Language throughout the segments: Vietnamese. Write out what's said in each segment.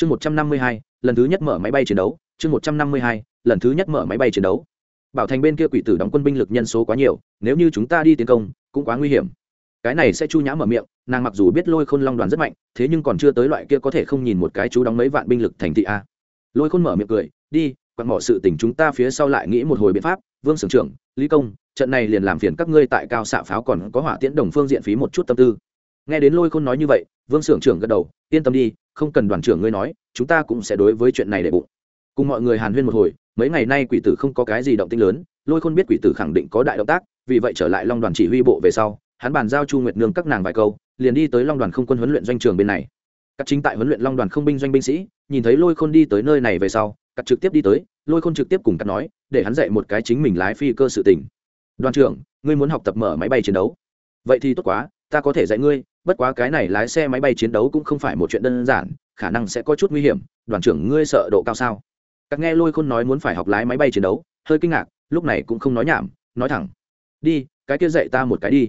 chương một trăm năm mươi hai, lần thứ nhất mở máy bay chiến đấu. Chương một trăm năm mươi hai, lần thứ nhất mở máy bay chiến đấu. Bảo thành bên kia quỷ tử đóng quân binh lực nhân số quá nhiều, nếu như chúng ta đi tiến công, cũng quá nguy hiểm. Cái này sẽ chu nhã mở miệng, nàng mặc dù biết lôi khôn long đoàn rất mạnh, thế nhưng còn chưa tới loại kia có thể không nhìn một cái chú đóng mấy vạn binh lực thành thị a. Lôi khôn mở miệng cười, đi, quặn bỏ sự tình chúng ta phía sau lại nghĩ một hồi biện pháp. Vương sưởng trưởng, lý công, trận này liền làm phiền các ngươi tại cao xạ pháo còn có hỏa tiễn đồng phương diện phí một chút tâm tư. Nghe đến lôi khôn nói như vậy, vương sưởng trưởng gật đầu, yên tâm đi không cần đoàn trưởng ngươi nói, chúng ta cũng sẽ đối với chuyện này để bụng. Cùng mọi người hàn huyên một hồi, mấy ngày nay quỷ tử không có cái gì động tinh lớn, lôi khôn biết quỷ tử khẳng định có đại động tác, vì vậy trở lại long đoàn chỉ huy bộ về sau, hắn bàn giao chu nguyệt nương các nàng vài câu, liền đi tới long đoàn không quân huấn luyện doanh trường bên này. Các chính tại huấn luyện long đoàn không binh doanh binh sĩ, nhìn thấy lôi khôn đi tới nơi này về sau, cắt trực tiếp đi tới, lôi khôn trực tiếp cùng cắt nói, để hắn dạy một cái chính mình lái phi cơ sự tình. Đoàn trưởng, ngươi muốn học tập mở máy bay chiến đấu? Vậy thì tốt quá ta có thể dạy ngươi, bất quá cái này lái xe máy bay chiến đấu cũng không phải một chuyện đơn giản, khả năng sẽ có chút nguy hiểm, đoàn trưởng ngươi sợ độ cao sao? Các nghe lôi khôn nói muốn phải học lái máy bay chiến đấu, hơi kinh ngạc, lúc này cũng không nói nhảm, nói thẳng. Đi, cái kia dạy ta một cái đi.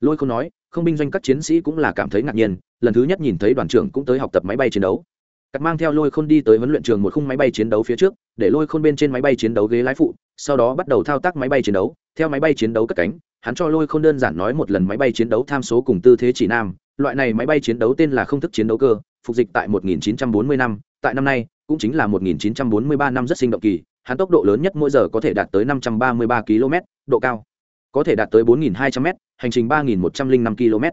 Lôi khôn nói, không binh doanh các chiến sĩ cũng là cảm thấy ngạc nhiên, lần thứ nhất nhìn thấy đoàn trưởng cũng tới học tập máy bay chiến đấu. Cắt mang theo lôi khôn đi tới huấn luyện trường một khung máy bay chiến đấu phía trước, để lôi khôn bên trên máy bay chiến đấu ghế lái phụ, sau đó bắt đầu thao tác máy bay chiến đấu, theo máy bay chiến đấu cất cánh hắn cho lôi khôn đơn giản nói một lần máy bay chiến đấu tham số cùng tư thế chỉ nam, loại này máy bay chiến đấu tên là không thức chiến đấu cơ, phục dịch tại 1940 năm, tại năm nay, cũng chính là 1943 năm rất sinh động kỳ, hắn tốc độ lớn nhất mỗi giờ có thể đạt tới 533 km độ cao có thể đạt tới 4.200 m hành trình 3.105 km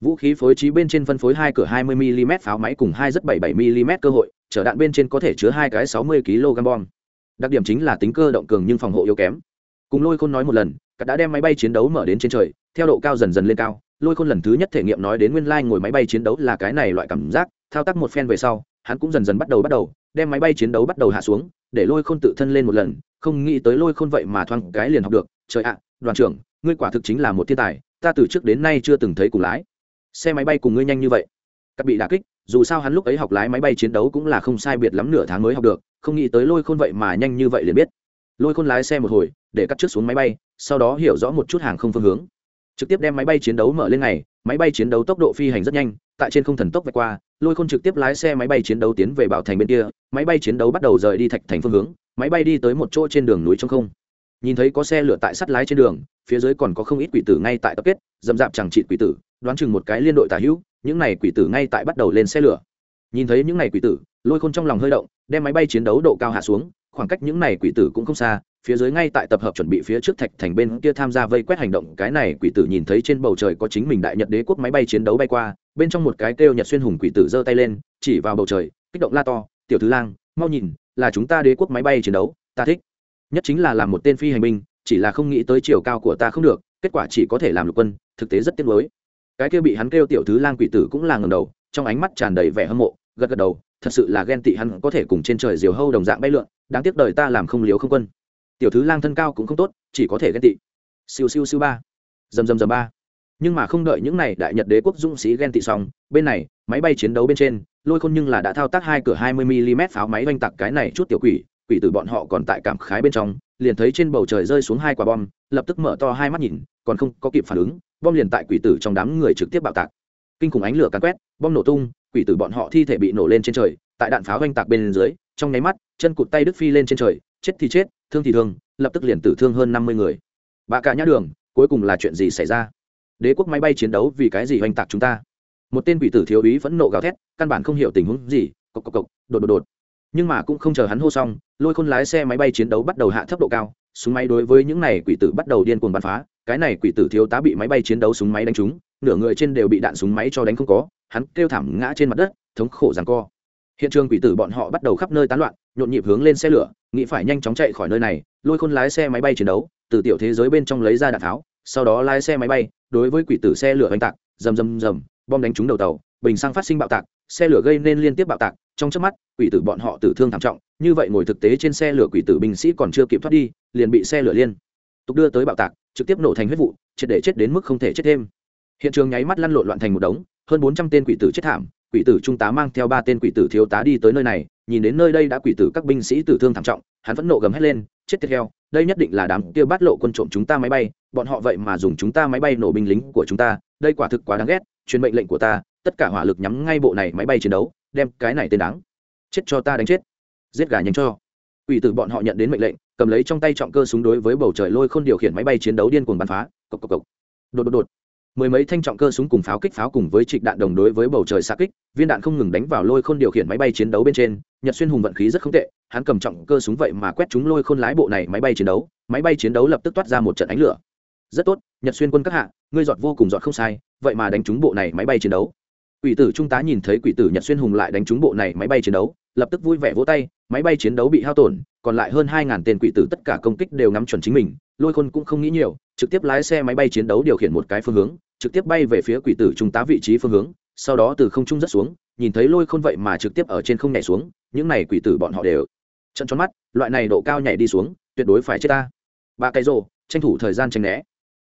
vũ khí phối trí bên trên phân phối hai cửa 20 mm pháo máy cùng hai rất 77 mm cơ hội, chở đạn bên trên có thể chứa hai cái 60 kg bom. Đặc điểm chính là tính cơ động cường nhưng phòng hộ yếu kém. Cùng lôi khôn nói một lần cắt đã đem máy bay chiến đấu mở đến trên trời, theo độ cao dần dần lên cao, lôi khôn lần thứ nhất thể nghiệm nói đến nguyên lai ngồi máy bay chiến đấu là cái này loại cảm giác, thao tác một phen về sau, hắn cũng dần dần bắt đầu bắt đầu, đem máy bay chiến đấu bắt đầu hạ xuống, để lôi khôn tự thân lên một lần, không nghĩ tới lôi khôn vậy mà thoáng cái liền học được, trời ạ, đoàn trưởng, ngươi quả thực chính là một thiên tài, ta từ trước đến nay chưa từng thấy cùng lái. Xe máy bay cùng ngươi nhanh như vậy. Cắt bị đà kích, dù sao hắn lúc ấy học lái máy bay chiến đấu cũng là không sai biệt lắm nửa tháng mới học được, không nghĩ tới lôi khôn vậy mà nhanh như vậy liền biết lôi khôn lái xe một hồi, để cắt trước xuống máy bay, sau đó hiểu rõ một chút hàng không phương hướng trực tiếp đem máy bay chiến đấu mở lên này. máy bay chiến đấu tốc độ phi hành rất nhanh, tại trên không thần tốc vạch qua, lôi khôn trực tiếp lái xe máy bay chiến đấu tiến về bảo thành bên kia, máy bay chiến đấu bắt đầu rời đi thạch thành phương hướng, máy bay đi tới một chỗ trên đường núi trong không nhìn thấy có xe lửa tại sắt lái trên đường, phía dưới còn có không ít quỷ tử ngay tại tập kết dầm dạp chẳng trị quỷ tử, đoán chừng một cái liên đội tả hữu, những này quỷ tử ngay tại bắt đầu lên xe lửa nhìn thấy những này quỷ tử, lôi khôn trong lòng hơi động, đem máy bay chiến đấu độ cao hạ xuống khoảng cách những này quỷ tử cũng không xa, phía dưới ngay tại tập hợp chuẩn bị phía trước thạch thành bên kia tham gia vây quét hành động, cái này quỷ tử nhìn thấy trên bầu trời có chính mình đại nhật đế quốc máy bay chiến đấu bay qua, bên trong một cái kêu nhật xuyên hùng quỷ tử giơ tay lên, chỉ vào bầu trời, kích động la to, tiểu thứ lang, mau nhìn, là chúng ta đế quốc máy bay chiến đấu, ta thích. Nhất chính là làm một tên phi hành binh, chỉ là không nghĩ tới chiều cao của ta không được, kết quả chỉ có thể làm lục quân, thực tế rất tiếc lối cái kia bị hắn kêu tiểu thứ lang quỷ tử cũng là ngầm đầu, trong ánh mắt tràn đầy vẻ hâm mộ gật gật đầu, thật sự là ghen tị hắn có thể cùng trên trời diều hâu đồng dạng bay lượn, đáng tiếc đời ta làm không liếu không quân. Tiểu thứ lang thân cao cũng không tốt, chỉ có thể ghen tị. Siêu siêu siêu ba. Dầm dầm dầm ba. Nhưng mà không đợi những này đại nhật đế quốc dũng sĩ ghen tị xong, bên này, máy bay chiến đấu bên trên, lôi khôn nhưng là đã thao tác hai cửa hai mươi mm pháo máy oanh tạc cái này chút tiểu quỷ quỷ tử bọn họ còn tại cảm khái bên trong, liền thấy trên bầu trời rơi xuống hai quả bom, lập tức mở to hai mắt nhìn, còn không có kịp phản ứng, bom liền tại quỷ tử trong đám người trực tiếp bạo tạc kinh khủng ánh lửa càn quét, bom nổ tung, quỷ tử bọn họ thi thể bị nổ lên trên trời, tại đạn pháo oanh tạc bên dưới, trong nháy mắt, chân cụt tay đứt phi lên trên trời, chết thì chết, thương thì thương, lập tức liền tử thương hơn năm mươi người. Bà cả nhã đường, cuối cùng là chuyện gì xảy ra? Đế quốc máy bay chiến đấu vì cái gì oanh tạc chúng ta? Một tên quỷ tử thiếu úy phẫn nộ gào thét, căn bản không hiểu tình huống gì, cộc cộc cộc, đột đột đột. Nhưng mà cũng không chờ hắn hô xong, lôi khôn lái xe máy bay chiến đấu bắt đầu hạ thấp độ cao, súng máy đối với những này quỷ tử bắt đầu điên cuồng bắn phá cái này quỷ tử thiếu tá bị máy bay chiến đấu súng máy đánh trúng, nửa người trên đều bị đạn súng máy cho đánh không có, hắn kêu thảm ngã trên mặt đất, thống khổ rằng co. Hiện trường quỷ tử bọn họ bắt đầu khắp nơi tán loạn, nhộn nhịp hướng lên xe lửa, nghĩ phải nhanh chóng chạy khỏi nơi này, lôi khôn lái xe máy bay chiến đấu, từ tiểu thế giới bên trong lấy ra đạn tháo, sau đó lái xe máy bay, đối với quỷ tử xe lửa oanh tạc, rầm rầm rầm, bom đánh trúng đầu tàu, bình xăng phát sinh bạo tạc, xe lửa gây nên liên tiếp bạo tạc, trong chớp mắt, quỷ tử bọn họ tử thương thảm trọng, như vậy ngồi thực tế trên xe lửa quỷ tử binh sĩ còn chưa kịp thoát đi, liền bị xe lửa liên tục đưa tới bạo tạc trực tiếp nổ thành huyết vụ, triệt để chết đến mức không thể chết thêm. Hiện trường nháy mắt lăn lộn loạn thành một đống, hơn bốn trăm tên quỷ tử chết thảm, quỷ tử trung tá mang theo ba tên quỷ tử thiếu tá đi tới nơi này, nhìn đến nơi đây đã quỷ tử các binh sĩ tử thương thảm trọng, hắn vẫn nộ gầm hét lên, chết tiệt heo, đây nhất định là đám kia bắt lộ quân trộm chúng ta máy bay, bọn họ vậy mà dùng chúng ta máy bay nổ binh lính của chúng ta, đây quả thực quá đáng ghét, truyền mệnh lệnh của ta, tất cả hỏa lực nhắm ngay bộ này máy bay chiến đấu, đem cái này tên đáng. Chết cho ta đánh chết. Giết gà nhanh cho. Quỷ tử bọn họ nhận đến mệnh lệnh cầm lấy trong tay trọng cơ súng đối với bầu trời lôi khôn điều khiển máy bay chiến đấu điên cuồng bắn phá. Cộc cộc cộc. Đột đột đột. Mười mấy thanh trọng cơ súng cùng pháo kích pháo cùng với trịch đạn đồng đối với bầu trời xa kích, viên đạn không ngừng đánh vào lôi khôn điều khiển máy bay chiến đấu bên trên. Nhật xuyên hùng vận khí rất không tệ, hắn cầm trọng cơ súng vậy mà quét chúng lôi khôn lái bộ này máy bay chiến đấu. Máy bay chiến đấu lập tức toát ra một trận ánh lửa. Rất tốt, nhật xuyên quân các hạ, ngươi giọt vô cùng giọt không sai, vậy mà đánh trúng bộ này máy bay chiến đấu. Quỷ tử trung tá nhìn thấy quỷ tử nhật xuyên hùng lại đánh trúng bộ này máy bay chiến đấu, lập tức vui vẻ vỗ tay, máy bay chiến đấu bị hao tổn còn lại hơn hai ngàn tên quỷ tử tất cả công kích đều ngắm chuẩn chính mình, lôi khôn cũng không nghĩ nhiều, trực tiếp lái xe máy bay chiến đấu điều khiển một cái phương hướng, trực tiếp bay về phía quỷ tử trung tá vị trí phương hướng, sau đó từ không trung rất xuống, nhìn thấy lôi khôn vậy mà trực tiếp ở trên không nhảy xuống, những này quỷ tử bọn họ đều trận tròn mắt, loại này độ cao nhảy đi xuống, tuyệt đối phải chết ta. Ba cái rồ, tranh thủ thời gian tranh né.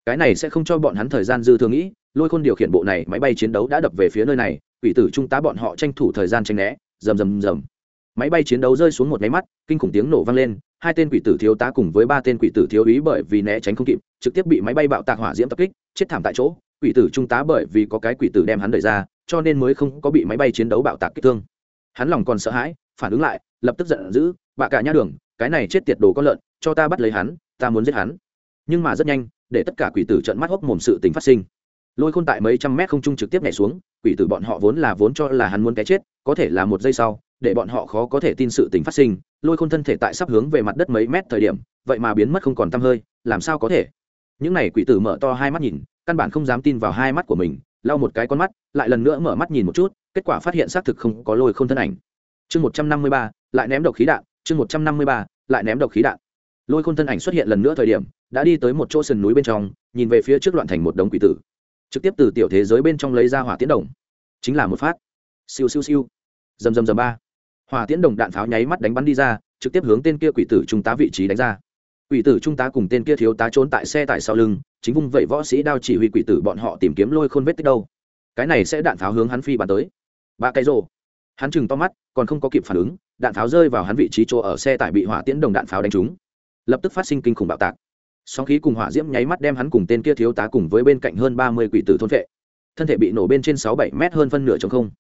Cái này sẽ không cho bọn hắn thời gian dư thường nghĩ, lôi khôn điều khiển bộ này máy bay chiến đấu đã đập về phía nơi này, quỷ tử trung tá bọn họ tranh thủ thời gian tranh né, rầm rầm rầm máy bay chiến đấu rơi xuống một máy mắt, kinh khủng tiếng nổ vang lên, hai tên quỷ tử thiếu tá cùng với ba tên quỷ tử thiếu úy bởi vì né tránh không kịp, trực tiếp bị máy bay bạo tạc hỏa diễm tập kích, chết thảm tại chỗ. Quỷ tử trung tá bởi vì có cái quỷ tử đem hắn đẩy ra, cho nên mới không có bị máy bay chiến đấu bạo tạc kích thương. Hắn lòng còn sợ hãi, phản ứng lại, lập tức giận dữ, bạ cả nhá đường, cái này chết tiệt đồ con lợn, cho ta bắt lấy hắn, ta muốn giết hắn. Nhưng mà rất nhanh, để tất cả quỷ tử trận mắt hốc mồm sự tình phát sinh. Lôi khôn tại mấy trăm mét không trung trực tiếp nhảy xuống, quỷ tử bọn họ vốn là vốn cho là hắn muốn cái chết, có thể là một giây sau để bọn họ khó có thể tin sự tình phát sinh, lôi khôn thân thể tại sắp hướng về mặt đất mấy mét thời điểm, vậy mà biến mất không còn t hơi, làm sao có thể? Những n à y quỷ tử mở to hai mắt nhìn, căn bản không dám tin vào hai mắt của mình, lau một cái con mắt, lại lần nữa mở mắt nhìn một chút, kết quả phát hiện xác thực không có lôi không thân ảnh. Chương một trăm năm mươi ba, lại ném độc khí đạn, chương một trăm năm mươi ba, lại ném độc khí đạn. Lôi khôn thân ảnh xuất hiện lần nữa thời điểm, đã đi tới một chỗ sườn núi bên trong, nhìn về phía trước loạn thành một đống quỷ tử. Trực tiếp từ tiểu thế giới bên trong lấy ra hỏa tiễn đồng. Chính là một phát. Siêu siêu siêu. Dầm dầm dầm ba. Hòa tiễn đồng đạn pháo nháy mắt đánh bắn đi ra, trực tiếp hướng tên kia quỷ tử trung tá vị trí đánh ra. Quỷ tử trung tá cùng tên kia thiếu tá trốn tại xe tải sau lưng, chính vung vậy võ sĩ đao chỉ huy quỷ tử bọn họ tìm kiếm lôi khôn vết tích đâu. Cái này sẽ đạn pháo hướng hắn phi bàn tới. Ba cái rồ. Hắn chừng to mắt, còn không có kịp phản ứng, đạn pháo rơi vào hắn vị trí chỗ ở xe tải bị hỏa tiễn đồng đạn pháo đánh trúng. Lập tức phát sinh kinh khủng bạo tạc. Sóng khí cùng hỏa diễm nháy mắt đem hắn cùng tên kia thiếu tá cùng với bên cạnh hơn ba mươi quỷ tử thôn vệ. Thân thể bị nổ bên trên sáu bảy mét hơn phân nửa trong không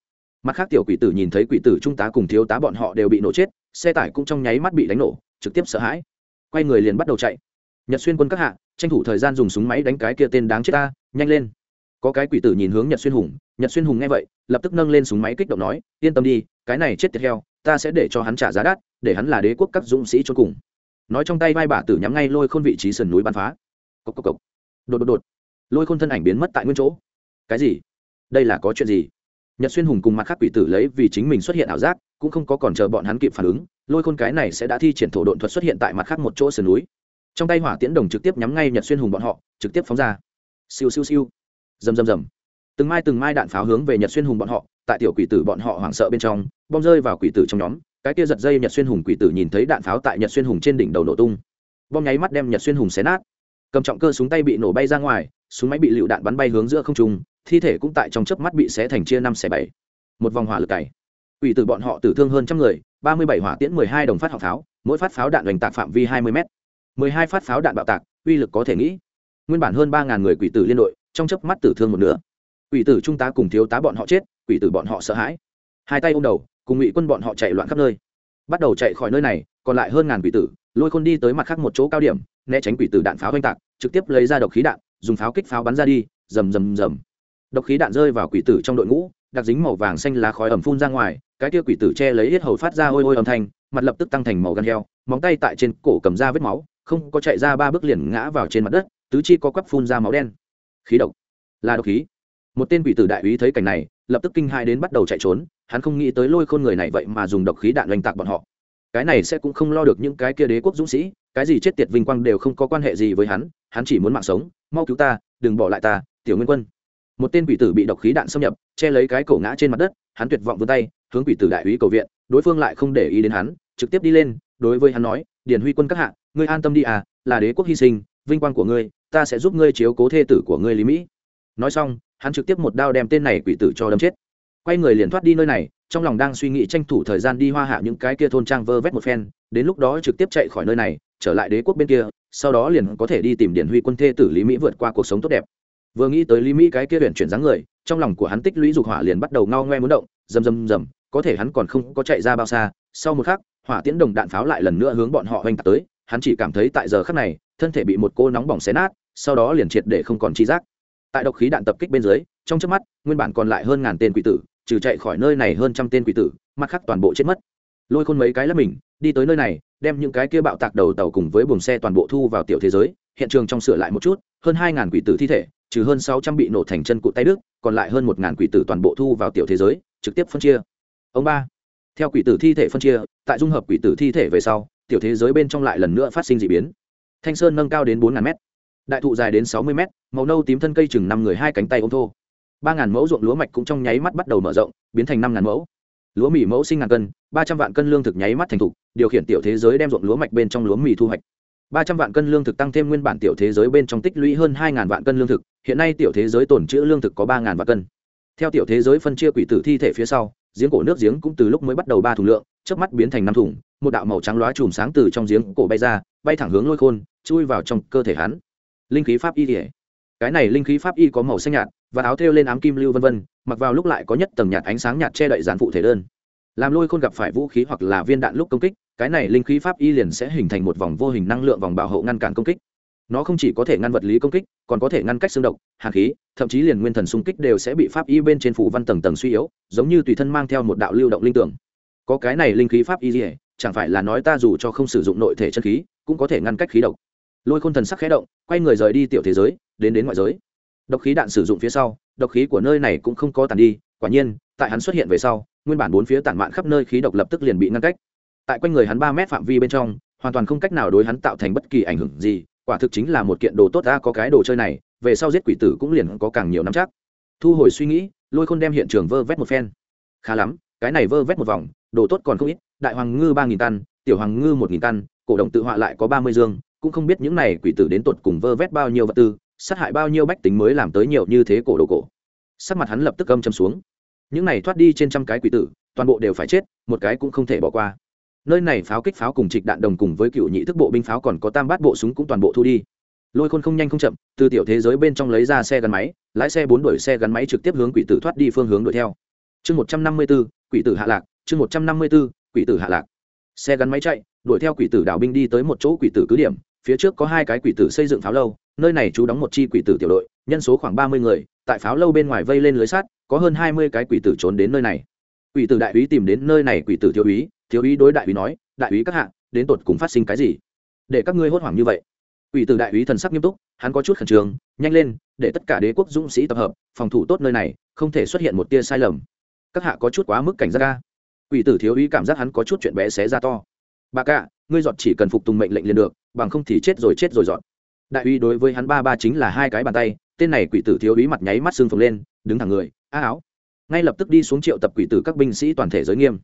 mặt khác tiểu quỷ tử nhìn thấy quỷ tử trung tá cùng thiếu tá bọn họ đều bị nổ chết, xe tải cũng trong nháy mắt bị đánh nổ, trực tiếp sợ hãi. Quay người liền bắt đầu chạy. Nhật xuyên quân các hạ, tranh thủ thời gian dùng súng máy đánh cái kia tên đáng chết ta, nhanh lên. Có cái quỷ tử nhìn hướng nhật xuyên hùng, nhật xuyên hùng nghe vậy, lập tức nâng lên súng máy kích động nói, yên tâm đi, cái này chết tiệt heo, ta sẽ để cho hắn trả giá đắt, để hắn là đế quốc các dũng sĩ cho cùng. Nói trong tay vai bả tử nhắm ngay lôi khôn vị trí sườn núi bắn phá. Cốc cốc cốc. đột đột đột. Lôi khôn thân ảnh biến mất tại nguyên chỗ. Cái gì? Đây là có chuyện gì? Nhật xuyên hùng cùng mặt khác quỷ tử lấy vì chính mình xuất hiện ảo giác, cũng không có còn chờ bọn hắn kịp phản ứng, lôi khôn cái này sẽ đã thi triển thổ độn thuật xuất hiện tại mặt khác một chỗ sườn núi. Trong tay hỏa tiễn đồng trực tiếp nhắm ngay nhật xuyên hùng bọn họ, trực tiếp phóng ra. Siêu siêu siêu. Rầm rầm rầm. Từng mai từng mai đạn pháo hướng về nhật xuyên hùng bọn họ, tại tiểu quỷ tử bọn họ hoảng sợ bên trong, bom rơi vào quỷ tử trong nhóm, cái kia giật dây nhật xuyên hùng quỷ tử nhìn thấy đạn pháo tại nhật xuyên hùng trên đỉnh đầu nổ tung. Bom nháy mắt đem nhật xuyên hùng xé nát. Cầm trọng cơ súng tay bị nổ bay ra ngoài, súng máy bị lựu đạn bắn bay hướng giữa không trung thi thể cũng tại trong chớp mắt bị xé thành chia năm xẻ bảy. Một vòng hỏa lực cày. Quỷ tử bọn họ tử thương hơn trăm người, ba mươi bảy hỏa tiễn, mười hai đồng phát họng pháo, mỗi phát pháo đạn hoành tạc phạm vi hai mươi m mười hai phát pháo đạn bạo tạc, uy lực có thể nghĩ. Nguyên bản hơn ba ngàn người quỷ tử liên đội, trong chớp mắt tử thương một nửa. Quỷ tử trung tá cùng thiếu tá bọn họ chết, quỷ tử bọn họ sợ hãi. Hai tay ôm đầu, cùng ngụy quân bọn họ chạy loạn khắp nơi. Bắt đầu chạy khỏi nơi này, còn lại hơn ngàn quỷ tử, lôi khôn đi tới mặt khác một chỗ cao điểm, né tránh quỷ tử đạn pháo oanh tạc, trực tiếp lấy ra độc khí đạn, dùng pháo kích pháo bắn ra đi, rầm rầm rầm độc khí đạn rơi vào quỷ tử trong đội ngũ, đặc dính màu vàng xanh lá khói ẩm phun ra ngoài, cái kia quỷ tử che lấy hết hầu phát ra ôi ôi âm thanh, mặt lập tức tăng thành màu gan heo, móng tay tại trên cổ cầm ra vết máu, không có chạy ra ba bước liền ngã vào trên mặt đất, tứ chi có quắp phun ra máu đen. Khí độc. Là độc khí. Một tên quỷ tử đại úy thấy cảnh này, lập tức kinh hai đến bắt đầu chạy trốn, hắn không nghĩ tới lôi khôn người này vậy mà dùng độc khí đạn oanh tạc bọn họ. Cái này sẽ cũng không lo được những cái kia đế quốc dũng sĩ, cái gì chết tiệt vinh quang đều không có quan hệ gì với hắn hắn chỉ muốn mạng sống, mau cứu ta, đừng bỏ lại ta, tiểu nguyên quân một tên quỷ tử bị độc khí đạn xâm nhập, che lấy cái cổ ngã trên mặt đất, hắn tuyệt vọng vươn tay, hướng quỷ tử đại úy cầu viện, đối phương lại không để ý đến hắn, trực tiếp đi lên, đối với hắn nói, điền huy quân các hạ, ngươi an tâm đi à là đế quốc hy sinh, vinh quang của ngươi, ta sẽ giúp ngươi chiếu cố thê tử của ngươi lý mỹ. Nói xong, hắn trực tiếp một đao đem tên này quỷ tử cho đâm chết. Quay người liền thoát đi nơi này, trong lòng đang suy nghĩ tranh thủ thời gian đi hoa hạ những cái kia thôn trang vơ vét một phen, đến lúc đó trực tiếp chạy khỏi nơi này, trở lại đế quốc bên kia, sau đó liền có thể đi tìm điển huy quân thê tử lý mỹ vượt qua cuộc sống tốt đẹp vừa nghĩ tới lý mỹ cái kia huyện chuyển dáng người, trong lòng của hắn tích lũy dục hỏa liền bắt đầu ngao ngoe muốn động, rầm rầm rầm, có thể hắn còn không có chạy ra bao xa. Sau một khắc, hỏa tiễn đồng đạn pháo lại lần nữa hướng bọn họ hoành tạc tới, hắn chỉ cảm thấy tại giờ khắc này, thân thể bị một cô nóng bỏng xé nát, sau đó liền triệt để không còn chi giác. Tại độc khí đạn tập kích bên dưới, trong chớp mắt, nguyên bản còn lại hơn ngàn tên quỷ tử, trừ chạy khỏi nơi này hơn trăm tên quỷ tử, mặt khác toàn bộ chết mất. Lôi khôn mấy cái lắp mình, đi tới nơi này, đem những cái kia bạo tạc đầu tàu cùng với buồng xe toàn bộ thu vào tiểu thế giới, hiện trường trong sửa lại một chút, hơn hai ngàn quỷ tử thi thể trừ hơn sáu trăm bị nổ thành chân cụt tay đức, còn lại hơn một ngàn quỷ tử toàn bộ thu vào tiểu thế giới, trực tiếp phân chia. Ông ba, theo quỷ tử thi thể phân chia, tại dung hợp quỷ tử thi thể về sau, tiểu thế giới bên trong lại lần nữa phát sinh d ị biến. Thanh sơn nâng cao đến bốn ngàn m đại thụ dài đến sáu mươi m màu nâu tím thân cây chừng năm người hai cánh tay ôm thô. Ba ngàn mẫu ruộng lúa mạch cũng trong nháy mắt bắt đầu mở rộng, biến thành năm ngàn mẫu. Lúa mì mẫu sinh ngàn cân, ba trăm vạn cân lương thực nháy mắt thành thục, điều khiển tiểu thế giới đem ruộng lúa mạch bên trong lúa mì thu hoạch ba trăm vạn cân lương thực tăng thêm nguyên bản tiểu thế giới bên trong tích lũy hơn hai ngàn vạn cân lương thực, hiện nay tiểu thế giới tồn trữ lương thực có ba ngàn vạn cân. Theo tiểu thế giới phân chia quỷ tử thi thể phía sau, giếng cổ nước giếng cũng từ lúc mới bắt đầu ba thùng lượng trước mắt biến thành năm thùng, một đạo màu trắng loá chùm sáng từ trong giếng cổ bay ra, bay thẳng hướng lôi khôn, chui vào trong cơ thể hắn. Linh khí pháp y thể cái này linh khí pháp y có màu xanh nhạt và áo thêu lên ám kim lưu vân vân, mặc vào lúc lại có nhất tầng nhạt ánh sáng nhạt che đậy giản phụ thể đơn. Làm lôi khôn gặp phải vũ khí hoặc là viên đạn lúc công kích cái này linh khí pháp y liền sẽ hình thành một vòng vô hình năng lượng vòng bảo hộ ngăn cản công kích. Nó không chỉ có thể ngăn vật lý công kích, còn có thể ngăn cách xương độc, hàn khí, thậm chí liền nguyên thần xung kích đều sẽ bị pháp y bên trên phủ văn tầng tầng suy yếu, giống như tùy thân mang theo một đạo lưu động linh tưởng. Có cái này linh khí pháp y gì chẳng phải là nói ta dù cho không sử dụng nội thể chân khí, cũng có thể ngăn cách khí độc. Lôi khôn thần sắc khẽ động, quay người rời đi tiểu thế giới, đến đến ngoại giới. Độc khí đạn sử dụng phía sau, độc khí của nơi này cũng không có tàn đi, quả nhiên, tại hắn xuất hiện về sau, nguyên bản bốn phía tản mạn khắp nơi khí độc lập tức liền bị ngăn cách tại quanh người hắn ba mét phạm vi bên trong, hoàn toàn không cách nào đối hắn tạo thành bất kỳ ảnh hưởng gì, quả thực chính là một kiện đồ tốt ra có cái đồ chơi này, về sau giết quỷ tử cũng liền có càng nhiều năm chắc. Thu hồi suy nghĩ, lôi khôn đem hiện trường vơ vét một phen. Khá lắm, cái này vơ vét một vòng, đồ tốt còn không ít, đại hoàng ngư ba nghìn căn, tiểu hoàng ngư một nghìn căn, cổ động tự họa lại có ba mươi dương, cũng không biết những này quỷ tử đến tột cùng vơ vét bao nhiêu vật tư, sát hại bao nhiêu bách tính mới làm tới nhiều như thế cổ đồ cổ. Sắc mặt hắn lập tức âm châm xuống. Những này thoát đi trên trăm cái quỷ tử, toàn bộ đều phải chết, một cái cũng không thể bỏ qua nơi này pháo kích pháo cùng trịch đạn đồng cùng với cựu nhị thức bộ binh pháo còn có tam bát bộ súng cũng toàn bộ thu đi. Lôi khôn không nhanh không chậm, từ tiểu thế giới bên trong lấy ra xe gắn máy, lái xe bốn đuổi xe gắn máy trực tiếp hướng quỷ tử thoát đi phương hướng đuổi theo. Chương một trăm năm mươi b ố quỷ tử hạ lạc, chương một trăm năm mươi b ố quỷ tử hạ lạc. Xe gắn máy chạy, đuổi theo quỷ tử đảo binh đi tới một chỗ quỷ tử cứ điểm, phía trước có hai cái quỷ tử xây dựng pháo lâu, nơi này chú đóng một chi quỷ tử tiểu đội, nhân số khoảng ba mươi người, tại pháo lâu bên ngoài vây lên lưới sắt, có hơn hai mươi cái quỷ tử trốn đến nơi này quỷ tử đại úy tìm đến nơi này quỷ tử thiếu úy thiếu úy đối đại úy nói, đại úy các hạng đến tột cùng phát sinh cái gì? Để các ngươi hốt hoảng như vậy. Quỷ tử đại úy thần sắc nghiêm túc, hắn có chút khẩn trương, nhanh lên, để tất cả đế quốc dũng sĩ tập hợp, phòng thủ tốt nơi này, không thể xuất hiện một tia sai lầm. Các hạ có chút quá mức cảnh giác ca quỷ tử thiếu úy cảm giác hắn có chút chuyện bé xé ra to. Bà cả, ngươi dọn chỉ cần phục tùng mệnh lệnh liền được, bằng không thì chết rồi chết rồi dọn đại úy đối với hắn ba ba chính là hai cái bàn tay, tên này quỷ tử thiếu úy mặt nháy mắt xương phồng lên, đứng thẳng người á áo ngay lập tức đi xuống triệu tập quỷ tử các binh sĩ toàn thể giới nghiêm.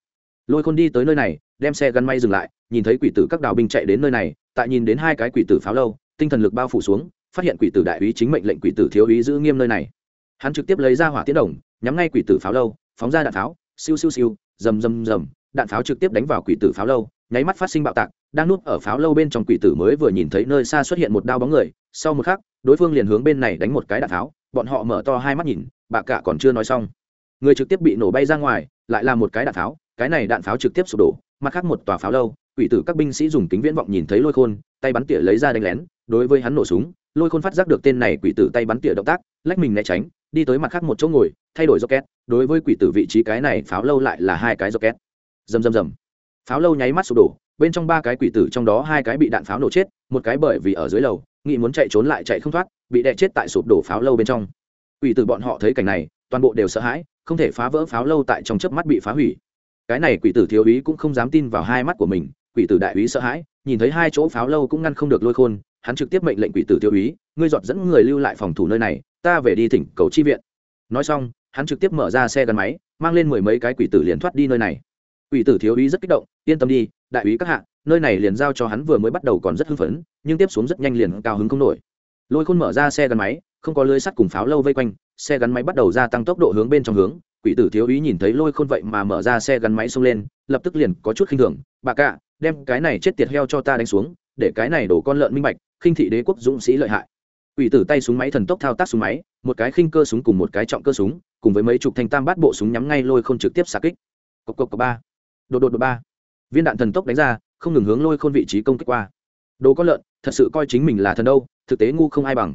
Lôi khôn đi tới nơi này, đem xe gắn may dừng lại, nhìn thấy quỷ tử các đào binh chạy đến nơi này, tại nhìn đến hai cái quỷ tử pháo lâu, tinh thần lực bao phủ xuống, phát hiện quỷ tử đại úy chính mệnh lệnh quỷ tử thiếu úy giữ nghiêm nơi này. Hắn trực tiếp lấy ra hỏa tiến đồng, nhắm ngay quỷ tử pháo lâu, phóng ra đạn pháo, siêu siêu siêu, rầm rầm rầm, đạn pháo trực tiếp đánh vào quỷ tử pháo lâu, nháy mắt phát sinh bạo tạc, đang núp ở pháo lâu bên trong quỷ tử mới vừa nhìn thấy nơi xa xuất hiện một đao bóng người, sau một khắc, đối phương liền hướng bên này đánh một cái đạn pháo, bọn họ mở to hai mắt nhìn bà cả còn chưa nói xong người trực tiếp bị nổ bay ra ngoài, lại là một cái đạn pháo, cái này đạn pháo trực tiếp sụp đổ, mặt khác một tòa pháo lâu, quỷ tử các binh sĩ dùng kính viễn vọng nhìn thấy lôi khôn, tay bắn tỉa lấy ra đánh lén, đối với hắn nổ súng, lôi khôn phát giác được tên này quỷ tử tay bắn tỉa động tác, lách mình né tránh, đi tới mặt khác một chỗ ngồi, thay đổi rocket, đối với quỷ tử vị trí cái này pháo lâu lại là hai cái rocket. Rầm rầm rầm. Pháo lâu nháy mắt sụp đổ, bên trong ba cái quỷ tử trong đó hai cái bị đạn pháo nổ chết, một cái bởi vì ở dưới lầu nghị muốn chạy trốn lại chạy không thoát, bị đè chết tại sụp đổ pháo lâu bên trong. Quỷ tử bọn họ thấy cảnh này, toàn bộ đều sợ hãi không thể phá vỡ pháo lâu tại trong chớp mắt bị phá hủy. Cái này quỷ tử thiếu úy cũng không dám tin vào hai mắt của mình, quỷ tử đại úy sợ hãi, nhìn thấy hai chỗ pháo lâu cũng ngăn không được lôi khôn, hắn trực tiếp mệnh lệnh quỷ tử thiếu úy, ngươi dọn dẫn người lưu lại phòng thủ nơi này, ta về đi thỉnh cầu chi viện. Nói xong, hắn trực tiếp mở ra xe gắn máy, mang lên mười mấy cái quỷ tử liền thoát đi nơi này. Quỷ tử thiếu úy rất kích động, yên tâm đi, đại úy các hạ, nơi này liền giao cho hắn vừa mới bắt đầu còn rất hưng phấn, nhưng tiếp xuống rất nhanh liền cao hứng không nổi. Lôi khôn mở ra xe gắn máy không có lưới sắt cùng pháo lâu vây quanh, xe gắn máy bắt đầu gia tăng tốc độ hướng bên trong hướng. Quỷ tử thiếu úy nhìn thấy lôi khôn vậy mà mở ra xe gắn máy xông lên, lập tức liền có chút khinh thường. Bà cạ, đem cái này chết tiệt heo cho ta đánh xuống, để cái này đổ con lợn minh bạch, khinh thị đế quốc dũng sĩ lợi hại. Quỷ tử tay súng máy thần tốc thao tác súng máy, một cái khinh cơ súng cùng một cái trọng cơ súng, cùng với mấy chục thanh tam bát bộ súng nhắm ngay lôi khôn trực tiếp xạ kích. Cộc cộc cộc ba. Đột đột đột ba. Viên đạn thần tốc đánh ra, không ngừng hướng lôi khôn vị trí công kích qua. Đồ con lợn, thật sự coi chính mình là thần đâu, thực tế ngu không ai bằng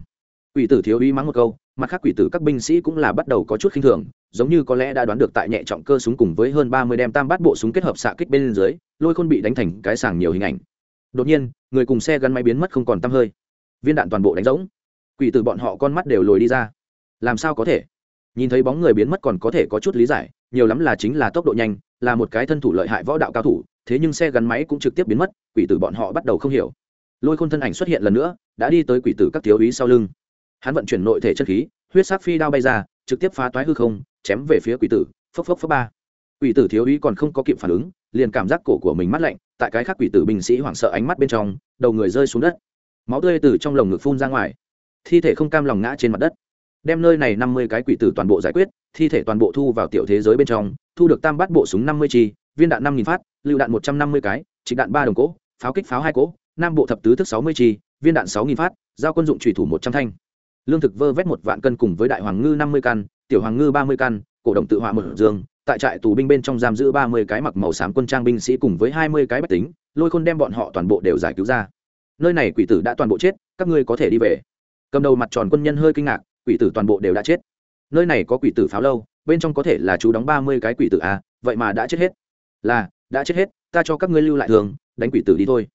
quỷ tử thiếu úy mắng một câu, mặt khác quỷ tử các binh sĩ cũng là bắt đầu có chút khinh thường, giống như có lẽ đã đoán được tại nhẹ trọng cơ súng cùng với hơn ba mươi đem tam bát bộ súng kết hợp xạ kích bên dưới, lôi khôn bị đánh thành cái sàng nhiều hình ảnh. Đột nhiên, người cùng xe gắn máy biến mất không còn t hơi. Viên đạn toàn bộ đánh rỗng. Quỷ tử bọn họ con mắt đều lồi đi ra. Làm sao có thể? Nhìn thấy bóng người biến mất còn có thể có chút lý giải, nhiều lắm là chính là tốc độ nhanh, là một cái thân thủ lợi hại võ đạo cao thủ, thế nhưng xe gắn máy cũng trực tiếp biến mất, quỷ tử bọn họ bắt đầu không hiểu. Lôi khôn thân ảnh xuất hiện lần nữa, đã đi tới quỷ tử các thiếu úy sau lưng hắn vận chuyển nội thể chất khí, huyết sắc phi đao bay ra, trực tiếp phá toái hư không, chém về phía quỷ tử, phốc phốc phốc ba. Quỷ tử thiếu úy còn không có kịp phản ứng, liền cảm giác cổ của mình mắt lạnh, tại cái khác quỷ tử binh sĩ hoảng sợ ánh mắt bên trong, đầu người rơi xuống đất. Máu tươi từ trong lồng ngực phun ra ngoài. Thi thể không cam lòng ngã trên mặt đất. Đem nơi này năm mươi cái quỷ tử toàn bộ giải quyết, thi thể toàn bộ thu vào tiểu thế giới bên trong, thu được tam bát bộ súng năm mươi chi, viên đạn năm nghìn phát, lựu đạn một trăm năm mươi cái trịnh đạn ba đồng cỗ, pháo kích pháo hai cỗ, nam bộ thập tứ thức sáu mươi chi, viên đạn sáu nghìn phát, giao quân dụng trùy thủ một trăm thanh lương thực vơ vét một vạn cân cùng với đại hoàng ngư năm mươi căn, tiểu hoàng ngư ba mươi căn, cổ động tự họa một dương, tại trại tù binh bên trong giam giữ ba mươi cái mặc màu xám quân trang binh sĩ cùng với hai mươi cái bách tính, lôi khôn đem bọn họ toàn bộ đều giải cứu ra. Nơi này quỷ tử đã toàn bộ chết, các ngươi có thể đi về. Cầm đầu mặt tròn quân nhân hơi kinh ngạc, quỷ tử toàn bộ đều đã chết. Nơi này có quỷ tử pháo lâu, bên trong có thể là chú đóng ba mươi cái quỷ tử à vậy mà đã chết hết. Là, đã chết hết, ta cho các ngươi lưu lại thường, đánh quỷ tử đi thôi.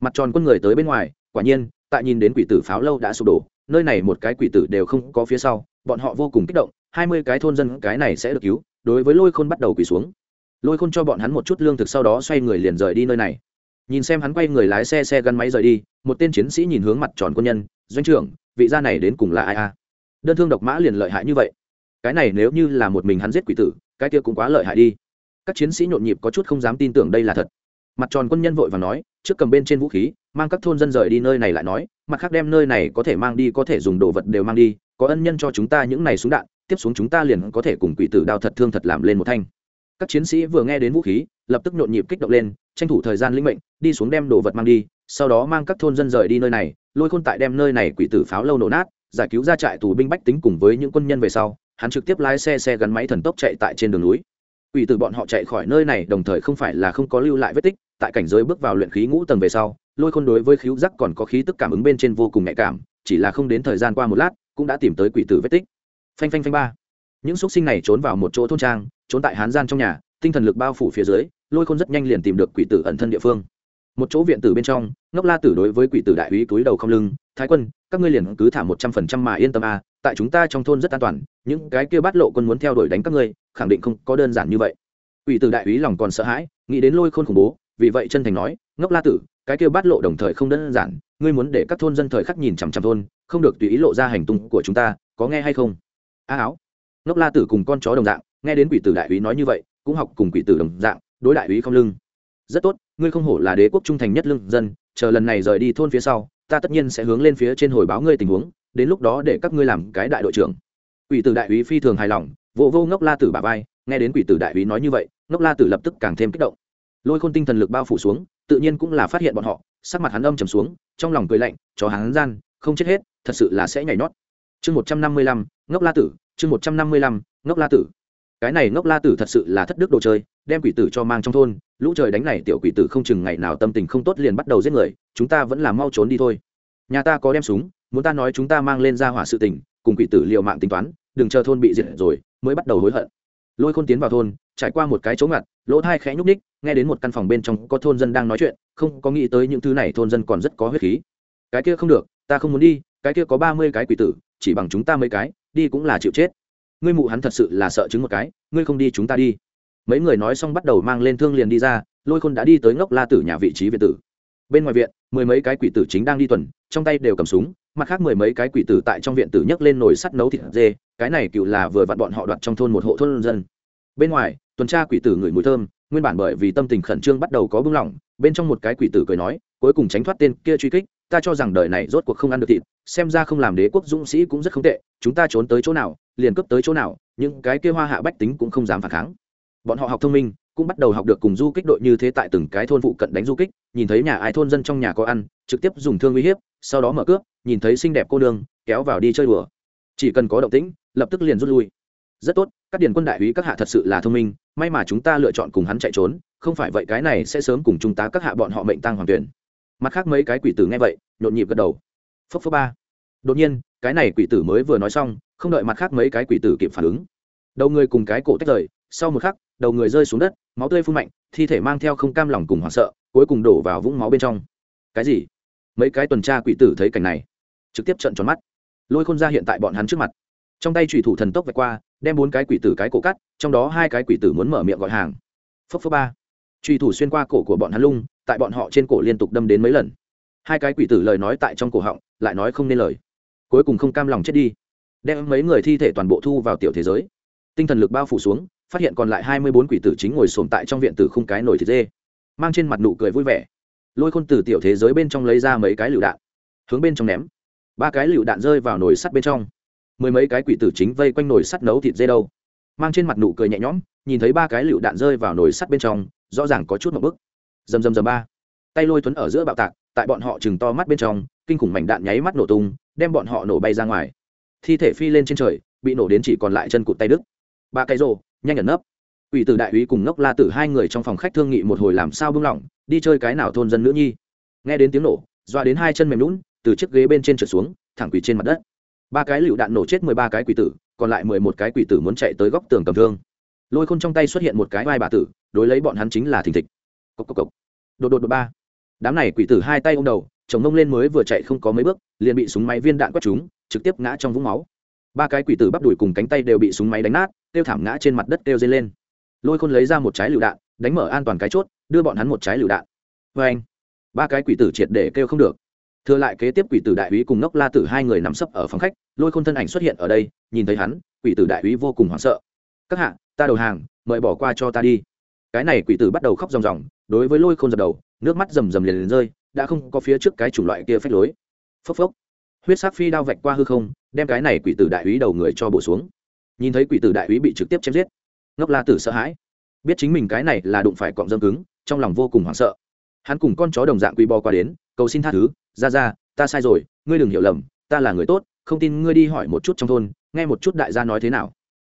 Mặt tròn quân người tới bên ngoài, quả nhiên tại nhìn đến quỷ tử pháo lâu đã sụp đổ, nơi này một cái quỷ tử đều không có phía sau, bọn họ vô cùng kích động, hai mươi cái thôn dân cái này sẽ được cứu, đối với lôi khôn bắt đầu quỳ xuống. Lôi khôn cho bọn hắn một chút lương thực sau đó xoay người liền rời đi nơi này. Nhìn xem hắn quay người lái xe xe gắn máy rời đi, một tên chiến sĩ nhìn hướng mặt tròn quân nhân, doanh trưởng, vị gia này đến cùng là ai a? Đơn thương độc mã liền lợi hại như vậy. Cái này nếu như là một mình hắn giết quỷ tử, cái kia cũng quá lợi hại đi. Các chiến sĩ nhộn nhịp có chút không dám tin tưởng đây là thật. Mặt tròn quân nhân vội và nói, trước cầm bên trên vũ khí mang các thôn dân rời đi nơi này lại nói, mặt khác đem nơi này có thể mang đi, có thể dùng đồ vật đều mang đi, có ân nhân cho chúng ta những này súng đạn, tiếp xuống chúng ta liền có thể cùng quỷ tử đao thật thương thật làm lên một thanh. Các chiến sĩ vừa nghe đến vũ khí, lập tức nhộn nhịp kích động lên, tranh thủ thời gian linh mệnh, đi xuống đem đồ vật mang đi, sau đó mang các thôn dân rời đi nơi này, lôi khôn tại đem nơi này quỷ tử pháo lâu nổ nát, giải cứu ra trại tù binh bách tính cùng với những quân nhân về sau, hắn trực tiếp lái xe xe gắn máy thần tốc chạy tại trên đường núi. Quỷ tử bọn họ chạy khỏi nơi này, đồng thời không phải là không có lưu lại vết tích tại cảnh giới bước vào luyện khí ngũ tầng về sau lôi khôn đối với khíu giác còn có khí tức cảm ứng bên trên vô cùng nhạy cảm chỉ là không đến thời gian qua một lát cũng đã tìm tới quỷ tử vết tích. Phanh phanh phanh ba. Những x sinh này trốn vào một chỗ thôn trang trốn tại hán gian trong nhà tinh thần lực bao phủ phía dưới lôi khôn rất nhanh liền tìm được quỷ tử ẩn thân địa phương. Một chỗ viện tử bên trong ngốc la tử đối với quỷ tử đại úy túi đầu không lưng thái quân các ngươi liền cứ thả một trăm phần trăm mà yên tâm à, tại chúng ta trong thôn rất an toàn những cái kia bắt lộ quân muốn theo đuổi đánh các ngươi khẳng định không có đơn giản như vậy. Quỷ tử đại úy lòng còn sợ hãi nghĩ đến lôi khôn khủng bố vì vậy chân thành nói, ngốc la tử, cái kêu bát lộ đồng thời không đơn giản, ngươi muốn để các thôn dân thời khắc nhìn chằm chằm thôn, không được tùy ý lộ ra hành tung của chúng ta, có nghe hay không? A áo. Ngốc la tử cùng con chó đồng dạng, nghe đến quỷ tử đại úy nói như vậy, cũng học cùng quỷ tử đồng dạng, đối đại úy không lưng. Rất tốt, ngươi không hổ là đế quốc trung thành nhất lương dân, chờ lần này rời đi thôn phía sau, ta tất nhiên sẽ hướng lên phía trên hồi báo ngươi tình huống, đến lúc đó để các ngươi làm cái đại đội trưởng. Quỷ tử đại úy phi thường hài lòng vô vô ngốc la tử bà vai, nghe đến quỷ tử đại úy nói như vậy, ngốc la tử lập tức càng thêm kích động lôi khôn tinh thần lực bao phủ xuống, tự nhiên cũng là phát hiện bọn họ, sắc mặt hắn âm trầm xuống, trong lòng cười lạnh cho hắn gian, không chết hết, thật sự là sẽ nhảy nhót. Chương một trăm năm mươi lăm, ngốc la tử, chương một trăm năm mươi lăm, ngốc la tử. Cái này ngốc la tử thật sự là thất đức đồ chơi, đem quỷ tử cho mang trong thôn, lũ trời đánh này tiểu quỷ tử không chừng ngày nào tâm tình không tốt liền bắt đầu giết người, chúng ta vẫn là mau trốn đi thôi. Nhà ta có đem súng, muốn ta nói chúng ta mang lên ra hỏa sự tình, cùng quỷ tử liệu mạng tính toán, đừng chờ thôn bị diệt rồi, mới bắt đầu hối hận lôi khôn tiến vào thôn, trải qua một cái chỗ ngặt, lỗ thai khẽ nhúc ních nghe đến một căn phòng bên trong có thôn dân đang nói chuyện, không có nghĩ tới những thứ này thôn dân còn rất có huyết khí. Cái kia không được, ta không muốn đi, cái kia có ba mươi cái quỷ tử, chỉ bằng chúng ta mấy cái, đi cũng là chịu chết. Ngươi mụ hắn thật sự là sợ chứng một cái, ngươi không đi chúng ta đi. Mấy người nói xong bắt đầu mang lên thương liền đi ra, lôi khôn đã đi tới ngốc la tử nhà vị trí viện tử. Bên ngoài viện, mười mấy cái quỷ tử chính đang đi tuần, trong tay đều cầm súng, mặt khác mười mấy cái quỷ tử tại trong viện tử nhấc lên nồi sắt nấu thịt dê cái này cựu là vừa vặn bọn họ đoạt trong thôn một hộ thôn dân. Bên ngoài, tuần tra quỷ tử ngửi mùi thơm, nguyên bản bởi vì tâm tình khẩn trương bắt đầu có bưng lỏng, bên trong một cái quỷ tử cười nói, cuối cùng tránh thoát tên kia truy kích, ta cho rằng đời này rốt cuộc không ăn được thịt, xem ra không làm đế quốc dũng sĩ cũng rất không tệ, chúng ta trốn tới chỗ nào, liền cấp tới chỗ nào, những cái kia hoa hạ bách tính cũng không dám phản kháng. Bọn họ học thông minh, cũng bắt đầu học được cùng du kích đội như thế tại từng cái thôn phụ cận đánh du kích, nhìn thấy nhà ai thôn dân trong nhà có ăn, trực tiếp dùng thương uy hiếp, sau đó mở cướp, nhìn thấy xinh đẹp cô nương, kéo vào đi chơi đùa chỉ cần có động tĩnh, lập tức liền rút lui. Rất tốt, các điền quân đại úy các hạ thật sự là thông minh, may mà chúng ta lựa chọn cùng hắn chạy trốn, không phải vậy cái này sẽ sớm cùng chúng ta các hạ bọn họ mệnh tăng hoàng tuyển. Mặt khác mấy cái quỷ tử nghe vậy, nhộn nhịp gật đầu. Phốc phốc ba. Đột nhiên, cái này quỷ tử mới vừa nói xong, không đợi mặt khác mấy cái quỷ tử kịp phản ứng. Đầu người cùng cái cổ tách rời, sau một khắc, đầu người rơi xuống đất, máu tươi phun mạnh, thi thể mang theo không cam lòng cùng hoảng sợ, cuối cùng đổ vào vũng máu bên trong. Cái gì? Mấy cái tuần tra quỷ tử thấy cảnh này, trực tiếp trận tròn mắt lôi khôn ra hiện tại bọn hắn trước mặt trong tay trùy thủ thần tốc vạch qua đem bốn cái quỷ tử cái cổ cắt trong đó hai cái quỷ tử muốn mở miệng gọi hàng phấp phấp ba trùy thủ xuyên qua cổ của bọn hắn lung tại bọn họ trên cổ liên tục đâm đến mấy lần hai cái quỷ tử lời nói tại trong cổ họng lại nói không nên lời cuối cùng không cam lòng chết đi đem mấy người thi thể toàn bộ thu vào tiểu thế giới tinh thần lực bao phủ xuống phát hiện còn lại hai mươi bốn quỷ tử chính ngồi sồn tại trong viện tử khung cái nổi thịt dê mang trên mặt nụ cười vui vẻ lôi khôn từ tiểu thế giới bên trong lấy ra mấy cái lựu đạn hướng bên trong ném ba cái lựu đạn rơi vào nồi sắt bên trong. Mười mấy cái quỷ tử chính vây quanh nồi sắt nấu thịt dê đâu. Mang trên mặt nụ cười nhẹ nhõm, nhìn thấy ba cái lựu đạn rơi vào nồi sắt bên trong, rõ ràng có chút một bức. Dầm dầm dầm ba. Tay lôi thuấn ở giữa bạo tạc, tại bọn họ chừng to mắt bên trong, kinh khủng mảnh đạn nháy mắt nổ tung, đem bọn họ nổ bay ra ngoài. Thi thể phi lên trên trời, bị nổ đến chỉ còn lại chân cụt tay đức ba cái rồ, nhanh ẩn nấp. Ủy tử đại úy cùng ngốc la tử hai người trong phòng khách thương nghị một hồi làm sao bưng lỏng, đi chơi cái nào thôn dân nữ nhi. Nghe đến tiếng nổ, doa đến hai chân mềm lún từ chiếc ghế bên trên trượt xuống, thẳng quỳ trên mặt đất. Ba cái lựu đạn nổ chết mười ba cái quỷ tử, còn lại mười một cái quỷ tử muốn chạy tới góc tường cầm thương. Lôi khôn trong tay xuất hiện một cái vai bà tử, đối lấy bọn hắn chính là thình thịch. Cốc cốc cốc. đột đột đột ba. Đám này quỷ tử hai tay ô m đầu, chồng ngông lên mới vừa chạy không có mấy bước, liền bị súng máy viên đạn quét chúng trực tiếp ngã trong vũng máu. Ba cái quỷ tử bắp đùi cùng cánh tay đều bị súng máy đánh nát, kêu thảm ngã trên mặt đất kêu dây lên. Lôi khôn lấy ra một trái lựu đạn, đánh mở an toàn cái chốt, đưa bọn hắn một trái lựu đạn. Vê anh ba cái quỷ tử triệt để kêu không được thừa lại kế tiếp quỷ tử đại úy cùng ngốc la tử hai người nằm sấp ở phòng khách, lôi khôn thân ảnh xuất hiện ở đây, nhìn thấy hắn, quỷ tử đại úy vô cùng hoảng sợ. Các hạ, ta đầu hàng, mời bỏ qua cho ta đi. Cái này quỷ tử bắt đầu khóc ròng ròng, đối với lôi khôn dập đầu, nước mắt rầm rầm liền liền rơi, đã không có phía trước cái chủng loại kia phách lối. Phốc phốc. Huyết sắc phi đao vạch qua hư không, đem cái này quỷ tử đại úy đầu người cho bổ xuống. Nhìn thấy quỷ tử đại úy bị trực tiếp chém giết, ngốc la tử sợ hãi. Biết chính mình cái này là đụng phải cọng dâm cứng, trong lòng vô cùng hoảng sợ. Hắn cùng con chó đồng dạng quỳ bò qua đến cầu xin tha thứ, ra ra, ta sai rồi, ngươi đừng hiểu lầm, ta là người tốt, không tin ngươi đi hỏi một chút trong thôn, nghe một chút đại gia nói thế nào.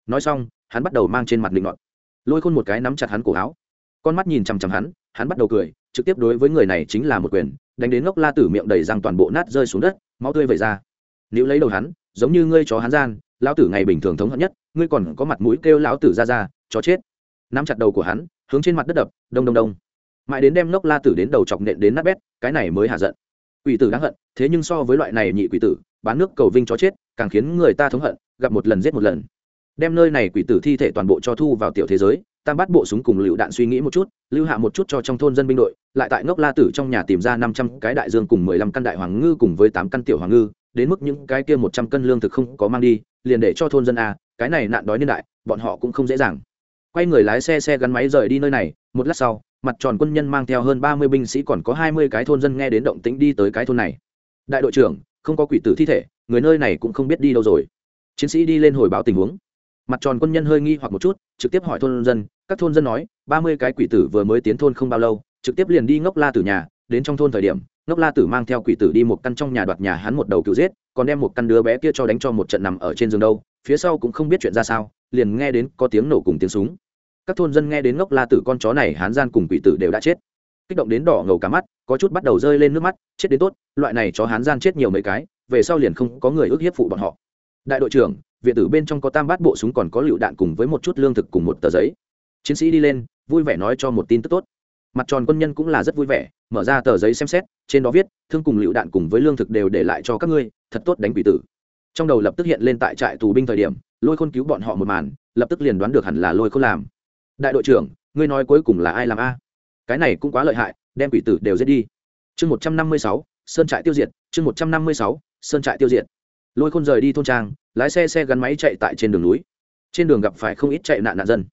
Nói xong, hắn bắt đầu mang trên mặt định ngọn lôi khôn một cái nắm chặt hắn cổ áo. Con mắt nhìn chằm chằm hắn hắn bắt đầu cười, trực tiếp đối với người này chính là một quyền, đánh đến ngốc la tử miệng đầy răng toàn bộ nát rơi xuống đất, máu tươi vẩy ra. Nếu lấy đầu hắn, giống như ngươi chó hắn gian, lão tử ngày bình thường thống hận nhất, ngươi còn có mặt mũi kêu lão tử ra ra, chó chết. Nắm chặt đầu của hắn, hướng trên mặt đất đập, đông đông đông mãi đến đem ngốc la tử đến đầu chọc nện đến nát bét, cái này mới hạ giận. Quỷ tử đáng hận, thế nhưng so với loại này nhị quỷ tử, bán nước cầu vinh chó chết, càng khiến người ta thống hận, gặp một lần giết một lần. Đem nơi này quỷ tử thi thể toàn bộ cho thu vào tiểu thế giới, tam bắt bộ súng cùng lựu đạn suy nghĩ một chút, lưu hạ một chút cho trong thôn dân binh đội, lại tại ngốc la tử trong nhà tìm ra năm trăm cái đại dương cùng mười lăm căn đại hoàng ngư cùng với tám căn tiểu hoàng ngư, đến mức những cái kia một trăm cân lương thực không có mang đi, liền để cho thôn dân a, cái này nạn đói niên đại, bọn họ cũng không dễ dàng. Quay người lái xe xe gắn máy rời đi nơi này, một lát sau mặt tròn quân nhân mang theo hơn ba mươi binh sĩ còn có hai mươi cái thôn dân nghe đến động tĩnh đi tới cái thôn này. Đại đội trưởng, không có quỷ tử thi thể, người nơi này cũng không biết đi đâu rồi. Chiến sĩ đi lên hồi báo tình huống. Mặt tròn quân nhân hơi nghi hoặc một chút, trực tiếp hỏi thôn dân, các thôn dân nói, ba mươi cái quỷ tử vừa mới tiến thôn không bao lâu, trực tiếp liền đi ngốc la tử nhà, đến trong thôn thời điểm, ngốc la tử mang theo quỷ tử đi một căn trong nhà đoạt nhà hắn một đầu cứu giết, còn đem một căn đứa bé kia cho đánh cho một trận nằm ở trên giường đâu, phía sau cũng không biết chuyện ra sao, liền nghe đến có tiếng nổ cùng tiếng súng các thôn dân nghe đến ngốc la tử con chó này hán gian cùng quỷ tử đều đã chết. Kích động đến đỏ ngầu cả mắt, có chút bắt đầu rơi lên nước mắt, chết đến tốt, loại này chó hán gian chết nhiều mấy cái, về sau liền không có người ước hiếp phụ bọn họ. Đại đội trưởng, viện tử bên trong có tam bát bộ súng còn có lựu đạn cùng với một chút lương thực cùng một tờ giấy. Chiến sĩ đi lên, vui vẻ nói cho một tin tức tốt. Mặt tròn quân nhân cũng là rất vui vẻ, mở ra tờ giấy xem xét, trên đó viết, thương cùng lựu đạn cùng với lương thực đều để lại cho các ngươi, thật tốt đánh quỷ tử. Trong đầu lập tức hiện lên tại trại tù binh thời điểm, lôi khôn cứu bọn họ một màn, lập tức liền đoán được hẳn là lôi khôn làm đại đội trưởng, ngươi nói cuối cùng là ai làm a? Cái này cũng quá lợi hại, đem quỷ tử đều giết đi. Chương một trăm năm mươi sáu, sơn trại tiêu diệt, chương một trăm năm mươi sáu, sơn trại tiêu diệt. Lôi khôn rời đi thôn trang, lái xe xe gắn máy chạy tại trên đường núi. Trên đường gặp phải không ít chạy nạn nạn dân,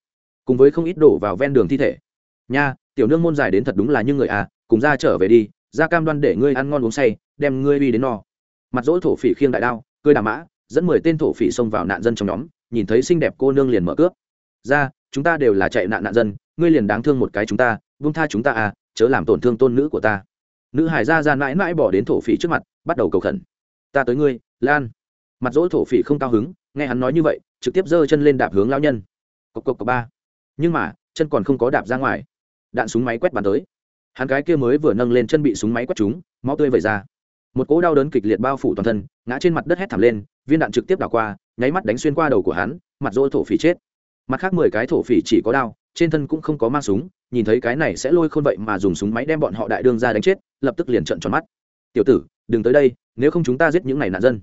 cùng với không ít đổ vào ven đường thi thể. Nha, tiểu nương môn dài đến thật đúng là như người à cùng ra trở về đi, ra cam đoan để ngươi ăn ngon uống say, đem ngươi đi đến no. Mặt dỗ thổ phỉ khiêng đại đao, cười đà mã, dẫn mười tên thổ phỉ xông vào nạn dân trong nhóm, nhìn thấy xinh đẹp cô nương liền mở cướp. Ra chúng ta đều là chạy nạn nạn dân, ngươi liền đáng thương một cái chúng ta vung tha chúng ta à chớ làm tổn thương tôn nữ của ta. Nữ hải ra ra mãi mãi bỏ đến thổ phỉ trước mặt, bắt đầu cầu khẩn. Ta tới ngươi, lan. Mặt dỗ thổ phỉ không cao hứng, nghe hắn nói như vậy, trực tiếp giơ chân lên đạp hướng lao nhân. Cộc cộc cộc ba. Nhưng mà, chân còn không có đạp ra ngoài. Đạn súng máy quét bắn tới. Hắn cái kia mới vừa nâng lên chân bị súng máy quét trúng, máu tươi vẩy ra. Một cỗ đau đớn kịch liệt bao phủ toàn thân, ngã trên mặt đất hét thảm lên, viên đạn trực tiếp đảo qua, nháy mắt đánh xuyên qua đầu của hắn, mặt dỗ thổ phỉ chết mặt khác mười cái thổ phỉ chỉ có đao, trên thân cũng không có mang súng, nhìn thấy cái này sẽ lôi khôn vậy mà dùng súng máy đem bọn họ đại đương ra đánh chết, lập tức liền trận tròn mắt. Tiểu tử, đừng tới đây, nếu không chúng ta giết những này nạn dân.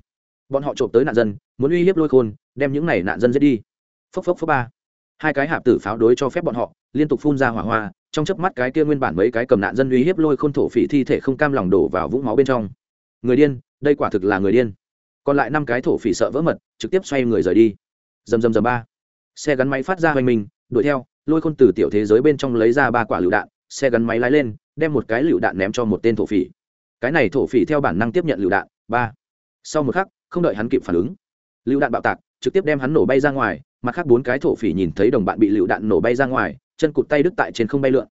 Bọn họ trộm tới nạn dân, muốn uy hiếp lôi khôn, đem những này nạn dân giết đi. Phốc phốc phốc ba. Hai cái hạp tử pháo đối cho phép bọn họ, liên tục phun ra hỏa hoa, trong chớp mắt cái kia nguyên bản mấy cái cầm nạn dân uy hiếp lôi khôn thổ phỉ thi thể không cam lòng đổ vào vũng máu bên trong. Người điên, đây quả thực là người điên. Còn lại năm cái thổ phỉ sợ vỡ mật, trực tiếp xoay người rời đi. Dầm dầm dầm ba xe gắn máy phát ra hoành mình, đuổi theo, lôi khôn từ tiểu thế giới bên trong lấy ra ba quả lựu đạn, xe gắn máy lái lên, đem một cái lựu đạn ném cho một tên thổ phỉ. Cái này thổ phỉ theo bản năng tiếp nhận lựu đạn, ba. Sau một khắc, không đợi hắn kịp phản ứng, lựu đạn bạo tạc, trực tiếp đem hắn nổ bay ra ngoài, mặt khác bốn cái thổ phỉ nhìn thấy đồng bạn bị lựu đạn nổ bay ra ngoài, chân cụt tay đứt tại trên không bay lượn.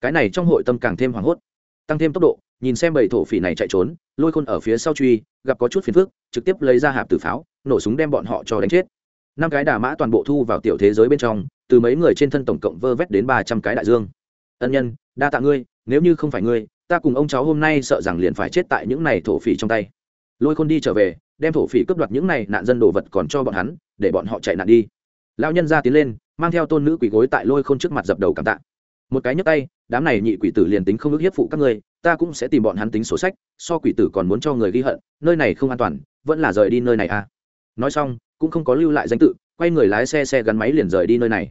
Cái này trong hội tâm càng thêm hoảng hốt, tăng thêm tốc độ, nhìn xem bảy thổ phỉ này chạy trốn, lôi khôn ở phía sau truy, gặp có chút phiền phức, trực tiếp lấy ra hạp tử pháo, nổ súng đem bọn họ cho đánh chết năm cái đà mã toàn bộ thu vào tiểu thế giới bên trong, từ mấy người trên thân tổng cộng vơ vét đến ba trăm cái đại dương. Ân nhân, đa tạ ngươi, nếu như không phải ngươi, ta cùng ông cháu hôm nay sợ rằng liền phải chết tại những này thổ phỉ trong tay. Lôi khôn đi trở về, đem thổ phỉ cướp đoạt những này nạn dân đồ vật còn cho bọn hắn, để bọn họ chạy nạn đi. Lao nhân ra tiến lên, mang theo tôn nữ quỷ gối tại lôi khôn trước mặt dập đầu cảm tạ. Một cái nhấc tay, đám này nhị quỷ tử liền tính không ước hiếp phụ các ngươi, ta cũng sẽ tìm bọn hắn tính sổ sách, so quỷ tử còn muốn cho người ghi hận, nơi này không an toàn, vẫn là rời đi nơi này à. Nói xong cũng không có lưu lại danh tự, quay người lái xe xe gắn máy liền rời đi nơi này.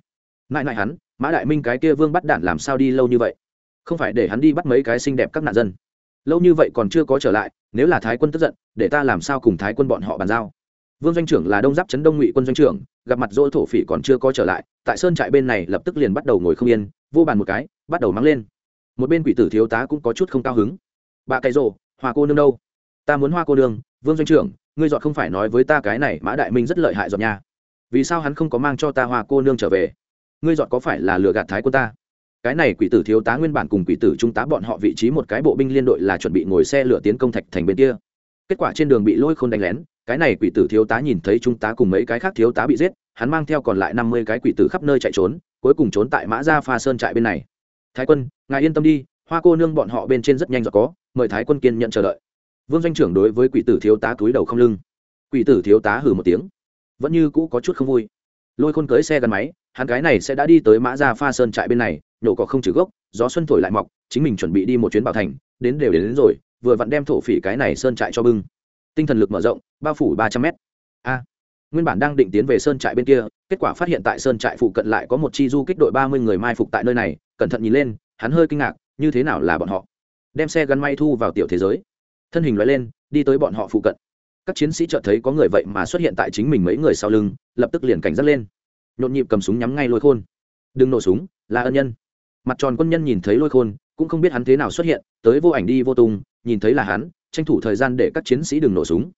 Mãi mãi hắn, mã đại minh cái kia vương bắt đạn làm sao đi lâu như vậy? Không phải để hắn đi bắt mấy cái xinh đẹp các nạn dân. Lâu như vậy còn chưa có trở lại, nếu là thái quân tức giận, để ta làm sao cùng thái quân bọn họ bàn giao? Vương doanh trưởng là đông giáp chấn đông ngụy quân doanh trưởng, gặp mặt dỗ thổ phỉ còn chưa có trở lại, tại sơn trại bên này lập tức liền bắt đầu ngồi không yên, vô bàn một cái, bắt đầu mắng lên. Một bên quỷ tử thiếu tá cũng có chút không cao hứng. Bà cày rộ hoa cô nương đâu? Ta muốn hoa cô nương, vương doanh trưởng ngươi dọn không phải nói với ta cái này, mã đại minh rất lợi hại dọn nha. Vì sao hắn không có mang cho ta hoa cô nương trở về? Ngươi dọn có phải là lừa gạt thái Quân ta? Cái này quỷ tử thiếu tá nguyên bản cùng quỷ tử trung tá bọn họ vị trí một cái bộ binh liên đội là chuẩn bị ngồi xe lửa tiến công thạch thành bên kia. Kết quả trên đường bị lôi khôn đánh lén, cái này quỷ tử thiếu tá nhìn thấy trung tá cùng mấy cái khác thiếu tá bị giết, hắn mang theo còn lại năm mươi cái quỷ tử khắp nơi chạy trốn, cuối cùng trốn tại mã gia pha sơn trại bên này. Thái quân, ngài yên tâm đi, hoa cô nương bọn họ bên trên rất nhanh giọt có, mời thái quân kiên nhận chờ đợi vương doanh trưởng đối với quỷ tử thiếu tá túi đầu không lưng. Quỷ tử thiếu tá hừ một tiếng. Vẫn như cũ có chút không vui. Lôi khôn cưới xe gắn máy hắn cái này sẽ đã đi tới mã gia pha sơn trại bên này nhổ cỏ không trừ gốc gió xuân thổi lại mọc chính mình chuẩn bị đi một chuyến bảo thành đến đều đến, đến rồi vừa vặn đem thổ phỉ cái này sơn trại cho bưng. Tinh thần lực mở rộng bao phủ ba trăm mét, a nguyên bản đang định tiến về sơn trại bên kia kết quả phát hiện tại sơn trại phụ cận lại có một chi du kích đội ba mươi người mai phục tại nơi này cẩn thận nhìn lên hắn hơi kinh ngạc như thế nào là bọn họ? Đem xe gắn may thu vào tiểu thế giới thân hình loại lên, đi tới bọn họ phụ cận. Các chiến sĩ chợt thấy có người vậy mà xuất hiện tại chính mình mấy người sau lưng, lập tức liền cảnh giác lên. Nhộn nhịp cầm súng nhắm ngay lôi khôn. Đừng nổ súng, là ân nhân. Mặt tròn quân nhân nhìn thấy lôi khôn, cũng không biết hắn thế nào xuất hiện, tới vô ảnh đi vô tung, nhìn thấy là hắn, tranh thủ thời gian để các chiến sĩ đừng nổ súng.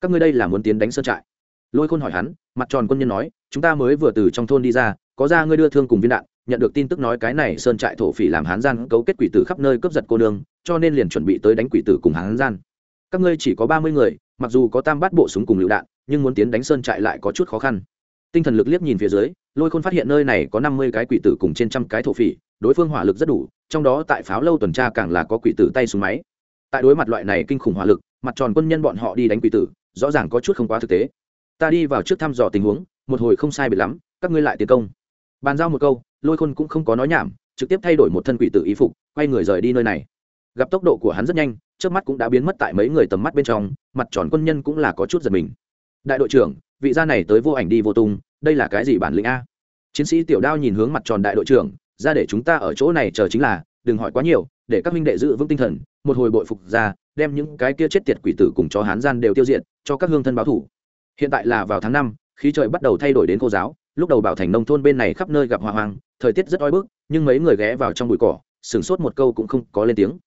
Các ngươi đây là muốn tiến đánh sơn trại? Lôi khôn hỏi hắn, mặt tròn quân nhân nói, chúng ta mới vừa từ trong thôn đi ra, có ra ngươi đưa thương cùng viên đạn nhận được tin tức nói cái này sơn trại thổ phỉ làm hán gian cấu kết quỷ tử khắp nơi cướp giật cô nương, cho nên liền chuẩn bị tới đánh quỷ tử cùng hán gian. Các ngươi chỉ có ba mươi người, mặc dù có tam bát bộ súng cùng lựu đạn, nhưng muốn tiến đánh sơn trại lại có chút khó khăn. Tinh thần lực liếc nhìn phía dưới, lôi khôn phát hiện nơi này có năm mươi cái quỷ tử cùng trên trăm cái thổ phỉ, đối phương hỏa lực rất đủ, trong đó tại pháo lâu tuần tra càng là có quỷ tử tay súng máy. Tại đối mặt loại này kinh khủng hỏa lực, mặt tròn quân nhân bọn họ đi đánh quỷ tử, rõ ràng có chút không quá thực tế. Ta đi vào trước thăm dò tình huống, một hồi không sai biệt lắm, các ngươi lại tiến công bàn giao một câu, lôi khôn cũng không có nói nhảm, trực tiếp thay đổi một thân quỷ tử ý phục, quay người rời đi nơi này. Gặp tốc độ của hắn rất nhanh, trước mắt cũng đã biến mất tại mấy người tầm mắt bên trong, mặt tròn quân nhân cũng là có chút giật mình. Đại đội trưởng, vị gia này tới vô ảnh đi vô tung, đây là cái gì bản lĩnh a? Chiến sĩ tiểu đao nhìn hướng mặt tròn đại đội trưởng, ra để chúng ta ở chỗ này chờ chính là, đừng hỏi quá nhiều, để các minh đệ giữ vững tinh thần, một hồi bội phục ra, đem những cái kia chết tiệt quỷ tử cùng cho hán gian đều tiêu diệt, cho các hương thân báo thủ. Hiện tại là vào tháng năm, khí trời bắt đầu thay đổi đến cô giáo lúc đầu bảo thành nông thôn bên này khắp nơi gặp hoa hoang, thời tiết rất oi bức, nhưng mấy người ghé vào trong bụi cỏ, sửng sốt một câu cũng không có lên tiếng.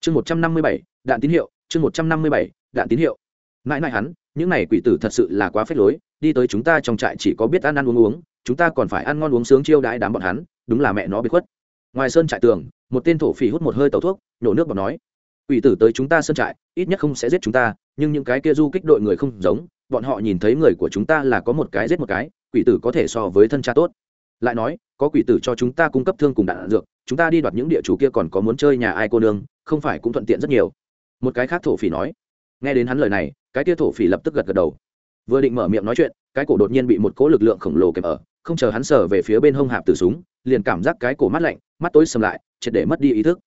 Chương một trăm năm mươi bảy, đạn tín hiệu, chương một trăm năm mươi bảy, đạn tín hiệu. Mãi mãi hắn, những này quỷ tử thật sự là quá phết lối, đi tới chúng ta trong trại chỉ có biết ăn ăn uống uống, chúng ta còn phải ăn ngon uống sướng chiêu đãi đám bọn hắn, đúng là mẹ nó bị khuất. Ngoài sơn trại tường, một tên thổ phỉ hút một hơi tàu thuốc, nhổ nước vào nói, quỷ tử tới chúng ta sơn trại, ít nhất không sẽ giết chúng ta, nhưng những cái kia du kích đội người không giống, bọn họ nhìn thấy người của chúng ta là có một cái giết một cái quỷ tử có thể so với thân cha tốt. Lại nói, có quỷ tử cho chúng ta cung cấp thương cùng đạn dược, chúng ta đi đoạt những địa chủ kia còn có muốn chơi nhà ai cô nương, không phải cũng thuận tiện rất nhiều. Một cái khác thổ phỉ nói. Nghe đến hắn lời này, cái kia thổ phỉ lập tức gật gật đầu. Vừa định mở miệng nói chuyện, cái cổ đột nhiên bị một cỗ lực lượng khổng lồ kẹp ở, không chờ hắn sờ về phía bên hông hạp từ súng, liền cảm giác cái cổ mắt lạnh, mắt tối sầm lại, triệt để mất đi ý thức.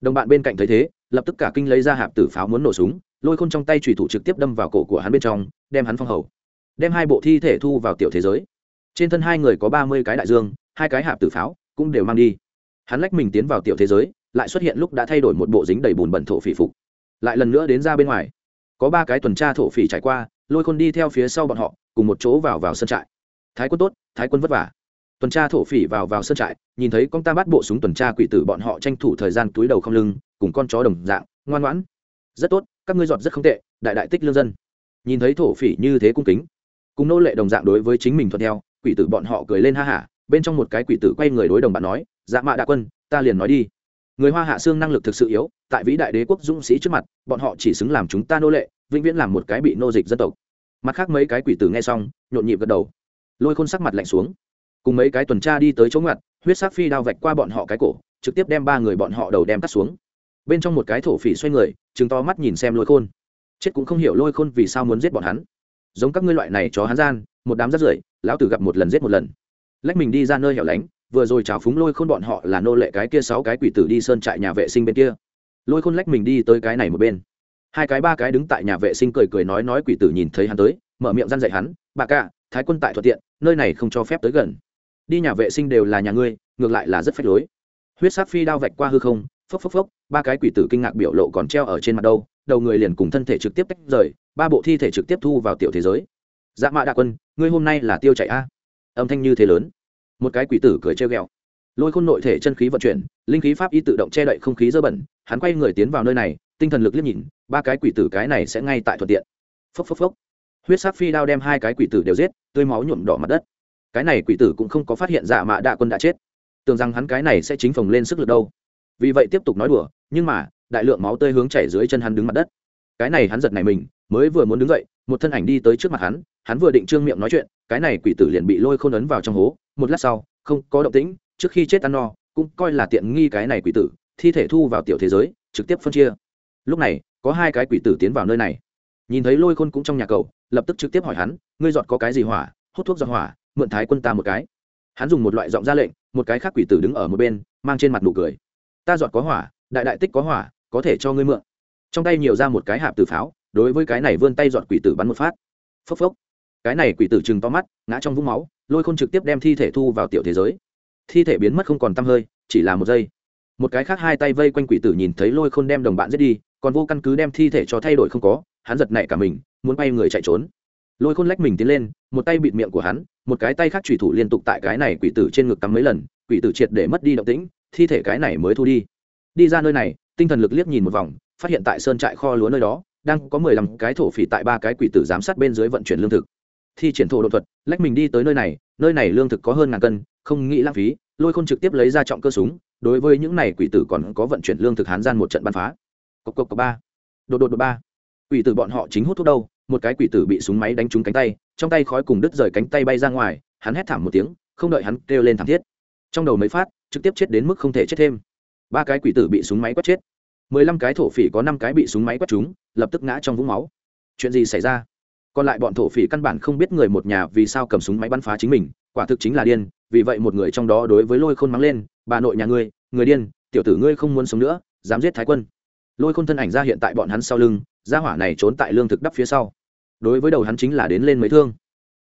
Đồng bạn bên cạnh thấy thế, lập tức cả kinh lấy ra hạp tử pháo muốn nổ súng, lôi khôn trong tay trùy thủ trực tiếp đâm vào cổ của hắn bên trong, đem hắn phong hầu. Đem hai bộ thi thể thu vào tiểu thế giới trên thân hai người có ba mươi cái đại dương, hai cái hạp tử pháo cũng đều mang đi. Hắn lách mình tiến vào tiểu thế giới, lại xuất hiện lúc đã thay đổi một bộ dính đầy bùn bẩn thổ phỉ phục. Lại lần nữa đến ra bên ngoài. Có ba cái tuần tra thổ phỉ trải qua, lôi khôn đi theo phía sau bọn họ, cùng một chỗ vào vào sân trại. Thái quân tốt, thái quân vất vả. Tuần tra thổ phỉ vào vào sân trại, nhìn thấy con ta bắt bộ súng tuần tra quỷ tử bọn họ tranh thủ thời gian túi đầu không lưng, cùng con chó đồng dạng, ngoan ngoãn. Rất tốt, các ngươi dọn rất không tệ, đại đại tích lương dân. Nhìn thấy thổ phỉ như thế cung kính, cùng nô lệ đồng dạng đối với chính mình thuận theo quỷ tử bọn họ cười lên ha hả, bên trong một cái quỷ tử quay người đối đồng bạn nói dạ mạ đạ quân, ta liền nói đi. Người hoa hạ xương năng lực thực sự yếu, tại vĩ đại đế quốc dũng sĩ trước mặt, bọn họ chỉ xứng làm chúng ta nô lệ, vĩnh viễn làm một cái bị nô dịch dân tộc. Mặt khác mấy cái quỷ tử nghe xong, nhộn nhịp gật đầu. Lôi khôn sắc mặt lạnh xuống. Cùng mấy cái tuần tra đi tới chỗ ngặt huyết sắc phi đao vạch qua bọn họ cái cổ, trực tiếp đem ba người bọn họ đầu đem cắt xuống. Bên trong một cái thổ phỉ xoay người chứng to mắt nhìn xem lôi khôn. Chết cũng không hiểu lôi khôn vì sao muốn giết bọn hắn giống các ngươi loại này chó hán gian, một đám rắt rưởi, lão tử gặp một lần giết một lần. Lách mình đi ra nơi hẻo lánh, vừa rồi chào phúng lôi khôn bọn họ là nô lệ cái kia sáu cái quỷ tử đi sơn trại nhà vệ sinh bên kia. Lôi khôn lách mình đi tới cái này một bên. Hai cái ba cái đứng tại nhà vệ sinh cười cười nói nói quỷ tử nhìn thấy hắn tới, mở miệng răn dạy hắn, bà ca thái quân tại thuận tiện, nơi này không cho phép tới gần. Đi nhà vệ sinh đều là nhà ngươi, ngược lại là rất phách lối. Huyết sát phi đao vạch qua hư không, phốc phốc phốc, ba cái quỷ tử kinh ngạc biểu lộ còn treo ở trên mặt đâu đầu người liền cùng thân thể trực tiếp tách rời, ba bộ thi thể trực tiếp thu vào tiểu thế giới. Dạ mạ đạ quân, ngươi hôm nay là tiêu chạy a? Âm thanh như thế lớn. Một cái quỷ tử cười treo ghẹo. Lôi khôn nội thể chân khí vận chuyển, linh khí pháp y tự động che đậy không khí dơ bẩn, hắn quay người tiến vào nơi này, tinh thần lực liếc nhìn, ba cái quỷ tử cái này sẽ ngay tại thuận tiện. Phốc phốc phốc. Huyết sắc phi đao đem hai cái quỷ tử đều giết, tươi máu nhuộm đỏ mặt đất. Cái này quỷ tử cũng không có phát hiện dạ mạ đạ quân đã chết. Tưởng rằng hắn cái này sẽ chính phòng lên sức lực đâu. Vì vậy tiếp tục nói đùa, nhưng mà đại lượng máu tươi hướng chảy dưới chân hắn đứng mặt đất. Cái này hắn giật này mình, mới vừa muốn đứng dậy, một thân ảnh đi tới trước mặt hắn hắn vừa định trương miệng nói chuyện, cái này quỷ tử liền bị lôi khôn ấn vào trong hố. Một lát sau, không có động tĩnh, trước khi chết ăn no, cũng coi là tiện nghi cái này quỷ tử, thi thể thu vào tiểu thế giới, trực tiếp phân chia. Lúc này, có hai cái quỷ tử tiến vào nơi này. Nhìn thấy lôi khôn cũng trong nhà cầu, lập tức trực tiếp hỏi hắn, ngươi dọn có cái gì hỏa? Hút thuốc dọn hỏa, mượn thái quân ta một cái. Hắn dùng một loại giọng ra lệnh, một cái khác quỷ tử đứng ở một bên, mang trên mặt nụ cười. Ta dọn có hỏa, đại đại tích có hỏa có thể cho ngươi mượn. Trong tay nhiều ra một cái hạp từ pháo, đối với cái này vươn tay dọn quỷ tử bắn một phát. Phốc phốc. Cái này quỷ tử chừng to mắt, ngã trong vũng máu, lôi khôn trực tiếp đem thi thể thu vào tiểu thế giới. Thi thể biến mất không còn t hơi, chỉ là một giây. Một cái khác hai tay vây quanh quỷ tử nhìn thấy lôi khôn đem đồng bạn giết đi, còn vô căn cứ đem thi thể cho thay đổi không có, hắn giật nảy cả mình, muốn bay người chạy trốn. Lôi khôn lách mình tiến lên, một tay bịt miệng của hắn, một cái tay khác thủy thủ liên tục tại cái này quỷ tử trên ngực cắm mấy lần, quỷ tử triệt để mất đi động tĩnh, thi thể cái này mới thu đi. Đi ra nơi này tinh thần lực liếc nhìn một vòng, phát hiện tại sơn trại kho lúa nơi đó, đang có mười lăm cái thổ phỉ tại ba cái quỷ tử giám sát bên dưới vận chuyển lương thực. Thi triển thổ đột thuật, lách mình đi tới nơi này nơi này lương thực có hơn ngàn cân, không nghĩ lãng phí, lôi khôn trực tiếp lấy ra trọng cơ súng, đối với những này quỷ tử còn có vận chuyển lương thực hán gian một trận bắn phá. Cộc cộc cộc ba. Đột đột đột ba. Quỷ tử bọn họ chính hút thuốc đâu, một cái quỷ tử bị súng máy đánh trúng cánh tay, trong tay khói cùng đứt rời cánh tay bay ra ngoài, hắn hét thảm một tiếng, không đợi hắn kêu lên thảm thiết. Trong đầu mấy phát, trực tiếp chết đến mức không thể chết thêm ba cái quỷ tử bị súng máy quét chết. mười lăm cái thổ phỉ có năm cái bị súng máy quét trúng lập tức ngã trong vũng máu. Chuyện gì xảy ra? Còn lại bọn thổ phỉ căn bản không biết người một nhà vì sao cầm súng máy bắn phá chính mình, quả thực chính là điên, vì vậy một người trong đó đối với lôi khôn mắng lên, bà nội nhà ngươi, người điên, tiểu tử ngươi không muốn sống nữa, dám giết thái quân. Lôi khôn thân ảnh ra hiện tại bọn hắn sau lưng ra hỏa này trốn tại lương thực đắp phía sau. Đối với đầu hắn chính là đến lên mấy thương.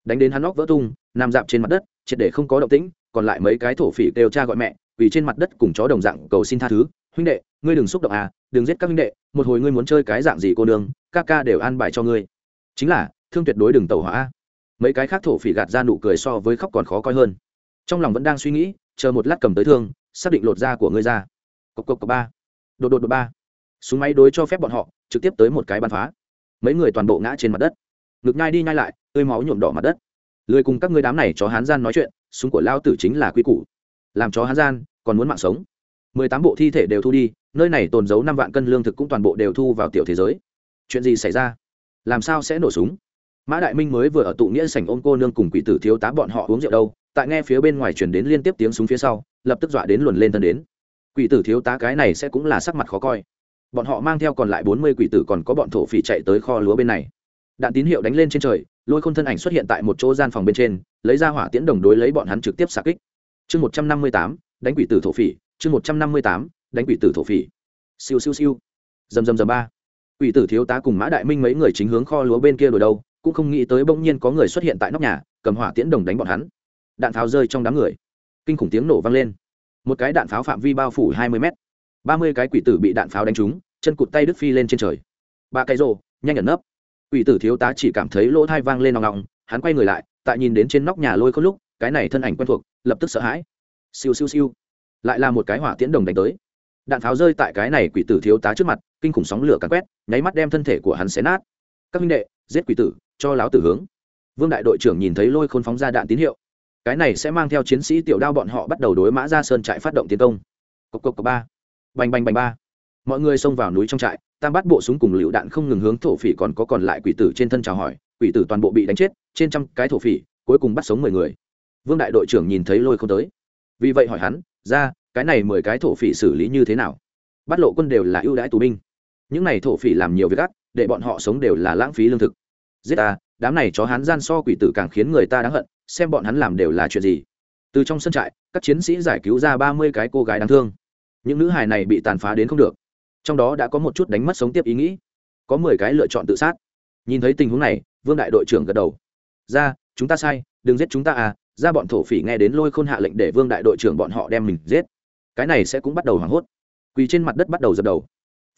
Đánh đến hắn óc vỡ tung, nằm dạp trên mặt đất, triệt để không có động tĩnh còn lại mấy cái thổ phỉ đều cha gọi mẹ, vì trên mặt đất cùng chó đồng dạng cầu xin tha thứ, huynh đệ, ngươi đừng xúc động à đừng giết các huynh đệ, một hồi ngươi muốn chơi cái dạng gì cô nương, ca ca đều an bài cho ngươi. Chính là, thương tuyệt đối đừng tẩu hỏa mấy cái khác thổ phỉ gạt ra nụ cười so với khóc còn khó coi hơn. Trong lòng vẫn đang suy nghĩ, chờ một lát cầm tới thương, xác định lột da của ngươi ra. Cộc cộc cộc ba. Đột đột đột ba. Súng máy đối cho phép bọn họ, trực tiếp tới một cái bắn phá. Mấy người toàn bộ ngã trên mặt đất. Ngực nhai đi nhai lại, tươi máu nhuộm đỏ mặt đất. Lười cùng các ngươi đám này chó hán gian nói chuyện súng của lao tử chính là quy củ. Làm chó hán gian, còn muốn mạng sống. Mười tám bộ thi thể đều thu đi, nơi này tồn giấu năm vạn cân lương thực cũng toàn bộ đều thu vào tiểu thế giới. Chuyện gì xảy ra? Làm sao sẽ nổ súng? Mã đại minh mới vừa ở tụ nghĩa sảnh ôm cô nương cùng quỷ tử thiếu tá bọn họ uống rượu đâu, tại nghe phía bên ngoài chuyển đến liên tiếp tiếng súng phía sau, lập tức dọa đến luồn lên thân đến. Quỷ tử thiếu tá cái này sẽ cũng là sắc mặt khó coi. Bọn họ mang theo còn lại bốn mươi quỷ tử còn có bọn thổ phỉ chạy tới kho lúa bên này đạn tín hiệu đánh lên trên trời, lôi khôn thân ảnh xuất hiện tại một chỗ gian phòng bên trên, lấy ra hỏa tiễn đồng đối lấy bọn hắn trực tiếp xạ kích. Chương một trăm năm mươi tám, đánh quỷ tử thổ phỉ, chương một trăm năm mươi tám, đánh quỷ tử thổ phỉ. Siêu siêu siêu. Dầm dầm dầm ba. Quỷ tử thiếu tá cùng mã đại minh mấy người chính hướng kho lúa bên kia đổi đâu, cũng không nghĩ tới bỗng nhiên có người xuất hiện tại nóc nhà, cầm hỏa tiễn đồng đánh bọn hắn. Đạn pháo rơi trong đám người. Kinh khủng tiếng nổ vang lên. Một cái đạn pháo phạm vi bao phủ hai mươi m ba mươi cái quỷ tử bị đạn pháo đánh trúng, chân cụt tay đứt phi lên trên trời. Ba cái rồ, nhanh ẩn nấp quỷ tử thiếu tá chỉ cảm thấy lỗ thai vang lên nòng nòng, hắn quay người lại, tại nhìn đến trên nóc nhà lôi khôn lúc, cái này thân ảnh quen thuộc, lập tức sợ hãi. Siêu siêu siêu. Lại là một cái hỏa tiễn đồng đánh tới. Đạn pháo rơi tại cái này quỷ tử thiếu tá trước mặt, kinh khủng sóng lửa càn quét, nháy mắt đem thân thể của hắn xé nát. Các huynh đệ, giết quỷ tử, cho láo tử hướng. Vương đại đội trưởng nhìn thấy lôi khôn phóng ra đạn tín hiệu. Cái này sẽ mang theo chiến sĩ tiểu đao bọn họ bắt đầu đối mã ra sơn trại phát động tiến công. Cục cục cục ba. Bành bành bành ba mọi người xông vào núi trong trại, tam bắt bộ súng cùng lựu đạn không ngừng hướng thổ phỉ còn có còn lại quỷ tử trên thân chào hỏi, quỷ tử toàn bộ bị đánh chết, trên trăm cái thổ phỉ, cuối cùng bắt sống mười người. Vương đại đội trưởng nhìn thấy lôi không tới. Vì vậy hỏi hắn, ra, cái này mười cái thổ phỉ xử lý như thế nào? Bắt lộ quân đều là ưu đãi tù binh. Những này thổ phỉ làm nhiều việc gắt để bọn họ sống đều là lãng phí lương thực. Giết ta, đám này chó hắn gian so quỷ tử càng khiến người ta đáng hận, xem bọn hắn làm đều là chuyện gì. Từ trong sân trại, các chiến sĩ giải cứu ra ba mươi cái cô gái đáng thương. Những nữ hài này bị tàn phá đến không được trong đó đã có một chút đánh mất sống tiếp ý nghĩ. Có mười cái lựa chọn tự sát. Nhìn thấy tình huống này, vương đại đội trưởng gật đầu. Ra, chúng ta sai, đừng giết chúng ta à ra bọn thổ phỉ nghe đến lôi khôn hạ lệnh để vương đại đội trưởng bọn họ đem mình giết. Cái này sẽ cũng bắt đầu hoảng hốt. Quỳ trên mặt đất bắt đầu dập đầu.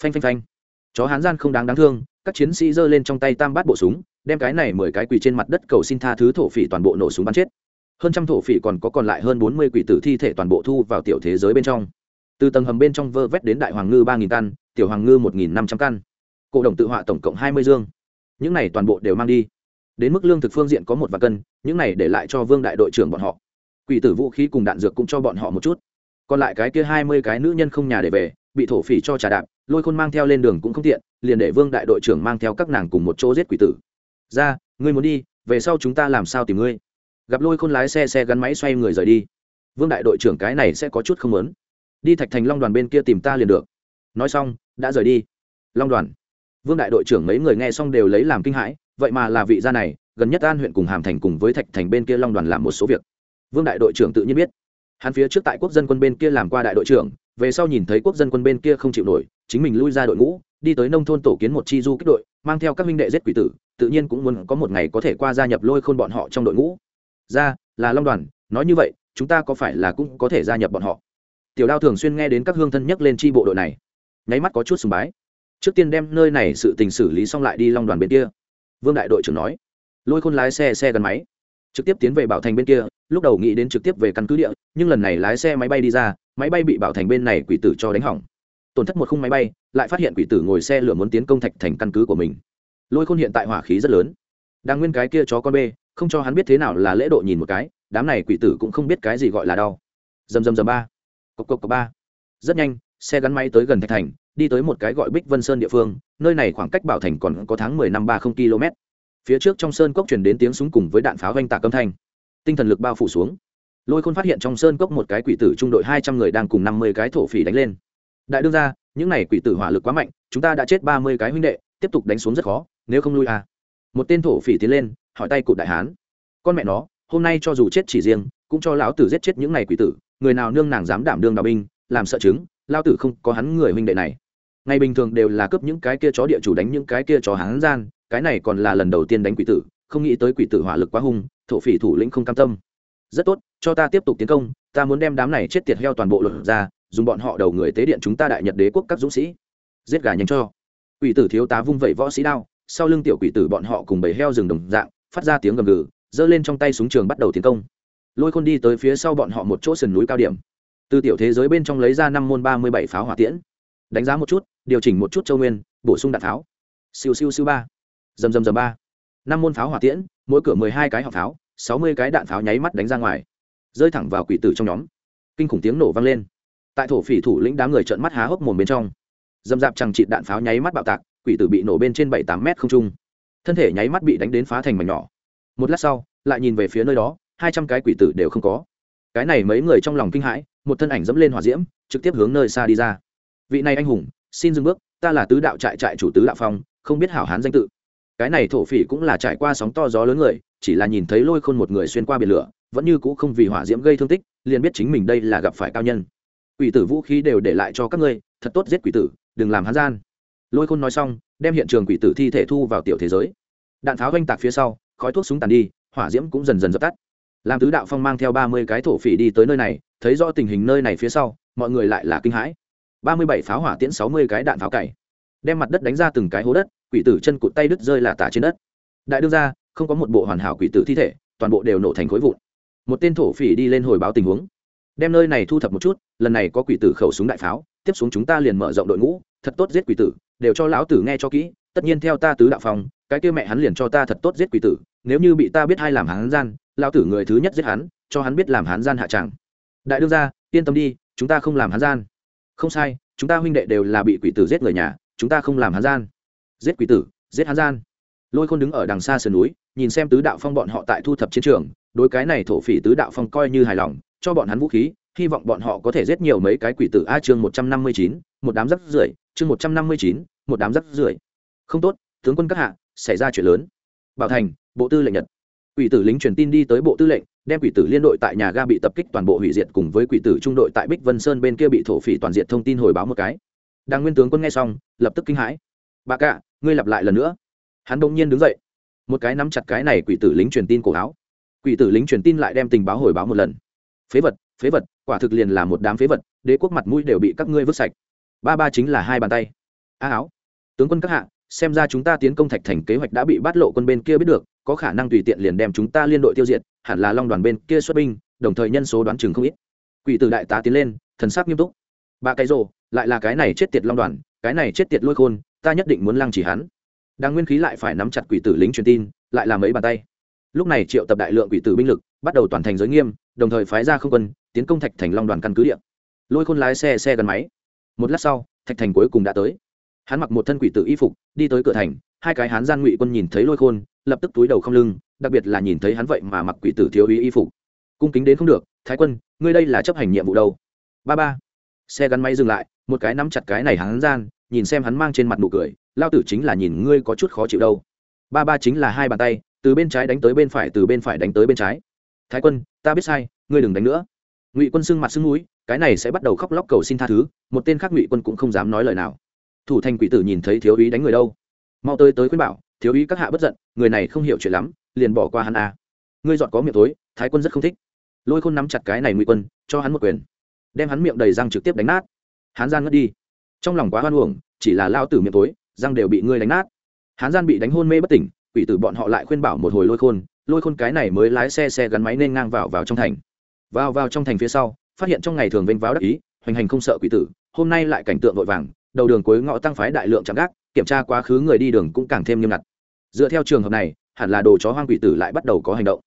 Phanh phanh phanh. Chó hán gian không đáng đáng thương, các chiến sĩ giơ lên trong tay tam bát bộ súng, đem cái này mười cái quỳ trên mặt đất cầu xin tha thứ thổ phỉ toàn bộ nổ súng bắn chết. Hơn trăm thổ phỉ còn có còn lại hơn bốn mươi quỷ tử thi thể toàn bộ thu vào tiểu thế giới bên trong từ tầng hầm bên trong vơ vét đến đại hoàng ngư ba nghìn căn, tiểu hoàng ngư một nghìn năm trăm căn. Cổ đồng tự họa tổng cộng hai mươi dương. Những này toàn bộ đều mang đi. Đến mức lương thực phương diện có một và cân, những này để lại cho vương đại đội trưởng bọn họ. Quỷ tử vũ khí cùng đạn dược cũng cho bọn họ một chút. Còn lại cái kia hai mươi cái nữ nhân không nhà để về, bị thổ phỉ cho trà đạp, lôi khôn mang theo lên đường cũng không tiện, liền để vương đại đội trưởng mang theo các nàng cùng một chỗ giết quỷ tử. Ra, ngươi muốn đi, về sau chúng ta làm sao tìm ngươi? Gặp lôi khôn lái xe xe gắn máy xoay người rời đi. Vương đại đội trưởng cái này sẽ có chút không lớn đi thạch thành long đoàn bên kia tìm ta liền được. Nói xong, đã rời đi. Long đoàn. Vương đại đội trưởng mấy người nghe xong đều lấy làm kinh hãi, vậy mà là vị gia này, gần nhất an huyện cùng hàm thành cùng với thạch thành bên kia long đoàn làm một số việc. Vương đại đội trưởng tự nhiên biết. Hắn phía trước tại quốc dân quân bên kia làm qua đại đội trưởng, về sau nhìn thấy quốc dân quân bên kia không chịu nổi, chính mình lui ra đội ngũ, đi tới nông thôn tổ kiến một chi du kích đội, mang theo các minh đệ giết quỷ tử, tự nhiên cũng muốn có một ngày có thể qua gia nhập lôi khôn bọn họ trong đội ngũ. Ra, là long đoàn, nói như vậy, chúng ta có phải là cũng có thể gia nhập bọn họ? Tiểu đao thường xuyên nghe đến các hương thân nhắc lên tri bộ đội này. Nháy mắt có chút sùng bái. Trước tiên đem nơi này sự tình xử lý xong lại đi long đoàn bên kia. Vương đại đội trưởng nói. Lôi khôn lái xe xe gắn máy. Trực tiếp tiến về bảo thành bên kia, lúc đầu nghĩ đến trực tiếp về căn cứ địa, nhưng lần này lái xe máy bay đi ra, máy bay bị bảo thành bên này quỷ tử cho đánh hỏng. Tổn thất một khung máy bay, lại phát hiện quỷ tử ngồi xe lửa muốn tiến công thạch thành căn cứ của mình. Lôi khôn hiện tại hỏa khí rất lớn. Đang nguyên cái kia chó con bê, không cho hắn biết thế nào là lễ độ nhìn một cái, đám này quỷ tử cũng không biết cái gì gọi là đau. Dầm dầm dầm ba cộc cộc cộc ba. Rất nhanh, xe gắn máy tới gần thạch thành, đi tới một cái gọi bích vân sơn địa phương, nơi này khoảng cách bảo thành còn có tháng mười năm ba không km. Phía trước trong sơn cốc chuyển đến tiếng súng cùng với đạn pháo oanh tạc âm thanh. Tinh thần lực bao phủ xuống. Lôi khôn phát hiện trong sơn cốc một cái quỷ tử trung đội hai trăm người đang cùng năm mươi cái thổ phỉ đánh lên. Đại đương ra những n à y quỷ tử hỏa lực quá mạnh, chúng ta đã chết ba mươi cái huynh đệ, tiếp tục đánh xuống rất khó, nếu không lui à. một tên thổ phỉ tiến lên, hỏi tay cụ đại hán. Con mẹ nó, hôm nay cho dù chết chỉ riêng, cũng cho lão tử giết chết những n à y quỷ tử người nào nương nàng dám đảm đương đạo binh, làm sợ chứng, lao tử không có hắn người huynh đệ này. Ngày bình thường đều là cướp những cái kia chó địa chủ đánh những cái kia chó hắn gian, cái này còn là lần đầu tiên đánh quỷ tử, không nghĩ tới quỷ tử hỏa lực quá hung, thổ phỉ thủ lĩnh không cam tâm. Rất tốt, cho ta tiếp tục tiến công, ta muốn đem đám này chết tiệt heo toàn bộ luật ra, dùng bọn họ đầu người tế điện chúng ta đại nhật đế quốc các dũng sĩ. Giết gà nhanh cho. Quỷ tử thiếu tá vung vẩy võ sĩ đao, sau lưng tiểu quỷ tử bọn họ cùng bầy heo rừng đồng dạng, phát ra tiếng gầm gừ, giơ lên trong tay súng trường bắt đầu tiến công lôi khôn đi tới phía sau bọn họ một chỗ sườn núi cao điểm. Từ tiểu thế giới bên trong lấy ra năm môn ba mươi bảy pháo hỏa tiễn. Đánh giá một chút, điều chỉnh một chút châu nguyên, bổ sung đạn pháo siêu siêu siêu ba. Dầm dầm dầm ba. Năm môn pháo hỏa tiễn, mỗi cửa mười hai cái hỏa pháo sáu mươi cái đạn pháo nháy mắt đánh ra ngoài. Rơi thẳng vào quỷ tử trong nhóm. Kinh khủng tiếng nổ vang lên. Tại thổ phỉ thủ lĩnh đám người trợn mắt há hốc mồm bên trong. Dầm dạp chẳng chịt đạn pháo nháy mắt bạo tạc, quỷ tử bị nổ bên trên bảy tám mét không trung. Thân thể nháy mắt bị đánh đến phá thành mảnh nhỏ. Một lát sau, lại nhìn về phía nơi đó hai trăm cái quỷ tử đều không có. Cái này mấy người trong lòng kinh hãi, một thân ảnh dẫm lên hỏa diễm, trực tiếp hướng nơi xa đi ra. Vị này anh hùng, xin dừng bước, ta là tứ đạo trại trại chủ tứ đạo phong, không biết hảo hán danh tự. Cái này thổ phỉ cũng là trải qua sóng to gió lớn người, chỉ là nhìn thấy lôi khôn một người xuyên qua biển lửa, vẫn như cũ không vì hỏa diễm gây thương tích, liền biết chính mình đây là gặp phải cao nhân. Quỷ tử vũ khí đều để lại cho các ngươi, thật tốt giết quỷ tử, đừng làm hán gian. Lôi khôn nói xong, đem hiện trường quỷ tử thi thể thu vào tiểu thế giới. Đạn pháo oanh tạc phía sau, khói thuốc súng tàn đi, hỏa diễm cũng dần dần dập tắt làm tứ đạo phong mang theo ba mươi cái thổ phỉ đi tới nơi này, thấy rõ tình hình nơi này phía sau, mọi người lại là kinh hãi. Ba mươi bảy pháo hỏa tiễn, sáu mươi cái đạn pháo cày. Đem mặt đất đánh ra từng cái hố đất, quỷ tử chân cụt tay đứt rơi là tả trên đất. Đại đương ra không có một bộ hoàn hảo quỷ tử thi thể, toàn bộ đều nổ thành khối vụn. Một tên thổ phỉ đi lên hồi báo tình huống. Đem nơi này thu thập một chút, lần này có quỷ tử khẩu súng đại pháo, tiếp xuống chúng ta liền mở rộng đội ngũ, thật tốt giết quỷ tử, đều cho lão tử nghe cho kỹ, tất nhiên theo ta tứ đạo phòng cái kia mẹ hắn liền cho ta thật tốt giết quỷ tử, nếu như bị ta biết hay làm hắn gian lão tử người thứ nhất giết hắn cho hắn biết làm hắn gian hạ tràng đại đương gia, yên tâm đi chúng ta không làm hắn gian. Không sai chúng ta huynh đệ đều là bị quỷ tử giết người nhà chúng ta không làm hắn gian. Giết quỷ tử giết hắn gian. Lôi khôn đứng ở đằng xa sườn núi nhìn xem tứ đạo phong bọn họ tại thu thập chiến trường đối cái này thổ phỉ tứ đạo phong coi như hài lòng cho bọn hắn vũ khí hy vọng bọn họ có thể giết nhiều mấy cái quỷ tử. A chương một trăm năm mươi chín một đám rắc rưởi chương một trăm năm mươi chín một đám rắc rưởi. Không tốt tướng quân các hạ xảy ra chuyện lớn. Bảo thành bộ tư lệnh nhật quỷ tử lính truyền tin đi tới bộ tư lệnh, đem quỷ tử liên đội tại nhà ga bị tập kích toàn bộ hủy diệt cùng với quỷ tử trung đội tại bích vân sơn bên kia bị thổ phỉ toàn diện thông tin hồi báo một cái. Đang nguyên tướng quân nghe xong, lập tức kinh hãi. Bà cạ ngươi lặp lại lần nữa. Hắn bỗng nhiên đứng dậy, một cái nắm chặt cái này quỷ tử lính truyền tin cổ áo. Quỷ tử lính truyền tin lại đem tình báo hồi báo một lần. Phế vật phế vật, quả thực liền là một đám phế vật, đế quốc mặt mũi đều bị các ngươi vứt sạch. Ba ba chính là hai bàn tay. A áo, tướng quân các hạ xem ra chúng ta tiến công thạch thành kế hoạch đã bị bắt lộ quân bên kia biết được, có khả năng tùy tiện liền đem chúng ta liên đội tiêu diệt, hẳn là long đoàn bên kia xuất binh, đồng thời nhân số đoán chừng không ít. Quỷ tử đại tá tiến lên, thần sắc nghiêm túc. Ba cái rồ, lại là cái này chết tiệt long đoàn, cái này chết tiệt lôi khôn, ta nhất định muốn lăng chỉ hắn. Đang nguyên khí lại phải nắm chặt quỷ tử lính truyền tin, lại là mấy bàn tay. Lúc này triệu tập đại lượng quỷ tử binh lực, bắt đầu toàn thành giới nghiêm, đồng thời phái ra không quân, tiến công thạch thành long đoàn căn cứ địa. Lôi khôn lái xe xe gắn máy. Một lát sau, thạch thành cuối cùng đã tới hắn mặc một thân quỷ tử y phục, đi tới cửa thành, hai cái hán gian ngụy quân nhìn thấy lôi khôn, lập tức túi đầu không lưng, đặc biệt là nhìn thấy hắn vậy mà mặc quỷ tử thiếu ý y phục. Cung kính đến không được, thái quân, ngươi đây là chấp hành nhiệm vụ đâu? Ba ba. Xe gắn máy dừng lại, một cái nắm chặt cái này hắn gian, nhìn xem hắn mang trên mặt nụ cười, lao tử chính là nhìn ngươi có chút khó chịu đâu. Ba ba chính là hai bàn tay, từ bên trái đánh tới bên phải, từ bên phải đánh tới bên trái. Thái quân, ta biết sai, ngươi đừng đánh nữa. Ngụy quân sưng mặt sưng núi cái này sẽ bắt đầu khóc lóc cầu xin tha thứ, một tên khác ngụy quân cũng không dám nói lời nào thủ thành quỷ tử nhìn thấy thiếu úy đánh người đâu? Mau tới tới khuyên bảo, thiếu úy các hạ bất giận, người này không hiểu chuyện lắm, liền bỏ qua hắn à. ngươi dọn có miệng tối thái quân rất không thích. Lôi khôn nắm chặt cái này ngụy quân, cho hắn một quyền. Đem hắn miệng đầy răng trực tiếp đánh nát. Hắn gian ngất đi. Trong lòng quá hoan uổng, chỉ là lao tử miệng tối răng đều bị ngươi đánh nát. Hắn gian bị đánh hôn mê bất tỉnh, quỷ tử bọn họ lại khuyên bảo một hồi lôi khôn. Lôi khôn cái này mới lái xe xe gắn máy nên ngang vào vào trong thành. Vào vào trong thành phía sau, phát hiện trong ngày thường vênh váo đắc ý, hoành hành không sợ quỷ tử, hôm nay lại cảnh tượng vội vàng đầu đường cuối ngõ tăng phái đại lượng chạm gác, kiểm tra quá khứ người đi đường cũng càng thêm nghiêm ngặt. Dựa theo trường hợp này, hẳn là đồ chó hoang quỷ tử lại bắt đầu có hành động.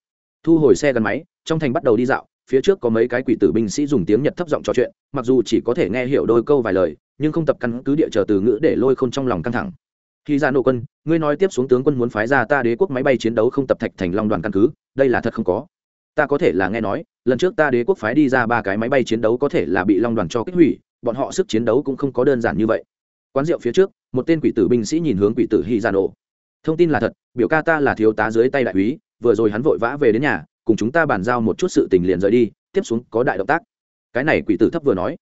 Thu hồi xe gắn máy, trong thành bắt đầu đi dạo, phía trước có mấy cái quỷ tử binh sĩ dùng tiếng nhật thấp giọng trò chuyện, mặc dù chỉ có thể nghe hiểu đôi câu vài lời, nhưng không tập căn cứ địa chờ từ ngữ để lôi khôn trong lòng căng thẳng. Khi ra nộ quân, ngươi nói tiếp xuống tướng quân muốn phái ra ta đế quốc máy bay chiến đấu không tập thạch thành long đoàn căn cứ, đây là thật không có. Ta có thể là nghe nói, lần trước ta đế quốc phái đi ra ba cái máy bay chiến đấu có thể là bị long đoàn cho kích hủy bọn họ sức chiến đấu cũng không có đơn giản như vậy. Quán rượu phía trước, một tên quỷ tử binh sĩ nhìn hướng quỷ tử hy ra nổ thông tin là thật, biểu ca ta là thiếu tá dưới tay đại úy, vừa rồi hắn vội vã về đến nhà, cùng chúng ta bàn giao một chút sự tình liền rời đi, tiếp xuống có đại động tác. Cái này quỷ tử thấp vừa nói.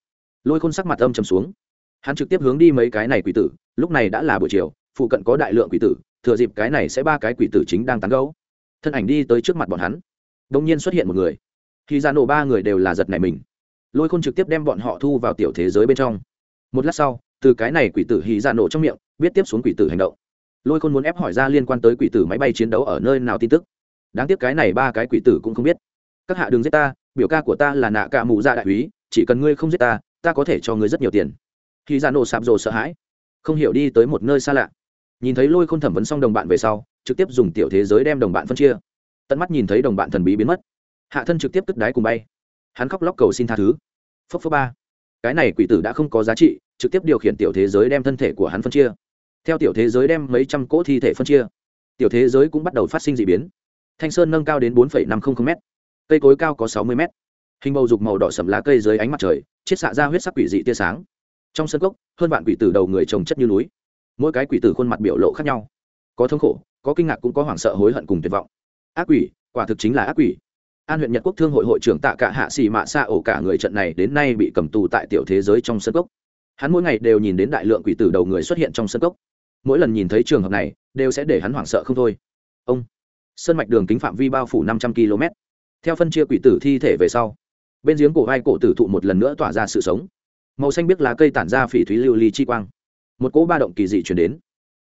Lôi khôn sắc mặt âm trầm xuống. Hắn trực tiếp hướng đi mấy cái này quỷ tử, lúc này đã là buổi chiều, phụ cận có đại lượng quỷ tử, thừa dịp cái này sẽ ba cái quỷ tử chính đang tán gấu thân ảnh đi tới trước mặt bọn hắn. Đột nhiên xuất hiện một người. Khi ra nổ ba người đều là giật này mình lôi khôn trực tiếp đem bọn họ thu vào tiểu thế giới bên trong. Một lát sau, từ cái này quỷ tử hì ra nổ trong miệng, biết tiếp xuống quỷ tử hành động. Lôi khôn muốn ép hỏi ra liên quan tới quỷ tử máy bay chiến đấu ở nơi nào tin tức. Đáng tiếc cái này ba cái quỷ tử cũng không biết. Các hạ đừng giết ta, biểu ca của ta là nạ cả mù ra đại úy, chỉ cần ngươi không giết ta ta có thể cho ngươi rất nhiều tiền. Khi ra nổ sạp rồ sợ hãi. Không hiểu đi tới một nơi xa lạ. Nhìn thấy lôi khôn thẩm vấn xong đồng bạn về sau, trực tiếp dùng tiểu thế giới đem đồng bạn phân chia. Tận mắt nhìn thấy đồng bạn thần bí biến mất. Hạ thân trực tiếp cất đáy cùng bay. Hắn khóc lóc cầu xin tha thứ phốc phốc ba. Cái này quỷ tử đã không có giá trị, trực tiếp điều khiển tiểu thế giới đem thân thể của hắn phân chia. Theo tiểu thế giới đem mấy trăm cỗ thi thể phân chia, tiểu thế giới cũng bắt đầu phát sinh d ị biến. Thanh sơn nâng cao đến bốn năm trăm linh m cây cối cao có sáu mươi m hình bầu dục màu đỏ sầm lá cây dưới ánh mặt trời, chiết xạ ra huyết sắc quỷ dị tia sáng. Trong sân cốc, hơn vạn quỷ tử đầu người trồng chất như núi. Mỗi cái quỷ tử khuôn mặt biểu lộ khác nhau. Có thống khổ, có kinh ngạc cũng có hoảng sợ, hối hận cùng tuyệt vọng. Ác quỷ, quả thực chính là ác quỷ an huyện nhật quốc thương hội hội trưởng tạ cả hạ xì mạ xa ổ cả người trận này đến nay bị cầm tù tại tiểu thế giới trong sân cốc. Hắn mỗi ngày đều nhìn đến đại lượng quỷ tử đầu người xuất hiện trong sân cốc. Mỗi lần nhìn thấy trường hợp này, đều sẽ để hắn hoảng sợ không thôi. Ông, sân mạch đường kính phạm vi bao phủ năm trăm km theo phân chia quỷ tử thi thể về sau, bên giếng cổ vai cổ tử thụ một lần nữa tỏa ra sự sống. Màu xanh biết lá cây tản ra phỉ thúy lưu ly chi quang. Một cỗ ba động kỳ dị chuyển đến.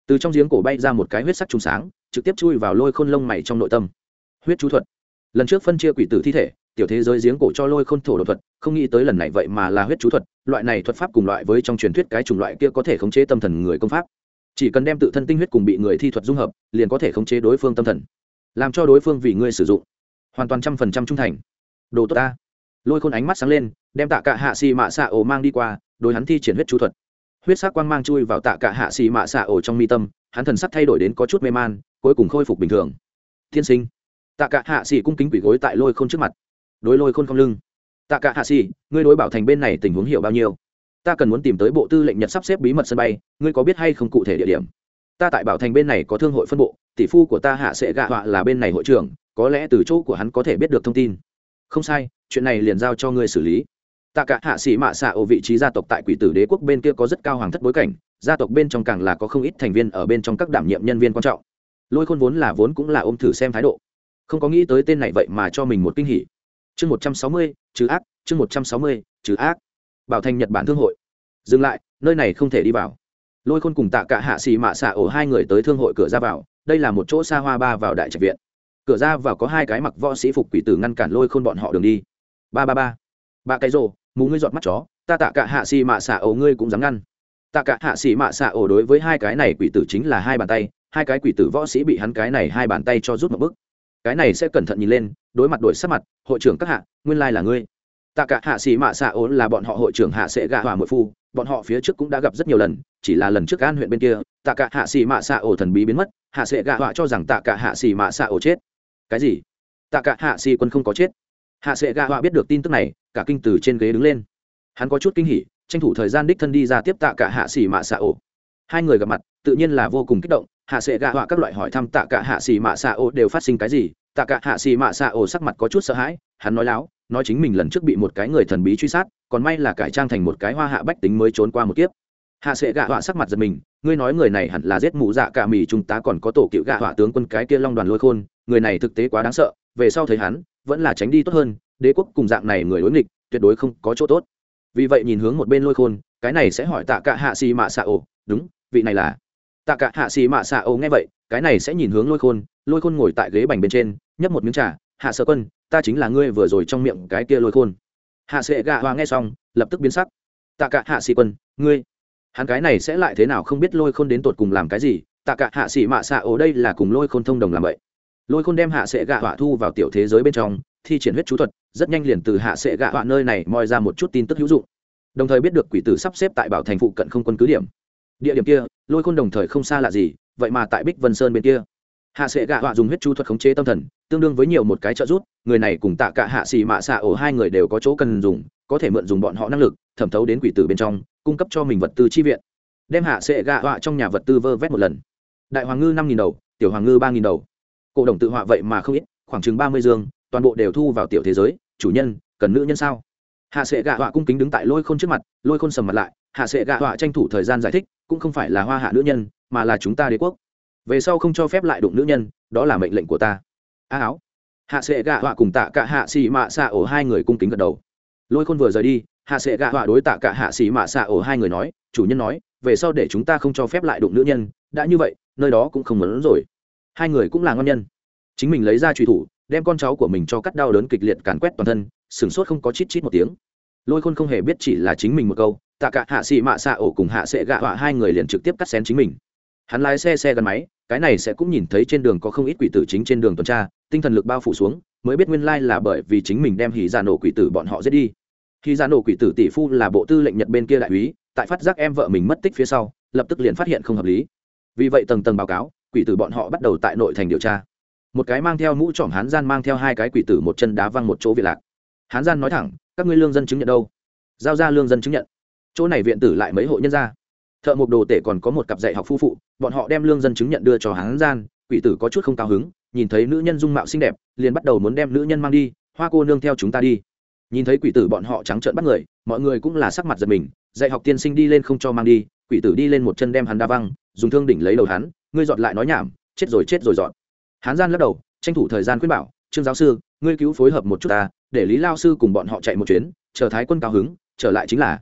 Từ trong giếng cổ bay ra một cái huyết sắc trùng sáng, trực tiếp chui vào lôi khôn lông mày trong nội tâm. Huyết chú thuật lần trước phân chia quỷ tử thi thể, tiểu thế giới giếng cổ cho lôi khôn thổ đột thuật, không nghĩ tới lần này vậy mà là huyết chú thuật, loại này thuật pháp cùng loại với trong truyền thuyết cái chủng loại kia có thể khống chế tâm thần người công pháp. Chỉ cần đem tự thân tinh huyết cùng bị người thi thuật dung hợp, liền có thể khống chế đối phương tâm thần. Làm cho đối phương vì ngươi sử dụng. Hoàn toàn trăm phần trăm trung thành. Đồ tốt ta. Lôi khôn ánh mắt sáng lên, đem tạ cả hạ xì mạ xạ ổ mang đi qua, đối hắn thi triển huyết chú thuật. Huyết sắc quang mang chui vào tạ cả hạ xì mạ xạ ổ trong mi tâm, hắn thần sắc thay đổi đến có chút mê man, cuối cùng khôi phục bình thường. Tiên sinh tạ cả hạ xỉ cung kính quỷ gối tại lôi khôn trước mặt. Đối lôi khôn không lưng. Tạ cả hạ xỉ ngươi đối bảo thành bên này tình huống hiểu bao nhiêu? Ta cần muốn tìm tới bộ tư lệnh nhật sắp xếp bí mật sân bay, ngươi có biết hay không cụ thể địa điểm? Ta tại bảo thành bên này có thương hội phân bộ, tỷ phu của ta hạ sẽ gạ họa là bên này hội trưởng, có lẽ từ chỗ của hắn có thể biết được thông tin. Không sai, chuyện này liền giao cho ngươi xử lý. Tạ cả hạ sĩ mạ xạ ô vị trí gia tộc tại quỷ tử đế quốc bên kia có rất cao hoàng thất bối cảnh, gia tộc bên trong càng là có không ít thành viên ở bên trong các đảm nhiệm nhân viên quan trọng. Lôi khôn vốn là vốn cũng là ôm thử xem thái độ không có nghĩ tới tên này vậy mà cho mình một kinh hỉ. Chương một trăm sáu mươi, trừ ác, chương một trăm sáu mươi, trừ ác. Bảo thành nhật bản thương hội. Dừng lại, nơi này không thể đi vào. Lôi khôn cùng tạ cả hạ xì mạ xạ ổ hai người tới thương hội cửa ra vào, đây là một chỗ xa hoa ba vào đại trạch viện. Cửa ra vào có hai cái mặc võ sĩ phục quỷ tử ngăn cản lôi khôn bọn họ đường đi. Ba ba ba. Ba cái rồ, mù ngươi giọt mắt chó, ta tạ cả hạ xì mạ xạ ổ ngươi cũng dám ngăn. Tạ cả hạ xì mạ xạ ổ đối với hai cái này quỷ tử chính là hai bàn tay, hai cái quỷ tử võ sĩ bị hắn cái này hai bàn tay cho rút một bức cái này sẽ cẩn thận nhìn lên, đối mặt đổi sắc mặt, hội trưởng các hạ, nguyên lai là ngươi. Tạ cả hạ xì mạ xạ ốn là bọn họ hội trưởng hạ sẽ gạ hòa mội phu, bọn họ phía trước cũng đã gặp rất nhiều lần, chỉ là lần trước an huyện bên kia, tạ cả hạ xì mạ xạ ổ thần bí biến mất, hạ sẽ gạ hòa cho rằng tạ cả hạ xì mạ xạ ổ chết. Cái gì? Tạ cả hạ xì quân không có chết? Hạ sẽ gạ hòa biết được tin tức này, cả kinh từ trên ghế đứng lên. Hắn có chút kinh hỉ, tranh thủ thời gian đích thân đi ra tiếp tạ cả hạ xì mạ xạ ổ hai người gặp mặt, tự nhiên là vô cùng kích động hạ Sệ gạ họa các loại hỏi thăm tạ cả hạ xì mạ xạ ổ đều phát sinh cái gì? Tạ cả hạ xì mạ xạ ổ sắc mặt có chút sợ hãi, hắn nói láo, nói chính mình lần trước bị một cái người thần bí truy sát, còn may là cải trang thành một cái hoa hạ bách tính mới trốn qua một kiếp. Hạ Sệ gạ họa sắc mặt giật mình, ngươi nói người này hẳn là giết mụ dạ cả mì chúng ta còn có tổ cựu gạ họa tướng quân cái kia long đoàn lôi khôn, người này thực tế quá đáng sợ, về sau thấy hắn, vẫn là tránh đi tốt hơn, đế quốc cùng dạng này người đối nghịch, tuyệt đối không có chỗ tốt. Vì vậy nhìn hướng một bên lôi khôn, cái này sẽ hỏi tạ cả hạ xì mạ xạ ổ đúng, vị này là? Tạ cả hạ xì mạ xạ ổ nghe vậy, cái này sẽ nhìn hướng lôi khôn. Lôi khôn ngồi tại ghế bành bên trên, nhấp một miếng trà. Hạ sở quân, ta chính là ngươi vừa rồi trong miệng cái kia lôi khôn. Hạ sệ gạ hoa nghe xong, lập tức biến sắc. Tạ cả hạ sĩ quân, ngươi, hắn cái này sẽ lại thế nào không biết lôi khôn đến tột cùng làm cái gì? Tạ cả hạ sĩ mạ xạ ổ đây là cùng lôi khôn thông đồng làm vậy. Lôi khôn đem hạ sệ gạ họa thu vào tiểu thế giới bên trong, thi triển huyết chú thuật, rất nhanh liền từ hạ sệ gạ họa nơi này moi ra một chút tin tức hữu dụng. Đồng thời biết được quỷ tử sắp xếp tại bảo thành phụ cận không quân cứ điểm địa điểm kia, lôi khôn đồng thời không xa lạ gì, vậy mà tại bích vân sơn bên kia. Hạ sệ gạ họa dùng huyết chú thuật khống chế tâm thần, tương đương với nhiều một cái trợ giúp, người này cùng tạ cả hạ xì mạ xạ ổ hai người đều có chỗ cần dùng, có thể mượn dùng bọn họ năng lực, thẩm thấu đến quỷ tử bên trong, cung cấp cho mình vật tư chi viện. Đem hạ sệ gạ họa trong nhà vật tư vơ vét một lần. Đại hoàng ngư năm nghìn đầu, tiểu hoàng ngư ba nghìn đầu. Cổ đồng tự họa vậy mà không ít, khoảng chừng ba mươi dương, toàn bộ đều thu vào tiểu thế giới, chủ nhân, cần nữ nhân sao? Hạ sệ gạ họa cung kính đứng tại lôi khôn trước mặt, lôi khôn sầm mặt lại, hạ sệ gạ họa tranh thủ thời gian giải thích cũng không phải là hoa hạ nữ nhân, mà là chúng ta đế quốc. Về sau không cho phép lại đụng nữ nhân, đó là mệnh lệnh của ta. A áo. Hạ sệ gạ họa cùng tạ cả hạ xì mạ xạ ổ hai người cung kính gật đầu. Lôi khôn vừa rời đi, hạ sệ gạ họa đối tạ cả hạ xì mạ xạ ổ hai người nói, chủ nhân nói, về sau để chúng ta không cho phép lại đụng nữ nhân, đã như vậy, nơi đó cũng không muốn rồi. Hai người cũng là ngon nhân. Chính mình lấy ra truy thủ, đem con cháu của mình cho cắt đau đớn kịch liệt càn quét toàn thân, sửng sốt không có chít chít một tiếng. Lôi khôn không hề biết chỉ là chính mình một câu tạ cả hạ xì mạ xạ ổ cùng hạ sẽ gạ họa hai người liền trực tiếp cắt xén chính mình. Hắn lái xe xe gắn máy, cái này sẽ cũng nhìn thấy trên đường có không ít quỷ tử chính trên đường tuần tra, tinh thần lực bao phủ xuống, mới biết nguyên lai là bởi vì chính mình đem hỉ ra nổ quỷ tử bọn họ giết đi. Khi ra dạ nổ quỷ tử tỷ phu là bộ tư lệnh nhật bên kia đại úy, tại phát giác em vợ mình mất tích phía sau, lập tức liền phát hiện không hợp lý. Vì vậy tầng tầng báo cáo, quỷ tử bọn họ bắt đầu tại nội thành điều tra. Một cái mang theo mũ trỏm hán gian mang theo hai cái quỷ tử một chân đá văng một chỗ việt lạc. Hán gian nói thẳng, các ngươi lương dân chứng nhận đâu? Giao ra lương dân chứng nhận chỗ này viện tử lại mấy hộ nhân ra thợ mộc đồ tể còn có một cặp dạy học phu phụ, bọn họ đem lương dân chứng nhận đưa cho hán gian, quỷ tử có chút không cao hứng, nhìn thấy nữ nhân dung mạo xinh đẹp, liền bắt đầu muốn đem nữ nhân mang đi, hoa cô nương theo chúng ta đi. Nhìn thấy quỷ tử bọn họ trắng trợn bắt người, mọi người cũng là sắc mặt giật mình, dạy học tiên sinh đi lên không cho mang đi, quỷ tử đi lên một chân đem hắn đa văng, dùng thương đỉnh lấy đầu hắn, ngươi dọn lại nói nhảm, chết rồi chết rồi dọn. Hắn gian lắc đầu, tranh thủ thời gian khuyên bảo, trương giáo sư, ngươi cứu phối hợp một chút ta, để lý lao sư cùng bọn họ chạy một chuyến, chờ thái quân cao hứng, trở lại chính là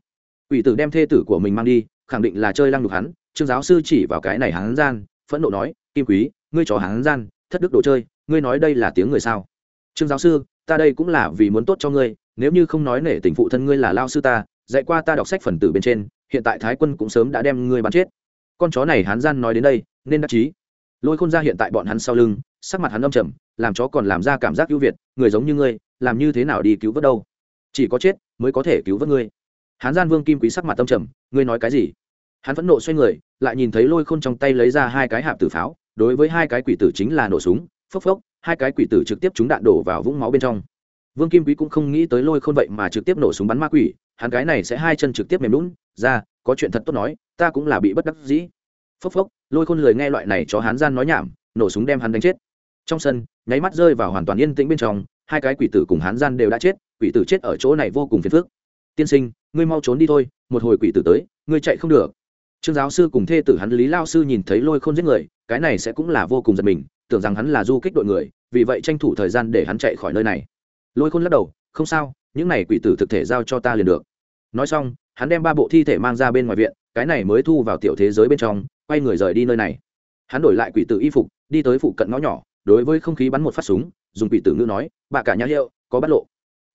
quỷ tử đem thê tử của mình mang đi, khẳng định là chơi lăng đục hắn. Trương giáo sư chỉ vào cái này hắn gian, phẫn nộ nói, kim quý, ngươi chó hắn gian, thất đức đồ chơi, ngươi nói đây là tiếng người sao? Trương giáo sư, ta đây cũng là vì muốn tốt cho ngươi, nếu như không nói nể tình phụ thân ngươi là lao sư ta, dạy qua ta đọc sách phần tử bên trên, hiện tại thái quân cũng sớm đã đem ngươi bắn chết. Con chó này hắn gian nói đến đây, nên đắc chí. Lôi khôn ra hiện tại bọn hắn sau lưng, sắc mặt hắn âm trầm, làm chó còn làm ra cảm giác ưu việt, người giống như ngươi, làm như thế nào đi cứu vớt đâu? Chỉ có chết mới có thể cứu vớt ngươi hán gian vương kim quý sắc mặt tâm trầm, ngươi nói cái gì? Hắn vẫn nộ xoay người, lại nhìn thấy lôi khôn trong tay lấy ra hai cái hạp tử pháo, đối với hai cái quỷ tử chính là nổ súng, phốc phốc, hai cái quỷ tử trực tiếp trúng đạn đổ vào vũng máu bên trong. Vương kim quý cũng không nghĩ tới lôi khôn vậy mà trực tiếp nổ súng bắn ma quỷ, hắn cái này sẽ hai chân trực tiếp mềm lún ra, có chuyện thật tốt nói, ta cũng là bị bất đắc dĩ. Phốc phốc, lôi khôn lười nghe loại này cho hắn gian nói nhảm, nổ súng đem hắn đánh chết. Trong sân, nháy mắt rơi vào hoàn toàn yên tĩnh bên trong, hai cái quỷ tử cùng hắn gian đều đã chết, quỷ tử chết ở chỗ này vô cùng phiền phức. Tiên sinh ngươi mau trốn đi thôi, một hồi quỷ tử tới, ngươi chạy không được. Trương giáo sư cùng thê tử hắn lý lao sư nhìn thấy lôi khôn giết người, cái này sẽ cũng là vô cùng giật mình, tưởng rằng hắn là du kích đội người, vì vậy tranh thủ thời gian để hắn chạy khỏi nơi này. Lôi khôn lắc đầu, không sao, những này quỷ tử thực thể giao cho ta liền được. Nói xong, hắn đem ba bộ thi thể mang ra bên ngoài viện, cái này mới thu vào tiểu thế giới bên trong, quay người rời đi nơi này. Hắn đổi lại quỷ tử y phục, đi tới phụ cận ngõ nhỏ, đối với không khí bắn một phát súng, dùng quỷ tử ngữ nói bà cả nhà hiệu, có bắt lộ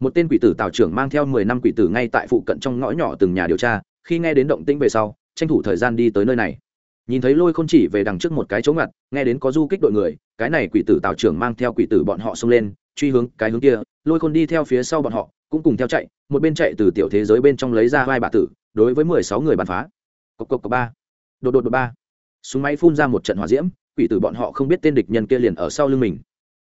một tên quỷ tử tào trưởng mang theo mười năm quỷ tử ngay tại phụ cận trong ngõ nhỏ từng nhà điều tra, khi nghe đến động tĩnh về sau, tranh thủ thời gian đi tới nơi này. Nhìn thấy lôi k h ô n chỉ về đằng trước một cái chống ngặt, nghe đến có du kích đội người, cái này quỷ tử tào trưởng mang theo quỷ tử bọn họ xông lên, truy hướng cái hướng kia, lôi khôn đi theo phía sau bọn họ, cũng cùng theo chạy, một bên chạy từ tiểu thế giới bên trong lấy ra vai bà tử, đối với mười sáu người bắn phá. Cộc cộc cộc ba. Đột đột đột ba. Súng máy phun ra một trận hỏa diễm, quỷ tử bọn họ không biết tên địch nhân kia liền ở sau lưng mình.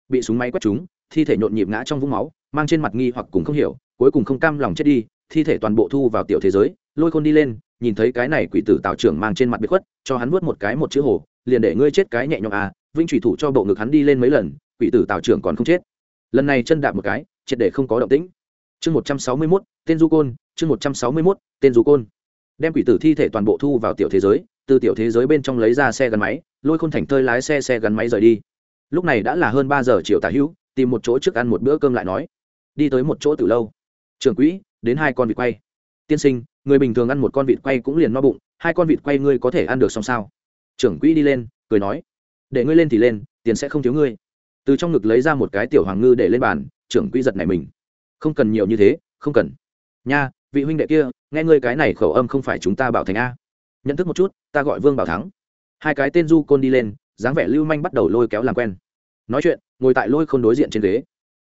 Bị súng máy quét trúng thi thể nhộn nhịp ngã trong vũng máu, mang trên mặt nghi hoặc cùng không hiểu, cuối cùng không cam lòng chết đi, thi thể toàn bộ thu vào tiểu thế giới, lôi khôn đi lên, nhìn thấy cái này quỷ tử tào trưởng mang trên mặt bị khuất, cho hắn vuốt một cái một chữ hồ, liền để ngươi chết cái nhẹ nhõm à vinh thủy thủ cho bộ ngực hắn đi lên mấy lần, quỷ tử tào trưởng còn không chết. Lần này chân đạp một cái, triệt để không có động tĩnh. Chương một trăm sáu mươi mốt, tên du côn, chương một trăm sáu mươi mốt, tên du côn. Đem quỷ tử thi thể toàn bộ thu vào tiểu thế giới, từ tiểu thế giới bên trong lấy ra xe gắn máy, lôi khôn thành thơi lái xe xe gắn máy rời đi. Lúc này đã là hơn ba giờ chiều tà hữu tìm một chỗ trước ăn một bữa cơm lại nói. Đi tới một chỗ từ lâu. Trưởng quỹ, đến hai con vịt quay. Tiên sinh, người bình thường ăn một con vịt quay cũng liền no bụng, hai con vịt quay ngươi có thể ăn được xong sao? Trưởng quỹ đi lên, cười nói. Để ngươi lên thì lên, tiền sẽ không thiếu ngươi. Từ trong ngực lấy ra một cái tiểu hoàng ngư để lên bàn, trưởng quỹ giật này mình. Không cần nhiều như thế, không cần. Nha, vị huynh đệ kia, nghe ngươi cái này khẩu âm không phải chúng ta bảo thành a. Nhận thức một chút, ta gọi vương bảo thắng. Hai cái tên du côn đi lên, dáng vẻ lưu manh bắt đầu lôi kéo làm quen nói chuyện, ngồi tại lôi khôn đối diện trên ghế.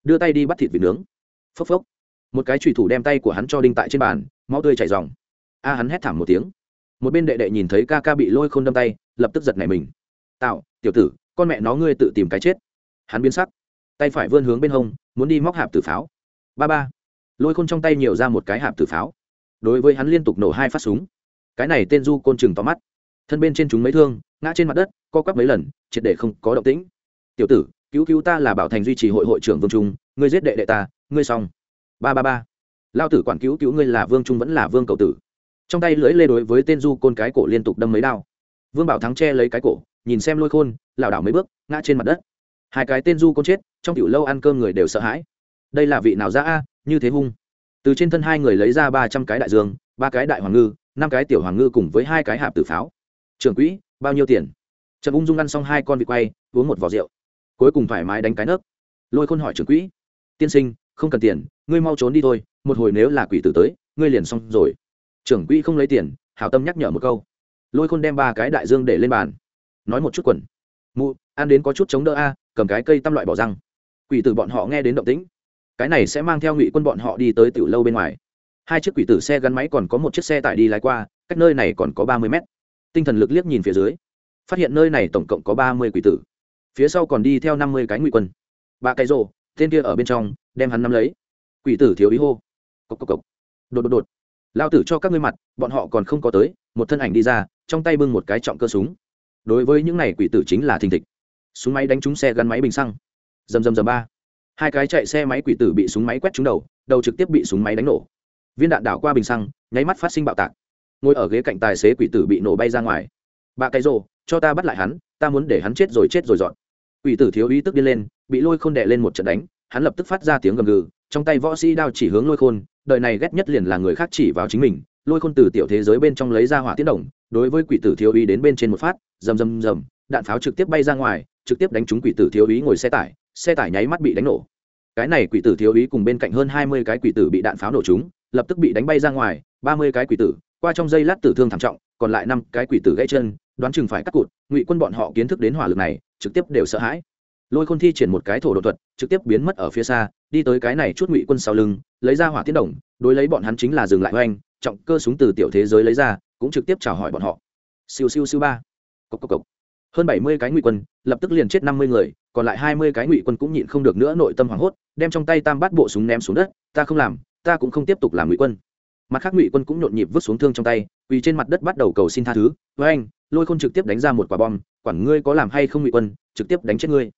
Đưa tay đi bắt thịt vịt nướng. Phốc phốc. Một cái trùy thủ đem tay của hắn cho đinh tại trên bàn mau tươi chảy dòng a hắn hét thảm một tiếng. Một bên đệ đệ nhìn thấy ca ca bị lôi khôn đâm tay, lập tức giật nảy mình. Tạo tiểu tử, con mẹ nó ngươi tự tìm cái chết. Hắn biến sắc. Tay phải vươn hướng bên hông, muốn đi móc hạp tử pháo. Ba ba. Lôi khôn trong tay nhiều ra một cái hạp tử pháo. Đối với hắn liên tục nổ hai phát súng. Cái này tên du côn chừng tóm mắt. Thân bên trên chúng mấy thương, ngã trên mặt đất, co quắp mấy lần, triệt để không có động tĩnh tiểu tử, cứu cứu ta là bảo thành duy trì hội hội trưởng vương trung, ngươi giết đệ đệ ta, ngươi xong. Ba ba ba. Lao tử quản cứu cứu ngươi là vương trung vẫn là vương cầu tử. Trong tay lưỡi lê đối với tên du côn cái cổ liên tục đâm mấy đao. Vương bảo thắng che lấy cái cổ, nhìn xem lôi khôn, lảo đảo mấy bước, ngã trên mặt đất. Hai cái tên du côn chết, trong tiểu lâu ăn cơm người đều sợ hãi. Đây là vị nào ra a, như thế hung. Từ trên thân hai người lấy ra ba trăm cái đại dương, ba cái đại hoàng ngư, năm cái tiểu hoàng ngư cùng với hai cái hạp tử pháo. Trưởng quỹ, bao nhiêu tiền? Trần ung dung ăn xong hai con vịt quay, uống một vỏ rượu cuối cùng thoải mái đánh cái nấc. Lôi khôn hỏi trưởng quỹ, tiên sinh, không cần tiền, ngươi mau trốn đi thôi, một hồi nếu là quỷ tử tới, ngươi liền xong rồi. Trưởng quỹ không lấy tiền, hảo tâm nhắc nhở một câu. Lôi khôn đem ba cái đại dương để lên bàn, nói một chút quần. Mụ, ăn đến có chút chống đỡ a, cầm cái cây tăm loại bỏ răng. Quỷ tử bọn họ nghe đến động tĩnh. Cái này sẽ mang theo ngụy quân bọn họ đi tới tiểu lâu bên ngoài. Hai chiếc quỷ tử xe gắn máy còn có một chiếc xe tải đi lái qua, cách nơi này còn có ba mươi mét. Tinh thần lực liếc nhìn phía dưới, phát hiện nơi này tổng cộng có ba mươi quỷ tử phía sau còn đi theo năm mươi cái ngụy quân. Ba cái rồ tên kia ở bên trong đem hắn nắm lấy. Quỷ tử thiếu ý hô. Cộc cộc cộc, đột đột đột. Lao tử cho các ngươi mặt bọn họ còn không có tới một thân ảnh đi ra trong tay bưng một cái trọng cơ súng. Đối với những này quỷ tử chính là thình thịch. Súng máy đánh trúng xe gắn máy bình xăng. Dầm dầm dầm ba. Hai cái chạy xe máy quỷ tử bị súng máy quét trúng đầu đầu trực tiếp bị súng máy đánh nổ. Viên đạn đảo qua bình xăng nháy mắt phát sinh bạo tạc. Ngồi ở ghế cạnh tài xế quỷ tử bị nổ bay ra ngoài. Bà cái rồ cho ta bắt lại hắn ta muốn để hắn chết rồi chết rồi dọn quỷ tử thiếu ý tức đi lên, bị lôi khôn đè lên một trận đánh, hắn lập tức phát ra tiếng gầm gừ, trong tay võ sĩ đao chỉ hướng lôi khôn, đời này ghét nhất liền là người khác chỉ vào chính mình, lôi khôn từ tiểu thế giới bên trong lấy ra hỏa tiễn đồng, đối với quỷ tử thiếu ý đến bên trên một phát, rầm rầm rầm, đạn pháo trực tiếp bay ra ngoài, trực tiếp đánh trúng quỷ tử thiếu ý ngồi xe tải xe tải nháy mắt bị đánh nổ. Cái này quỷ tử thiếu ý cùng bên cạnh hơn hai mươi cái quỷ tử bị đạn pháo nổ trúng, lập tức bị đánh bay ra ngoài, ba mươi cái quỷ tử, qua trong giây lát tử thương thảm trọng, còn lại năm cái quỷ tử gãy chân, đoán chừng phải cắt cụt, ngụy quân bọn họ kiến thức đến hỏa lực này trực tiếp đều sợ hãi. Lôi khôn thi triển một cái thổ đột thuật, trực tiếp biến mất ở phía xa, đi tới cái này chút ngụy quân sau lưng, lấy ra hỏa tiến đồng, đối lấy bọn hắn chính là dừng lại oanh, trọng cơ súng từ tiểu thế giới lấy ra, cũng trực tiếp chào hỏi bọn họ. Siêu siêu siêu ba. Cốc cốc cốc. hơn bảy mươi cái ngụy quân, lập tức liền chết năm mươi người, còn lại hai mươi cái ngụy quân cũng nhịn không được nữa nội tâm hoảng hốt, đem trong tay tam bát bộ súng ném xuống đất, ta không làm, ta cũng không tiếp tục làm ngụy quân. Mặt khác ngụy quân cũng nhộn nhịp vứt xuống thương trong tay, vì trên mặt đất bắt đầu cầu xin tha thứ với anh lôi khôn trực tiếp đánh ra một quả bom quản ngươi có làm hay không ngụy quân, trực tiếp đánh chết ngươi.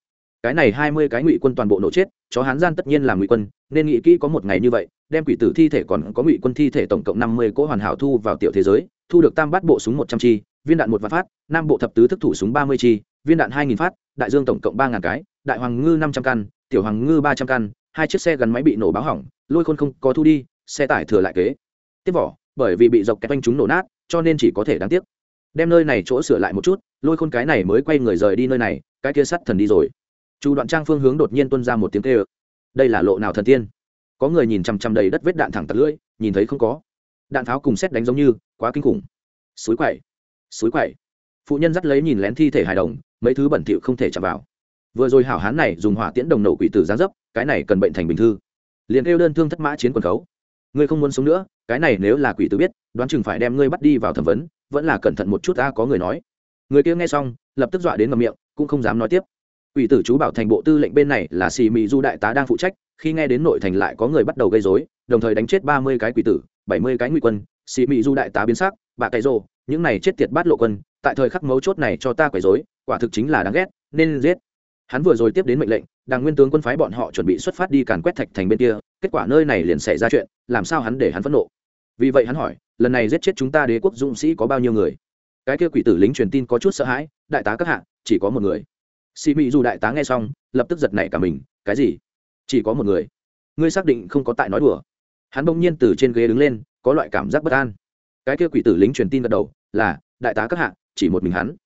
Cái này hai mươi cái ngụy quân toàn bộ nổ chết, chó hán gian tất nhiên là ngụy quân, nên nghĩ kỹ có một ngày như vậy, đem quỷ tử thi thể còn có ngụy quân thi thể tổng cộng năm mươi cỗ hoàn hảo thu vào tiểu thế giới, thu được tam bát bộ súng một trăm chi, viên đạn một vạn phát, nam bộ thập tứ thức thủ súng ba mươi chi, viên đạn hai nghìn phát, đại dương tổng cộng ba ngàn cái, đại hoàng ngư năm trăm căn, tiểu hoàng ngư ba trăm căn, hai chiếc xe gắn máy bị nổ báo hỏng, lôi khôn không có thu đi, xe tải thừa lại kế. Tiếp vỏ, bởi vì bị dọc kẹt anh chúng nổ nát, cho nên chỉ có thể đáng tiếc đem nơi này chỗ sửa lại một chút, lôi khôn cái này mới quay người rời đi nơi này, cái kia sắt thần đi rồi. Chu đoạn trang phương hướng đột nhiên tuân ra một tiếng kêu. Đây là lộ nào thần tiên? Có người nhìn chằm chằm đầy đất vết đạn thẳng tật lưỡi, nhìn thấy không có. Đạn tháo cùng xét đánh giống như, quá kinh khủng. Suối quậy suối quậy. Phụ nhân dắt lấy nhìn lén thi thể hài đồng, mấy thứ bẩn thỉu không thể chạm vào. Vừa rồi hảo hán này dùng hỏa tiễn đồng nổ quỷ tử gián dấp, cái này cần bệnh thành bình thư. Liền kêu đơn thương thất mã chiến quần khấu. Ngươi không muốn sống nữa, cái này nếu là quỷ tử biết, đoán chừng phải đem ngươi bắt đi vào thẩm vấn vẫn là cẩn thận một chút ta có người nói. Người kia nghe xong, lập tức dọa đến ngầm miệng, cũng không dám nói tiếp. Quỷ tử chú bảo thành bộ tư lệnh bên này là xì mị du đại tá đang phụ trách, khi nghe đến nội thành lại có người bắt đầu gây dối đồng thời đánh chết ba mươi cái quỷ tử, bảy mươi cái nguy quân, xì mị du đại tá biến sắc, bà cái rồ, những này chết tiệt bát lộ quân, tại thời khắc mấu chốt này cho ta quấy dối quả thực chính là đáng ghét, nên giết. Hắn vừa rồi tiếp đến mệnh lệnh đàng nguyên tướng quân phái bọn họ chuẩn bị xuất phát đi càn quét thạch thành bên kia, kết quả nơi này liền xảy ra chuyện, làm sao hắn để hắn phẫn nộ? Vì vậy hắn hỏi lần này giết chết chúng ta đế quốc dũng sĩ có bao nhiêu người? Cái kia quỷ tử lính truyền tin có chút sợ hãi, đại tá các hạ, chỉ có một người. Xì mị dù đại tá nghe xong, lập tức giật nảy cả mình, cái gì? Chỉ có một người. Ngươi xác định không có tại nói đùa. Hắn bỗng nhiên từ trên ghế đứng lên, có loại cảm giác bất an. Cái kia quỷ tử lính truyền tin gật đầu, là, đại tá các hạ, chỉ một mình hắn.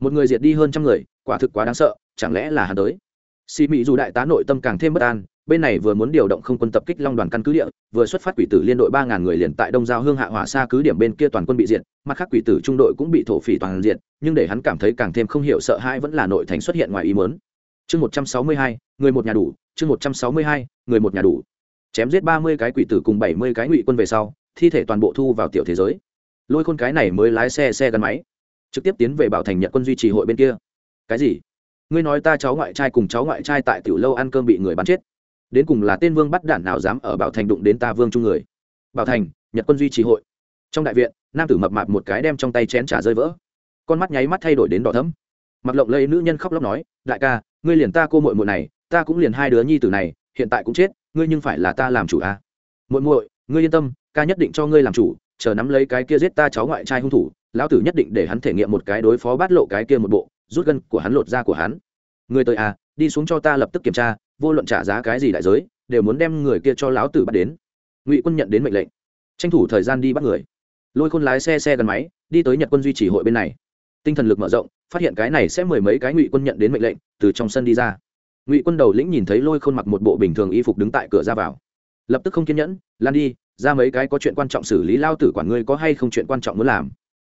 Một người diệt đi hơn trăm người, quả thực quá đáng sợ, chẳng lẽ là hắn tới? Xì mị dù đại tá nội tâm càng thêm bất an bên này vừa muốn điều động không quân tập kích long đoàn căn cứ địa, vừa xuất phát quỷ tử liên đội ba ngàn người liền tại đông giao hương hạ hỏa xa cứ điểm bên kia toàn quân bị diệt, mặt khác quỷ tử trung đội cũng bị thổ phỉ toàn diện nhưng để hắn cảm thấy càng thêm không hiểu sợ hãi vẫn là nội thành xuất hiện ngoài ý mớn chương một trăm sáu mươi hai, người một nhà đủ, chương một trăm sáu mươi hai, người một nhà đủ. Chém giết ba mươi cái quỷ tử cùng bảy mươi cái ngụy quân về sau, thi thể toàn bộ thu vào tiểu thế giới. Lôi khôn cái này mới lái xe xe gắn máy, trực tiếp tiến về bảo thành nhật quân duy trì hội bên kia. Cái gì? Ngươi nói ta cháu ngoại trai cùng cháu ngoại trai tại tiểu lâu ăn cơm bị người bắn chết đến cùng là tên vương bắt đản nào dám ở bảo thành đụng đến ta vương trung người. Bảo thành, nhật quân duy trì hội. Trong đại viện, nam tử mập mạp một cái đem trong tay chén trà rơi vỡ. Con mắt nháy mắt thay đổi đến đỏ thấm mặc lộng lây nữ nhân khóc lóc nói, đại ca, ngươi liền ta cô muội muội này, ta cũng liền hai đứa nhi tử này, hiện tại cũng chết, ngươi nhưng phải là ta làm chủ à? Muội muội, ngươi yên tâm, ca nhất định cho ngươi làm chủ, chờ nắm lấy cái kia giết ta cháu ngoại trai hung thủ, lão tử nhất định để hắn thể nghiệm một cái đối phó bát lộ cái kia một bộ, rút gân của hắn lột ra của hắn. Người tới à đi xuống cho ta lập tức kiểm tra vô luận trả giá cái gì đại giới, đều muốn đem người kia cho lão tử bắt đến. Ngụy quân nhận đến mệnh lệnh. Tranh thủ thời gian đi bắt người. Lôi khôn lái xe xe gần máy, đi tới nhật quân duy trì hội bên này. Tinh thần lực mở rộng, phát hiện cái này sẽ mười mấy cái ngụy quân nhận đến mệnh lệnh, từ trong sân đi ra. Ngụy quân đầu lĩnh nhìn thấy lôi khôn mặc một bộ bình thường y phục đứng tại cửa ra vào. Lập tức không kiên nhẫn, lan đi, ra mấy cái có chuyện quan trọng xử lý lao tử quản ngươi có hay không chuyện quan trọng muốn làm.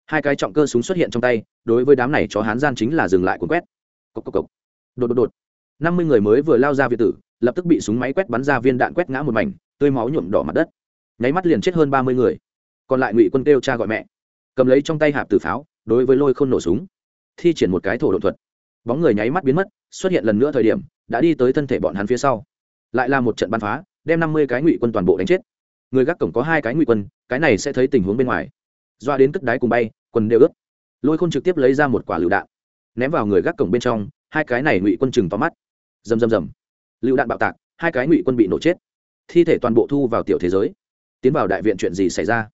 Hai cái trọng cơ súng xuất hiện trong tay, đối với đám này chó hán gian chính là dừng lại cuốn quét. Cốc cốc cốc. đột đột đột năm mươi người mới vừa lao ra việt tử, lập tức bị súng máy quét bắn ra viên đạn quét ngã một mảnh, tươi máu nhuộm đỏ mặt đất. Nháy mắt liền chết hơn ba mươi người. Còn lại ngụy quân kêu cha gọi mẹ. Cầm lấy trong tay hạp tử pháo, đối với lôi khôn nổ súng. Thi triển một cái thổ đột thuật. Bóng người nháy mắt biến mất, xuất hiện lần nữa thời điểm, đã đi tới thân thể bọn hắn phía sau. Lại là một trận bắn phá, đem năm mươi cái ngụy quân toàn bộ đánh chết. Người gác cổng có hai cái ngụy quân, cái này sẽ thấy tình huống bên ngoài. Doa đến cất đáy cùng bay, quần đều ướt. Lôi khôn trực tiếp lấy ra một quả lựu đạn, ném vào người gác cổng bên trong, hai cái này ngụy quân chừng tóm mắt rầm rầm rầm. Lựu đạn bạo tạc, hai cái ngụy quân bị nổ chết. Thi thể toàn bộ thu vào tiểu thế giới. Tiến vào đại viện chuyện gì xảy ra?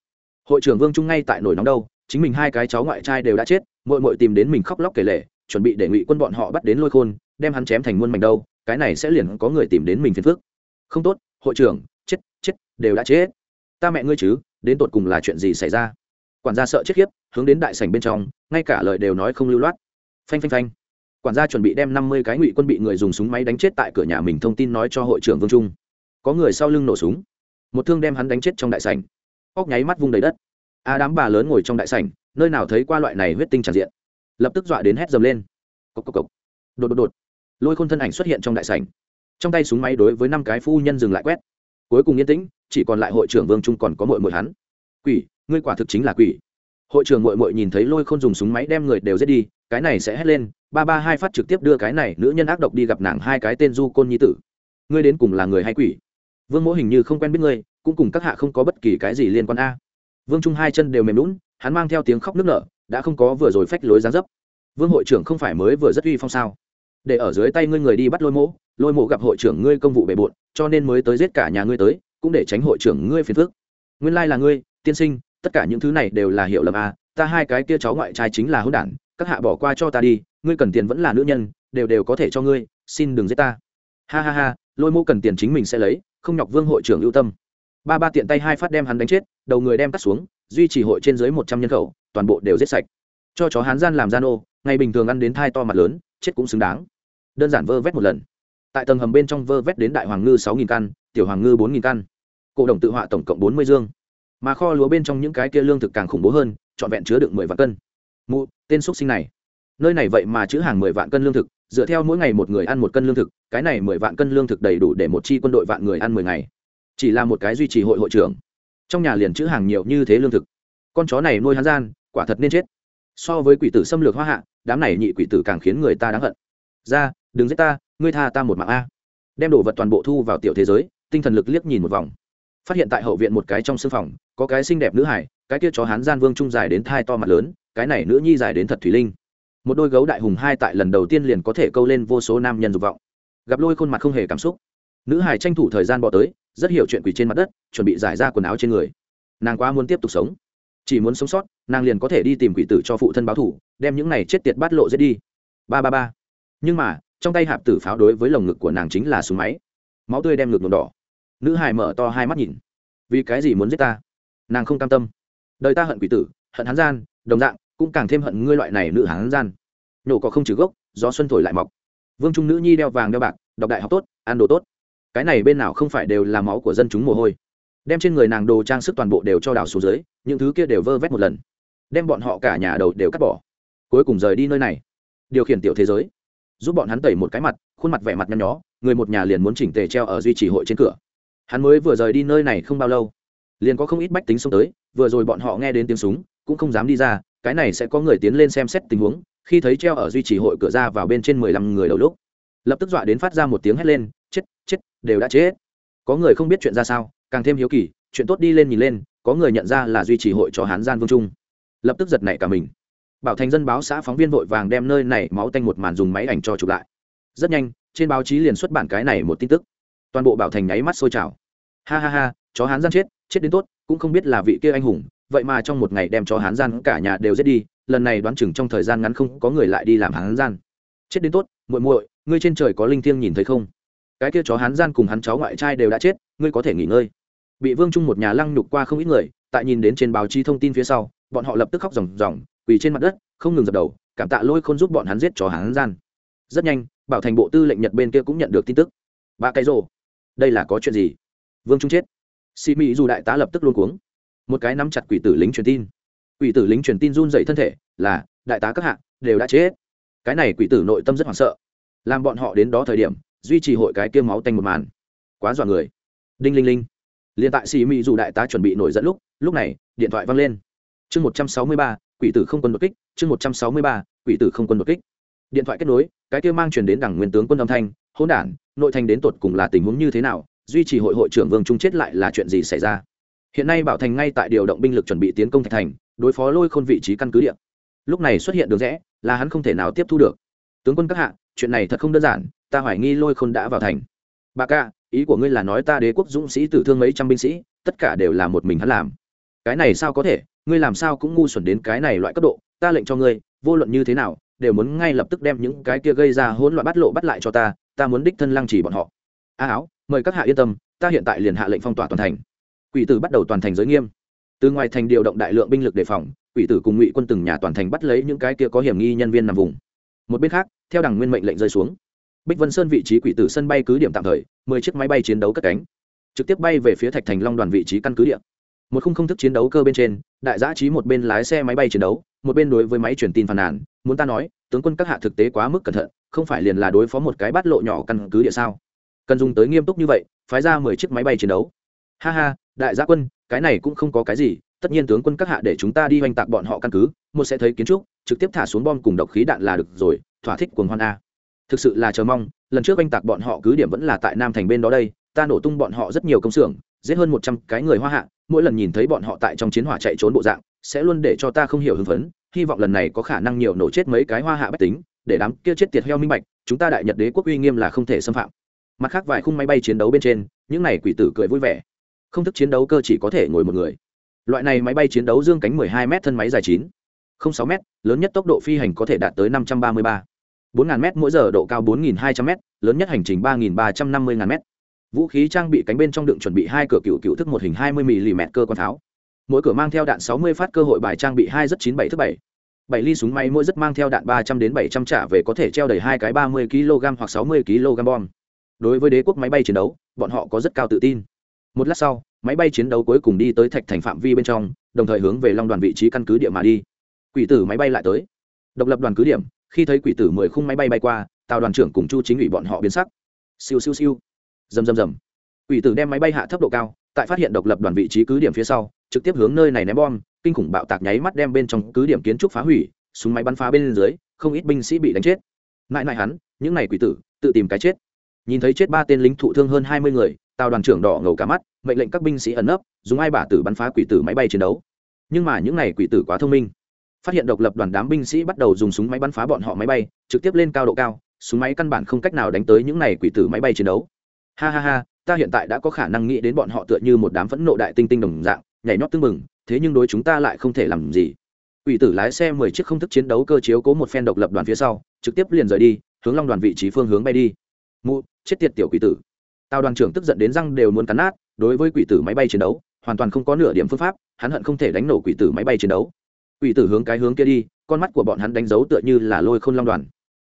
Hội trưởng vương trung ngay tại nổi nóng đâu, chính mình hai cái cháu ngoại trai đều đã chết mội mội tìm đến mình khóc lóc kể lể, chuẩn bị để ngụy quân bọn họ bắt đến lôi khôn, đem hắn chém thành muôn mảnh đâu, cái này sẽ liền có người tìm đến mình phiền phước không tốt, hội trưởng, chết chết, đều đã chết. Ta mẹ ngươi chứ, đến tột cùng là chuyện gì xảy ra? Quản gia sợ chết khiếp, hướng đến đại sảnh bên trong, ngay cả lời đều nói không lưu loát. Phanh phanh phanh quản gia chuẩn bị đem năm mươi cái ngụy quân bị người dùng súng máy đánh chết tại cửa nhà mình thông tin nói cho hội trưởng vương trung. Có người sau lưng nổ súng. Một thương đem hắn đánh chết trong đại sảnh. Óc nháy mắt vung đầy đất. A đám bà lớn ngồi trong đại sảnh, nơi nào thấy qua loại này huyết tinh tràn diện. Lập tức dọa đến hét dầm lên. Cốc cốc cốc. đột đột đột. Lôi khôn thân ảnh xuất hiện trong đại sảnh. Trong tay súng máy đối với năm cái phu nhân dừng lại quét. Cuối cùng yên tĩnh, chỉ còn lại hội trưởng vương trung còn có mội mội hắn. Quỷ, ngươi quả thực chính là quỷ hội trưởng mội mội nhìn thấy lôi khôn dùng súng máy đem người đều giết đi, cái này sẽ hét lên, ba ba hai phát trực tiếp đưa cái này nữ nhân ác độc đi gặp nàng hai cái tên du côn nhi tử. Ngươi đến cùng là người hay quỷ? Vương mỗ hình như không quen biết ngươi, cũng cùng các hạ không có bất kỳ cái gì liên quan a. Vương trung hai chân đều mềm lún hắn mang theo tiếng khóc nức nở, đã không có vừa rồi phách lối gián dấp. Vương hội trưởng không phải mới vừa rất uy phong sao? Để ở dưới tay ngươi người đi bắt lôi mỗ lôi Mỗ gặp hội trưởng ngươi công vụ bề bộn, cho nên mới tới giết cả nhà ngươi tới, cũng để tránh hội trưởng ngươi phiền phức. Nguyên lai là ngươi, tiên sinh tất cả những thứ này đều là hiểu lầm à? ta hai cái kia cháu ngoại trai chính là hỗn đản, các hạ bỏ qua cho ta đi, ngươi cần tiền vẫn là nữ nhân, đều đều có thể cho ngươi, xin đừng giết ta. Ha ha ha, lôi mô cần tiền chính mình sẽ lấy, không nhọc vương hội trưởng ưu tâm. Ba ba tiện tay hai phát đem hắn đánh chết, đầu người đem cắt xuống, duy trì hội trên dưới một trăm nhân khẩu, toàn bộ đều giết sạch. Cho chó hán gian làm gian ô, ngày bình thường ăn đến thai to mặt lớn, chết cũng xứng đáng. Đơn giản vơ vét một lần. Tại tầng hầm bên trong vơ vét đến đại hoàng ngư sáu nghìn căn, tiểu hoàng ngư bốn nghìn căn. Cổ đồng tự họa tổng cộng bốn mươi dương mà kho lúa bên trong những cái kia lương thực càng khủng bố hơn, trọn vẹn chứa được mười vạn cân. Mụ, tên x sinh này. Nơi này vậy mà chữ hàng mười vạn cân lương thực, dựa theo mỗi ngày một người ăn một cân lương thực, cái này mười vạn cân lương thực đầy đủ để một chi quân đội vạn người ăn mười ngày. Chỉ là một cái duy trì hội hội trưởng. Trong nhà liền chữ hàng nhiều như thế lương thực. Con chó này nuôi hắn gian, quả thật nên chết. So với quỷ tử xâm lược hoa hạ, đám này nhị quỷ tử càng khiến người ta đáng hận. Ra, đừng giết ta, ngươi tha ta một mạng a. Đem đồ vật toàn bộ thu vào tiểu thế giới, tinh thần lực liếc nhìn một vòng phát hiện tại hậu viện một cái trong sưng phòng, có cái xinh đẹp nữ hải, cái kia chó hán gian vương trung dài đến thai to mặt lớn, cái này nữ nhi dài đến thật thủy linh. Một đôi gấu đại hùng hai tại lần đầu tiên liền có thể câu lên vô số nam nhân dục vọng. Gặp lôi khuôn mặt không hề cảm xúc. Nữ hải tranh thủ thời gian bỏ tới, rất hiểu chuyện quỷ trên mặt đất, chuẩn bị giải ra quần áo trên người. Nàng quá muốn tiếp tục sống. Chỉ muốn sống sót, nàng liền có thể đi tìm quỷ tử cho phụ thân báo thủ đem những này chết tiệt bát lộ giết đi. Ba ba ba. Nhưng mà, trong tay hạp tử pháo đối với lồng ngực của nàng chính là súng máy. Máu tươi đem ngực nhuộm đỏ nữ hải mở to hai mắt nhìn. Vì cái gì muốn giết ta? Nàng không cam tâm. Đời ta hận quỷ tử, hận hắn gian, đồng dạng, cũng càng thêm hận ngươi loại này nữ hắn gian. Nổ có không trừ gốc, gió xuân thổi lại mọc. Vương trung nữ nhi đeo vàng đeo bạc, đọc đại học tốt, ăn đồ tốt. Cái này bên nào không phải đều là máu của dân chúng mồ hôi. Đem trên người nàng đồ trang sức toàn bộ đều cho đào xuống dưới, những thứ kia đều vơ vét một lần. Đem bọn họ cả nhà đầu đều cắt bỏ. Cuối cùng rời đi nơi này. Điều khiển tiểu thế giới. Giúp bọn hắn tẩy một cái mặt, khuôn mặt vẻ mặt nhăn nhó, người một nhà liền muốn chỉnh tề treo ở duy trì hội trên cửa hắn mới vừa rời đi nơi này không bao lâu, liền có không ít bách tính xông tới, vừa rồi bọn họ nghe đến tiếng súng, cũng không dám đi ra, cái này sẽ có người tiến lên xem xét tình huống, khi thấy treo ở duy trì hội cửa ra vào bên trên mười lăm người đầu lúc, lập tức dọa đến phát ra một tiếng hét lên, chết chết, đều đã chết. Có người không biết chuyện ra sao, càng thêm hiếu kỳ, chuyện tốt đi lên nhìn lên, có người nhận ra là duy trì hội cho hán gian vương trung. Lập tức giật nảy cả mình. Bảo thành dân báo xã phóng viên vội vàng đem nơi này máu tanh một màn dùng máy ảnh cho chụp lại. Rất nhanh, trên báo chí liền xuất bản cái này một tin tức toàn bộ bảo thành nháy mắt sôi trào. Ha ha ha, chó hán gian chết chết đến tốt, cũng không biết là vị kia anh hùng, vậy mà trong một ngày đem chó hán gian cả nhà đều giết đi, lần này đoán chừng trong thời gian ngắn không có người lại đi làm hán gian. Chết đến tốt, muội muội, ngươi trên trời có linh thiêng nhìn thấy không? Cái kia chó hán gian cùng hắn cháu ngoại trai đều đã chết, ngươi có thể nghỉ ngơi. Bị vương trung một nhà lăng nhục qua không ít người, tại nhìn đến trên báo chí thông tin phía sau, bọn họ lập tức khóc ròng ròng, quỳ trên mặt đất, không ngừng dập đầu, cảm tạ lôi khôn giúp bọn hắn giết chó hán gian. Rất nhanh, bảo thành bộ tư lệnh nhật bên kia cũng nhận được tin tức. Ba cái rồ đây là có chuyện gì? Vương trung chết. Xì mỹ dù đại tá lập tức luôn cuống. Một cái nắm chặt quỷ tử lính truyền tin. Quỷ tử lính truyền tin run dậy thân thể, là, đại tá các hạ, đều đã chết. Cái này quỷ tử nội tâm rất hoảng sợ. Làm bọn họ đến đó thời điểm, duy trì hội cái kia máu tanh một màn. Quá dọa người. Đinh linh linh. Liền tại xì mỹ dù đại tá chuẩn bị nổi dẫn lúc lúc này, điện thoại văng lên. Chương một trăm sáu mươi ba, quỷ tử không quân đột kích. Chương một trăm sáu mươi ba, quỷ tử không quân đột kích. Điện thoại kết nối, cái kia mang truyền đến đảng nguyên tướng quân âm thanh, hỗn đản nội thành đến tột cùng là tình huống như thế nào, duy trì hội hội trưởng vương trung chết lại là chuyện gì xảy ra? Hiện nay bảo thành ngay tại điều động binh lực chuẩn bị tiến công thạch thành, đối phó lôi khôn vị trí căn cứ địa. Lúc này xuất hiện đường rẽ, là hắn không thể nào tiếp thu được. Tướng quân các hạ, chuyện này thật không đơn giản, ta hoài nghi lôi khôn đã vào thành. Bà ca, ý của ngươi là nói ta đế quốc dũng sĩ tử thương mấy trăm binh sĩ, tất cả đều là một mình hắn làm. Cái này sao có thể, ngươi làm sao cũng ngu xuẩn đến cái này loại cấp độ, ta lệnh cho ngươi, vô luận như thế nào, đều muốn ngay lập tức đem những cái kia gây ra hỗn loạn bắt lộ bắt lại cho ta ta muốn đích thân lăng trì bọn họ. A áo, mời các hạ yên tâm, ta hiện tại liền hạ lệnh phong tỏa toàn thành. Quỷ tử bắt đầu toàn thành giới nghiêm. Từ ngoài thành điều động đại lượng binh lực đề phòng, quỷ tử cùng ngụy quân từng nhà toàn thành bắt lấy những cái kia có hiểm nghi nhân viên nằm vùng. Một bên khác, theo đảng nguyên mệnh lệnh rơi xuống. Bích vân sơn vị trí quỷ tử sân bay cứ điểm tạm thời, mười chiếc máy bay chiến đấu cất cánh. Trực tiếp bay về phía thạch thành long đoàn vị trí căn cứ địa. Một khung không thức chiến đấu cơ bên trên, đại giã trí một bên lái xe máy bay chiến đấu, một bên đối với máy truyền tin phàn nàn, muốn ta nói tướng quân các hạ thực tế quá mức cẩn thận, không phải liền là đối phó một cái bát lộ nhỏ căn cứ địa sao? Cần dùng tới nghiêm túc như vậy, phái ra mười chiếc máy bay chiến đấu. Ha ha, đại gia quân, cái này cũng không có cái gì, tất nhiên tướng quân các hạ để chúng ta đi oanh tạc bọn họ căn cứ, một sẽ thấy kiến trúc, trực tiếp thả xuống bom cùng độc khí đạn là được rồi, thỏa thích cuồng hoan a. Thực sự là chờ mong, lần trước oanh tạc bọn họ cứ điểm vẫn là tại nam thành bên đó đây, ta nổ tung bọn họ rất nhiều công xưởng, giết hơn một trăm cái người hoa hạ, mỗi lần nhìn thấy bọn họ tại trong chiến hỏa chạy trốn bộ dạng, sẽ luôn để cho ta không hiểu hưng phấn hy vọng lần này có khả năng nhiều nổ chết mấy cái hoa hạ bách tính, để đám kia chết tiệt heo minh bạch, chúng ta đại nhật đế quốc uy nghiêm là không thể xâm phạm. Mặt khác vài khung máy bay chiến đấu bên trên, những này quỷ tử cười vui vẻ. Không thức chiến đấu cơ chỉ có thể ngồi một người. Loại này máy bay chiến đấu dương cánh 12 m thân máy dài 9 06 m lớn nhất tốc độ phi hành có thể đạt tới 533 4000 m mỗi giờ độ cao 4200 m lớn nhất hành trình 3350 m vũ khí trang bị cánh bên trong đựng chuẩn bị hai cửa cựu cựu thức một hình 20 mm cơ quan tháo mỗi cửa mang theo đạn 60 phát cơ hội bài trang bị hai rất 97 thứ bảy. Bảy ly súng máy mỗi rất mang theo đạn 300 đến 700 trả về có thể treo đầy hai cái 30 kg hoặc 60 kg bom. Đối với đế quốc máy bay chiến đấu, bọn họ có rất cao tự tin. Một lát sau, máy bay chiến đấu cuối cùng đi tới thạch thành phạm vi bên trong, đồng thời hướng về long đoàn vị trí căn cứ địa mà đi. Quỷ tử máy bay lại tới. Độc lập đoàn cứ điểm, khi thấy quỷ tử mười khung máy bay bay qua tàu đoàn trưởng cùng chu chính ủy bọn họ biến sắc. Siêu siêu siêu. Rầm rầm rầm. Quỷ tử đem máy bay hạ thấp độ cao tại phát hiện độc lập đoàn vị trí cứ điểm phía sau, trực tiếp hướng nơi này ném bom, kinh khủng bạo tạc nháy mắt đem bên trong cứ điểm kiến trúc phá hủy, súng máy bắn phá bên dưới, không ít binh sĩ bị đánh chết. Mãi mãi hắn, những này quỷ tử, tự tìm cái chết. Nhìn thấy chết ba tên lính thụ thương hơn hai mươi người tàu đoàn trưởng đỏ ngầu cả mắt, mệnh lệnh các binh sĩ ẩn nấp, dùng ai bả tử bắn phá quỷ tử máy bay chiến đấu. Nhưng mà những n à y quỷ tử quá thông minh. Phát hiện độc lập đoàn đám binh sĩ bắt đầu dùng súng máy bắn phá bọn họ máy bay, trực tiếp lên cao độ cao, súng máy căn bản không cách nào đánh tới những n à y quỷ tử máy bay chiến đấu. Ha ha ha ta hiện tại đã có khả năng nghĩ đến bọn họ tựa như một đám phẫn nộ đại tinh tinh đồng dạng, nhảy nhót tưng mừng thế nhưng đối chúng ta lại không thể làm gì. Quỷ tử lái xe mười chiếc không thức chiến đấu cơ chiếu cố một phen độc lập đoàn phía sau, trực tiếp liền rời đi, hướng long đoàn vị trí phương hướng bay đi. Mụ, chết tiệt tiểu quỷ tử. Tào đoàn trưởng tức giận đến răng đều muốn cắn nát, đối với quỷ tử máy bay chiến đấu, hoàn toàn không có nửa điểm phương pháp, hắn hận không thể đánh nổ quỷ tử máy bay chiến đấu. Quỷ tử hướng cái hướng kia đi, con mắt của bọn hắn đánh dấu tựa như là lôi khôn long đoàn.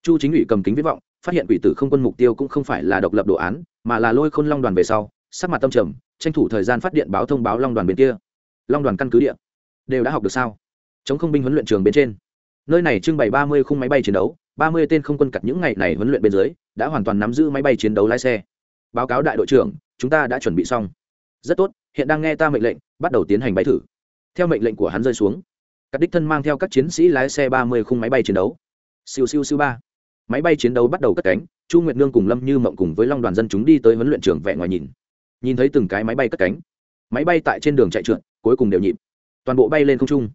Chu chính ủy cầm kính viết vọng, phát hiện quỷ tử không quân mục tiêu cũng không phải là độc lập đồ án mà là lôi khôn long đoàn về sau, sắc mặt tâm trầm, tranh thủ thời gian phát điện báo thông báo long đoàn bên kia. Long đoàn căn cứ địa. Đều đã học được sao? Chống không binh huấn luyện trường bên trên. Nơi này trưng bày ba mươi khung máy bay chiến đấu, ba mươi tên không quân cặt những ngày này huấn luyện bên dưới, đã hoàn toàn nắm giữ máy bay chiến đấu lái xe. Báo cáo đại đội trưởng, chúng ta đã chuẩn bị xong. Rất tốt, hiện đang nghe ta mệnh lệnh, bắt đầu tiến hành bay thử. Theo mệnh lệnh của hắn rơi xuống. Các đích thân mang theo các chiến sĩ lái xe ba mươi khung máy bay chiến đấu. Siêu siêu siêu ba. Máy bay chiến đấu bắt đầu cất cánh chu nguyệt nương cùng lâm như mộng cùng với long đoàn dân chúng đi tới huấn luyện trường vẹn ngoài nhìn. Nhìn thấy từng cái máy bay cất cánh. Máy bay tại trên đường chạy trượt, cuối cùng đều nhịp. Toàn bộ bay lên không trung.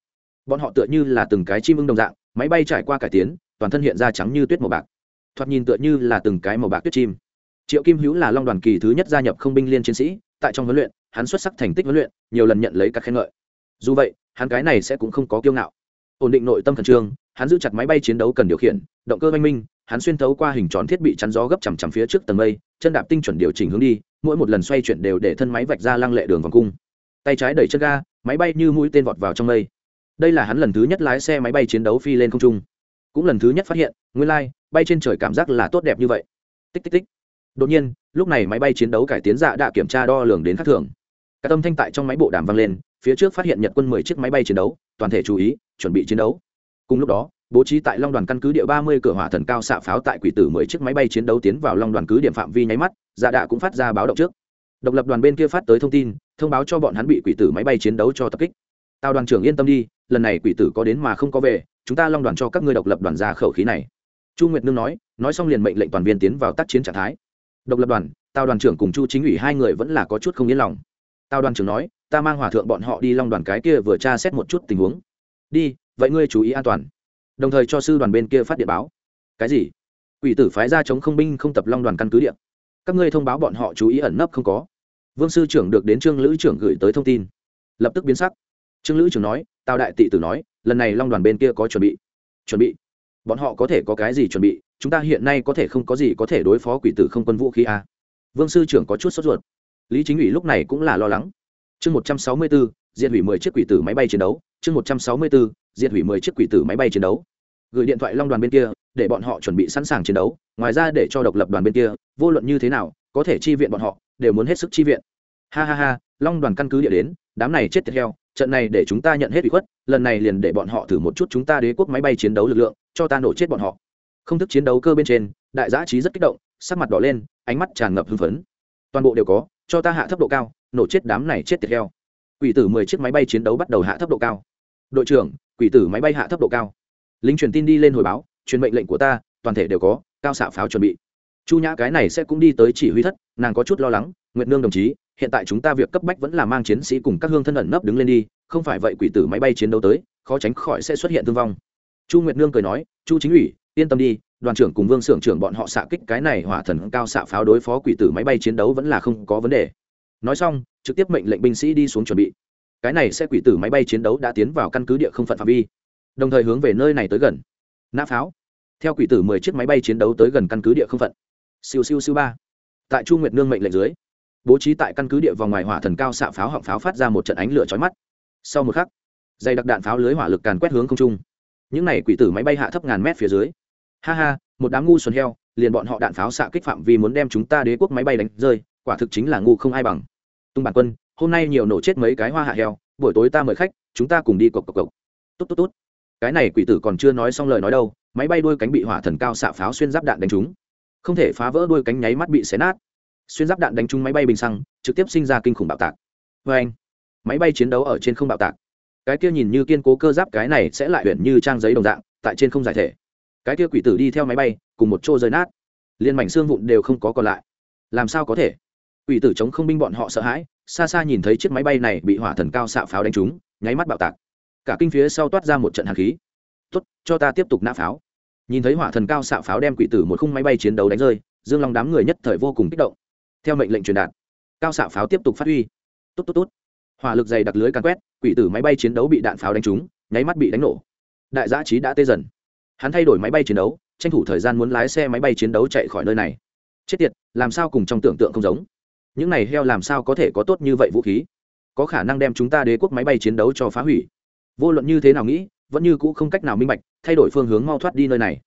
Bọn họ tựa như là từng cái chim ưng đồng dạng, máy bay trải qua cải tiến, toàn thân hiện ra trắng như tuyết màu bạc. Thoạt nhìn tựa như là từng cái màu bạc tuyết chim. Triệu kim hữu là long đoàn kỳ thứ nhất gia nhập không binh liên chiến sĩ, tại trong huấn luyện, hắn xuất sắc thành tích huấn luyện, nhiều lần nhận lấy các khen ngợi. Dù vậy, hắn cái này sẽ cũng không có kiêu ngạo. Ổn định nội tâm khẩn trương hắn giữ chặt máy bay chiến đấu cần điều khiển động cơ oanh minh hắn xuyên thấu qua hình tròn thiết bị chắn gió gấp chằm chằm phía trước tầng mây chân đạp tinh chuẩn điều chỉnh hướng đi mỗi một lần xoay chuyển đều để thân máy vạch ra lăng lệ đường vòng cung. Tay trái đẩy chân ga máy bay như mũi tên vọt vào trong mây. Đây là hắn lần thứ nhất lái xe máy bay chiến đấu phi lên không trung. Cũng lần thứ nhất phát hiện nguyên lai、like, bay trên trời cảm giác là tốt đẹp như vậy. Tích tích tích. Đột nhiên lúc này máy bay chiến đấu cải tiến dạ đã kiểm tra đo lường đến khắc thường. Cả tâm thanh tại trong máy bộ đàm vang lên phía trước phát hiện nhật quân mười chiếc máy bay chiến đấu toàn thể chú ý chuẩn bị chiến đấu cùng lúc đó, bố trí tại long đoàn căn cứ địa ba mươi cửa hỏa thần cao xạ pháo tại quỷ tử mười chiếc máy bay chiến đấu tiến vào long đoàn cứ điểm phạm vi nháy mắt dạ đạ cũng phát ra báo động trước. Độc lập đoàn bên kia phát tới thông tin, thông báo cho bọn hắn bị quỷ tử máy bay chiến đấu cho tập kích. Tàu đoàn trưởng yên tâm đi, lần này quỷ tử có đến mà không có về, chúng ta long đoàn cho các ngươi độc lập đoàn ra khẩu khí này. Chu nguyệt nương nói nói xong liền mệnh lệnh toàn viên tiến vào tác chiến trạng thái. Độc lập đoàn, tào đoàn trưởng cùng chu chính ủy hai người vẫn là có chút không yên lòng. Tào đoàn trưởng nói, ta mang hòa thượng bọn họ đi long đoàn cái kia vừa tra xét một chút tình huống. Đi vậy ngươi chú ý an toàn. Đồng thời cho sư đoàn bên kia phát điện báo. Cái gì? Quỷ tử phái ra chống không binh không tập long đoàn căn cứ điện. Các ngươi thông báo bọn họ chú ý ẩn nấp không có. Vương sư trưởng được đến trương lữ trưởng gửi tới thông tin. Lập tức biến sắc. Trương lữ trưởng nói, tào đại tị tử nói, lần này long đoàn bên kia có chuẩn bị. Chuẩn bị? Bọn họ có thể có cái gì chuẩn bị? Chúng ta hiện nay có thể không có gì có thể đối phó quỷ tử không quân vũ khí a vương sư trưởng có chút sốt ruột. Lý chính ủy lúc này cũng là lo lắng. Chương một trăm sáu mươi bốn diện hủy mười chiếc quỷ tử máy bay chiến đấu. Chương một trăm sáu mươi bốn diệt hủy mười chiếc quỷ tử máy bay chiến đấu. Gửi điện thoại long đoàn bên kia, để bọn họ chuẩn bị sẵn sàng chiến đấu. Ngoài ra để cho độc lập đoàn bên kia, vô luận như thế nào, có thể chi viện bọn họ, đều muốn hết sức chi viện. Ha ha ha, long đoàn căn cứ địa đến, đám này chết tiệt heo, trận này để chúng ta nhận hết ủy khuất, lần này liền để bọn họ thử một chút chúng ta đế quốc máy bay chiến đấu lực lượng, cho ta nổ chết bọn họ. Không thức chiến đấu cơ bên trên, đại giã trí rất kích động, sắc mặt đỏ lên, ánh mắt tràn ngập hưng phấn. Toàn bộ đều có, cho ta hạ thấp độ cao, nổ chết đám này chết tiệt heo. Quỷ tử mười chiếc máy bay chiến đấu bắt đầu hạ thấp độ cao đội trưởng, quỷ tử máy bay hạ thấp độ cao. Lính truyền tin đi lên hồi báo, truyền mệnh lệnh của ta, toàn thể đều có, cao xạ pháo chuẩn bị. Chu nhã cái này sẽ cũng đi tới chỉ huy thất, nàng có chút lo lắng, nguyệt nương đồng chí, hiện tại chúng ta việc cấp bách vẫn là mang chiến sĩ cùng các hương thân ẩn nấp đứng lên đi, không phải vậy quỷ tử máy bay chiến đấu tới, khó tránh khỏi sẽ xuất hiện thương vong. Chu nguyệt nương cười nói, chu chính ủy, yên tâm đi, đoàn trưởng cùng vương s ư ở n g trưởng bọn họ xạ kích cái này hỏa thần cao xạ pháo đối phó quỷ tử máy bay chiến đấu vẫn là không có vấn đề. Nói xong, trực tiếp mệnh lệnh binh sĩ đi xuống chuẩn bị cái này sẽ quỷ tử máy bay chiến đấu đã tiến vào căn cứ địa không phận phạm vi. Đồng thời hướng về nơi này tới gần. Nã pháo. Theo quỷ tử mười chiếc máy bay chiến đấu tới gần căn cứ địa không phận. Siêu siêu siêu ba. Tại chu nguyệt nương mệnh lệnh dưới, bố trí tại căn cứ địa vòng ngoài hỏa thần cao xạ pháo họng pháo phát ra một trận ánh lửa chói mắt. Sau một khắc dày đặc đạn pháo lưới hỏa lực càn quét hướng không trung. Những này quỷ tử máy bay hạ thấp ngàn mét phía dưới. Ha ha, một đám ngu xuẩn heo, liền bọn họ đạn pháo xạ kích phạm vì muốn đem chúng ta đế quốc máy bay đánh rơi, quả thực chính là ngu không ai bằng. Tung bản quân hôm nay nhiều nổ chết mấy cái hoa hạ heo, buổi tối ta mời khách, chúng ta cùng đi cộc cộc cộc. Tốt tốt tốt. Cái này quỷ tử còn chưa nói xong lời nói đâu, máy bay đuôi cánh bị hỏa thần cao xạ pháo xuyên giáp đạn đánh trúng. Không thể phá vỡ đuôi cánh nháy mắt bị xé nát. Xuyên giáp đạn đánh trúng máy bay bình xăng, trực tiếp sinh ra kinh khủng bạo tạc. Vê anh, máy bay chiến đấu ở trên không bạo tạc. Cái kia nhìn như kiên cố cơ giáp cái này sẽ lại huyện như trang giấy đồng dạng, tại trên không giải thể. Cái kia quỷ tử đi theo máy bay, cùng một chỗ rơi nát. Liên mảnh xương vụn đều không có còn lại. Làm sao có thể? Quỷ tử chống không binh bọn họ sợ hãi, xa xa nhìn thấy chiếc máy bay này bị hỏa thần cao xạ pháo đánh trúng, nháy mắt bạo tạc. Cả kinh phía sau toát ra một trận hàn khí. Tốt, cho ta tiếp tục nã pháo. Nhìn thấy hỏa thần cao xạ pháo đem quỷ tử một khung máy bay chiến đấu đánh rơi, dương long đám người nhất thời vô cùng kích động. Theo mệnh lệnh truyền đạt, cao xạ pháo tiếp tục phát huy. Tốt tốt tốt. Hỏa lực dày đặc lưới càn quét, quỷ tử máy bay chiến đấu bị đạn pháo đánh trúng, nháy mắt bị đánh nổ. Đại giã trí đã tê dần. Hắn thay đổi máy bay chiến đấu, tranh thủ thời gian muốn lái xe máy bay chiến đấu chạy khỏi nơi này. Chết tiệt, làm sao cùng trong tưởng tượng không giống? Những này heo làm sao có thể có tốt như vậy vũ khí? Có khả năng đem chúng ta đế quốc máy bay chiến đấu cho phá hủy. Vô luận như thế nào nghĩ, vẫn như cũ không cách nào minh bạch, thay đổi phương hướng mau thoát đi nơi này.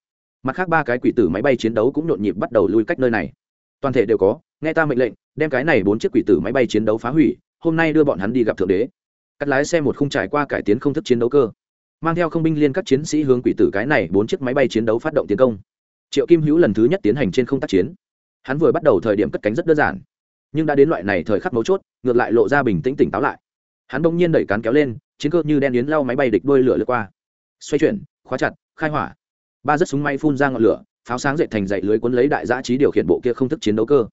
Mặt khác ba cái quỷ tử máy bay chiến đấu cũng nhộn nhịp bắt đầu lui cách nơi này. Toàn thể đều có, nghe ta mệnh lệnh, đem cái này bốn chiếc quỷ tử máy bay chiến đấu phá hủy, hôm nay đưa bọn hắn đi gặp thượng đế. Cắt lái xe một khung trải qua cải tiến không thức chiến đấu cơ. Mang theo không binh liên các chiến sĩ hướng quỷ tử cái này bốn chiếc máy bay chiến đấu phát động tiến công. Triệu kim hữu lần thứ nhất tiến hành trên không tác chiến. Hắn vừa bắt đầu thời điểm cất cánh rất đơn giản nhưng đã đến loại này thời khắc mấu chốt, ngược lại lộ ra bình tĩnh tỉnh táo lại. Hắn bỗng nhiên đẩy cán kéo lên, chiến cơ như đen yến lao máy bay địch đuôi lửa lướt qua. Xoay chuyển, khóa chặt, khai hỏa. Ba rất súng may phun ra ngọn lửa, pháo sáng dậy thành dậy lưới cuốn lấy đại giã trí điều khiển bộ kia không thức chiến đấu cơ.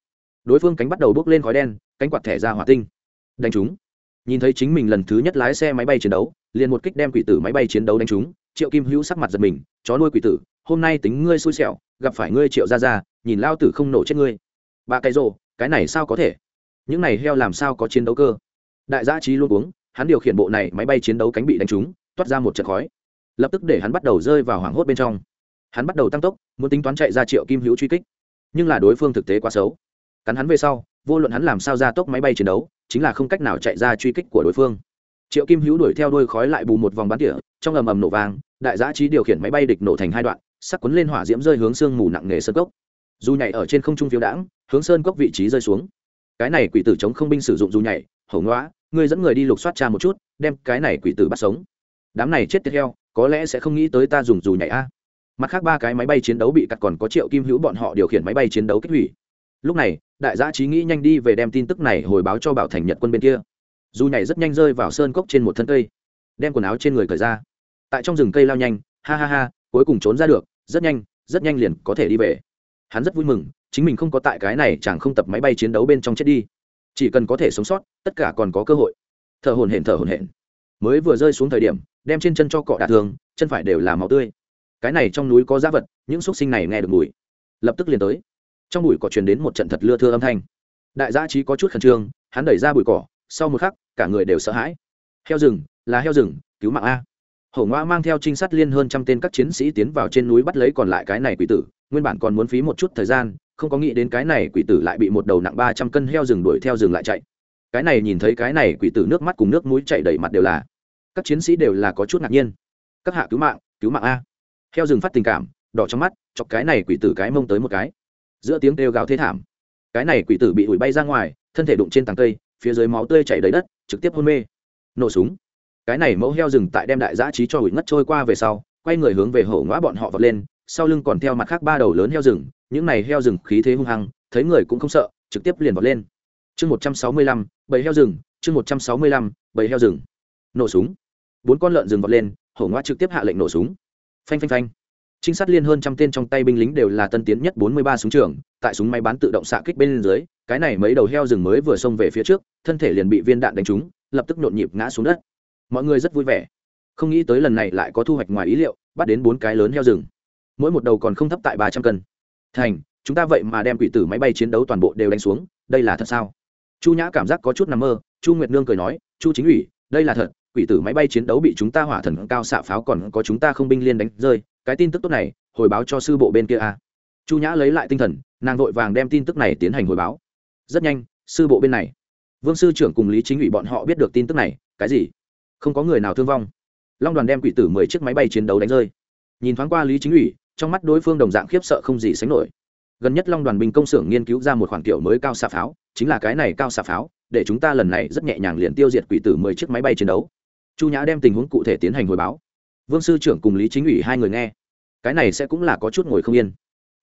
Đối phương cánh bắt đầu bước lên khói đen, cánh quạt thẻ ra hỏa tinh. Đánh chúng. Nhìn thấy chính mình lần thứ nhất lái xe máy bay chiến đấu, liền một kích đem quỷ tử máy bay chiến đấu đánh chúng, triệu kim hữu sắc mặt giật mình, chó nuôi quỷ tử, hôm nay tính ngươi xui xẻo, gặp phải ngươi triệu ra ra nhìn lao tử không nổ chết ngươi. Ba cái rồ cái này sao có thể? Những này heo làm sao có chiến đấu cơ? Đại gia trí luôn uống, hắn điều khiển bộ này máy bay chiến đấu cánh bị đánh trúng, toát ra một trận khói. Lập tức để hắn bắt đầu rơi vào hoảng hốt bên trong. Hắn bắt đầu tăng tốc, muốn tính toán chạy ra triệu kim hữu truy kích. Nhưng là đối phương thực tế quá xấu. Cắn hắn về sau, vô luận hắn làm sao ra tốc máy bay chiến đấu, chính là không cách nào chạy ra truy kích của đối phương. Triệu kim hữu đuổi theo đuôi khói lại bù một vòng bắn tỉa, trong ầm ầm nổ vàng đại giã trí điều khiển máy bay địch nổ thành hai đoạn, sắc quấn lên hỏa diễm rơi hướng sương mù nặng nề sơn cốc. Dù nhảy ở trên không trung phiếu đãng hướng sơn cốc vị trí rơi xuống. Cái này quỷ tử chống không binh sử dụng dù nhảy hổ ngõa ngươi dẫn người đi lục soát cha một chút đem cái này quỷ tử bắt sống. Đám này chết tiếp theo, có lẽ sẽ không nghĩ tới ta dùng dù nhảy a. Mặt khác ba cái máy bay chiến đấu bị cắt còn có triệu kim hữu bọn họ điều khiển máy bay chiến đấu kích hủy. Lúc này đại gia trí nghĩ nhanh đi về đem tin tức này hồi báo cho bảo thành nhật quân bên kia. Dù nhảy rất nhanh rơi vào sơn cốc trên một thân cây đem quần áo trên người cởi ra. Tại trong rừng cây lao nhanh ha ha ha cuối cùng trốn ra được rất nhanh rất nhanh liền có thể đi về. Hắn rất vui mừng chính mình không có tại cái này chẳng không tập máy bay chiến đấu bên trong chết đi. Chỉ cần có thể sống sót, tất cả còn có cơ hội. Thở hồn hển, thở hồn hển. Mới vừa rơi xuống thời điểm, đem trên chân cho cọ đả thường chân phải đều là máu tươi. Cái này trong núi có giá vật, những xúc sinh này nghe được mùi. Lập tức liền tới. Trong bụi cỏ truyền đến một trận thật lưa thưa âm thanh. Đại gia trí có chút khẩn trương, hắn đẩy ra bụi cỏ, sau một khắc, cả người đều sợ hãi. Heo rừng, là heo rừng, cứu mạng a. Hổ ngoa mang theo trinh sát liên hơn trăm tên các chiến sĩ tiến vào trên núi bắt lấy còn lại cái này quỷ tử, nguyên bản còn muốn phí một chút thời gian không có nghĩ đến cái này quỷ tử lại bị một đầu nặng ba trăm cân heo rừng đuổi theo rừng lại chạy. Cái này nhìn thấy cái này quỷ tử nước mắt cùng nước mũi chạy đầy mặt đều là. Các chiến sĩ đều là có chút ngạc nhiên. Các hạ cứu mạng cứu mạng a. Heo rừng phát tình cảm, đỏ trong mắt, chọc cái này quỷ tử cái mông tới một cái. Giữa tiếng kêu gào thê thảm. Cái này quỷ tử bị ủi bay ra ngoài, thân thể đụng trên tàng cây, phía dưới máu tươi chảy đầy đất, trực tiếp hôn mê. Nổ súng. Cái này mẫu heo rừng tại đem đại giã trí cho ủi ngất trôi qua về sau, quay người hướng về hổ ngõ bọn họ vọt lên sau lưng còn theo mặt khác ba đầu lớn heo rừng, những này heo rừng khí thế hung hăng, thấy người cũng không sợ, trực tiếp liền vọt lên. Chương một trăm sáu mươi lăm, bầy heo rừng, chương một trăm sáu mươi lăm, bầy heo rừng. Nổ súng. Bốn con lợn rừng vọt lên, hổ ngoa trực tiếp hạ lệnh nổ súng. Phanh phanh phanh. Trinh sát liên hơn trăm tên trong tay binh lính đều là tân tiến nhất bốn mươi ba súng trường, tại súng máy bán tự động xạ kích bên dưới, cái này mấy đầu heo rừng mới vừa xông về phía trước, thân thể liền bị viên đạn đánh trúng, lập tức nhộn nhịp ngã xuống đất. Mọi người rất vui vẻ. Không nghĩ tới lần này lại có thu hoạch ngoài ý liệu, bắt đến bốn cái lớn heo rừng mỗi một đầu còn không thấp tại ba trăm cân. Thành, chúng ta vậy mà đem quỷ tử máy bay chiến đấu toàn bộ đều đánh xuống, đây là thật sao? Chu nhã cảm giác có chút nằm mơ, chu nguyệt nương cười nói, chu chính ủy, đây là thật, quỷ tử máy bay chiến đấu bị chúng ta hỏa thần cao xạ pháo còn có chúng ta không binh liên đánh rơi, cái tin tức tốt này, hồi báo cho sư bộ bên kia a. Chu nhã lấy lại tinh thần, nàng vội vàng đem tin tức này tiến hành hồi báo. Rất nhanh, sư bộ bên này. Vương sư trưởng cùng lý chính ủy bọn họ biết được tin tức này, cái gì? Không có người nào thương vong. Long đoàn đem quỷ tử mười chiếc máy bay chiến đấu đánh rơi. Nhìn thoáng qua lý chính ủy trong mắt đối phương đồng dạng khiếp sợ không gì sánh nổi. Gần nhất long đoàn binh công xưởng nghiên cứu ra một khoản kiểu mới cao xạ pháo, chính là cái này cao xạ pháo, để chúng ta lần này rất nhẹ nhàng liền tiêu diệt quỷ tử mười chiếc máy bay chiến đấu. Chu nhã đem tình huống cụ thể tiến hành hồi báo. Vương sư trưởng cùng lý chính ủy hai người nghe. Cái này sẽ cũng là có chút ngồi không yên.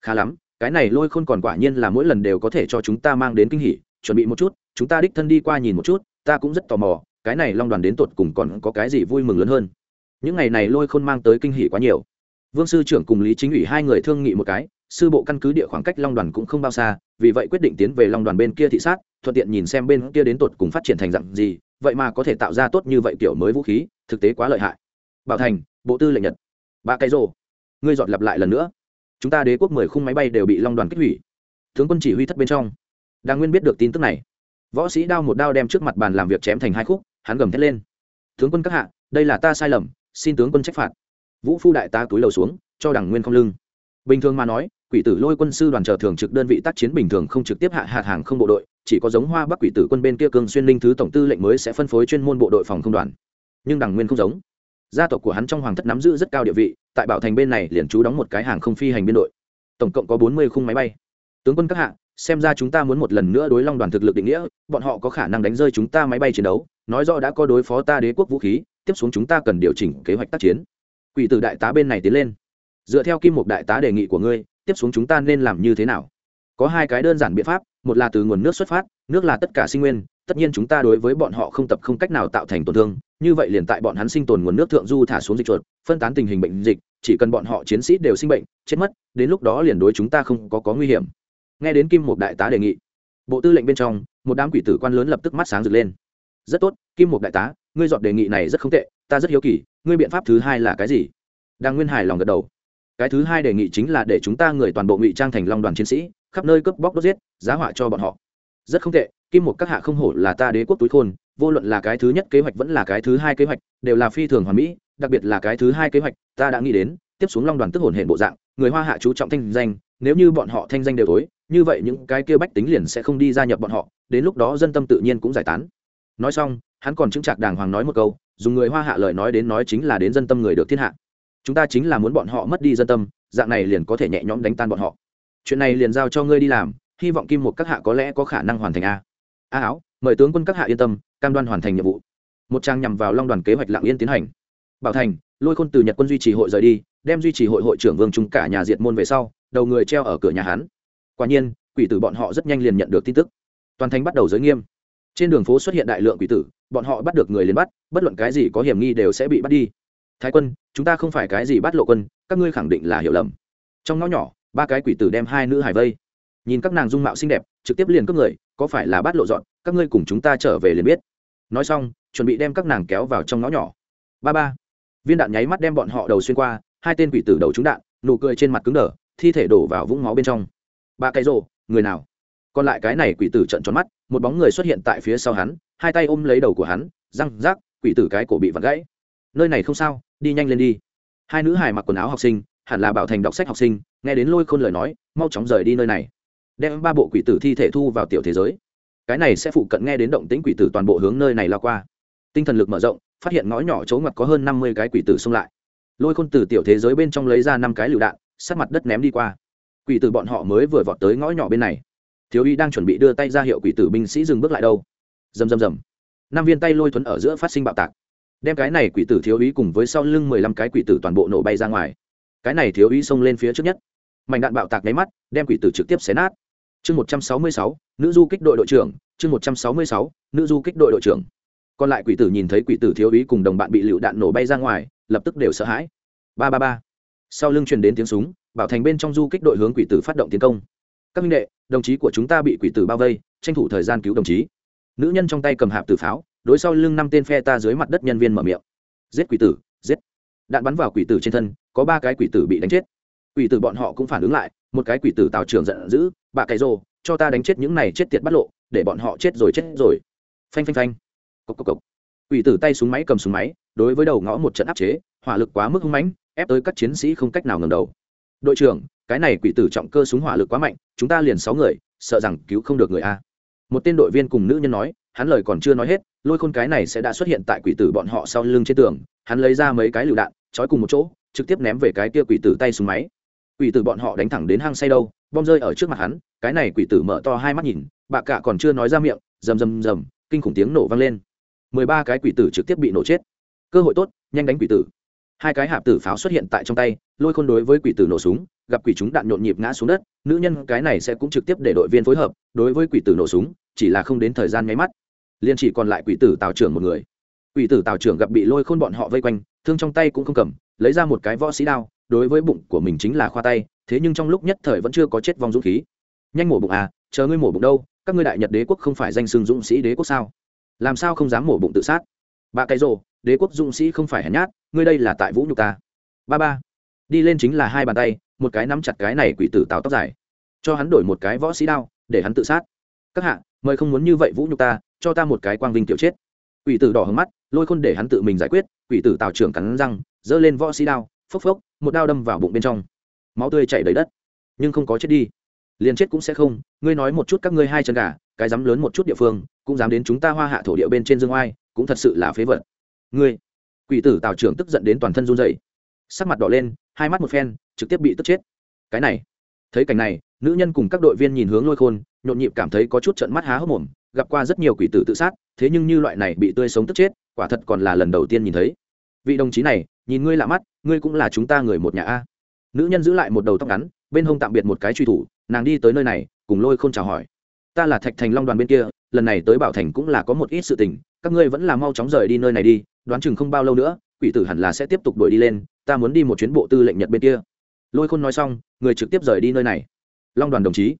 Khá lắm, cái này lôi khôn còn quả nhiên là mỗi lần đều có thể cho chúng ta mang đến kinh hỉ, chuẩn bị một chút, chúng ta đích thân đi qua nhìn một chút, ta cũng rất tò mò, cái này long đoàn đến tột cùng còn có cái gì vui mừng lớn hơn. Những ngày này lôi khôn mang tới kinh hỉ quá nhiều vương sư trưởng cùng lý chính ủy hai người thương nghị một cái, sư bộ căn cứ địa khoảng cách long đoàn cũng không bao xa, vì vậy quyết định tiến về long đoàn bên kia thị sát, thuận tiện nhìn xem bên kia đến tột cùng phát triển thành dặn gì, vậy mà có thể tạo ra tốt như vậy kiểu mới vũ khí, thực tế quá lợi hại. Bảo thành, bộ tư lệnh nhật. Ba cái rồ, ngươi dọn lặp lại lần nữa. Chúng ta đế quốc mười khung máy bay đều bị long đoàn kích hủy. Tướng quân chỉ huy thất bên trong. Đa nguyên biết được tin tức này. Võ sĩ đao một đao đem trước mặt bàn làm việc chém thành hai khúc, hắn gầm thét lên. Tướng quân các hạ, đây là ta sai lầm, xin tướng quân trách phạt vũ phu đại ta túi lầu xuống, cho Đằng nguyên không lưng. Bình thường mà nói, quỷ tử lôi quân sư đoàn chờ thường trực đơn vị tác chiến bình thường không trực tiếp hạ hạt hàng không bộ đội, chỉ có giống hoa bắc quỷ tử quân bên kia cương xuyên linh thứ tổng tư lệnh mới sẽ phân phối chuyên môn bộ đội phòng không đoàn. Nhưng Đằng nguyên không giống. Gia tộc của hắn trong hoàng thất nắm giữ rất cao địa vị, tại bảo thành bên này liền trú đóng một cái hàng không phi hành biên đội. Tổng cộng có bốn mươi khung máy bay. Tướng quân các hạ, xem ra chúng ta muốn một lần nữa đối long đoàn thực lực định nghĩa, bọn họ có khả năng đánh rơi chúng ta máy bay chiến đấu, nói rõ đã có đối phó ta đế quốc vũ khí, tiếp xuống chúng ta cần điều chỉnh kế hoạch tác chiến quỷ tử đại tá bên này tiến lên. Dựa theo kim mục đại tá đề nghị của ngươi, tiếp xuống chúng ta nên làm như thế nào? Có hai cái đơn giản biện pháp, một là từ nguồn nước xuất phát, nước là tất cả sinh nguyên, tất nhiên chúng ta đối với bọn họ không tập không cách nào tạo thành tổn thương, như vậy liền tại bọn hắn sinh tồn nguồn nước thượng du thả xuống dịch chuột, phân tán tình hình bệnh dịch, chỉ cần bọn họ chiến sĩ đều sinh bệnh, chết mất, đến lúc đó liền đối chúng ta không có có nguy hiểm. Nghe đến kim Mục đại tá đề nghị, bộ tư lệnh bên trong, một đám quỷ tử quan lớn lập tức mắt sáng rực lên. Rất tốt, kim Mục đại tá, ngươi dọn đề nghị này rất không tệ, ta rất hiếu kỳ ngươi biện pháp thứ hai là cái gì? Đang nguyên hài lòng gật đầu. Cái thứ hai đề nghị chính là để chúng ta người toàn bộ ngụy trang thành long đoàn chiến sĩ, khắp nơi cướp bóc đốt giết, giá họa cho bọn họ. Rất không tệ, kim một các hạ không hổ là ta đế quốc túi khôn, vô luận là cái thứ nhất kế hoạch vẫn là cái thứ hai kế hoạch, đều là phi thường hoàn mỹ, đặc biệt là cái thứ hai kế hoạch, ta đã nghĩ đến, tiếp xuống long đoàn tức hồn hệ bộ dạng, người hoa hạ chú trọng thanh danh, nếu như bọn họ thanh danh đều tối, như vậy những cái kia bách tính liền sẽ không đi gia nhập bọn họ, đến lúc đó dân tâm tự nhiên cũng giải tán. Nói xong, hắn còn chứng chạc đàng hoàng nói một câu dùng người hoa hạ lời nói đến nói chính là đến dân tâm người được thiên hạ. Chúng ta chính là muốn bọn họ mất đi dân tâm, dạng này liền có thể nhẹ nhõm đánh tan bọn họ. Chuyện này liền giao cho ngươi đi làm, hy vọng kim một các hạ có lẽ có khả năng hoàn thành a. A áo, mời tướng quân các hạ yên tâm, cam đoan hoàn thành nhiệm vụ. Một trang nhằm vào long đoàn kế hoạch lạng yên tiến hành. Bảo thành, lôi khôn từ nhật quân duy trì hội rời đi, đem duy trì hội hội trưởng vương trung cả nhà diệt môn về sau, đầu người treo ở cửa nhà hán quả nhiên, quỷ tử bọn họ rất nhanh liền nhận được tin tức. Toàn thành bắt đầu giới nghiêm. Trên đường phố xuất hiện đại lượng quỷ tử bọn họ bắt được người liền bắt, bất luận cái gì có hiểm nghi đều sẽ bị bắt đi. Thái quân, chúng ta không phải cái gì bắt lộ quân, các ngươi khẳng định là hiểu lầm. Trong ngõ nhỏ, ba cái quỷ tử đem hai nữ hải vây. Nhìn các nàng dung mạo xinh đẹp, trực tiếp liền cướp người, có phải là bắt lộ dọn, các ngươi cùng chúng ta trở về liền biết. Nói xong, chuẩn bị đem các nàng kéo vào trong ngõ nhỏ. Ba ba. Viên đạn nháy mắt đem bọn họ đầu xuyên qua, hai tên quỷ tử đầu trúng đạn, nụ cười trên mặt cứng đờ, thi thể đổ vào vũng máu bên trong. Ba cái rồ, người nào? Còn lại cái này quỷ tử trận tròn mắt, một bóng người xuất hiện tại phía sau hắn hai tay ôm lấy đầu của hắn, răng rác, quỷ tử cái cổ bị vặn gãy. Nơi này không sao, đi nhanh lên đi. Hai nữ hài mặc quần áo học sinh, hẳn là bảo thành đọc sách học sinh, nghe đến lôi khôn lời nói, mau chóng rời đi nơi này. Đem ba bộ quỷ tử thi thể thu vào tiểu thế giới. Cái này sẽ phụ cận nghe đến động tĩnh quỷ tử toàn bộ hướng nơi này lao qua. Tinh thần lực mở rộng, phát hiện ngõ nhỏ chỗ ngặt có hơn năm mươi cái quỷ tử xông lại. Lôi khôn từ tiểu thế giới bên trong lấy ra năm cái lựu đạn sát mặt đất ném đi qua. Quỷ tử bọn họ mới vừa vọt tới ngõ nhỏ bên này. Thiếu y đang chuẩn bị đưa tay ra hiệu quỷ tử binh sĩ dừng bước lại đâu rầm rầm rầm. Năm viên tay lôi thuấn ở giữa phát sinh bạo tạc. Đem cái này quỷ tử thiếu ý cùng với sau lưng mười lăm cái quỷ tử toàn bộ nổ bay ra ngoài. Cái này thiếu ý xông lên phía trước nhất. Mảnh đạn bạo tạc nháy mắt, đem quỷ tử trực tiếp xé nát. Chương một trăm sáu mươi sáu, nữ du kích đội đội trưởng. Chương một trăm sáu mươi sáu, nữ du kích đội đội trưởng. Còn lại quỷ tử nhìn thấy quỷ tử thiếu ý cùng đồng bạn bị lựu đạn nổ bay ra ngoài, lập tức đều sợ hãi. Ba ba ba. Sau lưng truyền đến tiếng súng, bảo thành bên trong du kích đội hướng quỷ tử phát động tiến công. Các minh đệ, đồng chí của chúng ta bị quỷ tử bao vây, tranh thủ thời gian cứu đồng chí nữ nhân trong tay cầm hạp tử pháo, đối sau lưng năm tên phe ta dưới mặt đất nhân viên mở miệng. Giết quỷ tử, giết. Đạn bắn vào quỷ tử trên thân, có ba cái quỷ tử bị đánh chết. Quỷ tử bọn họ cũng phản ứng lại, một cái quỷ tử tào trưởng giận dữ, bà cái rồ, cho ta đánh chết những này chết tiệt bắt lộ, để bọn họ chết rồi chết rồi. Phanh phanh phanh. Cốc cốc cốc. quỷ tử tay súng máy cầm súng máy, đối với đầu ngõ một trận áp chế, hỏa lực quá mức hung mãnh, ép tới các chiến sĩ không cách nào ngẩng đầu. Đội trưởng, cái này quỷ tử trọng cơ súng hỏa lực quá mạnh, chúng ta liền sáu người, sợ rằng cứu không được người a một tên đội viên cùng nữ nhân nói, hắn lời còn chưa nói hết, lôi khôn cái này sẽ đã xuất hiện tại quỷ tử bọn họ sau lưng trên tường. Hắn lấy ra mấy cái lựu đạn, trói cùng một chỗ, trực tiếp ném về cái kia quỷ tử tay súng máy. Quỷ tử bọn họ đánh thẳng đến hang say đâu, bom rơi ở trước mặt hắn, cái này quỷ tử mở to hai mắt nhìn bạ cả còn chưa nói ra miệng, rầm rầm rầm, kinh khủng tiếng nổ vang lên. Mười ba cái quỷ tử trực tiếp bị nổ chết. Cơ hội tốt, nhanh đánh quỷ tử. Hai cái hạp tử pháo xuất hiện tại trong tay, lôi khôn đối với quỷ tử nổ súng, gặp quỷ chúng đạn nhộn nhịp ngã xuống đất, nữ nhân cái này sẽ cũng trực tiếp để đội viên phối hợp, đối với quỷ tử nổ súng chỉ là không đến thời gian nháy mắt. Liền chỉ còn lại quỷ tử tào trưởng một người. Quỷ tử tào trưởng gặp bị lôi khôn bọn họ vây quanh, thương trong tay cũng không cầm, lấy ra một cái võ sĩ đao, đối với bụng của mình chính là khoa tay, thế nhưng trong lúc nhất thời vẫn chưa có chết vong dũng khí. Nhanh mổ bụng à chờ ngươi mổ bụng đâu, các ngươi đại nhật đế quốc không phải danh xưng dũng sĩ đế quốc sao? Làm sao không dám mổ bụng tự sát? Ba cái rồ, đế quốc dũng sĩ không phải hèn nhát, ngươi đây là tại vũ nhục ta. Ba ba, đi lên chính là hai bàn tay, một cái nắm chặt cái này quỷ tử tào tóc dài. Cho hắn đổi một cái võ sĩ đao, để hắn tự sát. Các hạ mời không muốn như vậy vũ nhục ta, cho ta một cái quang vinh tiểu chết. Quỷ tử đỏ hứng mắt, lôi khôn để hắn tự mình giải quyết, quỷ tử tào trưởng cắn răng, giơ lên võ sĩ đao, phốc phốc, một đao đâm vào bụng bên trong. Máu tươi chảy đầy đất. Nhưng không có chết đi. Liền chết cũng sẽ không, ngươi nói một chút các ngươi hai chân gà, cái dám lớn một chút địa phương, cũng dám đến chúng ta hoa hạ thổ địa bên trên dương oai, cũng thật sự là phế vật. Ngươi! Quỷ tử tào trưởng tức giận đến toàn thân run dậy sắc mặt đỏ lên, hai mắt một phen, trực tiếp bị tức chết. Cái này! Thấy cảnh này, nữ nhân cùng các đội viên nhìn hướng lôi khôn nhộn nhịp cảm thấy có chút trận mắt há hốc mồm, gặp qua rất nhiều quỷ tử tự sát, thế nhưng như loại này bị tươi sống tức chết, quả thật còn là lần đầu tiên nhìn thấy. Vị đồng chí này, nhìn ngươi lạ mắt, ngươi cũng là chúng ta người một nhà a. Nữ nhân giữ lại một đầu tóc ngắn, bên hông tạm biệt một cái truy thủ, nàng đi tới nơi này, cùng lôi khôn chào hỏi. Ta là thạch thành long đoàn bên kia, lần này tới bảo thành cũng là có một ít sự tình, các ngươi vẫn là mau chóng rời đi nơi này đi, đoán chừng không bao lâu nữa, quỷ tử hẳn là sẽ tiếp tục đuổi đi lên, ta muốn đi một chuyến bộ tư lệnh nhật bên kia. Lôi khôn nói xong, người trực tiếp rời đi nơi này. Long đoàn đồng chí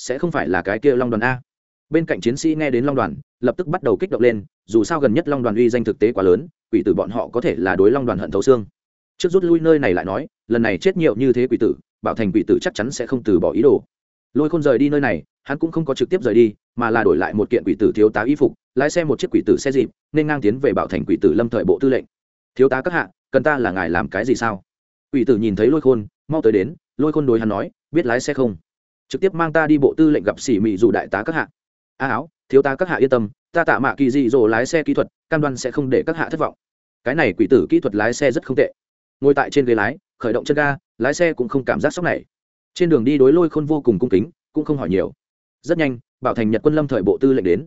sẽ không phải là cái kia long đoàn a. Bên cạnh chiến sĩ nghe đến long đoàn, lập tức bắt đầu kích động lên, dù sao gần nhất long đoàn uy danh thực tế quá lớn, quỷ tử bọn họ có thể là đối long đoàn hận thấu xương. Trước rút lui nơi này lại nói, lần này chết nhiều như thế quỷ tử, bảo thành quỷ tử chắc chắn sẽ không từ bỏ ý đồ. Lôi khôn rời đi nơi này, hắn cũng không có trực tiếp rời đi, mà là đổi lại một kiện quỷ tử thiếu tá y phục, lái xe một chiếc quỷ tử xe dịp, nên ngang tiến về bảo thành quỷ tử lâm thời bộ tư lệnh. Thiếu tá các hạ, cần ta là ngài làm cái gì sao? Quỷ tử nhìn thấy lôi khôn, mau tới đến, lôi khôn đối hắn nói, biết lái xe không? Trực tiếp mang ta đi bộ tư lệnh gặp xỉ mị dù đại tá các hạ. A áo, thiếu tá các hạ yên tâm, ta tạ mạ kỳ dị dỗ lái xe kỹ thuật, cam đoan sẽ không để các hạ thất vọng. Cái này quỷ tử kỹ thuật lái xe rất không tệ. Ngồi tại trên ghế lái, khởi động chân ga, lái xe cũng không cảm giác sốc này. Trên đường đi đối lôi khôn vô cùng cung kính, cũng không hỏi nhiều. Rất nhanh, bảo thành nhật quân lâm thời bộ tư lệnh đến.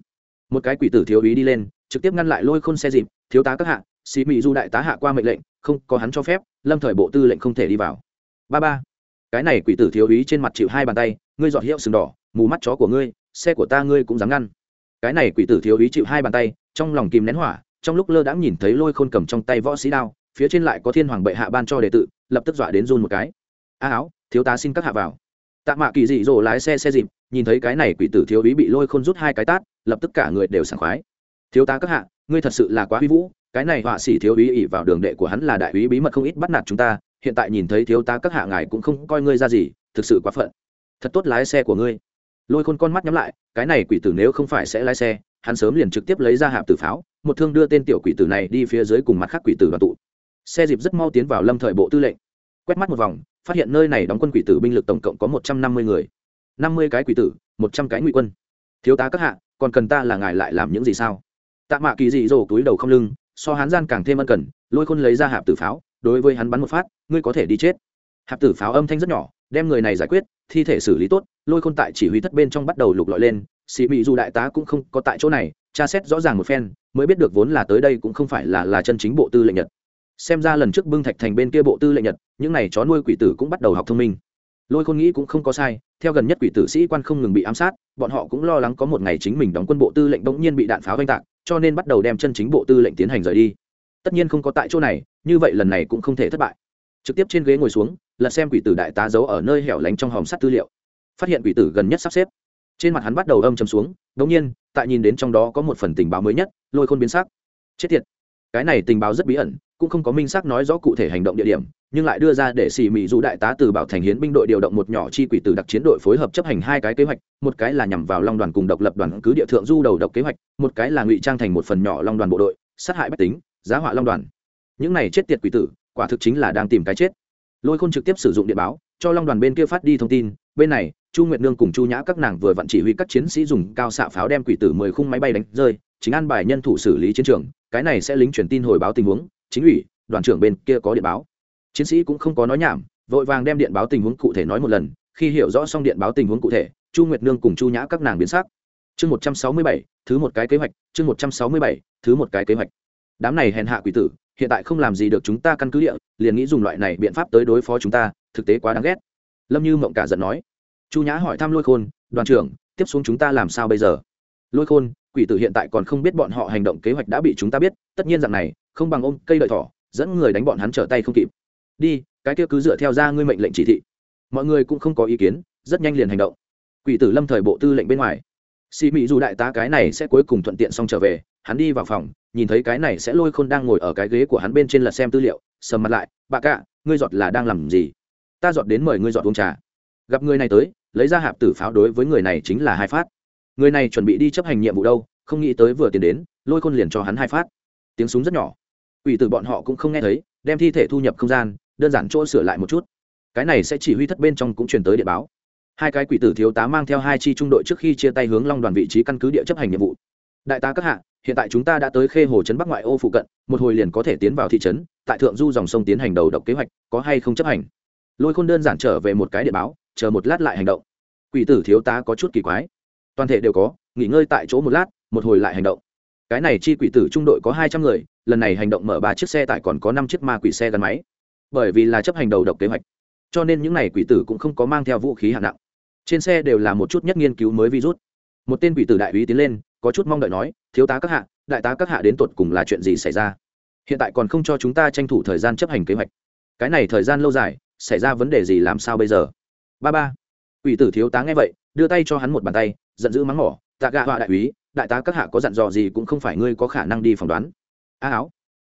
Một cái quỷ tử thiếu ý đi lên, trực tiếp ngăn lại lôi khôn xe dịp, thiếu tá các hạ xì mị du đại tá hạ qua mệnh lệnh, không có hắn cho phép, lâm thời bộ tư lệnh không thể đi vào. Ba ba. Cái này quỷ tử thiếu ý trên mặt chịu hai bàn tay ngươi giọt hiệu sừng đỏ, mù mắt chó của ngươi, xe của ta ngươi cũng dám ngăn. Cái này quỷ tử thiếu ý chịu hai bàn tay, trong lòng kìm nén hỏa, trong lúc lơ đãng nhìn thấy lôi khôn cầm trong tay võ sĩ đao, phía trên lại có thiên hoàng bệ hạ ban cho đệ tự lập tức dọa đến run một cái. A áo, thiếu tá xin các hạ vào. Tạ mạ kỳ dị dỗ lái xe xe dịp, nhìn thấy cái này quỷ tử thiếu ý bị lôi khôn rút hai cái tát, lập tức cả người đều sảng khoái. Thiếu tá các hạ, ngươi thật sự là quá huy vũ, cái này họa sĩ thiếu ý ỉ vào đường đệ của hắn là đại úy bí mật không ít bắt nạt chúng ta, hiện tại nhìn thấy thiếu tá các hạ ngài cũng không coi ngươi ra gì, thực sự quá phận thật tốt lái xe của ngươi. Lôi khôn con mắt nhắm lại, cái này quỷ tử nếu không phải sẽ lái xe, hắn sớm liền trực tiếp lấy ra hạp tử pháo, một thương đưa tên tiểu quỷ tử này đi phía dưới cùng mặt khác quỷ tử đoàn tụ. Xe dịp rất mau tiến vào lâm thời bộ tư lệnh. Quét mắt một vòng, phát hiện nơi này đóng quân quỷ tử binh lực tổng cộng có một trăm năm mươi người. năm mươi cái quỷ tử, một trăm cái ngụy quân. Thiếu tá các hạ, còn cần ta là ngài lại làm những gì sao? Tạ mạ kỳ dị dỗ túi đầu không lưng, so hắn gian càng thêm ân cần, lôi khôn lấy ra hạp tử pháo, đối với hắn bắn một phát, ngươi có thể đi chết. Hạp tử pháo âm thanh rất nhỏ đem người này giải quyết, thi thể xử lý tốt, lôi khôn tại chỉ huy thất bên trong bắt đầu lục lọi lên, xì mị dù đại tá cũng không có tại chỗ này, tra xét rõ ràng một phen, mới biết được vốn là tới đây cũng không phải là là chân chính bộ tư lệnh nhật. Xem ra lần trước bưng thạch thành bên kia bộ tư lệnh nhật, những n à y chó nuôi quỷ tử cũng bắt đầu học thông minh. Lôi khôn nghĩ cũng không có sai, theo gần nhất quỷ tử sĩ quan không ngừng bị ám sát, bọn họ cũng lo lắng có một ngày chính mình đóng quân bộ tư lệnh bỗng nhiên bị đạn pháo oanh tạc, cho nên bắt đầu đem chân chính bộ tư lệnh tiến hành rời đi. Tất nhiên không có tại chỗ này, như vậy lần này cũng không thể thất bại. Trực tiếp trên ghế ngồi xuống lật xem quỷ tử đại tá giấu ở nơi hẻo lánh trong hòm sắt tư liệu. Phát hiện quỷ tử gần nhất sắp xếp. Trên mặt hắn bắt đầu âm chầm xuống, đống nhiên, tại nhìn đến trong đó có một phần tình báo mới nhất, lôi khôn biến sắc. Chết tiệt. Cái này tình báo rất bí ẩn, cũng không có minh xác nói rõ cụ thể hành động địa điểm, nhưng lại đưa ra để xì mị dù đại tá từ bảo thành hiến binh đội điều động một nhỏ chi quỷ tử đặc chiến đội phối hợp chấp hành hai cái kế hoạch, một cái là nhằm vào long đoàn cùng độc lập đoàn cứ địa thượng du đầu độc kế hoạch, một cái là ngụy trang thành một phần nhỏ long đoàn bộ đội, sát hại bách tính, giá họa long đoàn. Những này chết tiệt quỷ tử, quả thực chính là đang tìm cái chết lôi khôn trực tiếp sử dụng điện báo, cho long đoàn bên kia phát đi thông tin, bên này, chu nguyệt nương cùng chu nhã các nàng vừa vặn chỉ huy các chiến sĩ dùng cao xạ pháo đem quỷ tử mười khung máy bay đánh rơi, chính an bài nhân thủ xử lý chiến trường, cái này sẽ lính truyền tin hồi báo tình huống, chính ủy, đoàn trưởng bên kia có điện báo. Chiến sĩ cũng không có nói nhảm, vội vàng đem điện báo tình huống cụ thể nói một lần, khi hiểu rõ xong điện báo tình huống cụ thể, chu nguyệt nương cùng chu nhã các nàng biến sắc. Chương một trăm sáu mươi bảy, thứ một cái kế hoạch, chương một trăm sáu mươi bảy, thứ một cái kế hoạch. Đám này hèn hạ quỷ tử hiện tại không làm gì được chúng ta căn cứ địa, liền nghĩ dùng loại này biện pháp tới đối phó chúng ta, thực tế quá đáng ghét. Lâm như mộng cả giận nói. Chu nhã hỏi thăm lôi khôn, đoàn trưởng, tiếp xuống chúng ta làm sao bây giờ? Lôi khôn, quỷ tử hiện tại còn không biết bọn họ hành động kế hoạch đã bị chúng ta biết, tất nhiên rằng này, không bằng ôm cây đợi thỏ, dẫn người đánh bọn hắn trở tay không kịp. Đi, cái kia cứ dựa theo ra ngươi mệnh lệnh chỉ thị. Mọi người cũng không có ý kiến, rất nhanh liền hành động. Quỷ tử lâm thời bộ tư lệnh bên ngoài. Xì mị dù đại tá cái này sẽ cuối cùng thuận tiện xong trở về hắn đi vào phòng, nhìn thấy cái này sẽ lôi khôn đang ngồi ở cái ghế của hắn bên trên lật xem tư liệu, sầm mặt lại, bà cạ ngươi giọt là đang làm gì? Ta giọt đến mời ngươi giọt uống trà. Gặp người này tới, lấy ra hạp tử pháo đối với người này chính là hai phát. Người này chuẩn bị đi chấp hành nhiệm vụ đâu, không nghĩ tới vừa tiền đến, lôi khôn liền cho hắn hai phát. Tiếng súng rất nhỏ. Ủy tử bọn họ cũng không nghe thấy, đem thi thể thu nhập không gian, đơn giản chỗ sửa lại một chút. Cái này sẽ chỉ huy thất bên trong cũng truyền tới địa báo. Hai cái quỷ tử thiếu tá mang theo hai chi trung đội trước khi chia tay hướng long đoàn vị trí căn cứ địa chấp hành nhiệm vụ đại tá các hạ, hiện tại chúng ta đã tới khê hồ trấn bắc ngoại ô phụ cận, một hồi liền có thể tiến vào thị trấn, tại thượng du dòng sông tiến hành đầu độc kế hoạch, có hay không chấp hành? Lôi khôn đơn giản trở về một cái địa báo, chờ một lát lại hành động. Quỷ tử thiếu tá có chút kỳ quái. Toàn thể đều có, nghỉ ngơi tại chỗ một lát, một hồi lại hành động. Cái này chi quỷ tử trung đội có hai trăm người, lần này hành động mở ba chiếc xe tải còn có năm chiếc ma quỷ xe gắn máy. Bởi vì là chấp hành đầu độc kế hoạch, cho nên những n à y quỷ tử cũng không có mang theo vũ khí hạng nặng. Trên xe đều là một chút nhất nghiên cứu mới virus. Một tên quỷ tử đại úy tiến lên có chút mong đợi nói, thiếu tá các hạ, đại tá các hạ đến tột cùng là chuyện gì xảy ra? Hiện tại còn không cho chúng ta tranh thủ thời gian chấp hành kế hoạch. Cái này thời gian lâu dài, xảy ra vấn đề gì làm sao bây giờ? Ba ba. Quỷ tử thiếu tá nghe vậy, đưa tay cho hắn một bàn tay, giận dữ mắng mỏ, tạ gạ họa đại úy, đại tá các hạ có dặn dò gì cũng không phải ngươi có khả năng đi phỏng đoán. A áo.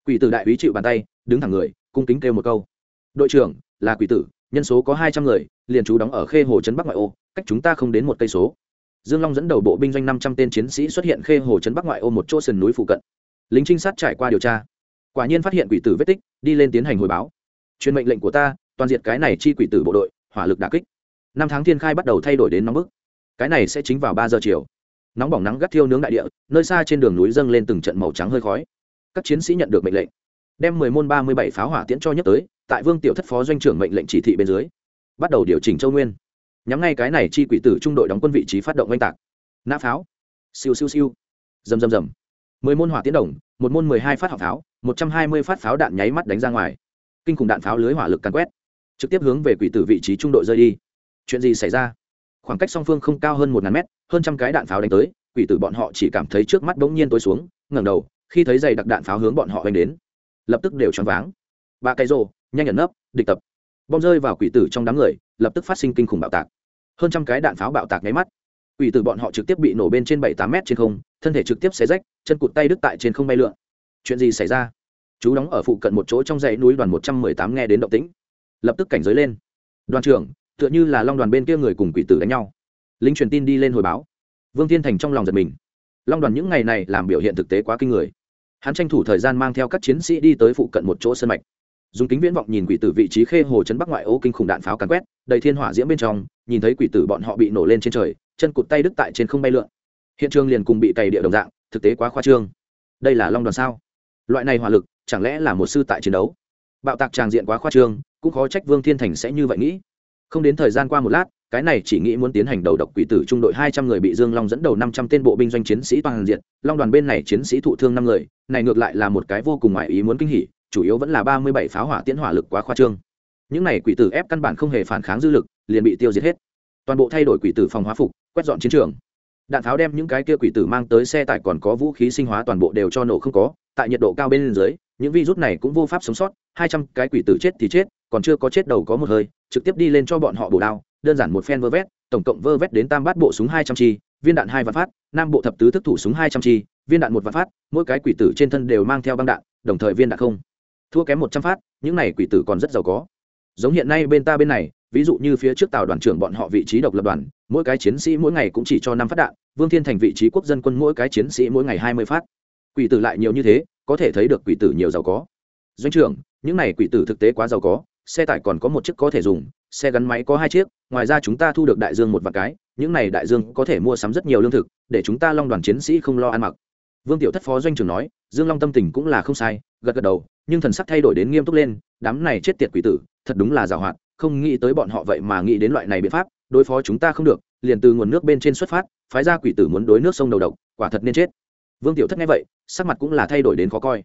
Quỷ tử đại úy chịu bàn tay, đứng thẳng người, cung kính kêu một câu. Đội trưởng, là quỷ tử, nhân số có hai trăm người, liền trú đóng ở khê hồ trấn bắc ngoại ô, cách chúng ta không đến một cây số dương long dẫn đầu bộ binh doanh năm trăm tên chiến sĩ xuất hiện khê hồ trấn bắc ngoại ô một chỗ sườn núi phụ cận. Lính trinh sát trải qua điều tra, quả nhiên phát hiện quỷ tử vết tích, đi lên tiến hành hồi báo. Truyền mệnh lệnh của ta, toàn diệt cái này chi quỷ tử bộ đội, hỏa lực đà kích. Năm tháng thiên khai bắt đầu thay đổi đến nóng bức. Cái này sẽ chính vào ba giờ chiều. Nóng bỏng nắng gắt thiêu nướng đại địa, nơi xa trên đường núi dâng lên từng trận màu trắng hơi khói. Các chiến sĩ nhận được mệnh lệnh, đem mười môn ba mươi bảy pháo hỏa tiễn cho nhất tới, tại vương tiểu thất phó doanh trưởng mệnh lệnh chỉ thị bên dưới, bắt đầu điều chỉnh châu nguyên nhắm ngay cái này chi quỷ tử trung đội đóng quân vị trí phát động oanh tạc. Nã pháo. Siêu siêu siêu. Rầm rầm rầm. Mười môn hỏa tiến đồng, một môn mười hai phát hỏa pháo, một trăm hai mươi phát pháo đạn nháy mắt đánh ra ngoài. Kinh khủng đạn pháo lưới hỏa lực càn quét. Trực tiếp hướng về quỷ tử vị trí trung đội rơi đi. Chuyện gì xảy ra? Khoảng cách song phương không cao hơn một ngàn mét, hơn trăm cái đạn pháo đánh tới, quỷ tử bọn họ chỉ cảm thấy trước mắt bỗng nhiên tối xuống, ngẩng đầu, khi thấy dày đặc đạn pháo hướng bọn họ oanh đến. Lập tức đều choáng váng. Ba cái rồ, nhanh nhẩn nấp, địch tập. Bom rơi vào quỷ tử trong đám người, lập tức phát sinh kinh khủng bạo tạc hơn trăm cái đạn pháo bạo tạc nháy mắt. Quỷ tử bọn họ trực tiếp bị nổ bên trên bảy tám mét trên không, thân thể trực tiếp xé rách, chân cụt tay đứt tại trên không bay lượn. Chuyện gì xảy ra? Chú đóng ở phụ cận một chỗ trong dãy núi đoàn một trăm mười tám nghe đến động tĩnh. Lập tức cảnh giới lên. Đoàn trưởng, tựa như là long đoàn bên kia người cùng quỷ tử đánh nhau. Lính truyền tin đi lên hồi báo. Vương thiên thành trong lòng giật mình. Long đoàn những ngày này làm biểu hiện thực tế quá kinh người. Hắn tranh thủ thời gian mang theo các chiến sĩ đi tới phụ cận một chỗ sân mạch. Dùng kính viễn vọng nhìn quỷ tử vị trí khê hồ chấn bắc ngoại ô kinh khủng đạn pháo càn quét, đầy thiên hỏa diễm bên trong nhìn thấy quỷ tử bọn họ bị nổ lên trên trời chân cụt tay đứt tại trên không bay lượn. Hiện trường liền cùng bị cày địa đồng dạng thực tế quá khoa trương. Đây là long đoàn sao? Loại này hỏa lực chẳng lẽ là một sư tại chiến đấu? Bạo tạc tràng diện quá khoa trương cũng khó trách vương thiên thành sẽ như vậy nghĩ. Không đến thời gian qua một lát cái này chỉ nghĩ muốn tiến hành đầu độc quỷ tử trung đội hai trăm người bị Dương Long dẫn đầu năm trăm tên bộ binh doanh chiến sĩ toàn diện, Long đoàn bên này chiến sĩ thụ thương năm người, này ngược lại là một cái vô cùng ngoại ý muốn kinh hỉ, chủ yếu vẫn là ba mươi bảy pháo hỏa tiễn hỏa lực quá khoa trương. Những này quỷ tử ép căn bản không hề phản kháng dư lực, liền bị tiêu diệt hết. Toàn bộ thay đổi quỷ tử phòng hóa phục, quét dọn chiến trường. Đạn tháo đem những cái kia quỷ tử mang tới xe tải còn có vũ khí sinh hóa toàn bộ đều cho nổ không có, tại nhiệt độ cao bên dưới, những virus này cũng vô pháp sống sót, hai trăm cái quỷ tử chết thì chết, còn chưa có chết đầu có một hơi, trực tiếp đi lên cho bọn họ bổ đao, đơn giản một phen vơ vét tổng cộng vơ vét đến tam bát bộ súng hai trăm chi viên đạn hai vạn phát nam bộ thập tứ thức thủ súng hai trăm chi viên đạn một vạn phát mỗi cái quỷ tử trên thân đều mang theo băng đạn đồng thời viên đạn không thua kém một trăm phát những này quỷ tử còn rất giàu có giống hiện nay bên ta bên này, ví dụ như phía trước tàu đoàn trưởng bọn họ vị trí độc lập đoàn, mỗi cái chiến sĩ mỗi ngày cũng chỉ cho năm phát đạn, vương thiên thành vị trí quốc dân quân mỗi cái chiến sĩ mỗi ngày hai mươi phát. Quỷ tử lại nhiều như thế, có thể thấy được quỷ tử nhiều giàu có. Doanh trưởng, những này quỷ tử thực tế quá giàu có, xe tải còn có một chiếc có thể dùng, xe gắn máy có hai chiếc, ngoài ra chúng ta thu được đại dương một vài cái, những này đại dương có thể mua sắm rất nhiều lương thực, để chúng ta long đoàn chiến sĩ không lo ăn mặc. Vương tiểu thất phó doanh trưởng nói, dương long tâm tình cũng là không sai, gật gật đầu, nhưng thần sắc thay đổi đến nghiêm túc lên, đám này chết tiệt quỷ tử thật đúng là giàu hoạt, không nghĩ tới bọn họ vậy mà nghĩ đến loại này biện pháp, đối phó chúng ta không được, liền từ nguồn nước bên trên xuất phát, phái ra quỷ tử muốn đối nước sông đầu độc, quả thật nên chết. Vương tiểu thất nghe vậy, sắc mặt cũng là thay đổi đến khó coi.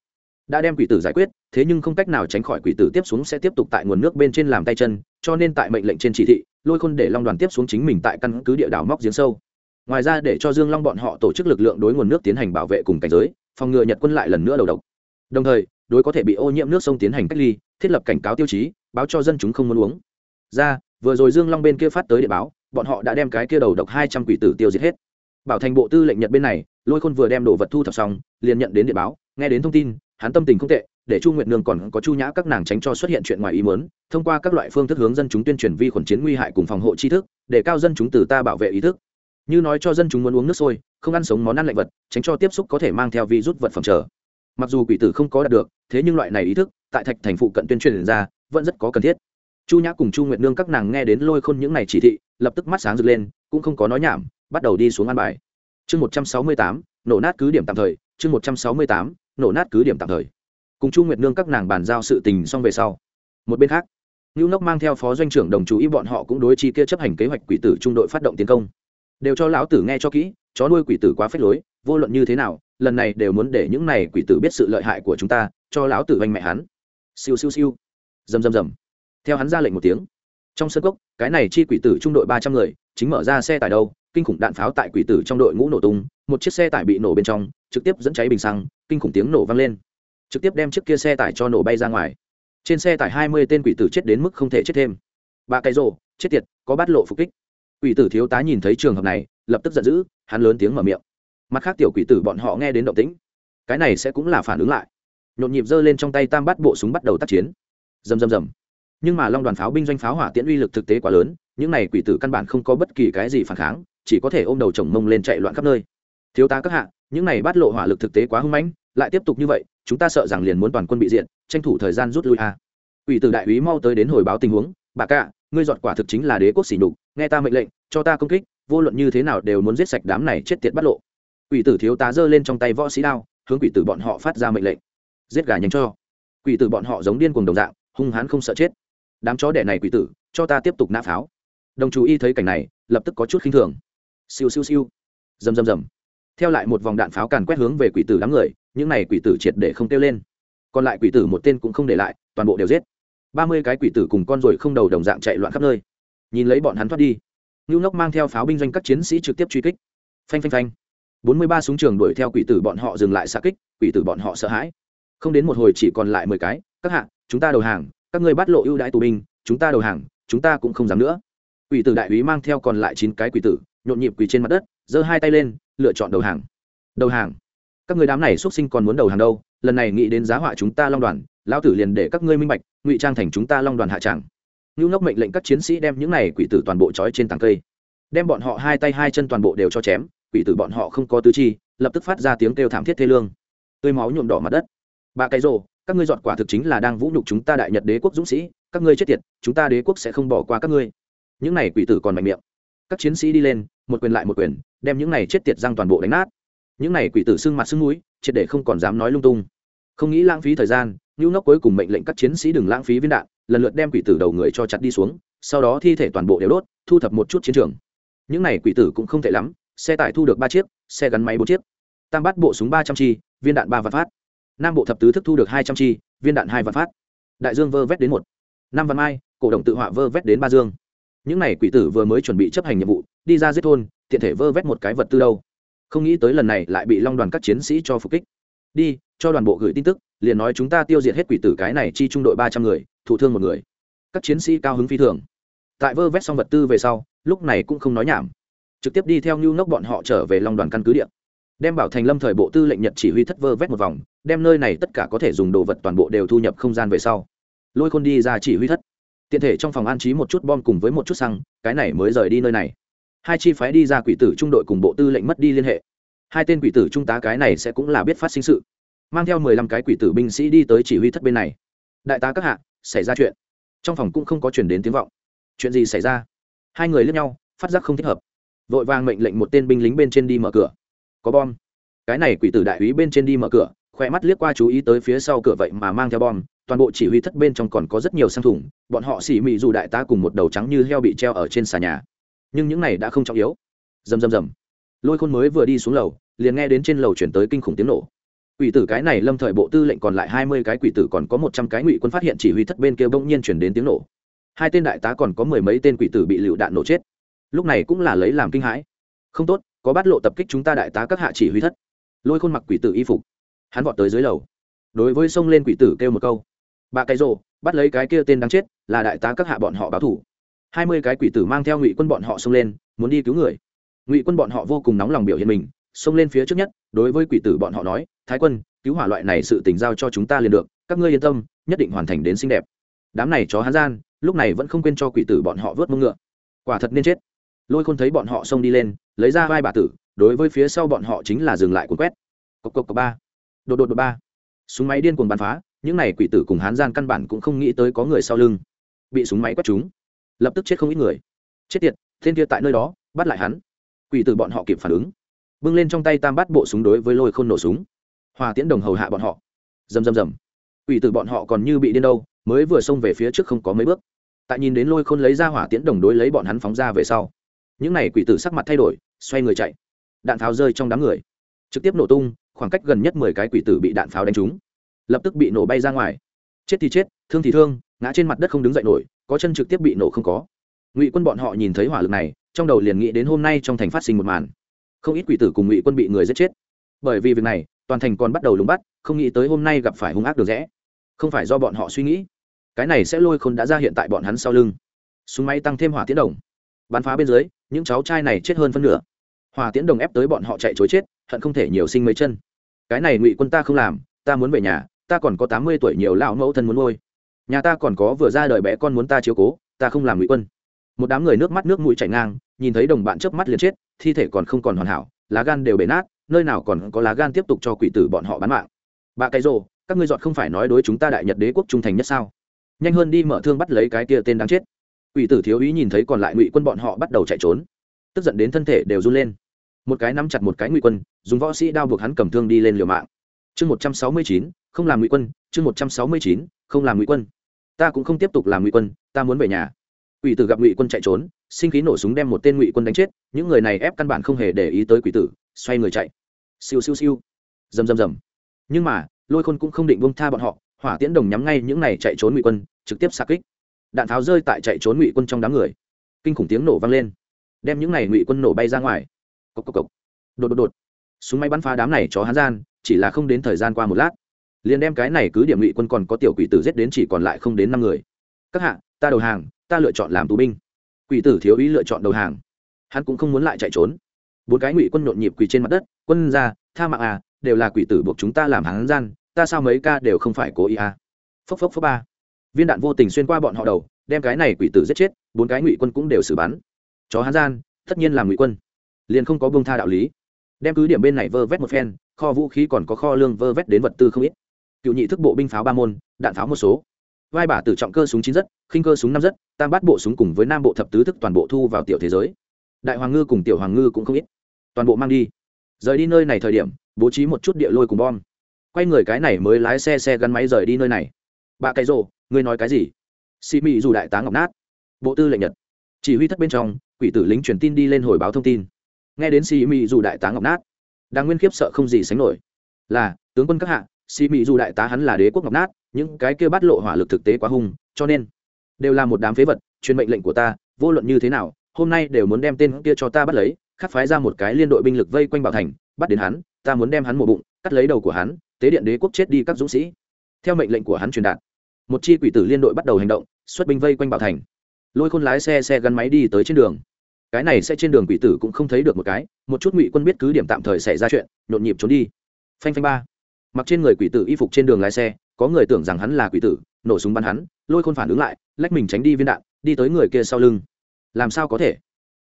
Đã đem quỷ tử giải quyết, thế nhưng không cách nào tránh khỏi quỷ tử tiếp xuống sẽ tiếp tục tại nguồn nước bên trên làm tay chân, cho nên tại mệnh lệnh trên chỉ thị, lôi khôn để long đoàn tiếp xuống chính mình tại căn cứ địa đảo móc giếng sâu. Ngoài ra để cho dương long bọn họ tổ chức lực lượng đối nguồn nước tiến hành bảo vệ cùng cảnh giới, phòng ngừa nhật quân lại lần nữa đầu độc. Đồng thời, đối có thể bị ô nhiễm nước sông tiến hành cách ly, thiết lập cảnh cáo tiêu chí báo cho dân chúng không muốn uống. Ra, vừa rồi dương long bên kia phát tới địa báo, bọn họ đã đem cái kia đầu độc hai trăm quỷ tử tiêu diệt hết. Bảo thành bộ tư lệnh nhật bên này, lôi khôn vừa đem đồ vật thu thập xong, liền nhận đến địa báo, nghe đến thông tin, hắn tâm tình không tệ, để chu nguyệt nương còn có chu nhã các nàng tránh cho xuất hiện chuyện ngoài ý muốn, thông qua các loại phương thức hướng dân chúng tuyên truyền vi khuẩn chiến nguy hại cùng phòng hộ tri thức, để cao dân chúng từ ta bảo vệ ý thức. Như nói cho dân chúng muốn uống nước sôi, không ăn sống món ăn lạnh vật, tránh cho tiếp xúc có thể mang theo vi rút vật phẩm trở mặc dù quỷ tử không có đạt được, thế nhưng loại này ý thức, tại thạch thành phụ cận tuyên truyền ra vẫn rất có cần thiết. Chu nhã cùng chu nguyệt nương các nàng nghe đến lôi khôn những này chỉ thị, lập tức mắt sáng rực lên, cũng không có nói nhảm, bắt đầu đi xuống ăn bài. Chương một trăm sáu mươi tám, nổ nát cứ điểm tạm thời, chương một trăm sáu mươi tám, nổ nát cứ điểm tạm thời. Cùng chu nguyệt nương các nàng bàn giao sự tình xong về sau, một bên khác Nưu nốc mang theo phó doanh trưởng đồng chú ý bọn họ cũng đối chi kia chấp hành kế hoạch quỷ tử trung đội phát động tiến công. Đều cho lão tử nghe cho kỹ, chó nuôi quỷ tử quá phết lối, vô luận như thế nào, lần này đều muốn để những này quỷ tử biết sự lợi hại của chúng ta, cho lão tử vành mẹ hắn. Siêu siêu siêu rầm rầm rầm. Theo hắn ra lệnh một tiếng, trong sân cốc, cái này chi quỷ tử trung đội ba trăm người, chính mở ra xe tải đâu, kinh khủng đạn pháo tại quỷ tử trong đội ngũ nổ tung, một chiếc xe tải bị nổ bên trong, trực tiếp dẫn cháy bình xăng, kinh khủng tiếng nổ vang lên. Trực tiếp đem chiếc kia xe tải cho nổ bay ra ngoài. Trên xe tải hai mươi tên quỷ tử chết đến mức không thể chết thêm. Ba cái rồ, chết tiệt, có bát lộ phục kích. Quỷ tử thiếu tá nhìn thấy trường hợp này, lập tức giận dữ, hắn lớn tiếng mở miệng. Mặt khác tiểu quỷ tử bọn họ nghe đến động tĩnh. Cái này sẽ cũng là phản ứng lại. Nhộn nhịp giơ lên trong tay tam bắt bộ súng bắt đầu tác chiến rầm rầm rầm. Nhưng mà long đoàn pháo binh doanh pháo hỏa tiễn uy lực thực tế quá lớn những này quỷ tử căn bản không có bất kỳ cái gì phản kháng chỉ có thể ôm đầu chồng mông lên chạy loạn khắp nơi. Thiếu tá các hạ những này bắt lộ hỏa lực thực tế quá hung mãnh lại tiếp tục như vậy chúng ta sợ rằng liền muốn toàn quân bị diện tranh thủ thời gian rút lui a. Quỷ tử đại úy mau tới đến hồi báo tình huống bà cả, ngươi dọn quả thực chính là đế quốc xỉ nhục nghe ta mệnh lệnh cho ta công kích vô luận như thế nào đều muốn giết sạch đám này chết tiệt bắt lộ. Quỷ tử thiếu tá giơ lên trong tay võ sĩ đao hướng quỷ tử bọn họ phát ra mệnh lệnh. Giết gà nhanh cho. Quỷ tử bọn họ giống điên cuồng đồng dạng hung hãn không sợ chết. Đám chó đẻ này quỷ tử, cho ta tiếp tục nã pháo. Đồng chú y thấy cảnh này, lập tức có chút khinh thường. Siêu siêu siêu. Rầm rầm rầm. Theo lại một vòng đạn pháo càn quét hướng về quỷ tử đám người, những này quỷ tử triệt để không kêu lên. Còn lại quỷ tử một tên cũng không để lại, toàn bộ đều giết. Ba mươi cái quỷ tử cùng con rồi không đầu đồng dạng chạy loạn khắp nơi. Nhìn lấy bọn hắn thoát đi, ngưu ngốc mang theo pháo binh doanh các chiến sĩ trực tiếp truy kích. Phanh phanh phanh. Bốn mươi ba súng trường đuổi theo quỷ tử bọn họ dừng lại xa kích, quỷ tử bọn họ sợ hãi. Không đến một hồi chỉ còn lại mười cái, các hạ chúng ta đầu hàng, các ngươi bắt lộ ưu đãi tù binh, chúng ta đầu hàng, chúng ta cũng không dám nữa. Quỷ tử đại úy mang theo còn lại chín cái quỷ tử, nhộn nhịp quỳ trên mặt đất, giơ hai tay lên, lựa chọn đầu hàng. Đầu hàng. Các người đám này xuất sinh còn muốn đầu hàng đâu? Lần này nghĩ đến giá họa chúng ta long đoàn, lão tử liền để các ngươi minh bạch, ngụy trang thành chúng ta long đoàn hạ tràng. Ngưu ngốc mệnh lệnh các chiến sĩ đem những này quỷ tử toàn bộ trói trên tàng cây. Đem bọn họ hai tay hai chân toàn bộ đều cho chém, quỷ tử bọn họ không có tứ chi, lập tức phát ra tiếng kêu thảm thiết thê lương. Tươi máu nhuộm đỏ mặt đất. Ba cái rồ các ngươi dọn quả thực chính là đang vũ nhục chúng ta đại nhật đế quốc dũng sĩ, các ngươi chết tiệt, chúng ta đế quốc sẽ không bỏ qua các ngươi. Những này quỷ tử còn mạnh miệng. Các chiến sĩ đi lên, một quyền lại một quyền, đem những này chết tiệt răng toàn bộ đánh nát. Những này quỷ tử xưng mặt xưng mũi, triệt để không còn dám nói lung tung. Không nghĩ lãng phí thời gian nhu nốc cuối cùng mệnh lệnh các chiến sĩ đừng lãng phí viên đạn, lần lượt đem quỷ tử đầu người cho chặt đi xuống, sau đó thi thể toàn bộ đều đốt, thu thập một chút chiến trường. Những này quỷ tử cũng không tệ lắm, xe tải thu được ba chiếc, xe gắn máy bốn chiếc. Tam bắt bộ súng ba trăm chi, viên đạn ba vạn phát nam bộ thập tứ thức thu được hai trăm chi, viên đạn hai vạn phát. Đại dương vơ vét đến một, năm văn mai, cổ động tự họa vơ vét đến ba dương. Những n à y quỷ tử vừa mới chuẩn bị chấp hành nhiệm vụ, đi ra giết thôn, tiện thể vơ vét một cái vật tư đâu. Không nghĩ tới lần này lại bị long đoàn các chiến sĩ cho phục kích. Đi, cho đoàn bộ gửi tin tức, liền nói chúng ta tiêu diệt hết quỷ tử cái này chi trung đội ba trăm người, thụ thương một người. Các chiến sĩ cao hứng phi thường. Tại vơ vét xong vật tư về sau, lúc này cũng không nói nhảm. Trực tiếp đi theo nhu nốc bọn họ trở về long đoàn căn cứ điện đem bảo thành lâm thời bộ tư lệnh nhật chỉ huy thất vơ vét một vòng, đem nơi này tất cả có thể dùng đồ vật toàn bộ đều thu nhập không gian về sau. Lôi khôn đi ra chỉ huy thất. Tiện thể trong phòng an trí một chút bom cùng với một chút xăng, cái này mới rời đi nơi này. Hai chi phái đi ra quỷ tử trung đội cùng bộ tư lệnh mất đi liên hệ. Hai tên quỷ tử trung tá cái này sẽ cũng là biết phát sinh sự. Mang theo mười lăm cái quỷ tử binh sĩ đi tới chỉ huy thất bên này. Đại tá các hạ, xảy ra chuyện. Trong phòng cũng không có chuyển đến tiếng vọng. Chuyện gì xảy ra? Hai người lướt nhau, phát giác không thích hợp. Vội vàng mệnh lệnh một tên binh lính bên trên đi mở cửa có bom. Cái này quỷ tử đại úy bên trên đi mở cửa, khoe mắt liếc qua chú ý tới phía sau cửa vậy mà mang theo bom, toàn bộ chỉ huy thất bên trong còn có rất nhiều sang thủng, bọn họ xỉ mị dù đại tá cùng một đầu trắng như heo bị treo ở trên xà nhà. Nhưng những này đã không trọng yếu. Rầm rầm rầm. Lôi khôn mới vừa đi xuống lầu, liền nghe đến trên lầu chuyển tới kinh khủng tiếng nổ. Quỷ tử cái này lâm thời bộ tư lệnh còn lại hai mươi cái quỷ tử còn có một trăm cái ngụy quân phát hiện chỉ huy thất bên kia bỗng nhiên chuyển đến tiếng nổ. Hai tên đại tá còn có mười mấy tên quỷ tử bị lựu đạn nổ chết. Lúc này cũng là lấy làm kinh hãi. Không tốt có bắt lộ tập kích chúng ta đại tá các hạ chỉ huy thất. Lôi khôn mặc quỷ tử y phục. Hắn vọt tới dưới lầu. Đối với xông lên quỷ tử kêu một câu. Bà cái rồ, bắt lấy cái kia tên đáng chết, là đại tá các hạ bọn họ báo thủ. Hai mươi cái quỷ tử mang theo ngụy quân bọn họ xông lên, muốn đi cứu người. Ngụy quân bọn họ vô cùng nóng lòng biểu hiện mình, xông lên phía trước nhất, đối với quỷ tử bọn họ nói, thái quân, cứu hỏa loại này sự tình giao cho chúng ta liền được, các ngươi yên tâm, nhất định hoàn thành đến xinh đẹp. Đám này chó hán gian, lúc này vẫn không quên cho quỷ tử bọn họ vớt mông ngựa. Quả thật nên chết lôi khôn thấy bọn họ xông đi lên, lấy ra vai bà tử, đối với phía sau bọn họ chính là dừng lại cuốn quét. Cộc cộc cộc ba. Đột đột đột ba. Súng máy điên cuồng bắn phá, những này quỷ tử cùng hán gian căn bản cũng không nghĩ tới có người sau lưng bị súng máy quét chúng. Lập tức chết không ít người. Chết tiệt, thiên kia tại nơi đó, bắt lại hắn. Quỷ tử bọn họ kịp phản ứng. Bưng lên trong tay tam bắt bộ súng đối với lôi khôn nổ súng. Hòa tiễn đồng hầu hạ bọn họ. Rầm rầm rầm. Quỷ tử bọn họ còn như bị điên đâu, mới vừa xông về phía trước không có mấy bước. Tại nhìn đến lôi khôn lấy ra hỏa tiễn đồng đối lấy bọn hắn phóng ra về sau những này quỷ tử sắc mặt thay đổi, xoay người chạy. Đạn pháo rơi trong đám người. Trực tiếp nổ tung, khoảng cách gần nhất mười cái quỷ tử bị đạn pháo đánh trúng. Lập tức bị nổ bay ra ngoài. Chết thì chết, thương thì thương, ngã trên mặt đất không đứng dậy nổi, có chân trực tiếp bị nổ không có. Ngụy quân bọn họ nhìn thấy hỏa lực này, trong đầu liền nghĩ đến hôm nay trong thành phát sinh một màn. Không ít quỷ tử cùng ngụy quân bị người giết chết. Bởi vì việc này, toàn thành còn bắt đầu lúng bắt, không nghĩ tới hôm nay gặp phải hung ác được rẽ. Không phải do bọn họ suy nghĩ. Cái này sẽ lôi khôn đã ra hiện tại bọn hắn sau lưng. Súng máy tăng thêm hỏa tiến đồng bắn phá bên dưới, những cháu trai này chết hơn phân nửa. Hòa tiễn đồng ép tới bọn họ chạy chối chết, hận không thể nhiều sinh mấy chân. Cái này ngụy quân ta không làm, ta muốn về nhà, ta còn có tám mươi tuổi nhiều lão mẫu thân muốn ngôi nhà ta còn có vừa ra đời bé con muốn ta chiếu cố, ta không làm ngụy quân. Một đám người nước mắt nước mũi chảy ngang, nhìn thấy đồng bạn chớp mắt liền chết, thi thể còn không còn hoàn hảo, lá gan đều bể nát, nơi nào còn có lá gan tiếp tục cho quỷ tử bọn họ bán mạng. Bà cái rồ, các ngươi dọn không phải nói đối chúng ta đại nhật đế quốc trung thành nhất sao? Nhanh hơn đi mở thương bắt lấy cái kia tên đáng chết quỷ tử thiếu úy nhìn thấy còn lại ngụy quân bọn họ bắt đầu chạy trốn. Tức giận đến thân thể đều run lên. Một cái nắm chặt một cái ngụy quân, dùng võ sĩ đao buộc hắn cầm thương đi lên liều mạng. Chương một trăm sáu mươi chín, không làm ngụy quân, chương một trăm sáu mươi chín, không làm ngụy quân. Ta cũng không tiếp tục làm ngụy quân, ta muốn về nhà. Quỷ tử gặp ngụy quân chạy trốn, sinh khí nổ súng đem một tên ngụy quân đánh chết, những người này ép căn bản không hề để ý tới quỷ tử, xoay người chạy. Siêu siêu siêu. Rầm rầm rầm. Nhưng mà, lôi khôn cũng không định bông tha bọn họ, hỏa tiễn đồng nhắm ngay những này chạy trốn ngụy quân, trực tiếp xa kích đạn tháo rơi tại chạy trốn ngụy quân trong đám người. Kinh khủng tiếng nổ vang lên. Đem những này ngụy quân nổ bay ra ngoài. Cốc cốc cốc. đột đột đột. Súng máy bắn phá đám này chó hán gian, chỉ là không đến thời gian qua một lát. Liền đem cái này cứ điểm ngụy quân còn có tiểu quỷ tử giết đến chỉ còn lại không đến năm người. Các hạ, ta đầu hàng, ta lựa chọn làm tù binh. Quỷ tử thiếu ý lựa chọn đầu hàng. Hắn cũng không muốn lại chạy trốn. Bốn cái ngụy quân nhộn nhịp quỳ trên mặt đất, quân ra, tha mạng à đều là quỷ tử buộc chúng ta làm hắn gian, ta sao mấy ca đều không phải cố ý à? Phốc phốc phốc ba viên đạn vô tình xuyên qua bọn họ đầu, đem cái này quỷ tử giết chết, bốn cái ngụy quân cũng đều xử bắn. Chó hán gian, tất nhiên là ngụy quân. Liền không có bông tha đạo lý. Đem cứ điểm bên này vơ vét một phen, kho vũ khí còn có kho lương vơ vét đến vật tư không ít. Cựu nhị thức bộ binh pháo ba môn, đạn pháo một số. Vai bả tử trọng cơ súng chín rất, khinh cơ súng năm rất, tam bát bộ súng cùng với nam bộ thập tứ thức toàn bộ thu vào tiểu thế giới. Đại hoàng ngư cùng tiểu hoàng ngư cũng không ít. Toàn bộ mang đi. Rời đi nơi này thời điểm, bố trí một chút địa lôi cùng bom. Quay người cái này mới lái xe xe gắn máy rời đi nơi này bà cái rồ, ngươi nói cái gì? Xì mị dù đại tá ngọc nát. Bộ tư lệnh nhật. Chỉ huy thất bên trong, quỷ tử lính truyền tin đi lên hồi báo thông tin. Nghe đến xì mị dù đại tá ngọc nát đang nguyên khiếp sợ không gì sánh nổi. Là, tướng quân các hạ, xì mị dù đại tá hắn là đế quốc ngọc nát, những cái kia bắt lộ hỏa lực thực tế quá hung, cho nên đều là một đám phế vật, truyền mệnh lệnh của ta, vô luận như thế nào, hôm nay đều muốn đem tên kia cho ta bắt lấy, khắc phái ra một cái liên đội binh lực vây quanh bảo thành, bắt đến hắn, ta muốn đem hắn mổ bụng, cắt lấy đầu của hắn, tế điện đế quốc chết đi các dũng sĩ. Theo mệnh lệnh của hắn truyền đạt một chi quỷ tử liên đội bắt đầu hành động, xuất binh vây quanh bảo thành. Lôi khôn lái xe xe gắn máy đi tới trên đường. Cái này sẽ trên đường quỷ tử cũng không thấy được một cái, một chút ngụy quân biết cứ điểm tạm thời xảy ra chuyện, nhộn nhịp trốn đi. Phanh phanh ba. Mặc trên người quỷ tử y phục trên đường lái xe, có người tưởng rằng hắn là quỷ tử, nổ súng bắn hắn, lôi khôn phản ứng lại, lách mình tránh đi viên đạn, đi tới người kia sau lưng. Làm sao có thể?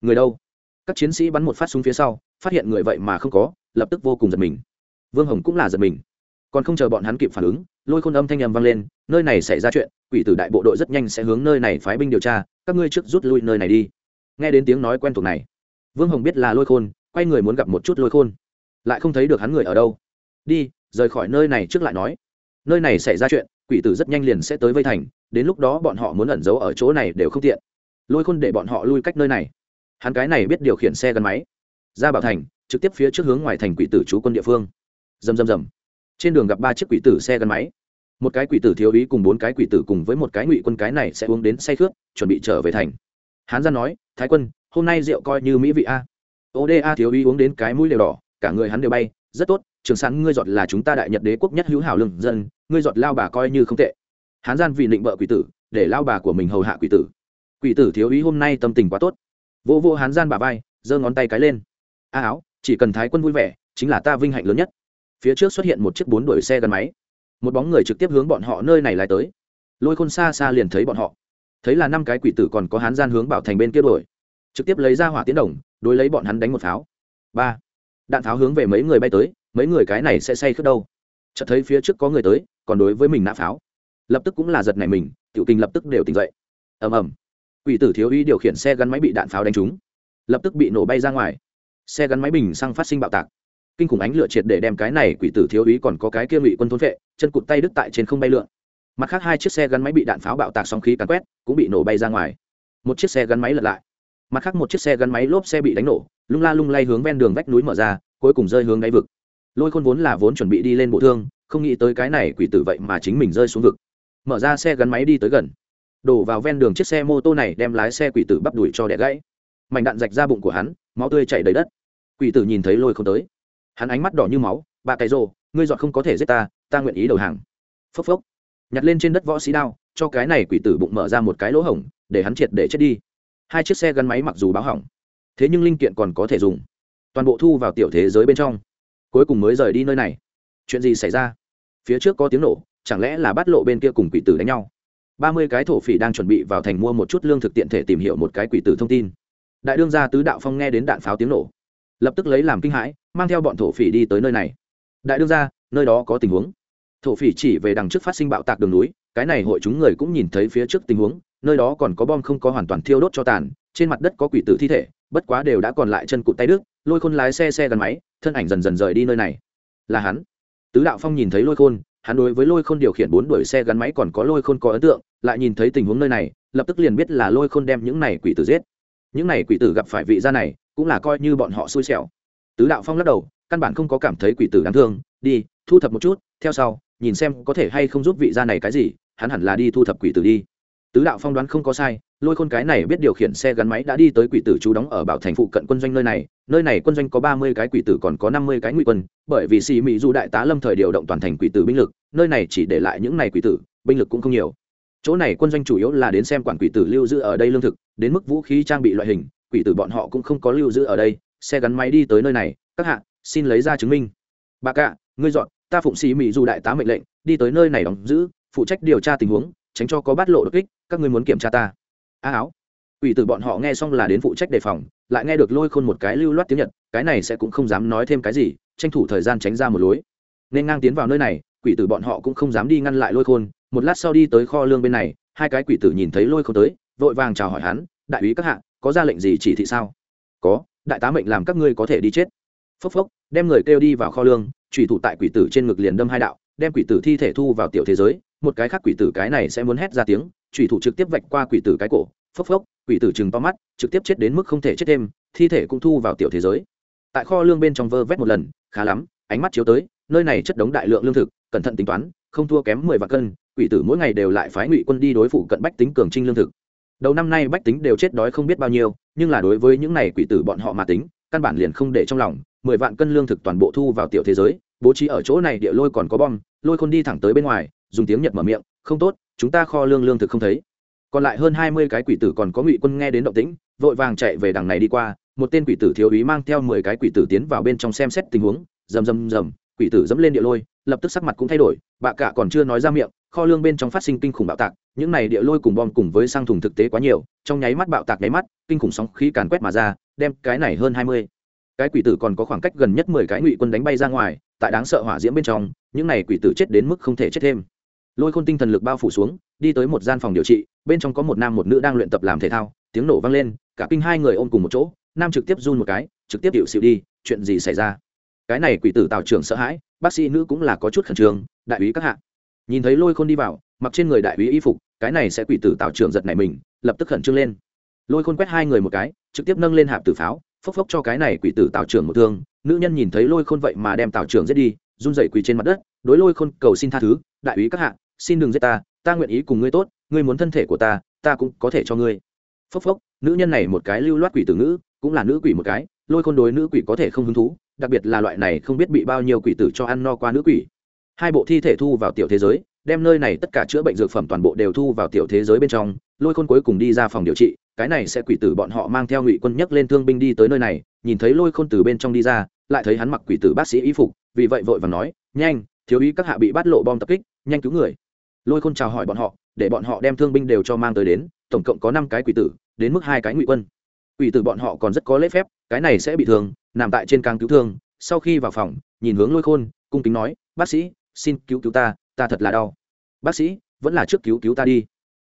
Người đâu? Các chiến sĩ bắn một phát súng phía sau, phát hiện người vậy mà không có, lập tức vô cùng giật mình. Vương hồng cũng là giật mình. Còn không chờ bọn hắn kịp phản ứng lôi khôn âm thanh nhầm vang lên, nơi này xảy ra chuyện, quỷ tử đại bộ đội rất nhanh sẽ hướng nơi này phái binh điều tra, các ngươi trước rút lui nơi này đi. Nghe đến tiếng nói quen thuộc này, vương hồng biết là lôi khôn, quay người muốn gặp một chút lôi khôn. Lại không thấy được hắn người ở đâu. Đi, rời khỏi nơi này trước lại nói. Nơi này xảy ra chuyện, quỷ tử rất nhanh liền sẽ tới vây thành, đến lúc đó bọn họ muốn ẩn giấu ở chỗ này đều không tiện. Lôi khôn để bọn họ lui cách nơi này. Hắn cái này biết điều khiển xe gắn máy. Ra bảo thành, trực tiếp phía trước hướng ngoài thành quỷ tử trú quân địa phương. Dầm dầm dầm trên đường gặp ba chiếc quỷ tử xe gắn máy một cái quỷ tử thiếu ý cùng bốn cái quỷ tử cùng với một cái ngụy quân cái này sẽ uống đến say khướt chuẩn bị trở về thành. Hán ra nói, thái quân, hôm nay rượu coi như mỹ vị a. Oda thiếu ý uống đến cái mũi đều đỏ, cả người hắn đều bay, rất tốt, trường sáng ngươi giọt là chúng ta đại nhật đế quốc nhất hữu hảo lương dân, ngươi giọt lao bà coi như không tệ. Hán gian vì định vợ quỷ tử, để lao bà của mình hầu hạ quỷ tử. Quỷ tử thiếu ý hôm nay tâm tình quá tốt. Vô vô hán gian bà vai, giơ ngón tay cái lên. A áo, chỉ cần thái quân vui vẻ, chính là ta vinh hạnh lớn nhất. Phía trước xuất hiện một chiếc bốn đuổi xe gắn máy một bóng người trực tiếp hướng bọn họ nơi này lại tới. Lôi khôn xa xa liền thấy bọn họ. Thấy là năm cái quỷ tử còn có hán gian hướng bảo thành bên kia đuổi. Trực tiếp lấy ra hỏa tiến đồng, đối lấy bọn hắn đánh một pháo. Ba. Đạn pháo hướng về mấy người bay tới, mấy người cái này sẽ say khướt đâu. Chợt thấy phía trước có người tới, còn đối với mình nã pháo. Lập tức cũng là giật này mình, tiểu kinh lập tức đều tỉnh dậy. Ầm ầm. Quỷ tử thiếu uy điều khiển xe gắn máy bị đạn pháo đánh trúng. Lập tức bị nổ bay ra ngoài. Xe gắn máy bình xăng phát sinh bạo tạc kinh khủng ánh lửa triệt để đem cái này quỷ tử thiếu úy còn có cái kia ngụy quân thôn vệ chân cụt tay đứt tại trên không bay lượn. Mặt khác hai chiếc xe gắn máy bị đạn pháo bạo tạc sóng khí cắn quét, cũng bị nổ bay ra ngoài. Một chiếc xe gắn máy lật lại. Mặt khác một chiếc xe gắn máy lốp xe bị đánh nổ, lung la lung lay hướng ven đường vách núi mở ra, cuối cùng rơi hướng đáy vực. Lôi khôn vốn là vốn chuẩn bị đi lên bộ thương, không nghĩ tới cái này quỷ tử vậy mà chính mình rơi xuống vực. Mở ra xe gắn máy đi tới gần. Đổ vào ven đường chiếc xe mô tô này đem lái xe quỷ tử bắp đuổi cho đẻ gãy. Mảnh đạn rạch ra bụng của hắn, máu tươi chảy đầy đất. Quỷ tử nhìn thấy lôi không tới hắn ánh mắt đỏ như máu, bà cái rồ, ngươi dọn không có thể giết ta ta nguyện ý đầu hàng. Phốc phốc. Nhặt lên trên đất võ sĩ đao, cho cái này quỷ tử bụng mở ra một cái lỗ hổng, để hắn triệt để chết đi. Hai chiếc xe gắn máy mặc dù báo hỏng, thế nhưng linh kiện còn có thể dùng. Toàn bộ thu vào tiểu thế giới bên trong. Cuối cùng mới rời đi nơi này. Chuyện gì xảy ra? Phía trước có tiếng nổ, chẳng lẽ là bắt lộ bên kia cùng quỷ tử đánh nhau? Ba mươi cái thổ phỉ đang chuẩn bị vào thành mua một chút lương thực tiện thể tìm hiểu một cái quỷ tử thông tin. Đại đương gia tứ đạo phong nghe đến đạn pháo tiếng nổ, lập tức lấy làm kinh hãi mang theo bọn thổ phỉ đi tới nơi này. Đại đương gia, nơi đó có tình huống. Thổ phỉ chỉ về đằng trước phát sinh bạo tạc đường núi, cái này hội chúng người cũng nhìn thấy phía trước tình huống, nơi đó còn có bom không có hoàn toàn thiêu đốt cho tàn, trên mặt đất có quỷ tử thi thể, bất quá đều đã còn lại chân cụt tay đức lôi khôn lái xe xe gắn máy, thân ảnh dần dần rời đi nơi này. Là hắn. Tứ đạo phong nhìn thấy lôi khôn, hắn đối với lôi khôn điều khiển bốn đuổi xe gắn máy còn có lôi khôn có ấn tượng, lại nhìn thấy tình huống nơi này, lập tức liền biết là lôi khôn đem những này quỷ tử giết. Những này quỷ tử gặp phải vị gia này, cũng là coi như bọn họ xui xẻo tứ đạo phong lắc đầu, căn bản không có cảm thấy quỷ tử đáng thương, đi, thu thập một chút, theo sau, nhìn xem có thể hay không giúp vị gia này cái gì, hắn hẳn là đi thu thập quỷ tử đi. Tứ đạo phong đoán không có sai, lôi khôn cái này biết điều khiển xe gắn máy đã đi tới quỷ tử chú đóng ở bảo thành phụ cận quân doanh nơi này nơi này quân doanh có ba mươi cái quỷ tử còn có năm mươi cái ngụy quân, bởi vì xì mỹ du đại tá lâm thời điều động toàn thành quỷ tử binh lực, nơi này chỉ để lại những này quỷ tử, binh lực cũng không nhiều. Chỗ này quân doanh chủ yếu là đến xem quản quỷ tử lưu giữ ở đây lương thực, đến mức vũ khí trang bị loại hình, quỷ tử bọn họ cũng không có lưu giữ ở đây xe gắn máy đi tới nơi này, các hạ, xin lấy ra chứng minh. Bà cạ, ngươi dọn, ta phụng sĩ mỹ dù đại tá mệnh lệnh, đi tới nơi này đóng giữ, phụ trách điều tra tình huống, tránh cho có bát lộ đột kích, các ngươi muốn kiểm tra ta. A áo. Quỷ tử bọn họ nghe xong là đến phụ trách đề phòng, lại nghe được lôi khôn một cái lưu loát tiếng nhật, cái này sẽ cũng không dám nói thêm cái gì, tranh thủ thời gian tránh ra một lối. Nên ngang tiến vào nơi này, quỷ tử bọn họ cũng không dám đi ngăn lại lôi khôn, một lát sau đi tới kho lương bên này, hai cái quỷ tử nhìn thấy lôi khôn tới, vội vàng chào hỏi hắn, đại úy các hạ, có ra lệnh gì chỉ thị sao? Có đại tá mệnh làm các ngươi có thể đi chết. Phốc phốc, đem người kêu đi vào kho lương trùy thủ tại quỷ tử trên ngực liền đâm hai đạo, đem quỷ tử thi thể thu vào tiểu thế giới, một cái khác quỷ tử cái này sẽ muốn hét ra tiếng trùy thủ trực tiếp vạch qua quỷ tử cái cổ, phốc phốc, quỷ tử chừng to mắt, trực tiếp chết đến mức không thể chết thêm, thi thể cũng thu vào tiểu thế giới. Tại kho lương bên trong vơ vét một lần, khá lắm, ánh mắt chiếu tới, nơi này chất đống đại lượng lương thực, cẩn thận tính toán, không thua kém mười vạn cân, quỷ tử mỗi ngày đều lại phái ngụy quân đi đối phủ cận bách tính cường trinh lương thực đầu năm nay bách tính đều chết đói không biết bao nhiêu, nhưng là đối với những này quỷ tử bọn họ mà tính, căn bản liền không để trong lòng. Mười vạn cân lương thực toàn bộ thu vào tiểu thế giới, bố trí ở chỗ này địa lôi còn có bom, lôi khôn đi thẳng tới bên ngoài, dùng tiếng nhật mở miệng, không tốt, chúng ta kho lương lương thực không thấy. Còn lại hơn hai mươi cái quỷ tử còn có ngụy quân nghe đến động tĩnh, vội vàng chạy về đằng này đi qua. Một tên quỷ tử thiếu úy mang theo mười cái quỷ tử tiến vào bên trong xem xét tình huống, rầm rầm rầm quỷ tử dẫm lên địa lôi, lập tức sắc mặt cũng thay đổi, bạ cả còn chưa nói ra miệng, kho lương bên trong phát sinh kinh khủng bạo tạc, những này địa lôi cùng bom cùng với sang thùng thực tế quá nhiều, trong nháy mắt bạo tạc nháy mắt, kinh khủng sóng khí càn quét mà ra, đem cái này hơn hai mươi. Cái quỷ tử còn có khoảng cách gần nhất mười cái ngụy quân đánh bay ra ngoài, tại đáng sợ hỏa diễm bên trong, những này quỷ tử chết đến mức không thể chết thêm. Lôi khôn tinh thần lực bao phủ xuống, đi tới một gian phòng điều trị, bên trong có một nam một nữ đang luyện tập làm thể thao, tiếng nổ vang lên, cả kinh hai người ôm cùng một chỗ, nam trực tiếp run một cái, trực tiếp hiệu xịu đi, chuyện gì xảy ra? Cái này quỷ tử tào trưởng sợ hãi, bác sĩ nữ cũng là có chút khẩn trương, đại úy các hạ. Nhìn thấy lôi khôn đi vào, mặc trên người đại úy y phục, cái này sẽ quỷ tử tào trưởng giật này mình, lập tức khẩn trương lên. Lôi khôn quét hai người một cái, trực tiếp nâng lên hạp tử pháo, phốc phốc cho cái này quỷ tử tào trưởng một thương. Nữ nhân nhìn thấy lôi khôn vậy mà đem tào trưởng giết đi, run dậy quỳ trên mặt đất, đối lôi khôn cầu xin tha thứ, đại úy các hạ, xin đừng giết ta ta nguyện ý cùng ngươi tốt, ngươi muốn thân thể của ta ta cũng có thể cho ngươi. Phốc phốc, nữ nhân này một cái lưu loát quỷ tử ngữ, cũng là nữ quỷ một cái, lôi khôn đối nữ quỷ có thể không hứng thú đặc biệt là loại này không biết bị bao nhiêu quỷ tử cho ăn no qua nữ quỷ. Hai bộ thi thể thu vào tiểu thế giới, đem nơi này tất cả chữa bệnh dược phẩm toàn bộ đều thu vào tiểu thế giới bên trong, lôi khôn cuối cùng đi ra phòng điều trị, cái này sẽ quỷ tử bọn họ mang theo ngụy quân nhấc lên thương binh đi tới nơi này, nhìn thấy lôi khôn từ bên trong đi ra, lại thấy hắn mặc quỷ tử bác sĩ y phục, vì vậy vội vàng nói, nhanh, thiếu ý các hạ bị bắt lộ bom tập kích, nhanh cứu người. Lôi khôn chào hỏi bọn họ, để bọn họ đem thương binh đều cho mang tới đến, tổng cộng có năm cái quỷ tử, đến mức hai cái ngụy quân. Quỷ tử bọn họ còn rất có lễ phép cái này sẽ bị thương, nằm tại trên càng cứu thương, sau khi vào phòng, nhìn hướng lôi khôn, cung kính nói, bác sĩ, xin cứu cứu ta ta thật là đau. Bác sĩ, vẫn là trước cứu cứu ta đi.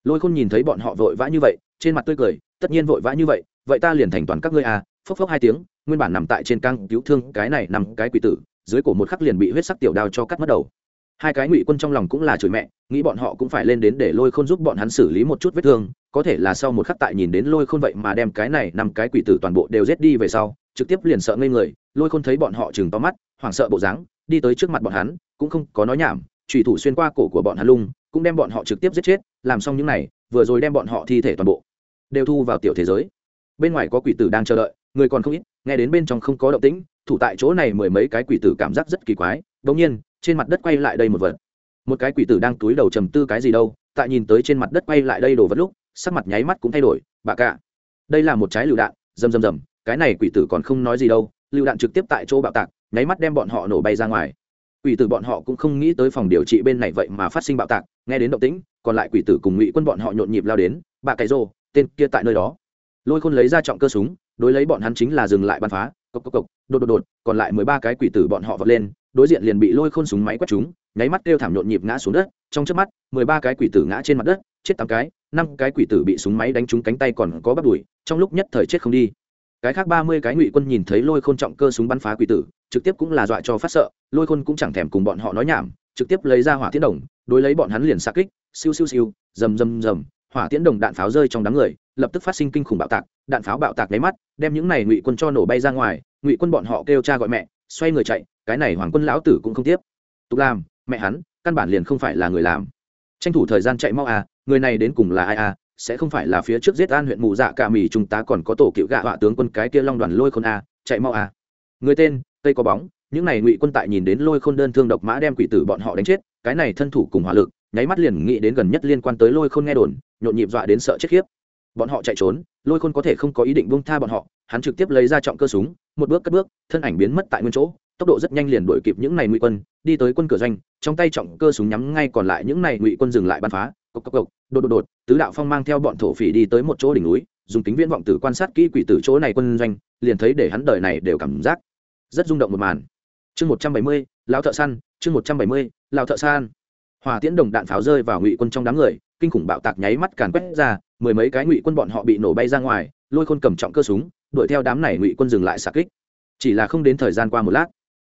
Lôi khôn nhìn thấy bọn họ vội vã như vậy, trên mặt tươi cười, tất nhiên vội vã như vậy vậy ta liền thành toàn các ngươi à. Phốc phốc hai tiếng, nguyên bản nằm tại trên căng cứu thương, cái này nằm cái quỷ tử, dưới cổ một khắc liền bị huyết sắc tiểu đao cho cắt mất đầu hai cái ngụy quân trong lòng cũng là chửi mẹ, nghĩ bọn họ cũng phải lên đến để lôi khôn giúp bọn hắn xử lý một chút vết thương, có thể là sau một khắc tại nhìn đến lôi khôn vậy mà đem cái này nằm cái quỷ tử toàn bộ đều giết đi về sau, trực tiếp liền sợ ngây người, lôi khôn thấy bọn họ chừng to mắt, hoảng sợ bộ dáng, đi tới trước mặt bọn hắn, cũng không có nói nhảm trùy thủ xuyên qua cổ của bọn hắn lung, cũng đem bọn họ trực tiếp giết chết, làm xong những này, vừa rồi đem bọn họ thi thể toàn bộ đều thu vào tiểu thế giới. Bên ngoài có quỷ tử đang chờ đợi, người còn không ít, nghe đến bên trong không có động tĩnh, thủ tại chỗ này mười mấy cái quỷ tử cảm giác rất kỳ quái bỗng nhiên trên mặt đất quay lại đây một vật. Một cái quỷ tử đang túi đầu trầm tư cái gì đâu, tại nhìn tới trên mặt đất quay lại đây đồ vật lúc, sắc mặt nháy mắt cũng thay đổi, bà cả, đây là một trái lựu đạn. Rầm rầm rầm, cái này quỷ tử còn không nói gì đâu, lựu đạn trực tiếp tại chỗ bạo tạc, nháy mắt đem bọn họ nổ bay ra ngoài. Quỷ tử bọn họ cũng không nghĩ tới phòng điều trị bên này vậy mà phát sinh bạo tạc, nghe đến động tĩnh, còn lại quỷ tử cùng ngụy quân bọn họ nhộn nhịp lao đến, bà cái rô tên kia tại nơi đó. Lôi khôn lấy ra trọng cơ súng, đối lấy bọn hắn chính là dừng lại bắn phá, cộc cộc cộc, đột đột đột, còn lại mười ba cái quỷ tử bọn họ vọt lên đối diện liền bị lôi khôn súng máy quét chúng, nháy mắt kêu thảm nhộn nhịp ngã xuống đất, trong trước mắt, mười ba cái quỷ tử ngã trên mặt đất, chết tám cái, năm cái quỷ tử bị súng máy đánh trúng cánh tay còn có bắp đùi, trong lúc nhất thời chết không đi. Cái khác ba mươi cái ngụy quân nhìn thấy lôi khôn trọng cơ súng bắn phá quỷ tử, trực tiếp cũng là dọa cho phát sợ, lôi khôn cũng chẳng thèm cùng bọn họ nói nhảm, trực tiếp lấy ra hỏa tiễn đồng, đối lấy bọn hắn liền xa kích, siêu siêu siêu, rầm rầm rầm, hỏa tiễn đồng đạn pháo rơi trong đám người, lập tức phát sinh kinh khủng bạo tạc, đạn pháo bạo tạc nháy mắt, đem những này ngụy quân cho nổ bay ra ngoài, ngụy quân bọn họ kêu cha gọi mẹ, xoay người chạy cái này hoàng quân lão tử cũng không tiếp. Tục làm, mẹ hắn, căn bản liền không phải là người làm. Tranh thủ thời gian chạy mau à người này đến cùng là ai à sẽ không phải là phía trước giết an huyện mù dạ cả mì chúng ta còn có tổ cựu gạ họa tướng quân cái kia long đoàn lôi khôn à chạy mau à. Người tên, tây có bóng, những này ngụy quân tại nhìn đến lôi khôn đơn thương độc mã đem quỷ tử bọn họ đánh chết, cái này thân thủ cùng hỏa lực, nháy mắt liền nghĩ đến gần nhất liên quan tới lôi khôn nghe đồn, nhộn nhịp dọa đến sợ chết khiếp. Bọn họ chạy trốn, lôi khôn có thể không có ý định buông tha bọn họ, hắn trực tiếp lấy ra trọng cơ súng, một bước cất bước, thân ảnh biến mất tại nguyên chỗ tốc độ rất nhanh liền đuổi kịp những này ngụy quân, đi tới quân cửa doanh, trong tay trọng cơ súng nhắm ngay còn lại những này ngụy quân dừng lại bắn phá, cộc cộc cộc, đột đột đột, tứ đạo phong mang theo bọn thổ phỉ đi tới một chỗ đỉnh núi, dùng kính viễn vọng tử quan sát kỹ quỷ tử chỗ này quân doanh, liền thấy để hắn đời này đều cảm giác rất rung động một màn. Chương một trăm bảy mươi lao thợ săn, chương một trăm bảy mươi lao thợ săn. Hòa tiễn đồng đạn pháo rơi vào ngụy quân trong đám người, kinh khủng bạo tạc nháy mắt càn quét ra, mười mấy cái ngụy quân bọn họ bị nổ bay ra ngoài, lôi khôn cầm trọng cơ súng, đuổi theo đám này ngụy quân dừng lại xạ kích. Chỉ là không đến thời gian qua một lát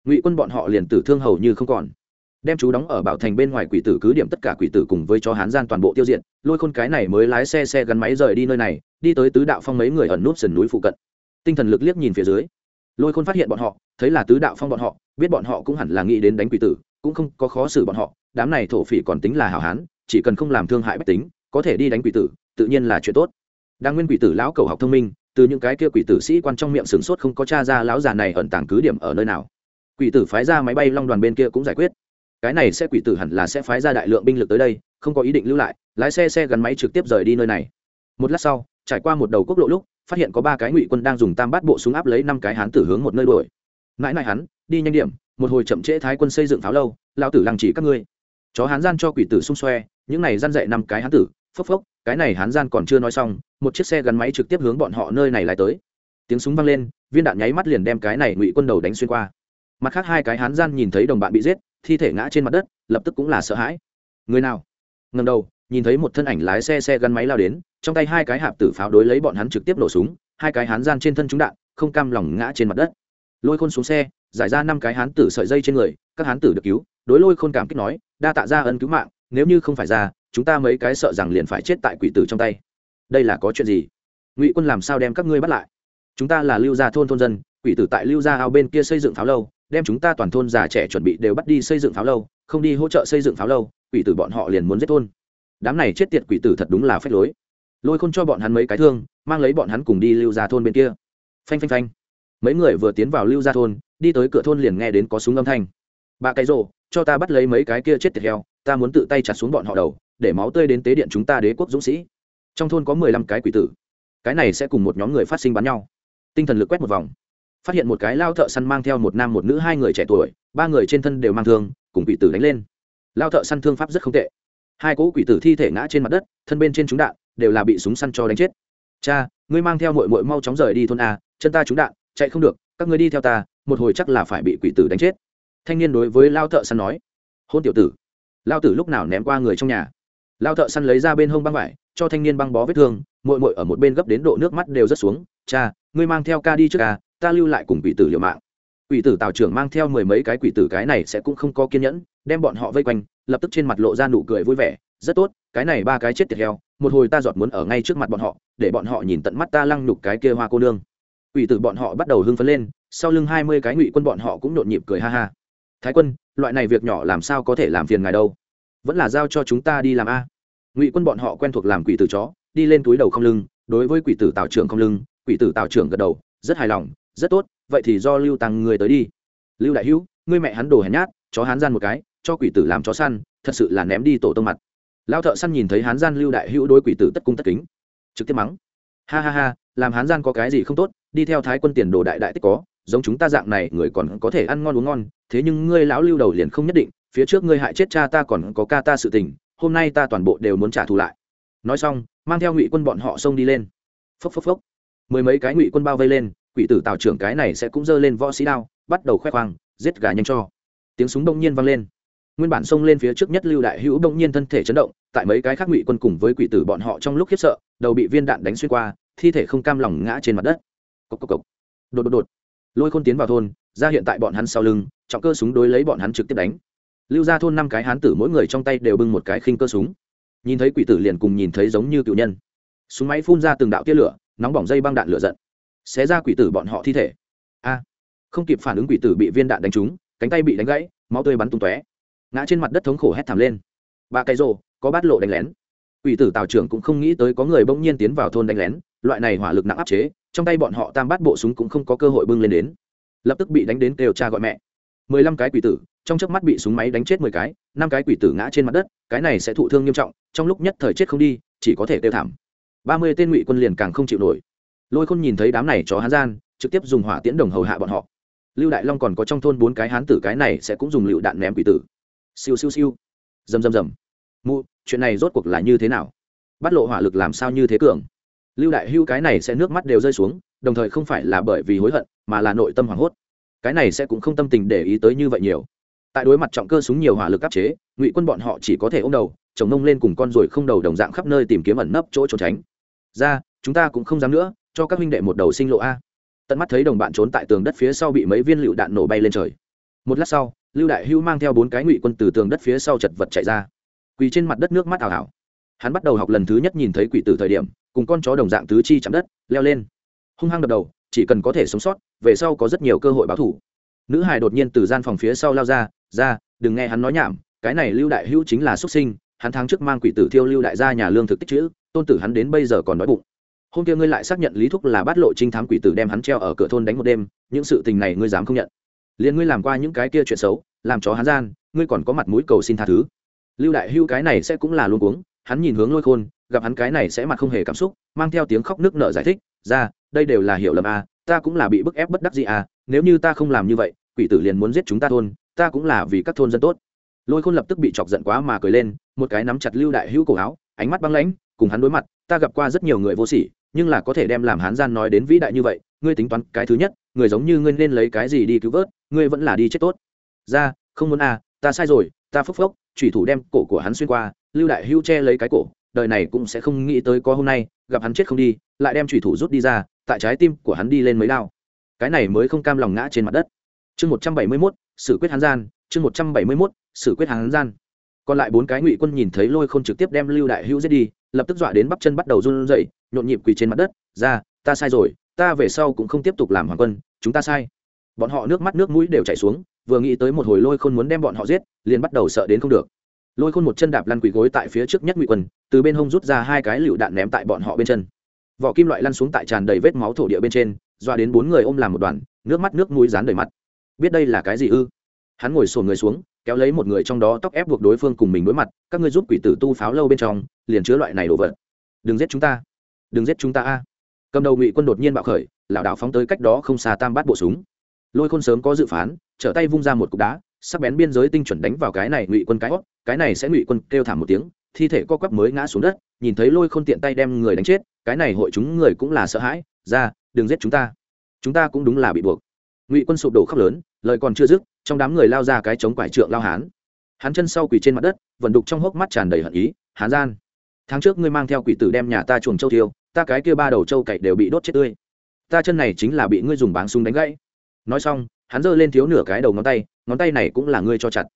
ngụy quân bọn họ liền tử thương hầu như không còn. Đem chú đóng ở bảo thành bên ngoài quỷ tử cứ điểm tất cả quỷ tử cùng với cho hán gian toàn bộ tiêu diệt, lôi khôn cái này mới lái xe xe gắn máy rời đi nơi này, đi tới tứ đạo phong mấy người ẩn núp sườn núi phụ cận. Tinh thần lực liếc nhìn phía dưới. Lôi khôn phát hiện bọn họ, thấy là tứ đạo phong bọn họ, biết bọn họ cũng hẳn là nghĩ đến đánh quỷ tử, cũng không có khó xử bọn họ, đám này thổ phỉ còn tính là hảo hán, chỉ cần không làm thương hại bách tính, có thể đi đánh quỷ tử, tự nhiên là chuyện tốt. Đang nguyên quỷ tử lão cầu học thông minh, từ những cái kia quỷ tử sĩ quan trong miệng sửng sốt không có cha ra lão già này ẩn tàng cứ điểm ở nơi nào quỷ tử phái ra máy bay long đoàn bên kia cũng giải quyết. Cái này sẽ quỷ tử hẳn là sẽ phái ra đại lượng binh lực tới đây, không có ý định lưu lại, lái xe xe gắn máy trực tiếp rời đi nơi này. Một lát sau, trải qua một đầu quốc lộ lúc, phát hiện có ba cái ngụy quân đang dùng tam bát bộ súng áp lấy năm cái hán tử hướng một nơi đuổi. Mãi mãi hắn, đi nhanh điểm, một hồi chậm trễ thái quân xây dựng pháo lâu lao tử làng chỉ các ngươi. Chó hán gian cho quỷ tử xung xoe, những này gian dạy năm cái hán tử, phốc phốc, cái này hán gian còn chưa nói xong, một chiếc xe gắn máy trực tiếp hướng bọn họ nơi này lại tới. Tiếng súng vang lên, viên đạn nháy mắt liền đem cái này ngụy quân đầu đánh xuyên qua mặt khác hai cái hán gian nhìn thấy đồng bạn bị giết, thi thể ngã trên mặt đất, lập tức cũng là sợ hãi. Người nào? Ngầm đầu, nhìn thấy một thân ảnh lái xe xe gắn máy lao đến, trong tay hai cái hạp tử pháo đối lấy bọn hắn trực tiếp nổ súng, hai cái hán gian trên thân trúng đạn, không cam lòng ngã trên mặt đất. Lôi khôn xuống xe, giải ra năm cái hán tử sợi dây trên người, các hán tử được cứu, đối lôi khôn cảm kích nói, đa tạ ra ân cứu mạng, nếu như không phải ra, chúng ta mấy cái sợ rằng liền phải chết tại quỷ tử trong tay. Đây là có chuyện gì? Ngụy quân làm sao đem các ngươi bắt lại? Chúng ta là lưu gia thôn thôn dân, quỷ tử tại lưu gia ao bên kia xây dựng pháo lâu đem chúng ta toàn thôn già trẻ chuẩn bị đều bắt đi xây dựng pháo lâu, không đi hỗ trợ xây dựng pháo lâu, quỷ tử bọn họ liền muốn giết thôn. Đám này chết tiệt quỷ tử thật đúng là phép lối. Lôi khôn cho bọn hắn mấy cái thương, mang lấy bọn hắn cùng đi lưu gia thôn bên kia. Phanh phanh phanh. Mấy người vừa tiến vào lưu gia thôn, đi tới cửa thôn liền nghe đến có súng âm thanh. Ba cái rồ, cho ta bắt lấy mấy cái kia chết tiệt heo, ta muốn tự tay chặt xuống bọn họ đầu, để máu tươi đến tế điện chúng ta đế quốc dũng sĩ. Trong thôn có mười lăm cái quỷ tử. Cái này sẽ cùng một nhóm người phát sinh bắn nhau. Tinh thần lực quét một vòng phát hiện một cái lao thợ săn mang theo một nam một nữ, hai người trẻ tuổi, ba người trên thân đều mang thương, cùng quỷ tử đánh lên. Lao thợ săn thương pháp rất không tệ. Hai cỗ quỷ tử thi thể ngã trên mặt đất, thân bên trên trúng đạn, đều là bị súng săn cho đánh chết. Cha, ngươi mang theo mội mội mau chóng rời đi thôn a, chân ta trúng đạn, chạy không được, các ngươi đi theo ta, một hồi chắc là phải bị quỷ tử đánh chết. Thanh niên đối với lao thợ săn nói. Hôn tiểu tử. Lao tử lúc nào ném qua người trong nhà. Lao thợ săn lấy ra bên hông băng vải, cho thanh niên băng bó vết thương mội mội ở một bên gấp đến độ nước mắt đều rất xuống. Cha, ngươi mang theo ca đi trước ca ta lưu lại cùng quỷ tử liều mạng. Quỷ tử tào trưởng mang theo mười mấy cái quỷ tử cái này sẽ cũng không có kiên nhẫn, đem bọn họ vây quanh, lập tức trên mặt lộ ra nụ cười vui vẻ, rất tốt, cái này ba cái chết tiệt heo, một hồi ta giọt muốn ở ngay trước mặt bọn họ, để bọn họ nhìn tận mắt ta lăng nhục cái kia hoa cô nương. Quỷ tử bọn họ bắt đầu hưng phấn lên, sau lưng hai mươi cái ngụy quân bọn họ cũng nhộn nhịp cười ha ha. Thái quân, loại này việc nhỏ làm sao có thể làm phiền ngài đâu? Vẫn là giao cho chúng ta đi làm a. Ngụy quân bọn họ quen thuộc làm quỷ tử chó, đi lên túi đầu không lưng, đối với quỷ tử tào trưởng không lưng, quỷ tử tào trưởng gật đầu, rất hài lòng rất tốt, vậy thì do lưu tăng người tới đi. Lưu đại hữu, ngươi mẹ hắn đồ hèn nhát, chó hán gian một cái, cho quỷ tử làm chó săn, thật sự là ném đi tổ tông mặt. Lao thợ săn nhìn thấy hán gian lưu đại hữu đối quỷ tử tất cung tất kính, trực tiếp mắng. Ha ha ha, làm hán gian có cái gì không tốt, đi theo thái quân tiền đồ đại đại tích có, giống chúng ta dạng này, người còn có thể ăn ngon uống ngon, thế nhưng ngươi lão lưu đầu liền không nhất định, phía trước ngươi hại chết cha ta còn có ca ta sự tình, hôm nay ta toàn bộ đều muốn trả thù lại. Nói xong, mang theo ngụy quân bọn họ xông đi lên. Phốc phốc phốc. Mười mấy cái ngụy quân bao vây lên quỷ tử tào trưởng cái này sẽ cũng giơ lên võ sĩ đao, bắt đầu khoe khoang, giết gà nhanh cho. Tiếng súng đông nhiên vang lên. Nguyên bản xông lên phía trước nhất lưu đại hữu đông nhiên thân thể chấn động, tại mấy cái khác ngụy quân cùng với quỷ tử bọn họ trong lúc khiếp sợ, đầu bị viên đạn đánh xuyên qua, thi thể không cam lòng ngã trên mặt đất. Cốc cốc cốc. đột đột đột. Lôi khôn tiến vào thôn, ra hiện tại bọn hắn sau lưng, trọng cơ súng đối lấy bọn hắn trực tiếp đánh. Lưu ra thôn năm cái hán tử mỗi người trong tay đều bưng một cái khinh cơ súng. Nhìn thấy quỷ tử liền cùng nhìn thấy giống như cựu nhân. Súng máy phun ra từng đạo tia lửa, nóng bỏng dây băng đạn lửa giận xé ra quỷ tử bọn họ thi thể. A, không kịp phản ứng quỷ tử bị viên đạn đánh trúng, cánh tay bị đánh gãy, máu tươi bắn tung tóe. Ngã trên mặt đất thống khổ hét thảm lên. Ba cái rồ, có bát lộ đánh lén. Quỷ tử tào trưởng cũng không nghĩ tới có người bỗng nhiên tiến vào thôn đánh lén, loại này hỏa lực nặng áp chế, trong tay bọn họ tam bát bộ súng cũng không có cơ hội bưng lên đến. Lập tức bị đánh đến kêu cha gọi mẹ. Mười lăm cái quỷ tử, trong chớp mắt bị súng máy đánh chết mười cái, năm cái quỷ tử ngã trên mặt đất, cái này sẽ thụ thương nghiêm trọng, trong lúc nhất thời chết không đi, chỉ có thể kêu thảm. Ba mươi tên ngụy quân liền càng không chịu nổi lôi khôn nhìn thấy đám này chó hán gian, trực tiếp dùng hỏa tiễn đồng hầu hạ bọn họ. Lưu đại long còn có trong thôn bốn cái hán tử cái này sẽ cũng dùng lựu đạn ném quỷ tử. Siêu siêu siêu. Rầm rầm rầm. Mụ, chuyện này rốt cuộc là như thế nào? Bắt lộ hỏa lực làm sao như thế cường? Lưu đại hưu cái này sẽ nước mắt đều rơi xuống, đồng thời không phải là bởi vì hối hận, mà là nội tâm hoảng hốt. Cái này sẽ cũng không tâm tình để ý tới như vậy nhiều. Tại đối mặt trọng cơ súng nhiều hỏa lực áp chế, ngụy quân bọn họ chỉ có thể ôm đầu, chồng nông lên cùng con ruồi không đầu đồng dạng khắp nơi tìm kiếm ẩn nấp chỗ trốn tránh. Ra, chúng ta cũng không dám nữa cho các huynh đệ một đầu sinh lộ a. Tận mắt thấy đồng bạn trốn tại tường đất phía sau bị mấy viên lựu đạn nổ bay lên trời. Một lát sau, lưu đại hưu mang theo bốn cái ngụy quân từ tường đất phía sau chật vật chạy ra. Quỳ trên mặt đất nước mắt ảo ảo. Hắn bắt đầu học lần thứ nhất nhìn thấy quỷ tử thời điểm, cùng con chó đồng dạng tứ chi chạm đất, leo lên. Hung hăng đập đầu, chỉ cần có thể sống sót, về sau có rất nhiều cơ hội báo thủ. Nữ hài đột nhiên từ gian phòng phía sau lao ra ra, đừng nghe hắn nói nhảm, cái này lưu đại hữu chính là xuất sinh, hắn tháng trước mang quỷ tử thiêu lưu đại gia nhà lương thực tích chữ tôn tử hắn đến bây giờ còn đói bụng hôm kia ngươi lại xác nhận lý thúc là bắt lộ trinh thám quỷ tử đem hắn treo ở cửa thôn đánh một đêm những sự tình này ngươi dám không nhận. Liền ngươi làm qua những cái kia chuyện xấu làm chó hắn gian ngươi còn có mặt mũi cầu xin tha thứ. Lưu đại hưu cái này sẽ cũng là luôn cuống hắn nhìn hướng lôi khôn gặp hắn cái này sẽ mặt không hề cảm xúc mang theo tiếng khóc nước nở giải thích ra đây đều là hiểu lầm à, ta cũng là bị bức ép bất đắc gì à nếu như ta không làm như vậy quỷ tử liền muốn giết chúng ta thôn ta cũng là vì các thôn dân tốt. Lôi khôn lập tức bị chọc giận quá mà cười lên một cái nắm chặt lưu đại hữu cổ áo ánh mắt băng lãnh cùng hắn đối mặt ta gặp qua rất nhiều người vô sỉ nhưng là có thể đem làm hán gian nói đến vĩ đại như vậy, ngươi tính toán cái thứ nhất, người giống như ngươi nên lấy cái gì đi cứu vớt, ngươi vẫn là đi chết tốt. Ra, không muốn à ta sai rồi, ta phốc phốc thủy thủ đem cổ của hắn xuyên qua, lưu đại hưu che lấy cái cổ, đời này cũng sẽ không nghĩ tới có hôm nay, gặp hắn chết không đi, lại đem thủy thủ rút đi ra, tại trái tim của hắn đi lên mấy đao. Cái này mới không cam lòng ngã trên mặt đất. Chương một trăm bảy mươi mốt, xử quyết hắn gian, chương một trăm bảy mươi mốt, xử quyết hắn gian còn lại bốn cái ngụy quân nhìn thấy lôi khôn trực tiếp đem lưu đại hữu giết đi, lập tức dọa đến bắp chân bắt đầu run rẩy, nhộn nhịp quỳ trên mặt đất, ra, ta sai rồi, ta về sau cũng không tiếp tục làm hoàng quân, chúng ta sai. Bọn họ nước mắt nước mũi đều chảy xuống, vừa nghĩ tới một hồi lôi khôn muốn đem bọn họ giết, liền bắt đầu sợ đến không được. Lôi khôn một chân đạp lăn quỳ gối tại phía trước nhất ngụy quân, từ bên hông rút ra hai cái lựu đạn ném tại bọn họ bên chân. Vỏ kim loại lăn xuống tại tràn đầy vết máu thổ địa bên trên, dọa đến bốn người ôm làm một đoàn, nước mắt nước mũi dán đầy mặt. Biết đây là cái gì ư? Hắn ngồi sồn người xuống kéo lấy một người trong đó tóc ép buộc đối phương cùng mình đối mặt, các ngươi giúp quỷ tử tu pháo lâu bên trong, liền chứa loại này đồ vật. Đừng giết chúng ta. Đừng giết chúng ta a. Cầm đầu ngụy quân đột nhiên bạo khởi lảo đảo phóng tới cách đó không xa tam bát bộ súng. Lôi khôn sớm có dự phán, trở tay vung ra một cục đá, sắc bén biên giới tinh chuẩn đánh vào cái này ngụy quân cái hót, cái này sẽ ngụy quân kêu thảm một tiếng, thi thể co quắp mới ngã xuống đất, nhìn thấy lôi khôn tiện tay đem người đánh chết, cái này hội chúng người cũng là sợ hãi, ra, đừng giết chúng ta. Chúng ta cũng đúng là bị buộc. Ngụy quân sụp đổ khóc lớn, lời còn chưa dứt trong đám người lao ra cái chống quải trượng lao hán. Hắn chân sau quỳ trên mặt đất, vận đục trong hốc mắt tràn đầy hận ý, hán gian, tháng trước ngươi mang theo quỷ tử đem nhà ta chuồng châu tiêu ta cái kia ba đầu châu cậy đều bị đốt chết tươi. Ta chân này chính là bị ngươi dùng báng súng đánh gãy. Nói xong, hắn giơ lên thiếu nửa cái đầu ngón tay ngón tay này cũng là ngươi cho chặt.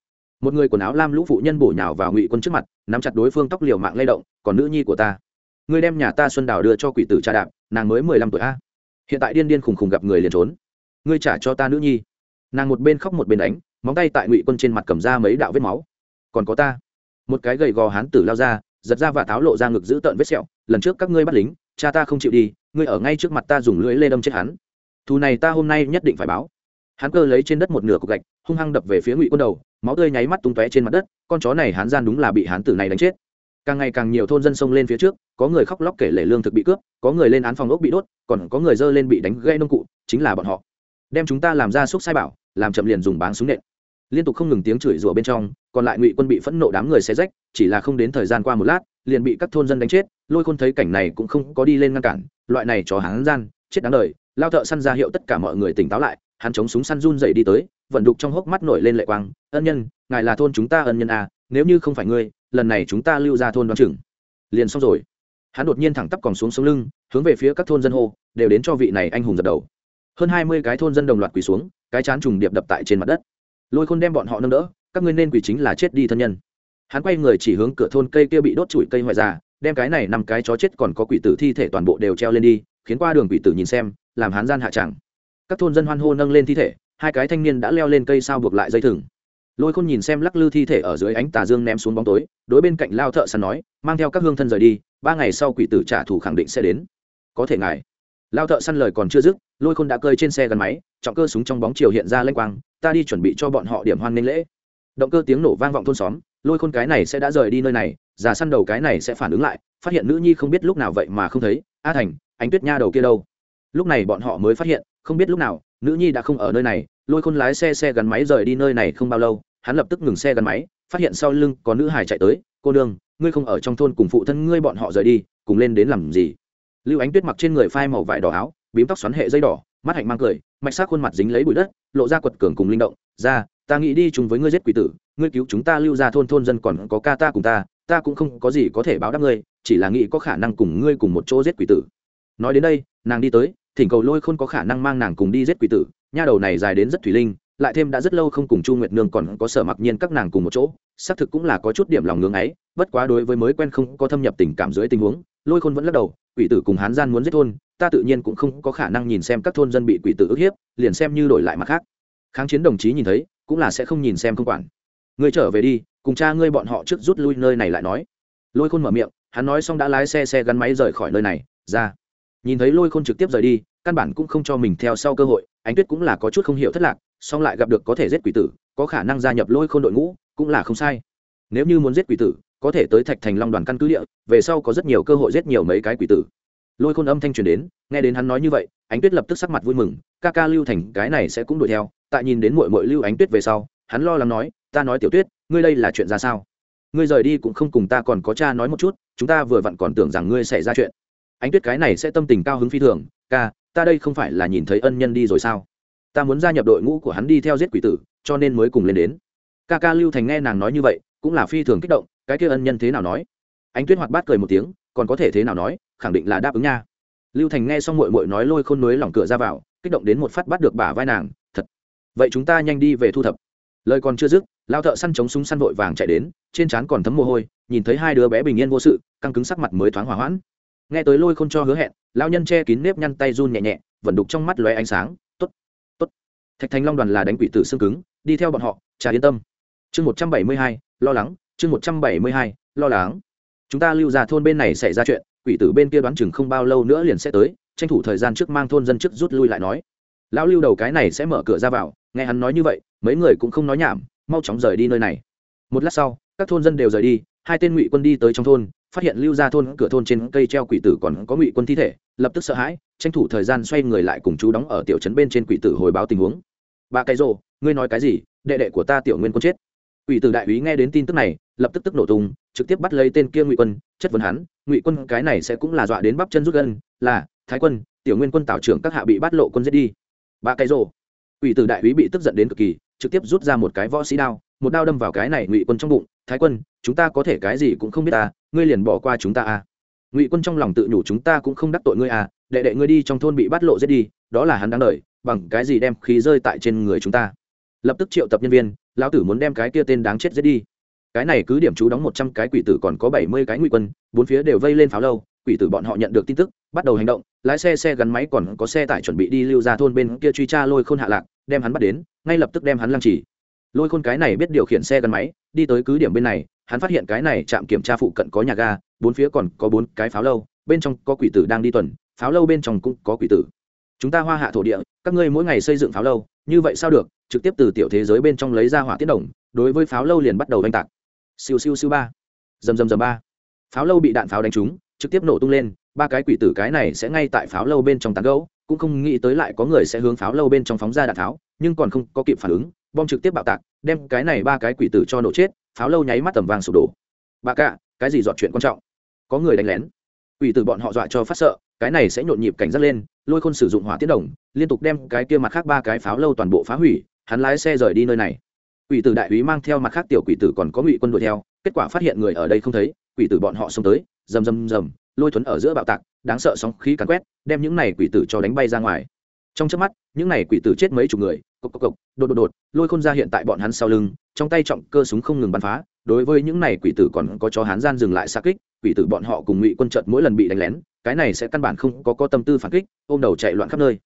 Một người quần áo lam lũ phụ nhân bổ nhào vào ngụy quân trước mặt, nắm chặt đối phương tóc liều mạng lay động, còn nữ nhi của ta, ngươi đem nhà ta xuân đào đưa cho quỷ tử cha đạp, nàng mới mười lăm tuổi a. Hiện tại điên điên khùng khùng gặp người liền trốn. Ngươi trả cho ta nữ nhi nàng một bên khóc một bên đánh, móng tay tại ngụy quân trên mặt cầm ra mấy đạo vết máu. Còn có ta. Một cái gầy gò hán tử lao ra, giật ra và tháo lộ ra ngực giữ tợn vết sẹo, lần trước các ngươi bắt lính, cha ta không chịu đi, ngươi ở ngay trước mặt ta dùng lưỡi lê đâm chết hắn. Thù này ta hôm nay nhất định phải báo. Hắn cơ lấy trên đất một nửa cục gạch, hung hăng đập về phía ngụy quân đầu, máu tươi nháy mắt tung tóe trên mặt đất, con chó này hắn gian đúng là bị hán tử này đánh chết. Càng ngày càng nhiều thôn dân xông lên phía trước, có người khóc lóc kể lể lương thực bị cướp, có người lên án phòng ốc bị đốt, còn có người dơ lên bị đánh gây nông cụ, chính là bọn họ đem chúng ta làm ra xúc sai bảo, làm chậm liền dùng báng súng nện. Liên tục không ngừng tiếng chửi rủa bên trong, còn lại ngụy quân bị phẫn nộ đám người xe rách, chỉ là không đến thời gian qua một lát, liền bị các thôn dân đánh chết, lôi khôn thấy cảnh này cũng không có đi lên ngăn cản, loại này cho hắn gian, chết đáng đời, lao thợ săn ra hiệu tất cả mọi người tỉnh táo lại, hắn chống súng săn run dậy đi tới, vận đục trong hốc mắt nổi lên lệ quang, ân nhân, ngài là thôn chúng ta ân nhân à nếu như không phải ngươi, lần này chúng ta lưu ra thôn đoán chừng. Liền xong rồi. Hắn đột nhiên thẳng tắp còn xuống sống lưng, hướng về phía các thôn dân hô, đều đến cho vị này anh hùng dập đầu hơn hai mươi cái thôn dân đồng loạt quỳ xuống, cái chán trùng điệp đập tại trên mặt đất. Lôi khôn đem bọn họ nâng đỡ, các ngươi nên quỳ chính là chết đi thân nhân. Hắn quay người chỉ hướng cửa thôn cây kia bị đốt trụi cây hoại già, đem cái này nằm cái chó chết còn có quỷ tử thi thể toàn bộ đều treo lên đi, khiến qua đường quỷ tử nhìn xem, làm hắn gian hạ chẳng. Các thôn dân hoan hô nâng lên thi thể, hai cái thanh niên đã leo lên cây sao buộc lại dây thừng. Lôi khôn nhìn xem lắc lư thi thể ở dưới ánh tà dương ném xuống bóng tối, đối bên cạnh lao thợ săn nói, mang theo các hương thân rời đi, ba ngày sau quỷ tử trả thù khẳng định sẽ đến. Có thể ngài lao thợ săn lời còn chưa dứt, lôi khôn đã cơi trên xe gắn máy, trọng cơ súng trong bóng chiều hiện ra lênh quang, ta đi chuẩn bị cho bọn họ điểm hoan nghênh lễ. Động cơ tiếng nổ vang vọng thôn xóm, lôi khôn cái này sẽ đã rời đi nơi này, già săn đầu cái này sẽ phản ứng lại, phát hiện nữ nhi không biết lúc nào vậy mà không thấy, a thành ánh tuyết nha đầu kia đâu? Lúc này bọn họ mới phát hiện, không biết lúc nào, nữ nhi đã không ở nơi này, lôi khôn lái xe xe gắn máy rời đi nơi này không bao lâu, hắn lập tức ngừng xe gắn máy, phát hiện sau lưng có nữ hải chạy tới, cô nương ngươi không ở trong thôn cùng phụ thân ngươi bọn họ rời đi, cùng lên đến làm gì? Lưu ánh tuyết mặc trên người phai màu vải đỏ áo, bím tóc xoắn hệ dây đỏ, mắt hạnh mang cười, mạch sắc khuôn mặt dính lấy bụi đất, lộ ra quật cường cùng linh động. Ra, ta nghĩ đi chung với ngươi giết quỷ tử, ngươi cứu chúng ta lưu ra thôn thôn dân còn có ca ta cùng ta ta cũng không có gì có thể báo đáp ngươi, chỉ là nghĩ có khả năng cùng ngươi cùng một chỗ giết quỷ tử. Nói đến đây, nàng đi tới, thỉnh cầu lôi khôn có khả năng mang nàng cùng đi giết quỷ tử. Nha đầu này dài đến rất thủy linh, lại thêm đã rất lâu không cùng chu nguyệt nương còn có sở mặc nhiên các nàng cùng một chỗ, xác thực cũng là có chút điểm lòng ngưng ấy, bất quá đối với mới quen không có thâm nhập tình cảm dưới tình huống lôi khôn vẫn lắc đầu, quỷ tử cùng hán gian muốn giết thôn, ta tự nhiên cũng không có khả năng nhìn xem các thôn dân bị quỷ tử ức hiếp, liền xem như đổi lại mặt khác. Kháng chiến đồng chí nhìn thấy, cũng là sẽ không nhìn xem không quản. Ngươi trở về đi, cùng cha ngươi bọn họ trước rút lui nơi này lại nói. Lôi khôn mở miệng, hắn nói xong đã lái xe xe gắn máy rời khỏi nơi này, ra. Nhìn thấy lôi khôn trực tiếp rời đi, căn bản cũng không cho mình theo sau cơ hội, ánh tuyết cũng là có chút không hiểu thất lạc, song lại gặp được có thể giết quỷ tử, có khả năng gia nhập lôi khôn đội ngũ, cũng là không sai. Nếu như muốn giết quỷ tử có thể tới thạch thành long đoàn căn cứ địa, về sau có rất nhiều cơ hội giết nhiều mấy cái quỷ tử. Lôi khôn âm thanh truyền đến, nghe đến hắn nói như vậy, ánh tuyết lập tức sắc mặt vui mừng, ca ca lưu thành, cái này sẽ cũng đuổi theo, tại nhìn đến mội mội lưu ánh tuyết về sau, hắn lo lắng nói, ta nói tiểu tuyết, ngươi đây là chuyện ra sao? Ngươi rời đi cũng không cùng ta còn có cha nói một chút, chúng ta vừa vặn còn tưởng rằng ngươi xảy ra chuyện. Ánh tuyết cái này sẽ tâm tình cao hứng phi thường, ca, ta đây không phải là nhìn thấy ân nhân đi rồi sao? Ta muốn gia nhập đội ngũ của hắn đi theo giết quỷ tử, cho nên mới cùng lên đến. Ca ca lưu thành nghe nàng nói như vậy cũng là phi thường kích động, cái kia ân nhân thế nào nói? Ánh tuyết hoạt bát cười một tiếng, còn có thể thế nào nói, khẳng định là đáp ứng nha. Lưu thành nghe xong mội mội nói lôi khôn núi lỏng cửa ra vào, kích động đến một phát bắt được bả vai nàng, thật. Vậy chúng ta nhanh đi về thu thập. Lời còn chưa dứt lao thợ săn chống súng săn vội vàng chạy đến, trên trán còn thấm mồ hôi, nhìn thấy hai đứa bé bình yên vô sự, căng cứng sắc mặt mới thoáng hỏa hoãn. Nghe tới lôi khôn cho hứa hẹn lao nhân che kín nếp nhăn tay run nhẹ nhẹ, vẫn đục trong mắt lóe ánh sáng t ố t t ố t thạch thành long đoàn là đánh quỷ tử xương cứng, đi theo bọn họ chả yên tâm chương một trăm bảy mươi hai, lo lắng, chương một trăm bảy mươi hai, lo lắng. Chúng ta lưu ra thôn bên này xảy ra chuyện, quỷ tử bên kia đoán chừng không bao lâu nữa liền sẽ tới, tranh thủ thời gian trước mang thôn dân trước rút lui lại nói. Lão lưu đầu cái này sẽ mở cửa ra vào, nghe hắn nói như vậy, mấy người cũng không nói nhảm, mau chóng rời đi nơi này. Một lát sau, các thôn dân đều rời đi, hai tên ngụy quân đi tới trong thôn, phát hiện lưu ra thôn cửa thôn trên cây treo quỷ tử còn có ngụy quân thi thể, lập tức sợ hãi, tranh thủ thời gian xoay người lại cùng chú đóng ở tiểu trấn bên trên quỷ tử hồi báo tình huống. Ba cái rồ, ngươi nói cái gì? Đệ đệ của ta tiểu nguyên quân chết quỷ tử đại úy nghe đến tin tức này, lập tức tức nổ tung, trực tiếp bắt lấy tên kia ngụy quân, chất vấn hắn, ngụy quân, cái này sẽ cũng là dọa đến bắp chân rút gân, là, thái quân, tiểu nguyên quân tảo trưởng các hạ bị bắt lộ quân giết đi. Ba cái rồ. Quỷ tử đại úy bị tức giận đến cực kỳ, trực tiếp rút ra một cái võ sĩ đao, một đao đâm vào cái này ngụy quân trong bụng, thái quân, chúng ta có thể cái gì cũng không biết ta, ngươi liền bỏ qua chúng ta à. Ngụy quân trong lòng tự nhủ, chúng ta cũng không đắc tội ngươi à đệ đệ ngươi đi trong thôn bị bắt lộ giết đi, đó là hắn đáng đợi bằng cái gì đem khí rơi tại trên người chúng ta? Lập tức triệu tập nhân viên, lão tử muốn đem cái kia tên đáng chết giết đi. Cái này cứ điểm chú đóng một trăm cái quỷ tử còn có bảy mươi cái ngụy quân, bốn phía đều vây lên pháo lâu, quỷ tử bọn họ nhận được tin tức, bắt đầu hành động, lái xe xe gắn máy còn có xe tải chuẩn bị đi lưu ra thôn bên kia truy tra lôi khôn hạ lạc, đem hắn bắt đến, ngay lập tức đem hắn lăng trì. Lôi khôn cái này biết điều khiển xe gắn máy, đi tới cứ điểm bên này, hắn phát hiện cái này trạm kiểm tra phụ cận có nhà ga, bốn phía còn có bốn cái pháo lâu, bên trong có quỷ tử đang đi tuần, pháo lâu bên trong cũng có quỷ tử. Chúng ta hoa hạ thổ địa, các ngươi mỗi ngày xây dựng pháo lâu như vậy sao được? Trực tiếp từ tiểu thế giới bên trong lấy ra hỏa tiết đồng, đối với pháo lâu liền bắt đầu oanh tạc. Siêu siêu siêu ba. Dầm dầm dầm ba. Pháo lâu bị đạn pháo đánh trúng, trực tiếp nổ tung lên, ba cái quỷ tử cái này sẽ ngay tại pháo lâu bên trong tán gấu cũng không nghĩ tới lại có người sẽ hướng pháo lâu bên trong phóng ra đạn tháo nhưng còn không có kịp phản ứng, bom trực tiếp bạo tạc, đem cái này ba cái quỷ tử cho nổ chết, pháo lâu nháy mắt tầm vàng sụp đổ. Bà cả, cái gì dọn chuyện quan trọng? Có người đánh lén quỷ tử bọn họ dọa cho phát sợ, cái này sẽ nhộn nhịp cảnh giác lên, lôi khôn sử dụng hỏa tiết đồng, liên tục đem cái kia mặt khác ba cái pháo lâu toàn bộ phá hủy, hắn lái xe rời đi nơi này. Quỷ tử đại úy mang theo mặt khác tiểu quỷ tử còn có ngụy quân đuổi theo, kết quả phát hiện người ở đây không thấy, quỷ tử bọn họ xông tới, rầm rầm rầm, lôi thuấn ở giữa bạo tạc, đáng sợ sóng khí cắn quét, đem những này quỷ tử cho đánh bay ra ngoài. Trong chớp mắt, những này quỷ tử chết mấy chục người, cộc cộc cộc, đột đột đột, lôi khôn ra hiện tại bọn hắn sau lưng, trong tay trọng cơ súng không ngừng bắn phá, đối với những này quỷ tử còn có cho hán gian dừng lại xa kích quỷ tử bọn họ cùng ngụy quân trận mỗi lần bị đánh lén, cái này sẽ căn bản không có có tâm tư phản kích, ôm đầu chạy loạn khắp nơi.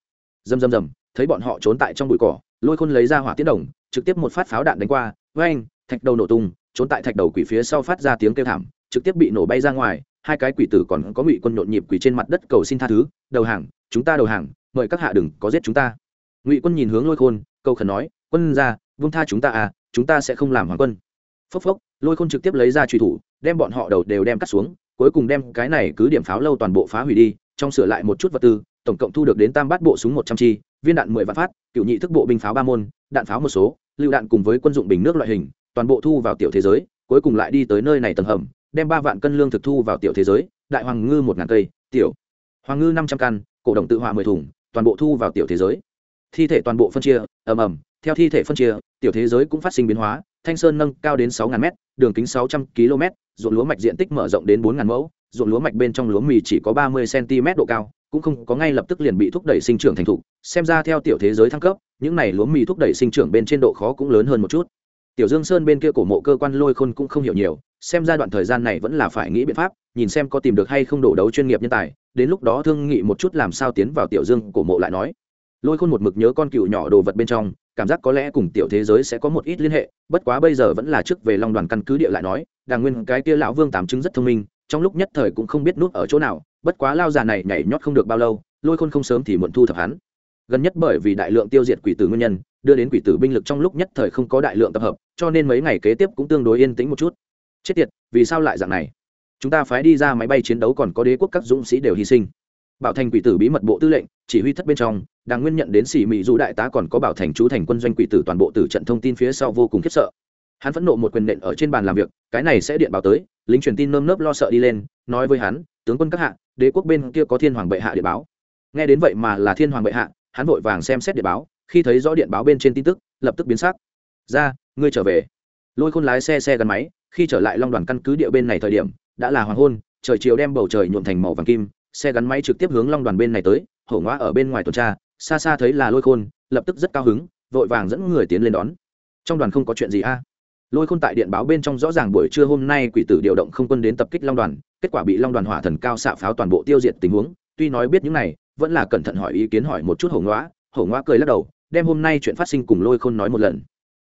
Dầm dầm dầm thấy bọn họ trốn tại trong bụi cỏ, lôi khôn lấy ra hỏa tiến đồng, trực tiếp một phát pháo đạn đánh qua với anh thạch đầu nổ tung, trốn tại thạch đầu quỷ phía sau phát ra tiếng kêu thảm, trực tiếp bị nổ bay ra ngoài, hai cái quỷ tử còn có ngụy quân nhộn nhịp quỷ trên mặt đất cầu xin tha thứ, đầu hàng, chúng ta đầu hàng, mời các hạ đừng có giết chúng ta. Ngụy quân nhìn hướng lôi khôn câu khẩn nói, quân ra vung tha chúng ta à chúng ta sẽ không làm hoàng quân. Phốc phốc lôi khôn trực tiếp lấy ra truy thủ, đem bọn họ đầu đều đem cắt xuống, cuối cùng đem cái này cứ điểm pháo lâu toàn bộ phá hủy đi, trong sửa lại một chút vật tư, tổng cộng thu được đến tam bát bộ súng một trăm chi, viên đạn mười vạn phát, cựu nhị thức bộ binh pháo ba môn, đạn pháo một số, lựu đạn cùng với quân dụng bình nước loại hình, toàn bộ thu vào tiểu thế giới, cuối cùng lại đi tới nơi này tầng hầm, đem ba vạn cân lương thực thu vào tiểu thế giới, đại hoàng ngư một ngàn cây, tiểu. Hoàng ngư năm trăm căn, cổ động tự hỏa mười thùng, toàn bộ thu vào tiểu thế giới. Thi thể toàn bộ phân chia, ầm ầm, theo thi thể phân chia, tiểu thế giới cũng phát sinh biến hóa thanh sơn nâng cao đến 6000 m đường kính sáu trăm km, ruộng lúa mạch diện tích mở rộng đến 4000 mẫu, ruộng lúa mạch bên trong lúa mì chỉ có ba mươi cm độ cao, cũng không có ngay lập tức liền bị thúc đẩy sinh trưởng thành thục. Xem ra theo tiểu thế giới thăng cấp, những này lúa mì thúc đẩy sinh trưởng bên trên độ khó cũng lớn hơn một chút. Tiểu dương sơn bên kia cổ mộ cơ quan lôi khôn cũng không hiểu nhiều, xem ra đoạn thời gian này vẫn là phải nghĩ biện pháp, nhìn xem có tìm được hay không đổ đấu chuyên nghiệp nhân tài, đến lúc đó thương nghị một chút làm sao tiến vào tiểu dương cổ mộ lại nói. Lôi khôn một mực nhớ con cựu nhỏ đồ vật bên trong cảm giác có lẽ cùng tiểu thế giới sẽ có một ít liên hệ, bất quá bây giờ vẫn là trước về long đoàn căn cứ địa lại nói, đàng nguyên cái kia lão vương tám chứng rất thông minh, trong lúc nhất thời cũng không biết nút ở chỗ nào, bất quá lao già này nhảy nhót không được bao lâu, lôi khôn không sớm thì muộn thu thập hắn. Gần nhất bởi vì đại lượng tiêu diệt quỷ tử nguyên nhân, đưa đến quỷ tử binh lực trong lúc nhất thời không có đại lượng tập hợp, cho nên mấy ngày kế tiếp cũng tương đối yên tĩnh một chút. Chết tiệt, vì sao lại dạng này? Chúng ta phái đi ra máy bay chiến đấu còn có đế quốc các dũng sĩ đều hy sinh bảo thành quỷ tử bí mật bộ tư lệnh, chỉ huy thất bên trong đang nguyên nhận đến xỉ mị dù đại tá còn có bảo thành chú thành quân doanh quỷ tử toàn bộ tử trận thông tin phía sau vô cùng khiếp sợ. Hắn phẫn nộ một quyền nện ở trên bàn làm việc, cái này sẽ điện báo tới, lính truyền tin nơm nớp lo sợ đi lên, nói với hắn, tướng quân các hạ, đế quốc bên kia có thiên hoàng bệ hạ điện báo. Nghe đến vậy mà là thiên hoàng bệ hạ, hắn vội vàng xem xét điện báo, khi thấy rõ điện báo bên trên tin tức, lập tức biến sắc. Ra, ngươi trở về. Lôi khôn lái xe xe gắn máy, khi trở lại long đoàn căn cứ địa bên này thời điểm, đã là hoàng hôn, trời chiều đem bầu trời nhuộm thành màu vàng kim xe gắn máy trực tiếp hướng long đoàn bên này tới, hổ ngoa ở bên ngoài tuần tra, xa xa thấy là lôi khôn, lập tức rất cao hứng, vội vàng dẫn người tiến lên đón. Trong đoàn không có chuyện gì a? Lôi khôn tại điện báo bên trong rõ ràng buổi trưa hôm nay quỷ tử điều động không quân đến tập kích long đoàn, kết quả bị long đoàn hỏa thần cao xạ pháo toàn bộ tiêu diệt tình huống. Tuy nói biết những này, vẫn là cẩn thận hỏi ý kiến hỏi một chút hổ ngoa hổ ngoa cười lắc đầu, đem hôm nay chuyện phát sinh cùng lôi khôn nói một lần.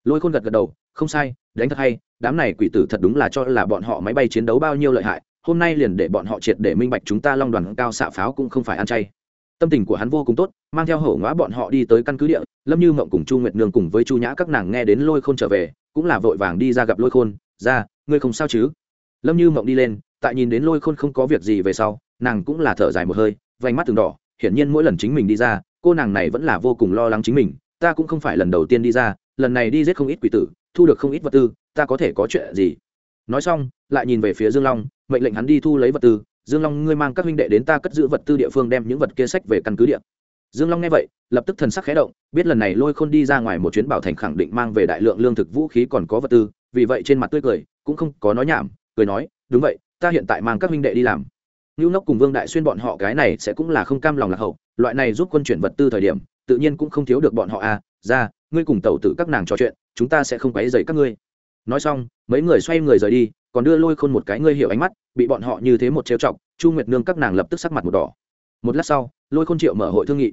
Lôi khôn gật gật đầu, không sai, đánh thật hay, đám này quỷ tử thật đúng là cho là bọn họ máy bay chiến đấu bao nhiêu lợi hại hôm nay liền để bọn họ triệt để minh bạch chúng ta long đoàn cao xạ pháo cũng không phải ăn chay. Tâm tình của hắn vô cùng tốt, mang theo hổ ngã bọn họ đi tới căn cứ địa, lâm như mộng cùng chu nguyệt nương cùng với chu nhã các nàng nghe đến lôi khôn trở về, cũng là vội vàng đi ra gặp lôi khôn, ra, ngươi không sao chứ? Lâm như mộng đi lên, tại nhìn đến lôi khôn không có việc gì về sau, nàng cũng là thở dài một hơi, vành mắt từng đỏ, hiển nhiên mỗi lần chính mình đi ra, cô nàng này vẫn là vô cùng lo lắng chính mình, ta cũng không phải lần đầu tiên đi ra, lần này đi giết không ít quỷ tử, thu được không ít vật tư, ta có thể có chuyện gì? Nói xong, lại nhìn về phía dương long mệnh lệnh hắn đi thu lấy vật tư, dương long, ngươi mang các huynh đệ đến ta cất giữ vật tư địa phương đem những vật kia sách về căn cứ địa. Dương long nghe vậy, lập tức thần sắc khé động, biết lần này lôi khôn đi ra ngoài một chuyến bảo thành khẳng định mang về đại lượng lương thực vũ khí còn có vật tư, vì vậy trên mặt tươi cười, cũng không có nói nhảm, cười nói, đúng vậy, ta hiện tại mang các huynh đệ đi làm. Ngưu nốc cùng vương đại xuyên bọn họ cái này sẽ cũng là không cam lòng lạc hậu, loại này giúp quân chuyển vật tư thời điểm, tự nhiên cũng không thiếu được bọn họ à ra, ngươi cùng tẩu tử các nàng trò chuyện, chúng ta sẽ không quấy dày các ngươi. Nói xong, mấy người xoay người rời đi còn đưa lôi khôn một cái ngươi hiểu ánh mắt, bị bọn họ như thế một trêu chọc, chu nguyệt nương các nàng lập tức sắc mặt một đỏ. Một lát sau, lôi khôn triệu mở hội thương nghị.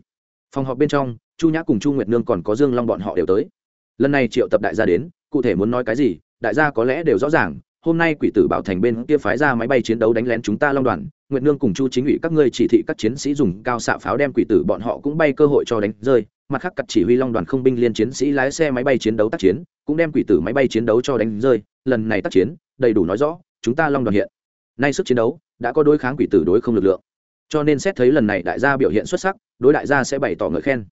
Phòng họp bên trong, chu nhã cùng chu nguyệt nương còn có dương long bọn họ đều tới. Lần này triệu tập đại gia đến, cụ thể muốn nói cái gì, đại gia có lẽ đều rõ ràng, hôm nay quỷ tử bảo thành bên kia phái ra máy bay chiến đấu đánh lén chúng ta long đoàn, nguyệt nương cùng chu chính ủy các ngươi chỉ thị các chiến sĩ dùng cao xạ pháo đem quỷ tử bọn họ cũng bay cơ hội cho đánh rơi, mặt khác cặp chỉ huy long đoàn không binh liên chiến sĩ lái xe máy bay chiến đấu tác chiến, cũng đem quỷ tử máy bay chiến đấu cho đánh rơi lần này tác chiến, đầy đủ nói rõ, chúng ta long đoàn hiện. Nay sức chiến đấu, đã có đối kháng quỷ tử đối không lực lượng. Cho nên xét thấy lần này đại gia biểu hiện xuất sắc, đối đại gia sẽ bày tỏ ngợi khen.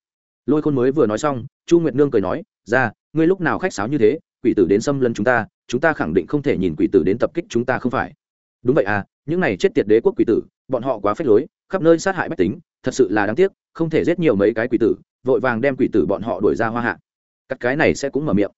Lôi khôn mới vừa nói xong, chu nguyệt nương cười nói, ra, ngươi lúc nào khách sáo như thế, quỷ tử đến xâm lấn chúng ta chúng ta khẳng định không thể nhìn quỷ tử đến tập kích chúng ta không phải. Đúng vậy à những này chết tiệt đế quốc quỷ tử, bọn họ quá phép lối, khắp nơi sát hại bách tính, thật sự là đáng tiếc, không thể giết nhiều mấy cái quỷ tử, vội vàng đem quỷ tử bọn họ đuổi ra hoa hạ. Cắt cái này sẽ cũng mở miệng.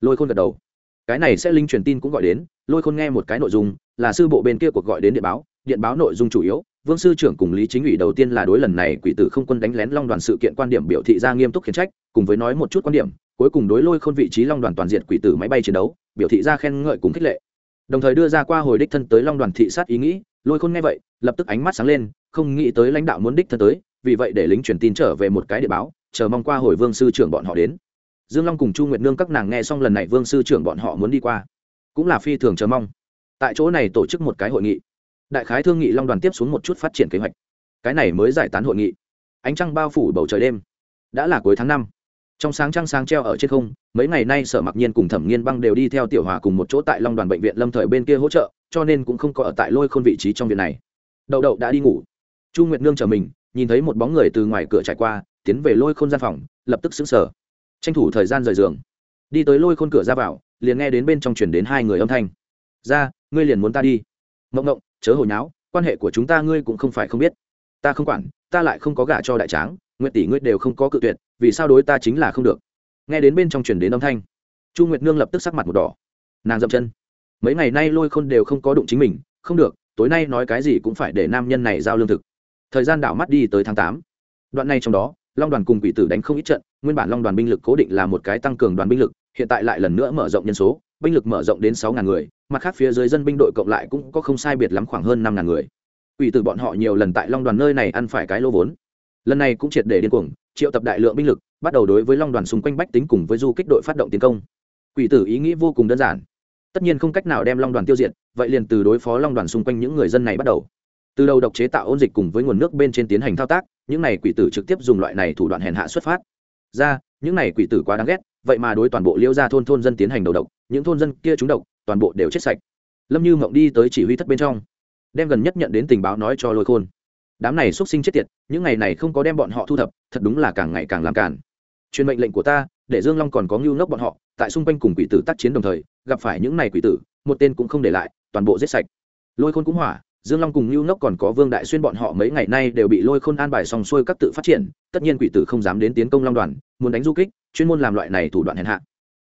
Lôi khôn gật đầu cái này sẽ linh truyền tin cũng gọi đến, lôi khôn nghe một cái nội dung, là sư bộ bên kia cuộc gọi đến điện báo điện báo nội dung chủ yếu, vương sư trưởng cùng lý chính ủy đầu tiên là đối lần này quỷ tử không quân đánh lén long đoàn sự kiện quan điểm biểu thị ra nghiêm túc khiển trách, cùng với nói một chút quan điểm, cuối cùng đối lôi khôn vị trí long đoàn toàn diện quỷ tử máy bay chiến đấu, biểu thị ra khen ngợi cùng khích lệ. Đồng thời đưa ra qua hồi đích thân tới long đoàn thị sát ý nghĩ, lôi khôn nghe vậy, lập tức ánh mắt sáng lên, không nghĩ tới lãnh đạo muốn đích thân tới, vì vậy để lính truyền tin trở về một cái địa báo, chờ mong qua hồi vương sư trưởng bọn họ đến dương long cùng chu nguyệt nương các nàng nghe xong lần này vương sư trưởng bọn họ muốn đi qua, cũng là phi thường chờ mong. Tại chỗ này tổ chức một cái hội nghị. Đại khái thương nghị long đoàn tiếp xuống một chút phát triển kế hoạch. Cái này mới giải tán hội nghị. Ánh trăng bao phủ bầu trời đêm. Đã là cuối tháng năm. Trong sáng trăng sáng treo ở trên không, mấy ngày nay sở mặc nhiên cùng thẩm nghiên băng đều đi theo tiểu hòa cùng một chỗ tại long đoàn bệnh viện lâm thời bên kia hỗ trợ, cho nên cũng không có ở tại lôi khôn vị trí trong viện này. Đậu đậu đã đi ngủ. Chu nguyệt nương chờ mình, nhìn thấy một bóng người từ ngoài cửa trải qua, tiến về lôi khôn gian phòng, lập tức xứng sở tranh thủ thời gian rời giường. Đi tới lôi khôn cửa ra vào, liền nghe đến bên trong chuyển đến hai người âm thanh. Ra, ngươi liền muốn ta đi? Mộng mộng chớ hồi nháo, quan hệ của chúng ta ngươi cũng không phải không biết. Ta không quản, ta lại không có gả cho đại tráng, nguyệt tỷ ngươi đều không có cự tuyệt, vì sao đối ta chính là không được? Nghe đến bên trong chuyển đến âm thanh, chu nguyệt nương lập tức sắc mặt một đỏ. Nàng dậm chân. Mấy ngày nay lôi khôn đều không có đụng chính mình, không được, tối nay nói cái gì cũng phải để nam nhân này giao lương thực. Thời gian đảo mắt đi tới tháng tám. Đoạn này trong đó long đoàn cùng quỷ tử đánh không ít trận, nguyên bản long đoàn binh lực cố định là một cái tăng cường đoàn binh lực, hiện tại lại lần nữa mở rộng nhân số, binh lực mở rộng đến sáu ngàn người, mặt khác phía dưới dân binh đội cộng lại cũng có không sai biệt lắm khoảng hơn năm ngàn người. Quỷ tử bọn họ nhiều lần tại long đoàn nơi này ăn phải cái lô vốn. Lần này cũng triệt để điên cuồng, triệu tập đại lượng binh lực, bắt đầu đối với long đoàn xung quanh bách tính cùng với du kích đội phát động tiến công. Quỷ tử ý nghĩ vô cùng đơn giản. Tất nhiên không cách nào đem long đoàn tiêu diệt, vậy liền từ đối phó long đoàn xung quanh những người dân này bắt đầu từ đầu độc chế tạo ôn dịch cùng với nguồn nước bên trên tiến hành thao tác, những này quỷ tử trực tiếp dùng loại này thủ đoạn hèn hạ xuất phát. Ra, những này quỷ tử quá đáng ghét, vậy mà đối toàn bộ liêu ra thôn thôn dân tiến hành đầu độc, những thôn dân kia trúng độc, toàn bộ đều chết sạch. Lâm như mộng đi tới chỉ huy thất bên trong, đem gần nhất nhận đến tình báo nói cho lôi khôn. Đám này xuất sinh chết tiệt, những ngày này không có đem bọn họ thu thập, thật đúng là càng ngày càng làm cản truyền mệnh lệnh của ta, để dương long còn có ngưu ngốc bọn họ, tại xung quanh cùng quỷ tử tác chiến đồng thời, gặp phải những này quỷ tử, một tên cũng không để lại, toàn bộ giết sạch. Lôi khôn cũng hỏa dương long cùng Lưu Nốc còn có vương đại xuyên bọn họ mấy ngày nay đều bị lôi khôn an bài xong xuôi các tự phát triển, tất nhiên quỷ tử không dám đến tiến công long đoàn, muốn đánh du kích, chuyên môn làm loại này thủ đoạn hèn hạ.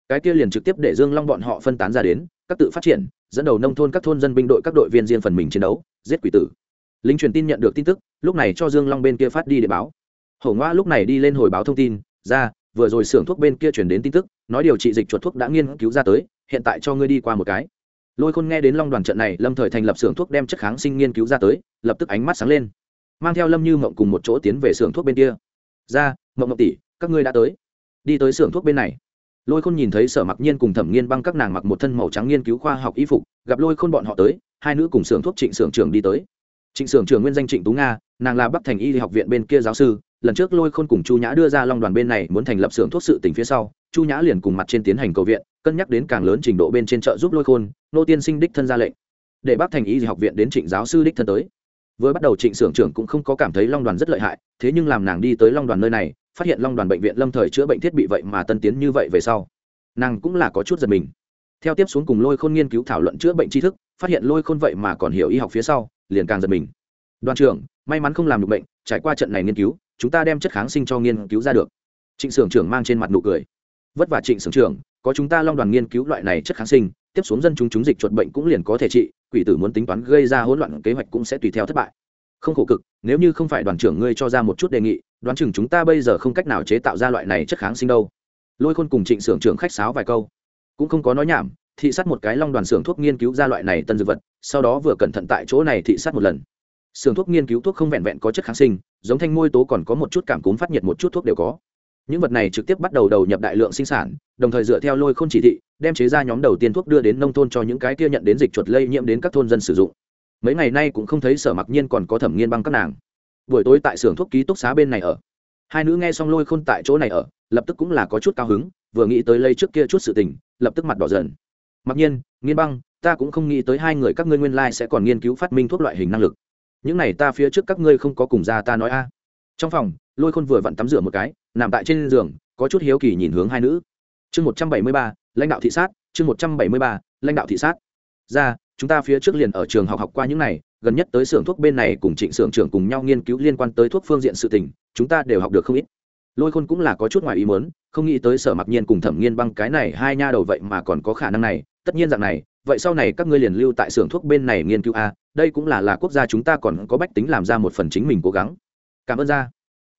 Cái kia liền trực tiếp để dương long bọn họ phân tán ra đến, các tự phát triển, dẫn đầu nông thôn các thôn dân binh đội các đội viên riêng phần mình chiến đấu, giết quỷ tử. Lính truyền tin nhận được tin tức, lúc này cho dương long bên kia phát đi để báo. Hổ ngoa lúc này đi lên hồi báo thông tin, ra, vừa rồi xưởng thuốc bên kia chuyển đến tin tức, nói điều trị dịch chuột thuốc đã nghiên cứu ra tới, hiện tại cho ngươi đi qua một cái lôi khôn nghe đến long đoàn trận này, lâm thời thành lập xưởng thuốc đem chất kháng sinh nghiên cứu ra tới, lập tức ánh mắt sáng lên. Mang theo lâm như mộng cùng một chỗ tiến về xưởng thuốc bên kia. Ra, mộng mộng tỷ, các ngươi đã tới. Đi tới xưởng thuốc bên này. Lôi khôn nhìn thấy sở mặc nhiên cùng thẩm nghiên băng các nàng mặc một thân màu trắng nghiên cứu khoa học y phục, gặp lôi khôn bọn họ tới, hai nữ cùng xưởng thuốc trịnh xưởng trưởng đi tới trịnh Sưởng trưởng nguyên danh trịnh tú nga, nàng là bắc thành y học viện bên kia giáo sư, lần trước lôi khôn cùng chu nhã đưa ra long đoàn bên này muốn thành lập xưởng thuốc sự tỉnh phía sau, chu nhã liền cùng mặt trên tiến hành cầu viện, cân nhắc đến càng lớn trình độ bên trên trợ giúp lôi khôn, nô tiên sinh đích thân ra lệnh, để bắc thành y học viện đến trịnh giáo sư đích thân tới. Vừa bắt đầu trịnh xưởng trưởng cũng không có cảm thấy long đoàn rất lợi hại, thế nhưng làm nàng đi tới long đoàn nơi này, phát hiện long đoàn bệnh viện lâm thời chữa bệnh thiết bị vậy mà tân tiến như vậy về sau, nàng cũng là có chút giật mình. Theo tiếp xuống cùng lôi khôn nghiên cứu thảo luận chữa bệnh tri thức, phát hiện lôi khôn vậy mà còn hiểu y học phía sau liền càng giật mình. Đoàn trưởng, may mắn không làm được bệnh, trải qua trận này nghiên cứu, chúng ta đem chất kháng sinh cho nghiên cứu ra được. Trịnh Sưởng trưởng mang trên mặt nụ cười. Vất vả trịnh Sưởng trưởng, có chúng ta long đoàn nghiên cứu loại này chất kháng sinh, tiếp xuống dân chúng chúng dịch chuột bệnh cũng liền có thể trị, quỷ tử muốn tính toán gây ra hỗn loạn kế hoạch cũng sẽ tùy theo thất bại. Không khổ cực, nếu như không phải đoàn trưởng ngươi cho ra một chút đề nghị đoán chừng chúng ta bây giờ không cách nào chế tạo ra loại này chất kháng sinh đâu. Lôi khôn cùng trịnh Sưởng trưởng khách sáo vài câu. Cũng không có nói nhảm thị sát một cái long đoàn xưởng thuốc nghiên cứu ra loại này tân dược vật, sau đó vừa cẩn thận tại chỗ này thị sát một lần. Xưởng thuốc nghiên cứu thuốc không vẹn vẹn có chất kháng sinh, giống thanh môi tố còn có một chút cảm cúm phát nhiệt một chút thuốc đều có. Những vật này trực tiếp bắt đầu đầu nhập đại lượng sinh sản, đồng thời dựa theo lôi k h ô n chỉ thị, đem chế ra nhóm đầu tiên thuốc đưa đến nông thôn cho những cái kia nhận đến dịch chuột lây nhiễm đến các thôn dân sử dụng. Mấy ngày nay cũng không thấy sở mặc nhiên còn có thẩm nghiên băng các nàng. Buổi tối tại xưởng thuốc ký túc xá bên này ở. Hai nữ nghe xong lôi khôn tại chỗ này ở, lập tức cũng là có chút cao hứng, vừa nghĩ tới lây trước kia chút sự tình, lập tức mặt đỏ dần mặc nhiên, nghiên băng, ta cũng không nghĩ tới hai người các ngươi nguyên lai sẽ còn nghiên cứu phát minh thuốc loại hình năng lực. Những này ta phía trước các ngươi không có cùng ra ta nói a. Trong phòng, lôi khôn vừa vặn tắm rửa một cái, nằm tại trên giường, có chút hiếu kỳ nhìn hướng hai nữ. Chương một trăm bảy mươi ba, lãnh đạo thị sát, chương một trăm bảy mươi ba, lãnh đạo thị sát. Ra, chúng ta phía trước liền ở trường học học qua những này, gần nhất tới xưởng thuốc bên này cùng trịnh xưởng trưởng cùng nhau nghiên cứu liên quan tới thuốc phương diện sự tình, chúng ta đều học được không ít. Lôi khôn cũng là có chút ngoài ý muốn, không nghĩ tới sở mặc nhiên cùng thẩm nghiên băng cái này hai nha đầu vậy mà còn có khả năng này tất nhiên dạng này, vậy sau này các ngươi liền lưu tại xưởng thuốc bên này nghiên cứu a, đây cũng là là quốc gia chúng ta còn có bách tính làm ra một phần chính mình cố gắng. Cảm ơn ra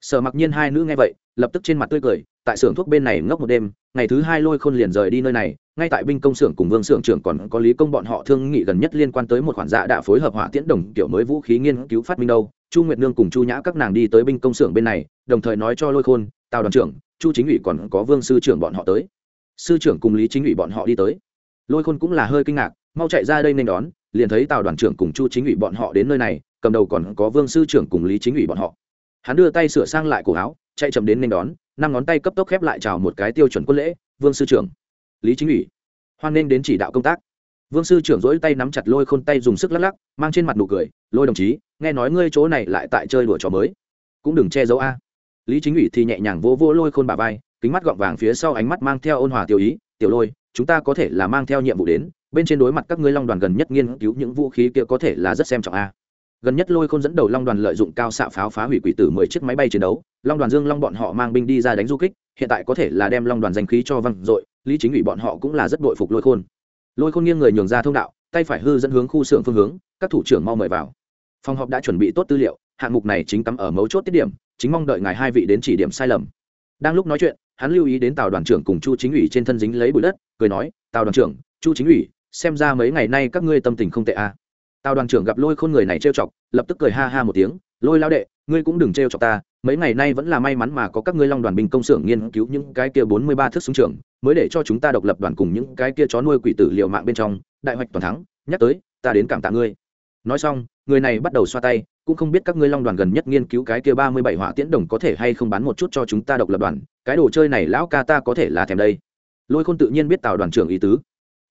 sở mặc nhiên hai nữ nghe vậy, lập tức trên mặt tươi cười, tại xưởng thuốc bên này ngốc một đêm, ngày thứ hai lôi khôn liền rời đi nơi này, ngay tại binh công xưởng cùng vương xưởng trưởng còn có lý công bọn họ thương nghị gần nhất liên quan tới một khoản dạ đã phối hợp hỏa tiễn đồng kiểu mới vũ khí nghiên cứu phát minh đâu. Chu nguyệt nương cùng chu nhã các nàng đi tới binh công xưởng bên này, đồng thời nói cho lôi khôn, tào đoàn trưởng, chu chính ủy còn có vương sư trưởng bọn họ tới. Sư trưởng cùng lý chính ủy bọn họ đi tới lôi khôn cũng là hơi kinh ngạc, mau chạy ra đây nên đón, liền thấy tào đoàn trưởng cùng chu chính ủy bọn họ đến nơi này, cầm đầu còn có vương sư trưởng cùng lý chính ủy bọn họ. Hắn đưa tay sửa sang lại cổ áo, chạy chậm đến nên đón, năm ngón tay cấp tốc khép lại chào một cái tiêu chuẩn quân lễ, vương sư trưởng. Lý chính ủy. Hoan nghênh đến chỉ đạo công tác. Vương sư trưởng dỗi tay nắm chặt lôi khôn tay dùng sức lắc lắc, mang trên mặt nụ cười, lôi đồng chí, nghe nói ngươi chỗ này lại tại chơi đùa trò mới, cũng đừng che giấu a. Lý chính ủy thì nhẹ nhàng vô vô lôi khôn bà vai, kính mắt gọng vàng phía sau ánh mắt mang theo ôn hòa tiểu ý, tiểu lôi chúng ta có thể là mang theo nhiệm vụ đến, bên trên đối mặt các ngươi long đoàn gần nhất nghiên cứu những vũ khí kia có thể là rất xem trọng a. Gần nhất lôi khôn dẫn đầu long đoàn lợi dụng cao xạ pháo phá hủy quỷ tử mười chiếc máy bay chiến đấu, long đoàn dương long bọn họ mang binh đi ra đánh du kích, hiện tại có thể là đem long đoàn danh khí cho văng dội, lý chính ủy bọn họ cũng là rất bội phục lôi khôn. Lôi khôn nghiêng người nhường ra thông đạo, tay phải hư dẫn hướng khu xưởng phương hướng, các thủ trưởng mau mời vào. Phòng họp đã chuẩn bị tốt tư liệu, hạng mục này chính cắm ở mấu chốt tiết điểm, chính mong đợi ngài hai vị đến chỉ điểm sai lầm. Đang lúc nói chuyện hắn lưu ý đến Tào đoàn trưởng cùng chu chính ủy trên thân dính lấy bụi đất, cười nói, Tào đoàn trưởng, chu chính ủy, xem ra mấy ngày nay các ngươi tâm tình không tệ à. Tào đoàn trưởng gặp lôi khôn người này trêu chọc, lập tức cười ha ha một tiếng, lôi lao đệ, ngươi cũng đừng trêu chọc ta, mấy ngày nay vẫn là may mắn mà có các ngươi long đoàn binh công xưởng nghiên cứu những cái kia bốn mươi ba thước súng trường, mới để cho chúng ta độc lập đoàn cùng những cái kia chó nuôi quỷ tử liệu mạng bên trong, đại hoạch toàn thắng, nhắc tới, ta đến cảm tạ ngươi nói xong, người này bắt đầu xoa tay cũng không biết các ngươi long đoàn gần nhất nghiên cứu cái kia ba mươi bảy hỏa tiễn đồng có thể hay không bán một chút cho chúng ta độc lập đoàn, cái đồ chơi này lão ca ta có thể là thèm đây. Lôi khôn tự nhiên biết tào đoàn trưởng ý tứ.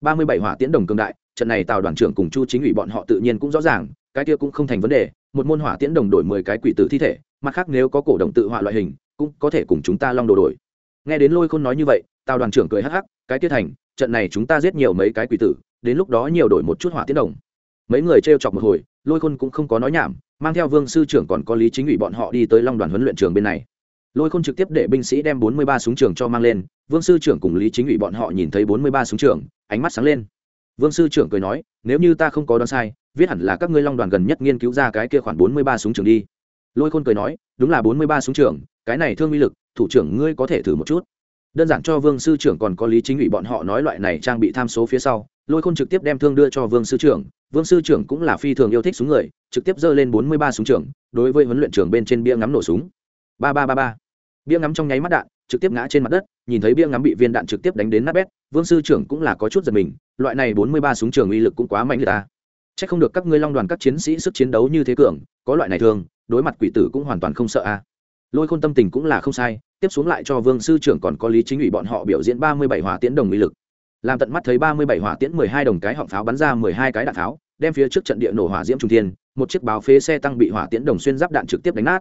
ba mươi bảy hỏa tiễn đồng cường đại, trận này tào đoàn trưởng cùng chu chính ủy bọn họ tự nhiên cũng rõ ràng, cái kia cũng không thành vấn đề, một môn hỏa tiễn đồng đổi mười cái quỷ tử thi thể, mặt khác nếu có cổ động tự họa loại hình, cũng có thể cùng chúng ta long đồ đổi. Nghe đến lôi khôn nói như vậy, tào đoàn trưởng cười hắc hắc, cái tiết thành, trận này chúng ta giết nhiều mấy cái quỷ tử, đến lúc đó nhiều đổi một chút hỏa tiễn đồng. Mấy người t chọc một hồi lôi khôn cũng không có nói nhảm, mang theo vương sư trưởng còn có lý chính ủy bọn họ đi tới long đoàn huấn luyện trường bên này. Lôi khôn trực tiếp để binh sĩ đem bốn mươi ba súng trường cho mang lên, vương sư trưởng cùng lý chính ủy bọn họ nhìn thấy bốn mươi ba súng trường, ánh mắt sáng lên. Vương sư trưởng cười nói, nếu như ta không có đoán sai, viết hẳn là các ngươi long đoàn gần nhất nghiên cứu ra cái kia khoảng bốn mươi ba súng trường đi. Lôi khôn cười nói, đúng là bốn mươi ba súng trường, cái này thương uy lực, thủ trưởng ngươi có thể thử một chút. Đơn giản cho vương sư trưởng còn có lý chính ủy bọn họ nói loại này trang bị tham số phía sau lôi khôn trực tiếp đem thương đưa cho vương sư trưởng, vương sư trưởng cũng là phi thường yêu thích súng người, trực tiếp giơ lên bốn mươi ba súng trường, đối với huấn luyện trường bên trên bia ngắm nổ súng. Ba ba ba ba. Bia ngắm trong nháy mắt đạn, trực tiếp ngã trên mặt đất, nhìn thấy bia ngắm bị viên đạn trực tiếp đánh đến nát bét, vương sư trưởng cũng là có chút giật mình, loại này bốn mươi ba súng trường uy lực cũng quá mạnh người ta. C h ắ c không được các ngươi long đoàn các chiến sĩ sức chiến đấu như thế cường, có loại này thường, đối mặt quỷ tử cũng hoàn toàn không sợ a. Lôi khôn tâm tình cũng là không sai, tiếp xuống lại cho vương sư trưởng còn có lý chính ủy bọn họ biểu diễn ba mươi bảy hỏa tiễn đồng uy lực làm tận mắt thấy ba mươi bảy hỏa tiễn mười hai đồng cái họng pháo bắn ra mười hai cái đạn pháo, đem phía trước trận địa nổ hỏa diễm trung thiên, một chiếc báo phế xe tăng bị hỏa tiễn đồng xuyên giáp đạn trực tiếp đánh nát.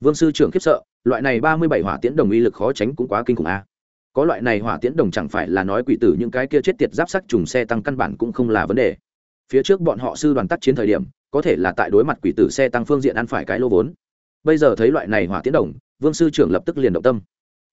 Vương sư trưởng khiếp sợ, loại này ba mươi bảy hỏa tiễn đồng uy lực khó tránh cũng quá kinh khủng a. Có loại này hỏa tiễn đồng chẳng phải là nói quỷ tử những cái kia chết tiệt giáp sắc trùng xe tăng căn bản cũng không là vấn đề. Phía trước bọn họ sư đoàn tác chiến thời điểm, có thể là tại đối mặt quỷ tử xe tăng phương diện ăn phải cái lô vốn. Bây giờ thấy loại này hỏa tiễn đồng, vương sư trưởng lập tức liền động tâm.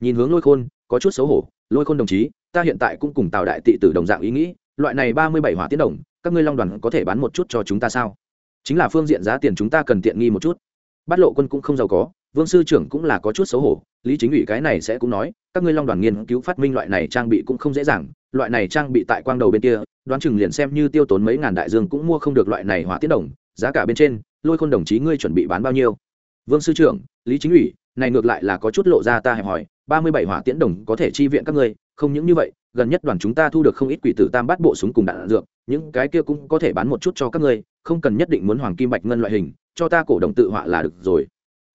Nhìn hướng lôi khôn, có chút xấu hổ, lôi khôn đồng chí ta hiện tại cũng cùng tào đại tị tử đồng dạng ý nghĩ, loại này ba mươi bảy hỏa tiễn đồng, các ngươi long đoàn có thể bán một chút cho chúng ta sao? Chính là phương diện giá tiền chúng ta cần tiện nghi một chút. Bắt lộ quân cũng không giàu có, vương sư trưởng cũng là có chút xấu hổ, lý chính ủy cái này sẽ cũng nói, các ngươi long đoàn nghiên cứu phát minh loại này trang bị cũng không dễ dàng, loại này trang bị tại quang đầu bên kia, đoán chừng liền xem như tiêu tốn mấy ngàn đại dương cũng mua không được loại này hỏa tiễn đồng, giá cả bên trên, lôi khôn đồng chí ngươi chuẩn bị bán bao nhiêu? Vương sư trưởng, lý chính ủy, này ngược lại là có chút lộ ra ta hẹp hỏi, ba mươi bảy hỏa tiễn đồng có thể chi viện các ngươi không những như vậy, gần nhất đoàn chúng ta thu được không ít quỷ tử tam bát bộ súng cùng đạn dược, những cái kia cũng có thể bán một chút cho các ngươi, không cần nhất định muốn hoàng kim bạch ngân loại hình, cho ta cổ động tự họa là được rồi.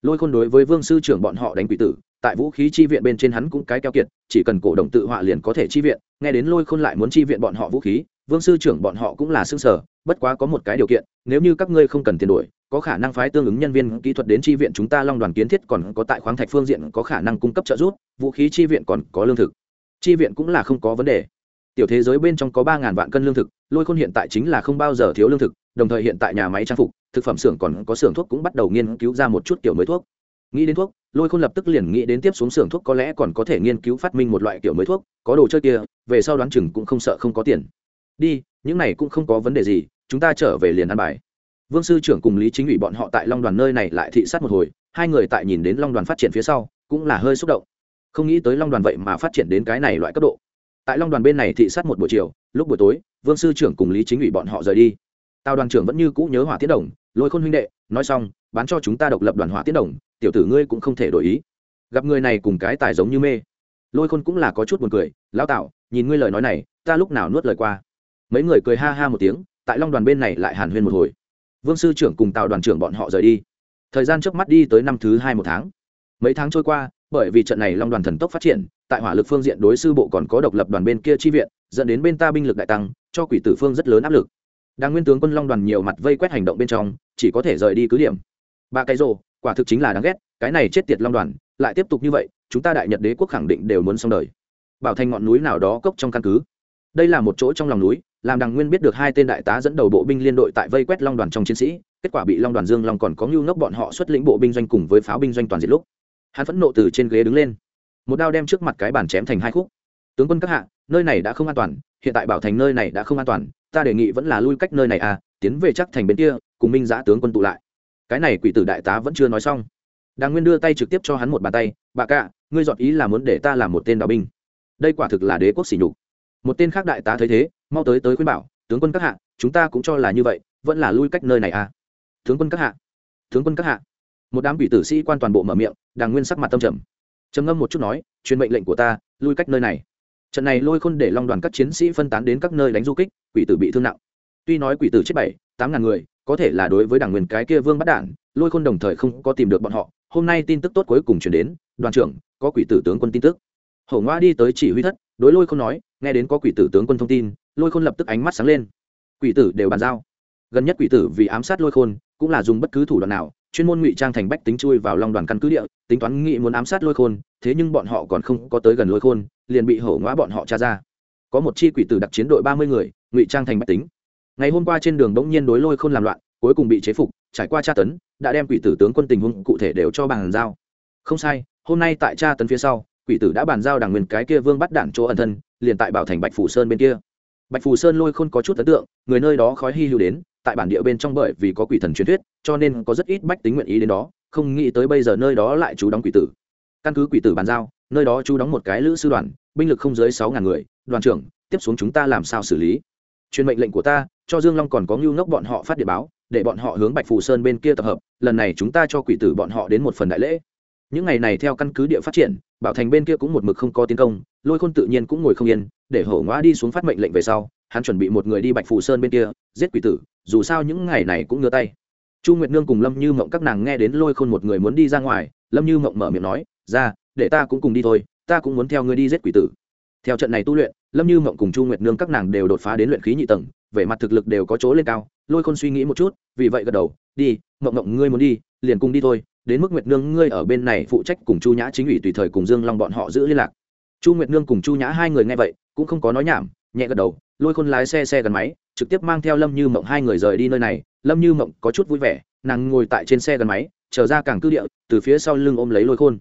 Lôi khôn đối với vương sư trưởng bọn họ đánh quỷ tử, tại vũ khí chi viện bên trên hắn cũng cái keo kiệt, chỉ cần cổ động tự họa liền có thể chi viện, nghe đến lôi khôn lại muốn chi viện bọn họ vũ khí, vương sư trưởng bọn họ cũng là xương sở bất quá có một cái điều kiện, nếu như các ngươi không cần tiền đổi, có khả năng phái tương ứng nhân viên kỹ thuật đến chi viện chúng ta long đoàn kiến thiết còn có tại khoáng thạch phương diện có khả năng cung cấp trợ giúp, vũ khí chi viện còn có lương thực chi viện cũng là không có vấn đề. Tiểu thế giới bên trong có ba ngàn vạn cân lương thực, lôi khôn hiện tại chính là không bao giờ thiếu lương thực, đồng thời hiện tại nhà máy trang phục, thực phẩm xưởng còn có xưởng thuốc cũng bắt đầu nghiên cứu ra một chút kiểu mới thuốc. Nghĩ đến thuốc, lôi khôn lập tức liền nghĩ đến tiếp xuống xưởng thuốc có lẽ còn có thể nghiên cứu phát minh một loại kiểu mới thuốc, có đồ chơi kia, về sau đoán chừng cũng không sợ không có tiền. Đi, những này cũng không có vấn đề gì, chúng ta trở về liền ăn bài. Vương sư trưởng cùng lý chính ủy bọn họ tại long đoàn nơi này lại thị sát một hồi, hai người tại nhìn đến long đoàn phát triển phía sau, cũng là hơi xúc động không nghĩ tới long đoàn vậy mà phát triển đến cái này loại cấp độ. Tại long đoàn bên này thị sát một buổi chiều, lúc buổi tối, vương sư trưởng cùng lý chính ủy bọn họ rời đi. Tào đoàn trưởng vẫn như cũ nhớ hỏa tiết đồng, lôi khôn huynh đệ, nói xong, bán cho chúng ta độc lập đoàn hỏa tiết đồng, tiểu tử ngươi cũng không thể đổi ý. Gặp người này cùng cái tài giống như mê. Lôi khôn cũng là có chút buồn cười lao tạo nhìn ngươi lời nói này, ta lúc nào nuốt lời qua? Mấy người cười ha ha một tiếng, tại long đoàn bên này lại hàn huyên một hồi. Vương sư trưởng cùng tào đoàn trưởng bọn họ rời đi. Thời gian trước mắt đi tới năm thứ hai một tháng. Mấy tháng trôi qua bởi vì trận này long đoàn thần tốc phát triển, tại hỏa lực phương diện đối sư bộ còn có độc lập đoàn bên kia chi viện, dẫn đến bên ta binh lực đại tăng, cho quỷ tử phương rất lớn áp lực. Đang nguyên tướng quân long đoàn nhiều mặt vây quét hành động bên trong, chỉ có thể rời đi cứ điểm. Ba cái rồ, quả thực chính là đáng ghét, cái này chết tiệt long đoàn, lại tiếp tục như vậy, chúng ta đại nhật đế quốc khẳng định đều muốn xong đời. Bảo thành ngọn núi nào đó cốc trong căn cứ. Đây là một chỗ trong lòng núi, làm đằng nguyên biết được hai tên đại tá dẫn đầu bộ binh liên đội tại vây quét long đoàn trong chiến sĩ, kết quả bị long đoàn dương long còn có ngưu ngốc bọn họ xuất lĩnh bộ binh doanh cùng với pháo binh doanh toàn diện lúc hắn phẫn nộ từ trên ghế đứng lên. Một đao đem trước mặt cái bàn chém thành hai khúc. Tướng quân các hạ, nơi này đã không an toàn, hiện tại bảo thành nơi này đã không an toàn, ta đề nghị vẫn là lui cách nơi này à tiến về chắc thành bên kia, cùng minh giã tướng quân tụ lại. Cái này quỷ tử đại tá vẫn chưa nói xong. Đàng nguyên đưa tay trực tiếp cho hắn một bàn tay, bà cạ, ngươi dọn ý là muốn để ta làm một tên đạo binh. Đây quả thực là đế quốc sỉ nhục. Một tên khác đại tá thấy thế, mau tới tới khuyên bảo, tướng quân các hạ, chúng ta cũng cho là như vậy, vẫn là lui cách nơi này à. Tướng quân các hạ, tướng quân các hạ một đám quỷ tử sĩ quan toàn bộ mở miệng, đàng nguyên sắc mặt tâm trầm. Trầm ngâm một chút nói, truyền mệnh lệnh của ta, lui cách nơi này. Trận này lôi khôn để long đoàn các chiến sĩ phân tán đến các nơi đánh du kích, quỷ tử bị thương nặng. Tuy nói quỷ tử chết bảy, tám ngàn người, có thể là đối với đảng nguyên cái kia vương bắt đản, lôi khôn đồng thời không có tìm được bọn họ. Hôm nay tin tức tốt cuối cùng chuyển đến, đoàn trưởng, có quỷ tử tướng quân tin tức. Hổ ngoa đi tới chỉ huy thất, đối lôi khôn nói, nghe đến có quỷ tử tướng quân thông tin, lôi khôn lập tức ánh mắt sáng lên. Quỷ tử đều bàn giao. Gần nhất quỷ tử vì ám sát lôi khôn, cũng là dùng bất cứ thủ đoạn nào chuyên môn ngụy trang thành bách tính chui vào long đoàn căn cứ địa, tính toán nghị muốn ám sát lôi khôn, thế nhưng bọn họ còn không có tới gần lôi khôn, liền bị hổ ngõ bọn họ tra ra. Có một chi quỷ tử đặc chiến đội ba mươi người, ngụy trang thành bách tính. Ngày hôm qua trên đường bỗng nhiên đối lôi khôn làm loạn, cuối cùng bị chế phục, trải qua tra tấn, đã đem quỷ tử tướng quân tình huống cụ thể đều cho bàn giao. Không sai, hôm nay tại tra tấn phía sau, quỷ tử đã bàn giao đảng nguyên cái kia vương bắt đảng chỗ ẩn thân, liền tại bảo thành bạch phủ sơn bên kia. Bạch phủ sơn lôi khôn có chút ấn tượng, người nơi đó khói hy hữu đến tại bản địa bên trong bởi vì có quỷ thần truyền thuyết, cho nên có rất ít bách tính nguyện ý đến đó, không nghĩ tới bây giờ nơi đó lại chú đóng quỷ tử. Căn cứ quỷ tử bàn giao, nơi đó chú đóng một cái lữ sư đoàn, binh lực không dưới sáu ngàn người, đoàn trưởng, tiếp xuống chúng ta làm sao xử lý? Truyền mệnh lệnh của ta, cho dương long còn có ngưu ngốc bọn họ phát địa báo, để bọn họ hướng bạch phù sơn bên kia tập hợp, lần này chúng ta cho quỷ tử bọn họ đến một phần đại lễ. Những ngày này theo căn cứ địa phát triển, bảo thành bên kia cũng một mực không có tiến công, lôi khôn tự nhiên cũng ngồi không yên, để hổ ngoa đi xuống phát mệnh lệnh về sau hắn chuẩn bị một người đi bạch phù sơn bên kia, giết quỷ tử, dù sao những ngày này cũng ngứa tay. Chu nguyệt nương cùng lâm như mộng các nàng nghe đến lôi khôn một người muốn đi ra ngoài, lâm như mộng mở miệng nói, ra, để ta cũng cùng đi thôi, ta cũng muốn theo ngươi đi giết quỷ tử. Theo trận này tu luyện, lâm như mộng cùng chu nguyệt nương các nàng đều đột phá đến luyện khí nhị tầng về mặt thực lực đều có chỗ lên cao. Lôi khôn suy nghĩ một chút, vì vậy gật đầu, đi, mộng mộng, ngươi muốn đi, liền cùng đi thôi, đến mức nguyệt nương ngươi ở bên này phụ trách cùng chu nhã chính ủy tùy thời cùng dương long bọn họ giữ liên lạc. Chu nguyệt nương cùng chu nhã hai người nghe vậy, cũng không có nói nhảm nhẹ gật đầu, lôi khôn lái xe xe gắn máy, trực tiếp mang theo lâm như mộng hai người rời đi nơi này. Lâm như mộng có chút vui vẻ, nàng ngồi tại trên xe gắn máy trở ra càng cư địa, từ phía sau lưng ôm lấy lôi khôn.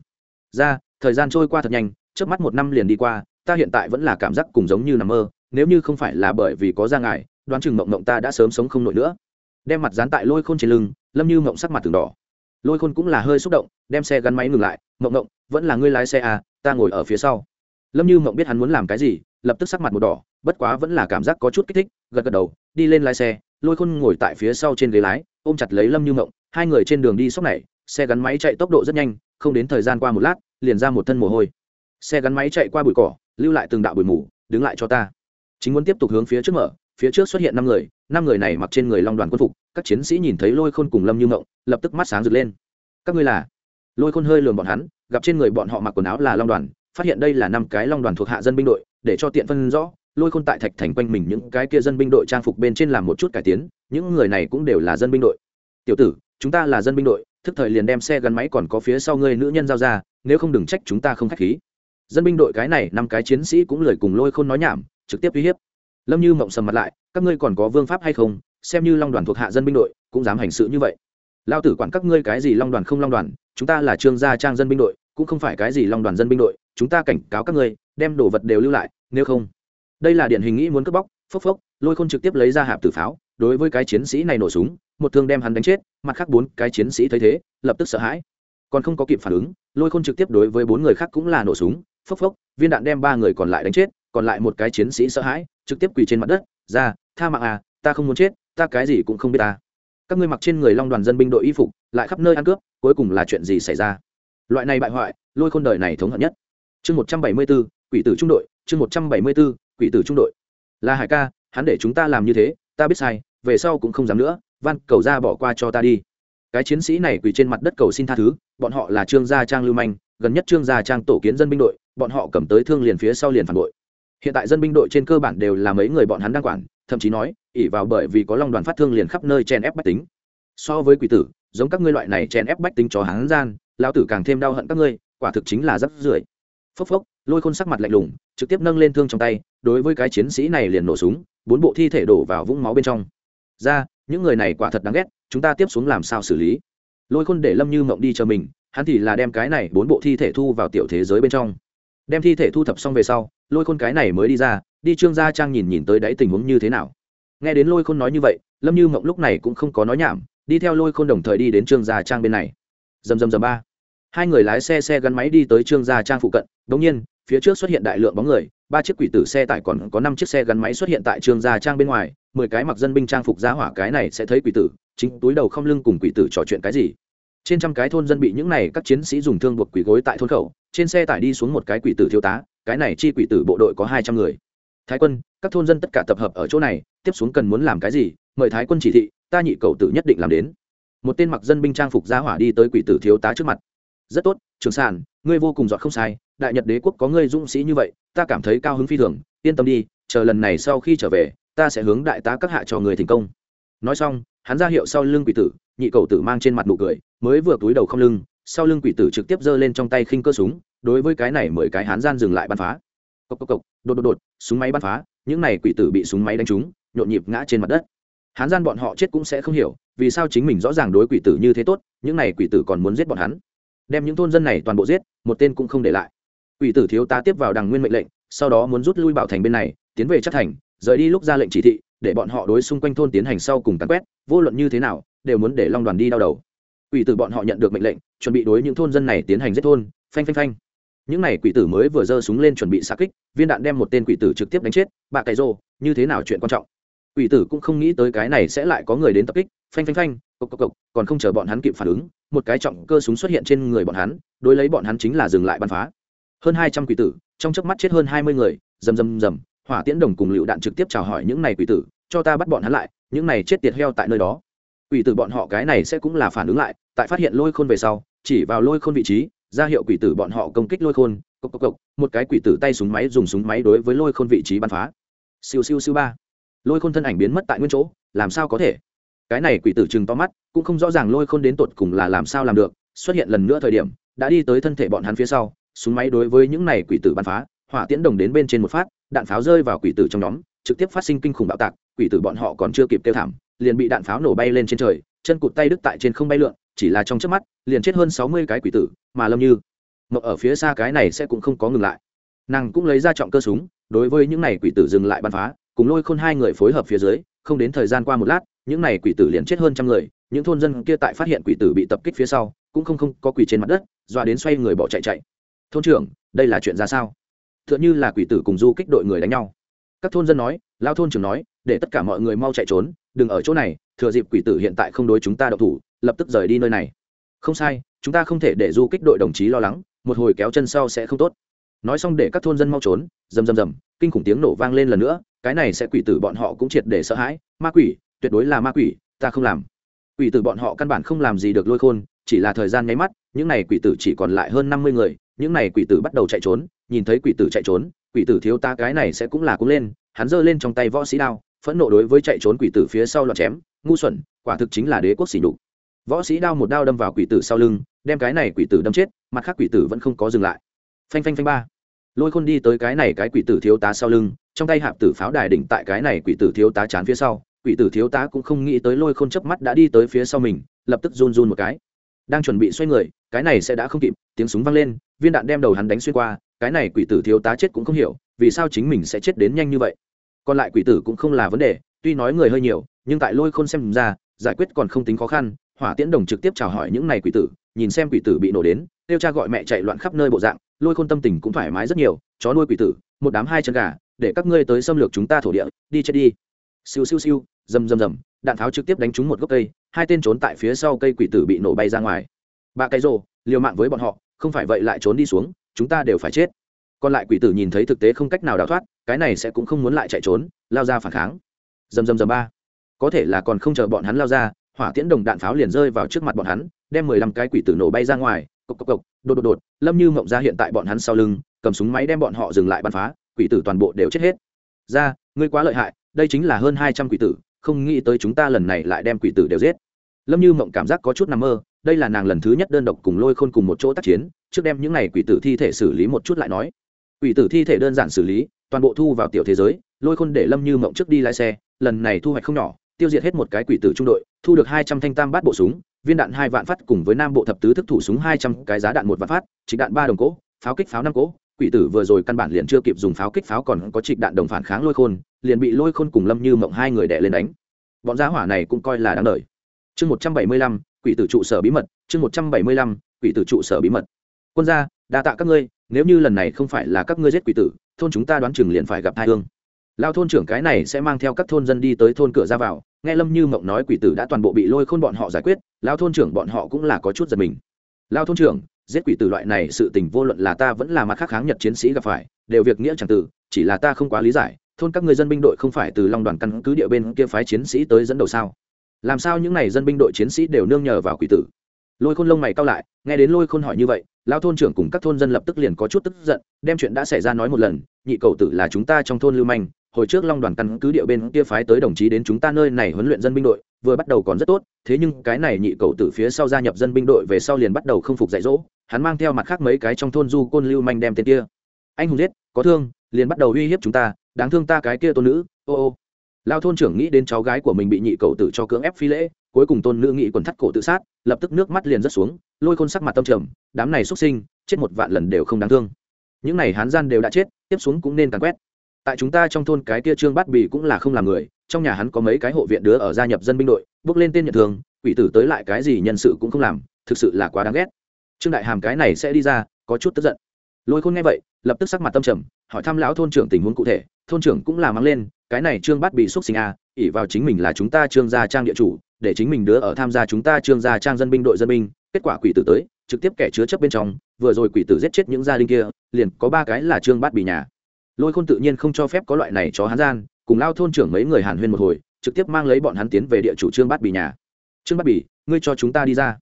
Ra, thời gian trôi qua thật nhanh trước mắt một năm liền đi qua, ta hiện tại vẫn là cảm giác cùng giống như nằm mơ, nếu như không phải là bởi vì có ra ngài đoán chừng mộng mộng ta đã sớm sống không nổi nữa. Đem mặt dán tại lôi khôn trên lưng, lâm như mộng sắc mặt từng đỏ. Lôi khôn cũng là hơi xúc động, đem xe gắn máy ngừng lại, mộng mộng, vẫn là ngươi lái xe à ta ngồi ở phía sau. Lâm như mộng biết hắn muốn làm cái gì, lập tức sắc mặt một đỏ bất quá vẫn là cảm giác có chút kích thích, gật gật đầu, đi lên lái xe, lôi khôn ngồi tại phía sau trên ghế lái, ôm chặt lấy lâm như mộng, hai người trên đường đi sóc này, xe gắn máy chạy tốc độ rất nhanh, không đến thời gian qua một lát, liền ra một thân mồ hôi. Xe gắn máy chạy qua bụi cỏ, lưu lại từng đạo bụi mù, đứng lại cho ta. Chính muốn tiếp tục hướng phía trước mở, phía trước xuất hiện năm người năm người này mặc trên người long đoàn quân phục, các chiến sĩ nhìn thấy lôi khôn cùng lâm như mộng, lập tức mắt sáng rực lên. Các ngươi là? Lôi khôn hơi lường bọn hắn, gặp trên người bọn họ mặc quần áo là long đoàn, phát hiện đây là năm cái long đoàn thuộc hạ dân binh đội, để cho tiện phân rõ lôi khôn tại thạch thành quanh mình những cái kia dân binh đội trang phục bên trên làm một chút cải tiến, những người này cũng đều là dân binh đội. Tiểu tử, chúng ta là dân binh đội, thức thời liền đem xe gắn máy còn có phía sau ngươi nữ nhân giao ra, nếu không đừng trách chúng ta không k h á c h khí. Dân binh đội cái này, năm cái chiến sĩ cũng lời cùng lôi khôn nói nhảm, trực tiếp uy hiếp. Lâm như mộng sầm mặt lại, các ngươi còn có vương pháp hay không? Xem như long đoàn thuộc hạ dân binh đội, cũng dám hành sự như vậy. Lao tử quản các ngươi cái gì long đoàn không long đoàn, chúng ta là trương gia trang dân binh đội, cũng không phải cái gì long đoàn dân binh đội, chúng ta cảnh cáo các ngươi, đem đồ vật đều lưu lại, nếu không đây là điển hình nghĩ muốn cướp bóc, phốc phốc, lôi khôn trực tiếp lấy ra hạp tử pháo, đối với cái chiến sĩ này nổ súng, một thương đem hắn đánh chết, mặt khác bốn cái chiến sĩ thấy thế, lập tức sợ hãi. Còn không có kịp phản ứng, lôi khôn trực tiếp đối với bốn người khác cũng là nổ súng, phốc phốc, viên đạn đem ba người còn lại đánh chết, còn lại một cái chiến sĩ sợ hãi, trực tiếp quỳ trên mặt đất, ra, tha mạng à ta không muốn chết, ta cái gì cũng không biết ta. Các ngươi mặc trên người long đoàn dân binh đội y phục, lại khắp nơi ăn cướp, cuối cùng là chuyện gì xảy ra? Loại này bại hoại, lôi khôn đời này thống hận nhất. Chương một trăm bảy mươi b ố quỷ tử trung đội, chương một trăm bảy mươi b ố quỷ tử trung đội. Là hải ca, hắn để chúng ta làm như thế, ta biết sai, về sau cũng không dám nữa, van, cầu ra bỏ qua cho ta đi. Cái chiến sĩ này quỳ trên mặt đất cầu xin tha thứ, bọn họ là trương gia trang lưu manh, gần nhất trương gia trang tổ kiến dân binh đội, bọn họ cầm tới thương liền phía sau liền phản bội. Hiện tại dân binh đội trên cơ bản đều là mấy người bọn hắn đang quản, thậm chí nói ỉ vào bởi vì có long đoàn phát thương liền khắp nơi chen ép bách tính. So với quỷ tử, giống các ngươi loại này chen ép bách tính cho hắn gian, lão tử càng thêm đau hận các ngươi, quả thực chính là rất rưởi. Phốc phốc lôi khôn sắc mặt lạnh lùng, trực tiếp nâng lên thương trong tay, đối với cái chiến sĩ này liền nổ súng, bốn bộ thi thể đổ vào vũng máu bên trong. Ra, những người này quả thật đáng ghét, chúng ta tiếp xuống làm sao xử lý? Lôi khôn để lâm như mộng đi chờ mình, hắn thì là đem cái này bốn bộ thi thể thu vào tiểu thế giới bên trong. Đem thi thể thu thập xong về sau, lôi khôn cái này mới đi ra, đi trương gia trang nhìn nhìn tới đáy tình huống như thế nào. Nghe đến lôi khôn nói như vậy, lâm như mộng lúc này cũng không có nói nhảm, đi theo lôi khôn đồng thời đi đến trương gia trang bên này. Dầm dầm dầm ba. Hai người lái xe xe gắn máy đi tới trương gia trang phụ cận đ ỗ n g nhiên phía trước xuất hiện đại lượng bóng người, ba chiếc quỷ tử xe tải còn có năm chiếc xe gắn máy xuất hiện tại trường gia trang bên ngoài, mười cái mặc dân binh trang phục giá hỏa cái này sẽ thấy quỷ tử, chính túi đầu không lưng cùng quỷ tử trò chuyện cái gì. Trên trăm cái thôn dân bị những này các chiến sĩ dùng thương buộc quỷ gối tại thôn khẩu, trên xe tải đi xuống một cái quỷ tử thiếu tá, cái này chi quỷ tử bộ đội có hai trăm người. Thái quân, các thôn dân tất cả tập hợp ở chỗ này, tiếp xuống cần muốn làm cái gì, mời thái quân chỉ thị, ta nhị cầu tử nhất định làm đến. Một tên mặc dân binh trang phục giá hỏa đi tới quỷ tử thiếu tá trước mặt rất tốt, trường sản ngươi vô cùng giọt không sai, đại nhật đế quốc có ngươi dũng sĩ như vậy, ta cảm thấy cao hứng phi thường, yên tâm đi, chờ lần này sau khi trở về, ta sẽ hướng đại tá các hạ cho người thành công. Nói xong, hắn ra hiệu sau lưng quỷ tử, nhị cầu tử mang trên mặt nụ cười, mới vừa túi đầu không lưng, sau lưng quỷ tử trực tiếp giơ lên trong tay khinh cơ súng, đối với cái này mười cái hán gian dừng lại bắn phá. Cộc cộc cộc, đột đột đột, súng máy bắn phá, những này quỷ tử bị súng máy đánh trúng, nhộn nhịp ngã trên mặt đất. Hán gian bọn họ chết cũng sẽ không hiểu, vì sao chính mình rõ ràng đối quỷ tử như thế tốt, những này quỷ tử còn muốn giết bọn hắn đem những thôn dân này toàn bộ giết, một tên cũng không để lại. Quỷ tử thiếu tá tiếp vào đằng nguyên mệnh lệnh, sau đó muốn rút lui bảo thành bên này, tiến về chắc thành, rời đi lúc ra lệnh chỉ thị, để bọn họ đối xung quanh thôn tiến hành sau cùng tán quét, vô luận như thế nào, đều muốn để long đoàn đi đau đầu. Quỷ tử bọn họ nhận được mệnh lệnh, chuẩn bị đối những thôn dân này tiến hành giết thôn, phanh phanh phanh. Những n à y quỷ tử mới vừa giơ súng lên chuẩn bị xa kích, viên đạn đem một tên quỷ tử trực tiếp đánh chết, bà cày rô, như thế nào chuyện quan trọng? Quỷ tử cũng không nghĩ tới cái này sẽ lại có người đến tập kích, phanh phanh phanh, cộc cộc cộc, còn không chờ bọn hắn kịp phản ứng một cái trọng cơ súng xuất hiện trên người bọn hắn, đối lấy bọn hắn chính là dừng lại bắn phá. Hơn hai trăm quỷ tử, trong chớp mắt chết hơn hai mươi người, rầm rầm rầm, hỏa tiễn đồng cùng lựu đạn trực tiếp chào hỏi những này quỷ tử, cho ta bắt bọn hắn lại, những này chết tiệt heo tại nơi đó. Quỷ tử bọn họ cái này sẽ cũng là phản ứng lại, tại phát hiện lôi khôn về sau, chỉ vào lôi khôn vị trí, ra hiệu quỷ tử bọn họ công kích lôi khôn, cộc cộc cộc, một cái quỷ tử tay súng máy dùng súng máy đối với lôi khôn vị trí bắn phá. Siêu siêu siêu ba. Lôi khôn thân ảnh biến mất tại nguyên chỗ, làm sao có thể? Cái này quỷ tử chừng to mắt, cũng không rõ ràng lôi khôn đến tột cùng là làm sao làm được, xuất hiện lần nữa thời điểm, đã đi tới thân thể bọn hắn phía sau, súng máy đối với những này quỷ tử bắn phá, hỏa tiễn đồng đến bên trên một phát, đạn pháo rơi vào quỷ tử trong nhóm, trực tiếp phát sinh kinh khủng bạo tạc, quỷ tử bọn họ còn chưa kịp kêu thảm, liền bị đạn pháo nổ bay lên trên trời, chân cụt tay đứt tại trên không bay lượn, chỉ là trong chớp mắt, liền chết hơn sáu mươi cái quỷ tử, mà lâm như mộng ở phía xa cái này sẽ cũng không có ngừng lại. Nàng cũng lấy ra trọng cơ súng, đối với những này quỷ tử dừng lại bắn phá, cùng lôi khôn hai người phối hợp phía dưới, không đến thời gian qua một lát những này quỷ tử liền chết hơn trăm người, những thôn dân kia tại phát hiện quỷ tử bị tập kích phía sau, cũng không không có quỷ trên mặt đất, dọa đến xoay người bỏ chạy chạy. Thôn trưởng, đây là chuyện ra sao? T h ư ợ n h ư là quỷ tử cùng du kích đội người đánh nhau. Các thôn dân nói, lao thôn trưởng nói, để tất cả mọi người mau chạy trốn, đừng ở chỗ này, thừa dịp quỷ tử hiện tại không đối chúng ta đậu thủ, lập tức rời đi nơi này. Không sai, chúng ta không thể để du kích đội đồng chí lo lắng, một hồi kéo chân sau sẽ không tốt. Nói xong để các thôn dân mau trốn, rầm rầm rầm, kinh khủng tiếng nổ vang lên lần nữa, cái này sẽ quỷ tử bọn họ cũng triệt để sợ hãi, ma quỷ tuyệt đối là ma quỷ ta không làm quỷ tử bọn họ căn bản không làm gì được lôi khôn chỉ là thời gian nháy mắt những n à y quỷ tử chỉ còn lại hơn năm mươi người những n à y quỷ tử bắt đầu chạy trốn nhìn thấy quỷ tử chạy trốn quỷ tử thiếu ta cái này sẽ cũng là cũng lên hắn giơ lên trong tay võ sĩ đao phẫn nộ đối với chạy trốn quỷ tử phía sau loạt chém ngu xuẩn quả thực chính là đế quốc xỉ nhục võ sĩ đao một đao đâm vào quỷ tử sau lưng đem cái này quỷ tử đâm chết mặt khác quỷ tử vẫn không có dừng lại phanh phanh phanh ba lôi khôn đi tới cái này cái quỷ tử thiếu tá sau lưng trong tay hạp tử pháo đài đỉnh tại cái này quỷ tử thiếu tá chán phía sau quỷ tử thiếu tá cũng không nghĩ tới lôi khôn chớp mắt đã đi tới phía sau mình, lập tức run run một cái. Đang chuẩn bị xoay người, cái này sẽ đã không kịp, tiếng súng vang lên, viên đạn đem đầu hắn đánh xuyên qua, cái này quỷ tử thiếu tá chết cũng không hiểu, vì sao chính mình sẽ chết đến nhanh như vậy? Còn lại quỷ tử cũng không là vấn đề, tuy nói người hơi nhiều, nhưng tại lôi khôn xem ra, giải quyết còn không tính khó khăn, hỏa tiễn đồng trực tiếp chào hỏi những này quỷ tử, nhìn xem quỷ tử bị nổ đến, kêu cha gọi mẹ chạy loạn khắp nơi bộ dạng, lôi khôn tâm tình cũng thoải mái rất nhiều, chó nuôi quỷ tử, một đám hai chân gà, để các ngươi tới xâm lược chúng ta thổ địa, đi chết đi siêu siêu siêu, rầm rầm rầm, đạn tháo trực tiếp đánh trúng một gốc cây, hai tên trốn tại phía sau cây quỷ tử bị nổ bay ra ngoài. Ba cái rồ, liều mạng với bọn họ, không phải vậy lại trốn đi xuống, chúng ta đều phải chết. Còn lại quỷ tử nhìn thấy thực tế không cách nào đào thoát, cái này sẽ cũng không muốn lại chạy trốn, lao ra phản kháng. Dầm dầm dầm ba. Có thể là còn không chờ bọn hắn lao ra, hỏa tiễn đồng đạn pháo liền rơi vào trước mặt bọn hắn, đem mười lăm cái quỷ tử nổ bay ra ngoài, cộc cộc cộc, đột đột đột, lâm như mộng ra hiện tại bọn hắn sau lưng, cầm súng máy đem bọn họ dừng lại bắn phá, quỷ tử toàn bộ đều chết hết. Ra, ngươi quá lợi hại đây chính là hơn hai trăm quỷ tử, không nghĩ tới chúng ta lần này lại đem quỷ tử đều giết. Lâm như mộng cảm giác có chút nằm mơ, đây là nàng lần thứ nhất đơn độc cùng lôi khôn cùng một chỗ tác chiến, trước đem những n à y quỷ tử thi thể xử lý một chút lại nói. Quỷ tử thi thể đơn giản xử lý, toàn bộ thu vào tiểu thế giới, lôi khôn để lâm như mộng trước đi lái xe, lần này thu hoạch không nhỏ, tiêu diệt hết một cái quỷ tử trung đội, thu được hai trăm thanh tam bát bộ súng, viên đạn hai vạn phát cùng với nam bộ thập tứ thức thủ súng hai trăm cái giá đạn một vạn phát, trịch đạn ba đồng cỗ, pháo kích pháo năm cỗ quỷ tử vừa rồi căn bản liền chưa kịp dùng pháo kích pháo còn có trịch đạn đồng phản kháng lôi khôn, liền bị lôi khôn cùng lâm như mộng hai người đẻ lên đánh. Bọn giá hỏa này cũng coi là đáng đời. Chương một trăm bảy mươi lăm, quỷ tử trụ sở bí mật, chương một trăm bảy mươi lăm, quỷ tử trụ sở bí mật. Quân gia, đa tạ các ngươi, nếu như lần này không phải là các ngươi giết quỷ tử, thôn chúng ta đoán chừng liền phải gặp hai hương. Lao thôn trưởng cái này sẽ mang theo các thôn dân đi tới thôn cửa ra vào, nghe lâm như mộng nói quỷ tử đã toàn bộ bị lôi khôn bọn họ giải quyết lao thôn trưởng bọn họ cũng là có chút giật mình. Lao thôn trưởng giết quỷ tử loại này sự tình vô luận là ta vẫn là mặt khác kháng nhật chiến sĩ gặp phải, đều việc nghĩa chẳng tử chỉ là ta không quá lý giải, thôn các người dân binh đội không phải từ long đoàn căn cứ địa bên kia phái chiến sĩ tới dẫn đầu sao? Làm sao những n à y dân binh đội chiến sĩ đều nương nhờ vào quỷ tử? Lôi khôn lông mày cao lại, nghe đến lôi khôn hỏi như vậy lao thôn trưởng cùng các thôn dân lập tức liền có chút tức giận, đem chuyện đã xảy ra nói một lần, nhị cầu tử là chúng ta trong thôn lưu manh hồi trước long đoàn căn cứ địa bên kia phái tới đồng chí đến chúng ta nơi này huấn luyện dân binh đội, vừa bắt đầu còn rất tốt, thế nhưng cái này nhị cầu tử phía sau gia nhập dân binh đội về sau liền bắt đầu không phục dạy dỗ, hắn mang theo mặt khác mấy cái trong thôn du côn lưu manh đem tên kia. Anh hùng giết, có thương, liền bắt đầu uy hiếp chúng ta, đáng thương ta cái kia tôn nữ, ô ô. Lao thôn trưởng nghĩ đến cháu gái của mình bị nhị cầu tử cho cưỡng ép phi lễ, cuối cùng tôn nữ nghĩ quần thắt cổ tự sát, lập tức nước mắt liền rớt xuống, lôi khôn sắc mặt tâm trầm, đám này xuất sinh, chết một vạn lần đều không đáng thương. Những này hán gian đều đã chết, tiếp xuống cũng nên càn quét tại chúng ta trong thôn cái kia trương bát bì cũng là không làm người trong nhà hắn có mấy cái hộ viện đứa ở gia nhập dân binh đội bước lên tên nhận thường quỷ tử tới lại cái gì nhân sự cũng không làm thực sự là quá đáng ghét. Trương đại hàm cái này sẽ đi ra có chút tức giận. Lôi khôn nghe vậy lập tức sắc mặt tâm trầm hỏi thăm lão thôn trưởng tình huống cụ thể thôn trưởng cũng là mang lên cái này trương bát bị xúc sinh a à, ỉ vào chính mình là chúng ta trương gia trang địa chủ để chính mình đứa ở tham gia chúng ta trương gia trang dân binh đội dân binh kết quả quỷ tử tới trực tiếp kẻ chứa chấp bên trong vừa rồi quỷ tử giết chết những gia đình kia liền có ba cái là trương bát bị nhà lôi khôn tự nhiên không cho phép có loại này cho hắn gian cùng lao thôn trưởng mấy người hàn huyên một hồi trực tiếp mang lấy bọn hắn tiến về địa chủ trương bát bì nhà. Trương bát bì, ngươi cho chúng ta đi ra.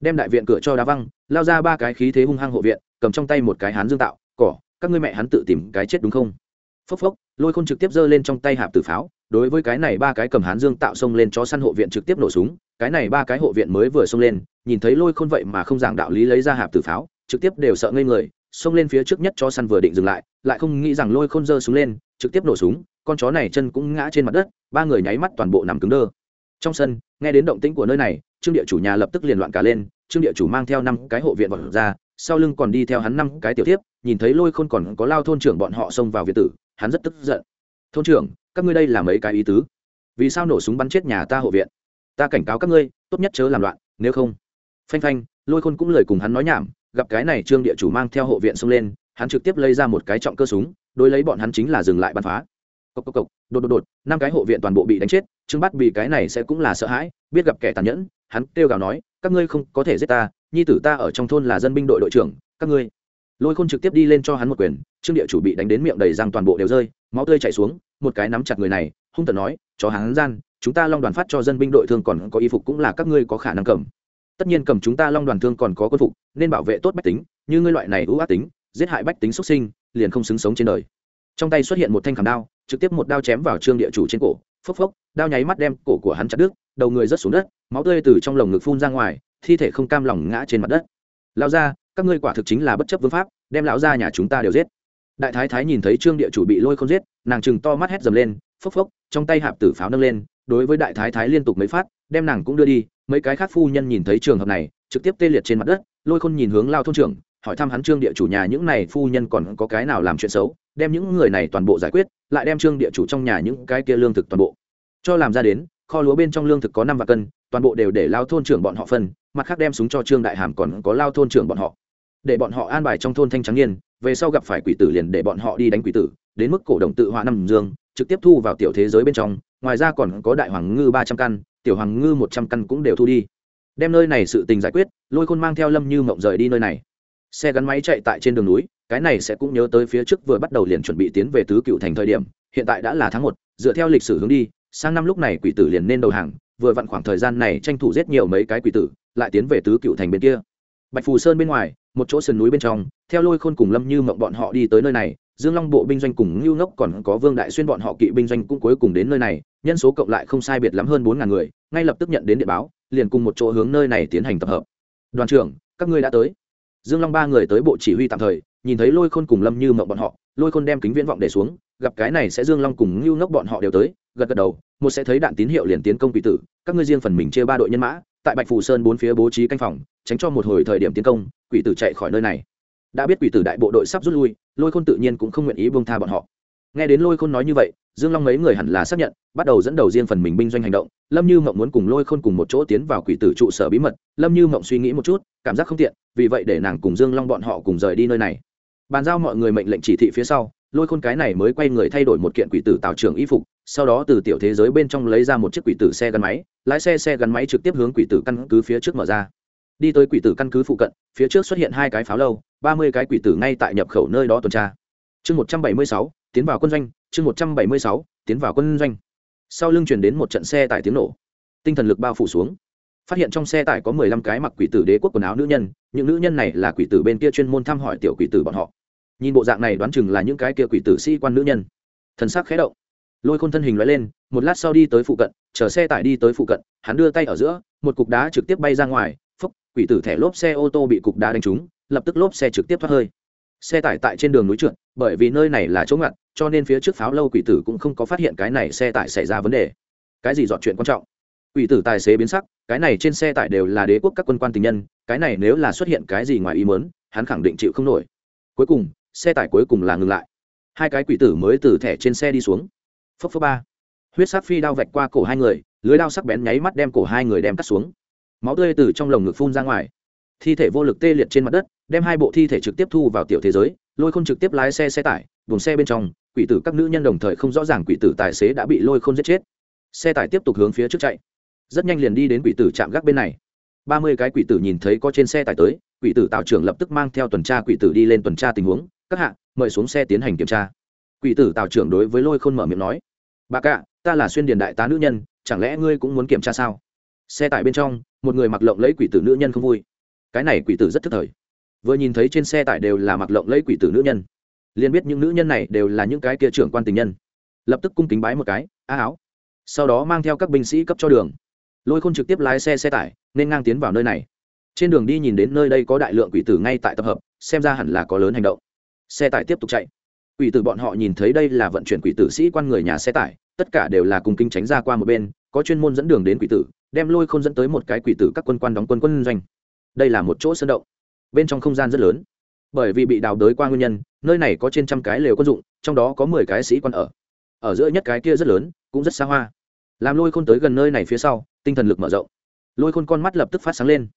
Đem đại viện cửa cho đá văng lao ra ba cái khí thế hung hăng hộ viện cầm trong tay một cái hán dương tạo cỏ các ngươi mẹ hắn tự tìm cái chết đúng không? Phốc phốc lôi khôn trực tiếp giơ lên trong tay hạp tử pháo đối với cái này ba cái cầm hán dương tạo xông lên cho săn hộ viện trực tiếp nổ súng cái này ba cái hộ viện mới vừa xông lên nhìn thấy lôi khôn vậy mà không giảng đạo lý lấy ra hạp tử pháo trực tiếp đều sợ ngây người xông lên phía trước nhất cho săn vừa định dừng lại lại không nghĩ rằng lôi khôn giơ súng lên, trực tiếp nổ súng, con chó này chân cũng ngã trên mặt đất, ba người nháy mắt toàn bộ nằm cứng đơ. Trong sân, nghe đến động tĩnh của nơi này, trương địa chủ nhà lập tức liền loạn cả lên, trương địa chủ mang theo năm cái hộ viện vào ra, sau lưng còn đi theo hắn năm cái tiểu tiếp nhìn thấy lôi khôn còn có lao thôn trưởng bọn họ xông vào việt tử, hắn rất tức giận. Thôn trưởng, các ngươi đây là mấy cái ý tứ? Vì sao nổ súng bắn chết nhà ta hộ viện? Ta cảnh cáo các ngươi, tốt nhất chớ làm loạn, nếu không. Phanh phanh, lôi khôn cũng lời cùng hắn nói nhảm gặp cái này trương địa chủ mang theo hộ viện xông lên, hắn trực tiếp lấy ra một cái trọng cơ súng, đối lấy bọn hắn chính là dừng lại bắn phá. Cộc cộc cộc, đột đột đột, năm cái hộ viện toàn bộ bị đánh chết, trương bắt vì cái này sẽ cũng là sợ hãi, biết gặp kẻ tàn nhẫn, hắn kêu gào nói, các ngươi không có thể giết ta, nhi tử ta ở trong thôn là dân binh đội đội trưởng, các ngươi. Lôi khôn trực tiếp đi lên cho hắn một quyền, trương địa chủ bị đánh đến miệng đầy răng toàn bộ đều rơi, máu tươi chảy xuống, một cái nắm chặt người này, hung tận nói cho hắn gian, chúng ta long đoàn phát cho dân binh đội thương còn có y phục cũng là các ngươi có khả năng cầm tất nhiên cầm chúng ta long đoàn thương còn có quân phục, nên bảo vệ tốt bách tính, như ngươi loại này ưu ác tính, giết hại bách tính xuất sinh, liền không xứng sống trên đời. Trong tay xuất hiện một thanh khảm đao, trực tiếp một đao chém vào trương địa chủ trên cổ. Phốc phốc, đao nháy mắt đem cổ của hắn chặt đứt, đầu người rớt xuống đất, máu tươi từ trong lồng ngực phun ra ngoài, thi thể không cam lòng ngã trên mặt đất. Lao ra các ngươi quả thực chính là bất chấp vương pháp, đem lão ra nhà chúng ta đều giết. Đại thái thái nhìn thấy trương địa chủ bị lôi không giết, nàng chừng to mắt hét dầm lên, phốc phốc, trong tay hạp tử pháo nâng lên, đối với đại thái thái liên tục mấy phát, đem nàng cũng đưa đi mấy cái khác phu nhân nhìn thấy trường hợp này, trực tiếp tê liệt trên mặt đất, lôi khôn nhìn hướng lao thôn trưởng, hỏi thăm hắn trương địa chủ nhà những này phu nhân còn có cái nào làm chuyện xấu, đem những người này toàn bộ giải quyết, lại đem trương địa chủ trong nhà những cái kia lương thực toàn bộ. Cho làm ra đến, kho lúa bên trong lương thực có năm vạn cân, toàn bộ đều để lao thôn trưởng bọn họ phân, mặt khác đem súng cho trương đại hàm còn có lao thôn trưởng bọn họ. Để bọn họ an bài trong thôn thanh trắng niên, về sau gặp phải quỷ tử liền để bọn họ đi đánh quỷ tử, đến mức cổ động tự họa năm dương, trực tiếp thu vào tiểu thế giới bên trong, ngoài ra còn có đại hoàng ngư ba trăm căn tiểu hoàng ngư một trăm căn cũng đều thu đi. Đem nơi này sự tình giải quyết, lôi khôn mang theo lâm như mộng rời đi nơi này. Xe gắn máy chạy tại trên đường núi, cái này sẽ cũng nhớ tới phía trước vừa bắt đầu liền chuẩn bị tiến về tứ cựu thành thời điểm, hiện tại đã là tháng một, dựa theo lịch sử hướng đi, sang năm lúc này quỷ tử liền nên đầu hàng, vừa vặn khoảng thời gian này tranh thủ giết nhiều mấy cái quỷ tử, lại tiến về tứ cựu thành bên kia. Bạch phù sơn bên ngoài, một chỗ sườn núi bên trong, theo lôi khôn cùng lâm như mộng bọn họ đi tới nơi này dương long bộ binh doanh cùng ngưu ngốc còn có vương đại xuyên bọn họ kỵ binh doanh cũng cuối cùng đến nơi này, nhân số cộng lại không sai biệt lắm hơn bốn ngàn người, ngay lập tức nhận đến địa báo, liền cùng một chỗ hướng nơi này tiến hành tập hợp. Đoàn trưởng, các ngươi đã tới. Dương long ba người tới bộ chỉ huy tạm thời, nhìn thấy lôi khôn cùng lâm như mộng bọn họ, lôi khôn đem kính viễn vọng để xuống, gặp cái này sẽ dương long cùng ngưu ngốc bọn họ đều tới, gật gật đầu, một sẽ thấy đạn tín hiệu liền tiến công quỷ tử, các ngươi riêng phần mình chia ba đội nhân mã, tại bạch phù sơn bốn phía bố trí canh phòng, tránh cho một hồi thời điểm tiến công, quỷ tử chạy khỏi nơi này đã biết quỷ tử đại bộ đội sắp rút lui, lôi khôn tự nhiên cũng không nguyện ý buông tha bọn họ. Nghe đến lôi khôn nói như vậy, dương long mấy người hẳn là xác nhận, bắt đầu dẫn đầu riêng phần mình binh doanh hành động. Lâm như mộng muốn cùng lôi khôn cùng một chỗ tiến vào quỷ tử trụ sở bí mật. Lâm như mộng suy nghĩ một chút, cảm giác không tiện, vì vậy để nàng cùng dương long bọn họ cùng rời đi nơi này. Bàn giao mọi người mệnh lệnh chỉ thị phía sau, lôi khôn cái này mới quay người thay đổi một kiện quỷ tử tạo trưởng y phục, sau đó từ tiểu thế giới bên trong lấy ra một chiếc quỷ tử xe gắn máy, lái xe xe gắn máy trực tiếp hướng quỷ tử căn cứ phía trước mở ra. Đi tới quỷ tử căn cứ phụ cận, phía trước xuất hiện hai cái pháo lâu ba mươi cái quỷ tử ngay tại nhập khẩu nơi đó tuần tra. Chương một trăm bảy mươi sáu, tiến vào quân doanh. Chương một trăm bảy mươi sáu, tiến vào quân doanh. Sau lưng chuyển đến một trận xe tải tiếng nổ. Tinh thần lực bao phủ xuống. Phát hiện trong xe tải có mười lăm cái mặc quỷ tử đế quốc quần áo nữ nhân. Những nữ nhân này là quỷ tử bên kia chuyên môn thăm hỏi tiểu quỷ tử bọn họ. Nhìn bộ dạng này đoán chừng là những cái kia quỷ tử sĩ quan nữ nhân. Thần sắc khẽ động. Lôi khôn thân hình loại lên, một lát sau đi tới phụ cận, chờ xe tải đi tới phụ cận, hắn đưa tay ở giữa, một cục đá trực tiếp bay ra ngoài, phúc, quỷ tử thẻ lốp xe ô tô bị cục đá đánh trúng lập tức lốp xe trực tiếp thoát hơi. Xe tải tại trên đường núi trượt, bởi vì nơi này là chỗ ngặt, cho nên phía trước pháo lâu quỷ tử cũng không có phát hiện cái này xe tải xảy ra vấn đề. Cái gì dọn chuyện quan trọng? Quỷ tử tài xế biến sắc, cái này trên xe tải đều là đế quốc các quân quan tình nhân, cái này nếu là xuất hiện cái gì ngoài ý mớn hắn khẳng định chịu không nổi. Cuối cùng, xe tải cuối cùng là ngừng lại. Hai cái quỷ tử mới từ thẻ trên xe đi xuống. Phốc phốc ba. Huyết sắc phi đao vạch qua cổ hai người, lưới đao sắc bén nháy mắt đem cổ hai người đem cắt xuống. Máu tươi từ trong lồng ngực phun ra ngoài. Thi thể vô lực tê liệt trên mặt đất đem hai bộ thi thể trực tiếp thu vào tiểu thế giới, lôi khôn trực tiếp lái xe xe tải, buồng xe bên trong, quỷ tử các nữ nhân đồng thời không rõ ràng quỷ tử tài xế đã bị lôi khôn giết chết. Xe tải tiếp tục hướng phía trước chạy. Rất nhanh liền đi đến quỷ tử chạm gác bên này. Ba mươi cái quỷ tử nhìn thấy có trên xe tải tới, quỷ tử tạo trưởng lập tức mang theo tuần tra quỷ tử đi lên tuần tra tình huống, các hạ, mời xuống xe tiến hành kiểm tra. Quỷ tử tạo trưởng đối với lôi khôn mở miệng nói, bà cạ, ta là xuyên điền đại tá nữ nhân, chẳng lẽ ngươi cũng muốn kiểm tra sao? Xe tải bên trong, một người mặc lộng lấy quỷ tử nữ nhân không vui. Cái này quỷ tử rất thức thời vừa nhìn thấy trên xe tải đều là mặc lộng lấy quỷ tử nữ nhân. Liền biết những nữ nhân này đều là những cái kia trưởng quan tình nhân. Lập tức cung kính bái một cái á áo. Sau đó mang theo các binh sĩ cấp cho đường. Lôi khôn trực tiếp lái xe xe tải, nên ngang tiến vào nơi này. Trên đường đi nhìn đến nơi đây có đại lượng quỷ tử ngay tại tập hợp, xem ra hẳn là có lớn hành động. Xe tải tiếp tục chạy. Quỷ tử bọn họ nhìn thấy đây là vận chuyển quỷ tử sĩ quan người nhà xe tải, tất cả đều là cùng kinh tránh ra qua một bên, có chuyên môn dẫn đường đến quỷ tử, đem lôi khôn dẫn tới một cái quỷ tử các quân quan đóng quân quân doanh. Đây là một chỗ sơn động bên trong không gian rất lớn. Bởi vì bị đào đới qua nguyên nhân, nơi này có trên trăm cái lều quân dụng, trong đó có mười cái sĩ quan ở. Ở giữa nhất cái kia rất lớn, cũng rất xa hoa. Làm lôi khôn tới gần nơi này phía sau, tinh thần lực mở rộng. Lôi khôn con mắt lập tức phát sáng lên.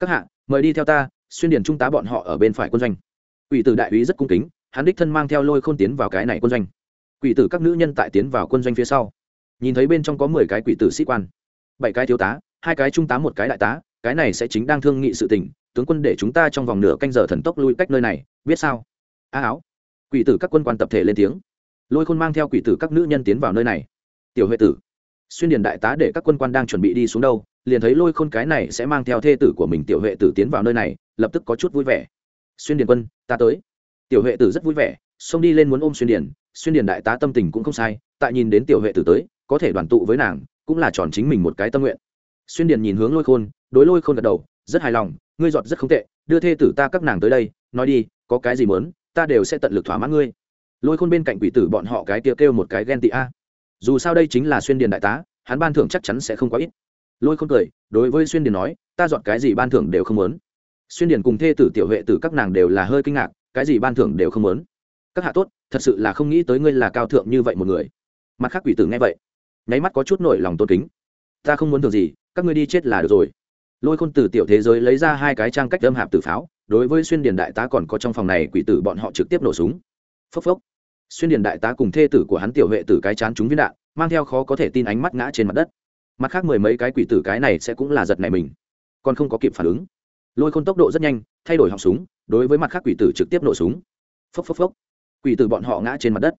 Các hạ, mời đi theo ta, xuyên điển trung tá bọn họ ở bên phải quân doanh. Quỷ tử đại úy rất cung kính, hắn đích thân mang theo lôi khôn tiến vào cái này quân doanh. Quỷ tử các nữ nhân tại tiến vào quân doanh phía sau. Nhìn thấy bên trong có mười cái quỷ tử sĩ quan. Bảy cái thiếu tá, hai cái trung tá, một cái đại tá cái này sẽ chính đang thương nghị sự tình, tướng quân để chúng ta trong vòng nửa canh giờ thần tốc lui cách nơi này, biết sao? A áo. Quỷ tử các quân quan tập thể lên tiếng. Lôi khôn mang theo quỷ tử các nữ nhân tiến vào nơi này. Tiểu huệ tử. Xuyên điền đại tá để các quân quan đang chuẩn bị đi xuống đâu, liền thấy lôi khôn cái này sẽ mang theo thê tử của mình tiểu huệ tử tiến vào nơi này, lập tức có chút vui vẻ. Xuyên điền quân, ta tới. Tiểu huệ tử rất vui vẻ, xông đi lên muốn ôm xuyên điền. Xuyên điền đại tá tâm tình cũng không sai, tại nhìn đến tiểu huệ tử tới, có thể đoàn tụ với nàng, cũng là tròn chính mình một cái tâm nguyện. Xuyên điền nhìn hướng lôi khôn đối lôi khôn gật đầu, rất hài lòng, ngươi giọt rất không tệ, đưa thê tử ta các nàng tới đây, nói đi, có cái gì muốn, ta đều sẽ tận lực thỏa mãn ngươi. Lôi khôn bên cạnh quỷ tử bọn họ cái kia kêu một cái ghen tị a. Dù sao đây chính là xuyên điền đại tá, hắn ban thưởng chắc chắn sẽ không quá ít. Lôi khôn cười, đối với xuyên điền nói, ta dọn cái gì ban thưởng đều không muốn. Xuyên điền cùng thê tử tiểu huệ tử các nàng đều là hơi kinh ngạc, cái gì ban thưởng đều không muốn. Các hạ tốt, thật sự là không nghĩ tới ngươi là cao thượng như vậy một người. Mặt khác quỷ tử nghe vậy, nháy mắt có chút nổi lòng tôn kính. Ta không muốn thường gì, các ngươi đi chết là được rồi lôi khôn từ tiểu thế giới lấy ra hai cái trang cách âm hạp tử pháo, đối với xuyên điền đại tá còn có trong phòng này quỷ tử bọn họ trực tiếp nổ súng. Phốc phốc. Xuyên điền đại tá cùng thê tử của hắn tiểu huệ tử cái chán chúng viên đạn, mang theo khó có thể tin ánh mắt ngã trên mặt đất. Mặt khác mười mấy cái quỷ tử cái này sẽ cũng là giật này mình, còn không có kịp phản ứng. Lôi khôn tốc độ rất nhanh, thay đổi họng súng, đối với mặt khác quỷ tử trực tiếp nổ súng. Phốc phốc phốc. Quỷ tử bọn họ ngã trên mặt đất.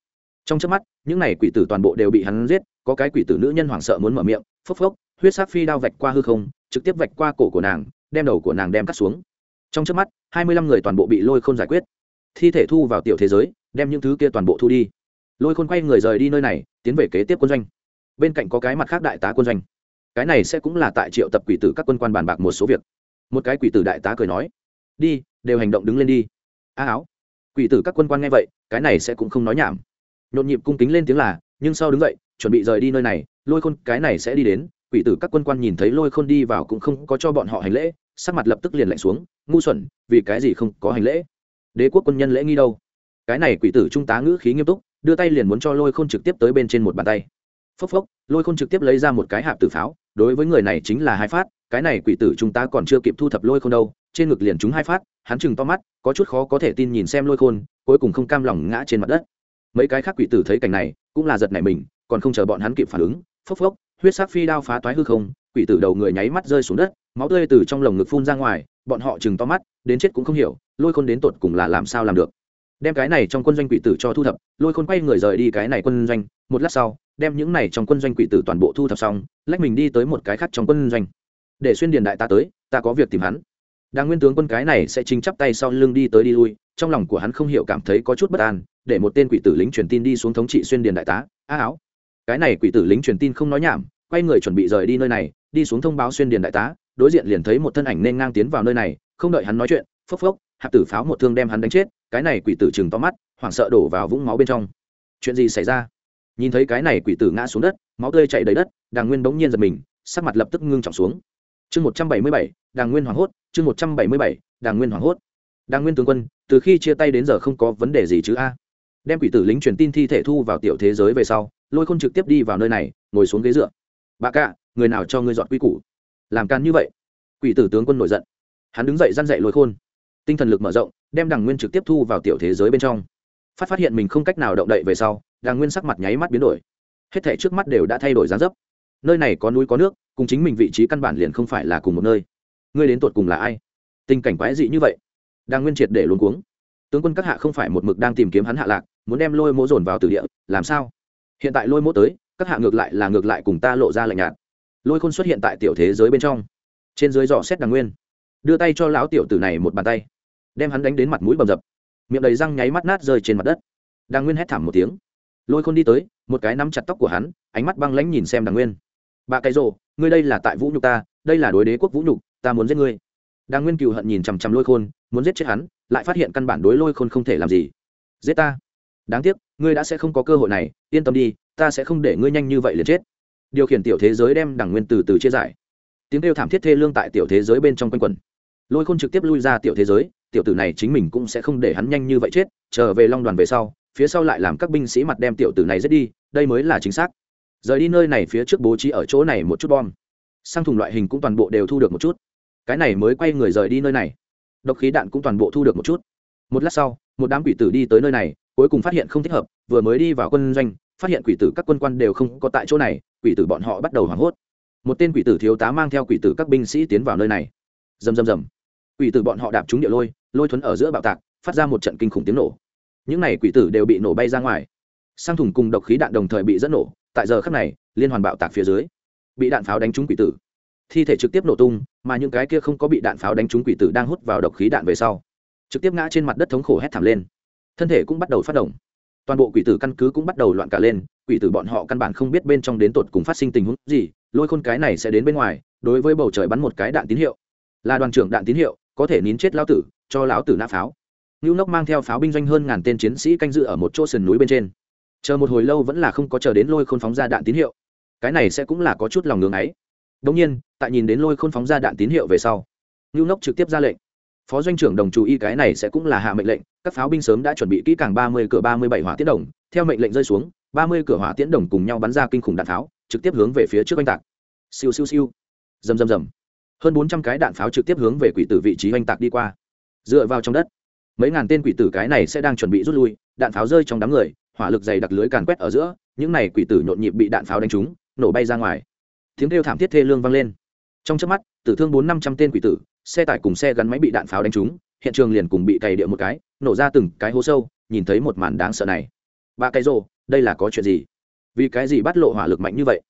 Trong trước mắt, những n à y quỷ tử toàn bộ đều bị hắn giết, có cái quỷ tử nữ nhân hoảng sợ muốn mở miệng, phốc phốc, huyết sắc phi đao vạch qua hư không trực tiếp vạch qua cổ của nàng, đem đầu của nàng đem cắt xuống. Trong trước mắt, hai mươi lăm người toàn bộ bị lôi khôn giải quyết. Thi thể thu vào tiểu thế giới, đem những thứ kia toàn bộ thu đi. Lôi khôn quay người rời đi nơi này, tiến về kế tiếp quân doanh. Bên cạnh có cái mặt khác đại tá quân doanh. Cái này sẽ cũng là tại triệu tập quỷ tử các quân quan bàn bạc một số việc. Một cái quỷ tử đại tá cười nói, đi, đều hành động đứng lên đi. A áo. Quỷ tử các quân quan nghe vậy, cái này sẽ cũng không nói nhảm. Nhộn nhịp cung kính lên tiếng là, nhưng sau đứng dậy, chuẩn bị rời đi nơi này, lôi khôn, cái này sẽ đi đến quỷ tử các quân quan nhìn thấy lôi khôn đi vào cũng không có cho bọn họ hành lễ, sắc mặt lập tức liền lạnh xuống, ngu xuẩn, vì cái gì không có hành lễ? Đế quốc quân nhân lễ nghi đâu? Cái này quỷ tử trung tá ngữ khí nghiêm túc, đưa tay liền muốn cho lôi khôn trực tiếp tới bên trên một bàn tay. Phốc phốc, lôi khôn trực tiếp lấy ra một cái hạp tử pháo, đối với người này chính là hai phát, cái này quỷ tử chúng ta còn chưa kịp thu thập lôi khôn đâu, trên ngực liền chúng hai phát, hắn chừng to mắt, có chút khó có thể tin nhìn xem lôi khôn, cuối cùng không cam lòng ngã trên mặt đất. Mấy cái khác quỷ tử thấy cảnh này, cũng là giật nảy mình, còn không chờ bọn hắn kịp phản ứng, phốc phốc huyết sắc phi đao phá toái hư không, quỷ tử đầu người nháy mắt rơi xuống đất, máu tươi từ trong lồng ngực phun ra ngoài, bọn họ chừng to mắt, đến chết cũng không hiểu, lôi khôn đến tột cùng là làm sao làm được. Đem cái này trong quân doanh quỷ tử cho thu thập, lôi khôn quay người rời đi cái này quân doanh, một lát sau, đem những này trong quân doanh quỷ tử toàn bộ thu thập xong, lách mình đi tới một cái khác trong quân doanh. Để xuyên điền đại ta tới, ta có việc tìm hắn. Đang nguyên tướng quân cái này sẽ chính chắp tay sau lưng đi tới đi lui, trong lòng của hắn không hiểu cảm thấy có chút bất an, để một tên quỷ tử lính truyền tin đi xuống thống trị xuyên điền đại tá. Á áo cái này quỷ tử lính truyền tin không nói nhảm, quay người chuẩn bị rời đi nơi này, đi xuống thông báo xuyên điền đại tá, đối diện liền thấy một thân ảnh nên ngang tiến vào nơi này, không đợi hắn nói chuyện, phốc phốc, hạp tử pháo một thương đem hắn đánh chết, cái này quỷ tử chừng to mắt, hoảng sợ đổ vào vũng máu bên trong. Chuyện gì xảy ra? Nhìn thấy cái này quỷ tử ngã xuống đất, máu tươi chạy đầy đất, đàng nguyên bỗng nhiên giật mình, sắc mặt lập tức ngưng trọng xuống. Chương một trăm bảy mươi bảy, đàng nguyên hoảng hốt, chương một trăm bảy mươi bảy, đàng nguyên hoảng hốt. Đàng nguyên tướng quân, từ khi chia tay đến giờ không có vấn đề gì chứ a? Đem quỷ tử lính truyền tin thi thể thu vào tiểu thế giới về sau lôi khôn trực tiếp đi vào nơi này, ngồi xuống ghế dựa. Bà cạ người nào cho ngươi dọn quy củ? Làm can như vậy. Quỷ tử tướng quân nổi giận. Hắn đứng dậy dăn dậy lôi khôn. Tinh thần lực mở rộng, đem đằng nguyên trực tiếp thu vào tiểu thế giới bên trong. Phát phát hiện mình không cách nào động đậy về sau, đằng nguyên sắc mặt nháy mắt biến đổi. Hết thể trước mắt đều đã thay đổi dáng dấp. Nơi này có núi có nước, cùng chính mình vị trí căn bản liền không phải là cùng một nơi. Ngươi đến tột cùng là ai? Tình cảnh quái dị như vậy. Đang nguyên triệt để luôn cuống. Tướng quân các hạ không phải một mực đang tìm kiếm hắn hạ lạc, muốn đem lôi mỗ dồn vào từ địa, làm sao? Hiện tại lôi mỗ tới, các hạ ngược lại là ngược lại cùng ta lộ ra lạnh nhạt. Lôi khôn xuất hiện tại tiểu thế giới bên trong. Trên dưới dò xét đằng nguyên. Đưa tay cho lão tiểu tử này một bàn tay. Đem hắn đánh đến mặt mũi bầm dập. Miệng đầy răng nháy mắt nát rơi trên mặt đất. Đàng nguyên hét thảm một tiếng. Lôi khôn đi tới, một cái nắm chặt tóc của hắn, ánh mắt băng lãnh nhìn xem đàng nguyên. Bà cái rộ ngươi đây là tại vũ nhục ta, đây là đối đế quốc vũ nhục, ta muốn giết ngươi. Đàng nguyên cựu hận nhìn chằm chằm lôi khôn, muốn giết chết hắn, lại phát hiện căn bản đối lôi khôn không thể làm gì. Giết ta. Đáng tiếc ngươi đã sẽ không có cơ hội này, yên tâm đi, ta sẽ không để ngươi nhanh như vậy liền chết. Điều khiển tiểu thế giới đem đằng nguyên từ từ chia giải. Tiếng kêu thảm thiết thê lương tại tiểu thế giới bên trong quanh quần lôi khôn trực tiếp lui ra tiểu thế giới, tiểu tử này chính mình cũng sẽ không để hắn nhanh như vậy chết, trở về long đoàn về sau, phía sau lại làm các binh sĩ mặt đem tiểu tử này giết đi, đây mới là chính xác. Rời đi nơi này phía trước bố trí ở chỗ này một chút bom. Sang thùng loại hình cũng toàn bộ đều thu được một chút. Cái này mới quay người rời đi nơi này. Độc khí đạn cũng toàn bộ thu được một chút. Một lát sau, một đám quỷ tử đi tới nơi này cuối cùng phát hiện không thích hợp, vừa mới đi vào quân doanh, phát hiện quỷ tử các quân quan đều không có tại chỗ này, quỷ tử bọn họ bắt đầu hoảng hốt. Một tên quỷ tử thiếu tá mang theo quỷ tử các binh sĩ tiến vào nơi này. Rầm rầm rầm. Quỷ tử bọn họ đạp trúng địa lôi lôi thuấn ở giữa bạo tạc, phát ra một trận kinh khủng tiếng nổ. Những này quỷ tử đều bị nổ bay ra ngoài. Sang thùng cùng độc khí đạn đồng thời bị dẫn nổ, tại giờ khắc này, liên hoàn bạo tạc phía dưới, bị đạn pháo đánh trúng quỷ tử. Thi thể trực tiếp nổ tung, mà những cái kia không có bị đạn pháo đánh trúng quỷ tử đang hút vào độc khí đạn về sau, trực tiếp ngã trên mặt đất thống khổ hét thảm lên thân thể cũng bắt đầu phát động. Toàn bộ quỷ tử căn cứ cũng bắt đầu loạn cả lên, quỷ tử bọn họ căn bản không biết bên trong đến tột cùng phát sinh tình huống gì, lôi khôn cái này sẽ đến bên ngoài, đối với bầu trời bắn một cái đạn tín hiệu. Là đoàn trưởng đạn tín hiệu, có thể nín chết lão tử, cho lão tử nã pháo. Ngưu nốc mang theo pháo binh doanh hơn ngàn tên chiến sĩ canh dự ở một chỗ sườn núi bên trên. Chờ một hồi lâu vẫn là không có chờ đến lôi khôn phóng ra đạn tín hiệu. Cái này sẽ cũng là có chút lòng ngưng ấy. Đông nhiên, tại nhìn đến lôi khôn phóng ra đạn tín hiệu về sau ngưu nốc trực tiếp ra lệnh phó doanh trưởng đồng chú ý cái này sẽ cũng là hạ mệnh lệnh, các pháo binh sớm đã chuẩn bị kỹ càng ba mươi cửa ba mươi bảy hỏa tiễn đồng, theo mệnh lệnh rơi xuống, ba mươi cửa hỏa tiễn đồng cùng nhau bắn ra kinh khủng đạn pháo, trực tiếp hướng về phía trước oanh tạc. Siêu siêu siêu. Rầm rầm rầm. Hơn bốn trăm cái đạn pháo trực tiếp hướng về quỷ tử vị trí oanh tạc đi qua. Dựa vào trong đất, mấy ngàn tên quỷ tử cái này sẽ đang chuẩn bị rút lui, đạn pháo rơi trong đám người, hỏa lực dày đặc lưới càn quét ở giữa, những này quỷ tử nhộn nhịp bị đạn pháo đánh trúng, nổ bay ra ngoài. Tiếng kêu thảm thiết thê lương vang lên. Trong chớp mắt, tử thương bốn năm trăm tên quỷ tử xe tải cùng xe gắn máy bị đạn pháo đánh trúng, hiện trường liền cùng bị cày địa một cái, nổ ra từng cái hố sâu, nhìn thấy một màn đáng sợ này. Ba cái rồ, đây là có chuyện gì? Vì cái gì bắt lộ hỏa lực mạnh như vậy?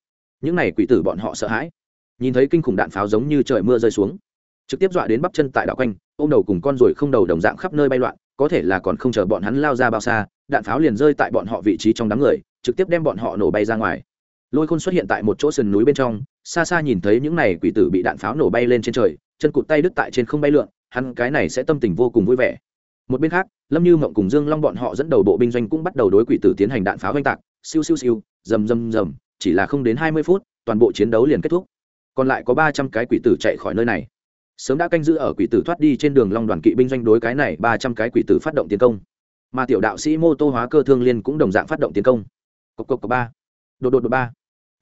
Những này quỷ tử bọn họ sợ hãi. Nhìn thấy kinh khủng đạn pháo giống như trời mưa rơi xuống, trực tiếp dọa đến bắp chân tại đảo quanh, ôm đầu cùng con ruồi không đầu đồng dạng khắp nơi bay loạn, có thể là còn không chờ bọn hắn lao ra bao xa, đạn pháo liền rơi tại bọn họ vị trí trong đám người, trực tiếp đem bọn họ nổ bay ra ngoài. Lôi khôn xuất hiện tại một chỗ sườn núi bên trong, xa xa nhìn thấy những này quỷ tử bị đạn pháo nổ bay lên trên trời chân cụt tay đứt tại trên không bay lượn, hắn cái này sẽ tâm tình vô cùng vui vẻ. Một bên khác, lâm như mộng cùng dương long bọn họ dẫn đầu bộ binh doanh cũng bắt đầu đối quỷ tử tiến hành đạn pháo oanh tạc, siêu siêu siêu, rầm rầm rầm, chỉ là không đến hai mươi phút, toàn bộ chiến đấu liền kết thúc. Còn lại có ba trăm cái quỷ tử chạy khỏi nơi này. Sớm đã canh giữ ở quỷ tử thoát đi trên đường long đoàn kỵ binh doanh đối cái này ba trăm cái quỷ tử phát động tiến công. Mà tiểu đạo sĩ mô tô hóa cơ thương liên cũng đồng dạng phát động tiến công. Cộc cộc cộc ba. Đột đột đột ba.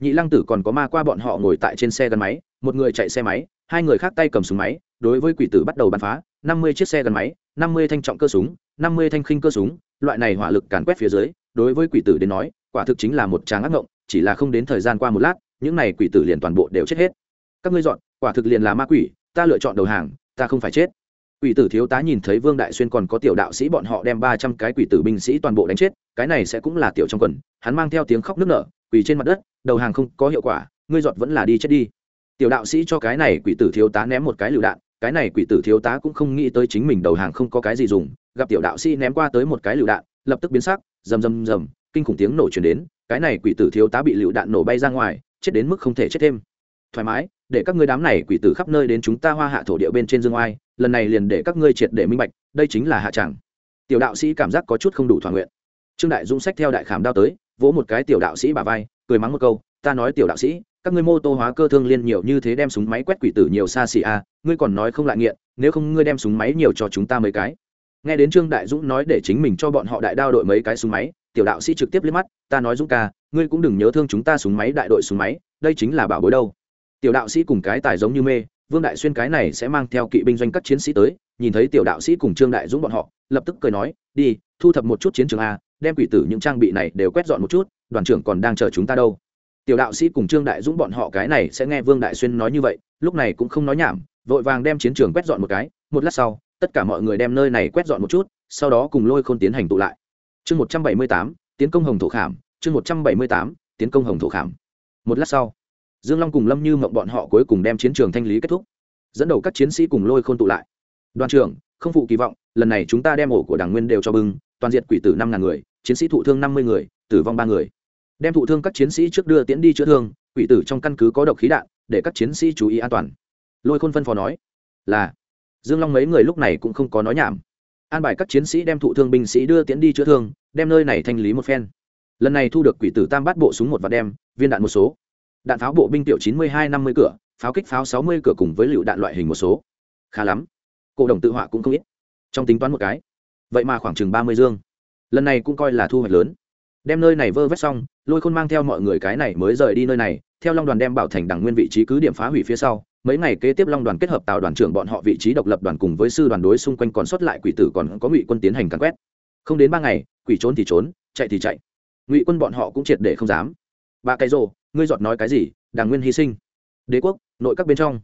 Nhị lăng tử còn có ma qua bọn họ ngồi tại trên xe gắn máy, một người chạy xe máy hai người khác tay cầm súng máy, đối với quỷ tử bắt đầu bắn phá, năm mươi chiếc xe gắn máy, năm mươi thanh trọng cơ súng, năm mươi thanh khinh cơ súng, loại này hỏa lực càn quét phía dưới, đối với quỷ tử đến nói, quả thực chính là một tràng ác ngộng, chỉ là không đến thời gian qua một lát, những này quỷ tử liền toàn bộ đều chết hết. Các ngươi dọn, quả thực liền là ma quỷ, ta lựa chọn đầu hàng, ta không phải chết. Quỷ tử thiếu tá nhìn thấy vương đại xuyên còn có tiểu đạo sĩ bọn họ đem ba trăm cái quỷ tử binh sĩ toàn bộ đánh chết, cái này sẽ cũng là tiểu trong quần, hắn mang theo tiếng khóc nức nở quỷ trên mặt đất, đầu hàng không có hiệu quả, ngươi dọn vẫn là đi chết đi tiểu đạo sĩ cho cái này quỷ tử thiếu tá ném một cái lựu đạn, cái này quỷ tử thiếu tá cũng không nghĩ tới chính mình đầu hàng không có cái gì dùng, gặp tiểu đạo sĩ ném qua tới một cái lựu đạn, lập tức biến sắc, rầm rầm rầm, kinh khủng tiếng nổ chuyển đến, cái này quỷ tử thiếu tá bị lựu đạn nổ bay ra ngoài, chết đến mức không thể chết thêm. Thoải mái, để các ngươi đám này quỷ tử khắp nơi đến chúng ta hoa hạ thổ địa bên trên dương oai, lần này liền để các ngươi triệt để minh bạch, đây chính là hạ tràng tiểu đạo sĩ cảm giác có chút không đủ thỏa nguyện. Trương đại dũng sách theo đại khảm đao tới, vỗ một cái tiểu đạo sĩ bà vai, cười mắng một câu, ta nói tiểu đạo sĩ các ngươi mô tô hóa cơ thương liên nhiều như thế đem súng máy quét quỷ tử nhiều xa xỉ a à, ngươi còn nói không lại nghiện nếu không ngươi đem súng máy nhiều cho chúng ta mấy cái. Nghe đến trương đại dũng nói để chính mình cho bọn họ đại đao đội mấy cái súng máy tiểu đạo sĩ trực tiếp liếc mắt ta nói dũng ca ngươi cũng đừng nhớ thương chúng ta súng máy đại đội súng máy đây chính là bảo bối đâu. Tiểu đạo sĩ cùng cái tài giống như mê vương đại xuyên cái này sẽ mang theo kỵ binh doanh các chiến sĩ tới nhìn thấy tiểu đạo sĩ cùng trương đại dũng bọn họ lập tức cười nói đi thu thập một chút chiến trường a đem quỷ tử những trang bị này đều quét dọn một chút đoàn trưởng còn đang chờ chúng ta đâu tiểu đạo sĩ cùng trương đại dũng bọn họ cái này sẽ nghe vương đại xuyên nói như vậy, lúc này cũng không nói nhảm, vội vàng đem chiến trường quét dọn một cái, một lát sau, tất cả mọi người đem nơi này quét dọn một chút, sau đó cùng lôi khôn tiến hành tụ lại. Chương một trăm bảy mươi tám, tiến công hồng thổ khảm, chương một trăm bảy mươi tám, tiến công hồng thổ khảm. Một lát sau, dương long cùng lâm như mộng bọn họ cuối cùng đem chiến trường thanh lý kết thúc, dẫn đầu các chiến sĩ cùng lôi khôn tụ lại. Đoàn trưởng, không phụ kỳ vọng, lần này chúng ta đem ổ của đảng nguyên đều cho bưng, toàn diện quỷ tử năm ngàn người, chiến sĩ thụ thương năm mươi người, tử vong ba người đem thụ thương các chiến sĩ trước đưa tiễn đi chữa thương, quỷ tử trong căn cứ có độc khí đạn, để các chiến sĩ chú ý an toàn. Lôi khôn phân phó nói. Là. Dương long mấy người lúc này cũng không có nói nhảm. An bài các chiến sĩ đem thụ thương binh sĩ đưa tiễn đi chữa thương, đem nơi này thanh lý một phen. Lần này thu được quỷ tử tam bát bộ súng một và đem, viên đạn một số. Đạn pháo bộ binh tiểu chín mươi hai, năm mươi cửa, pháo kích pháo sáu mươi cửa cùng với lựu đạn loại hình một số. Khá lắm. Cổ đồng tự họa cũng không ít. Trong tính toán một cái. Vậy mà khoảng chừng ba mươi dương. Lần này cũng coi là thu hoạch lớn đem nơi này vơ vét xong, lôi khôn mang theo mọi người cái này mới rời đi nơi này, theo long đoàn đem bảo thành đằng nguyên vị trí cứ điểm phá hủy phía sau, mấy ngày kế tiếp long đoàn kết hợp tàu đoàn trưởng bọn họ vị trí độc lập đoàn cùng với sư đoàn đối xung quanh còn sót lại quỷ tử còn có ngụy quân tiến hành càn quét. Không đến ba ngày, quỷ trốn thì trốn, chạy thì chạy. Ngụy quân bọn họ cũng triệt để không dám. Ba cái rồ, ngươi giọt nói cái gì đàng nguyên hy sinh. Đế quốc, nội các bên trong.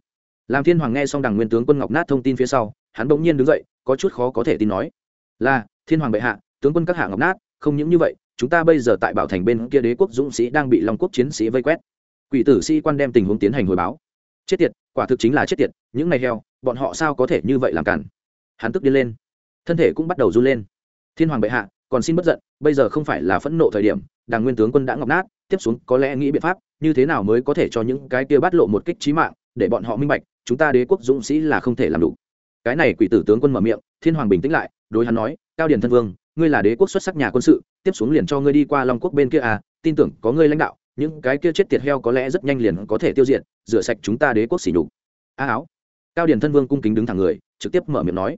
Làm thiên hoàng nghe xong đàng nguyên tướng quân ngọc nát thông tin phía sau, hắn bỗng nhiên đứng dậy, có chút khó có thể tin nói. Là, thiên hoàng bệ hạ, tướng quân các hạ ngọc nát, không những như vậy chúng ta bây giờ tại bảo thành bên kia đế quốc dũng sĩ đang bị long quốc chiến sĩ vây quét. Quỷ tử sĩ quan đem tình huống tiến hành hồi báo. Chết tiệt, quả thực chính là chết tiệt, những này heo, bọn họ sao có thể như vậy làm cản? Hắn tức điên lên. Thân thể cũng bắt đầu run lên. Thiên hoàng bệ hạ, còn xin bất giận, bây giờ không phải là phẫn nộ thời điểm đàng nguyên tướng quân đã ngọc nát, tiếp xuống có lẽ nghĩ biện pháp, như thế nào mới có thể cho những cái kia bắt lộ một kích trí mạng, để bọn họ minh bạch, chúng ta đế quốc dũng sĩ là không thể làm đủ. Cái này quỷ tử tướng quân mở miệng, thiên hoàng bình tĩnh lại, đối hắn nói, cao điền thân vương, ngươi là đế quốc xuất sắc nhà quân sự tiếp xuống liền cho ngươi đi qua long quốc bên kia à tin tưởng có ngươi lãnh đạo, những cái kia chết tiệt heo có lẽ rất nhanh liền có thể tiêu diệt, rửa sạch chúng ta đế quốc xỉ nhục. A áo. Cao điền thân vương cung kính đứng thẳng người, trực tiếp mở miệng nói.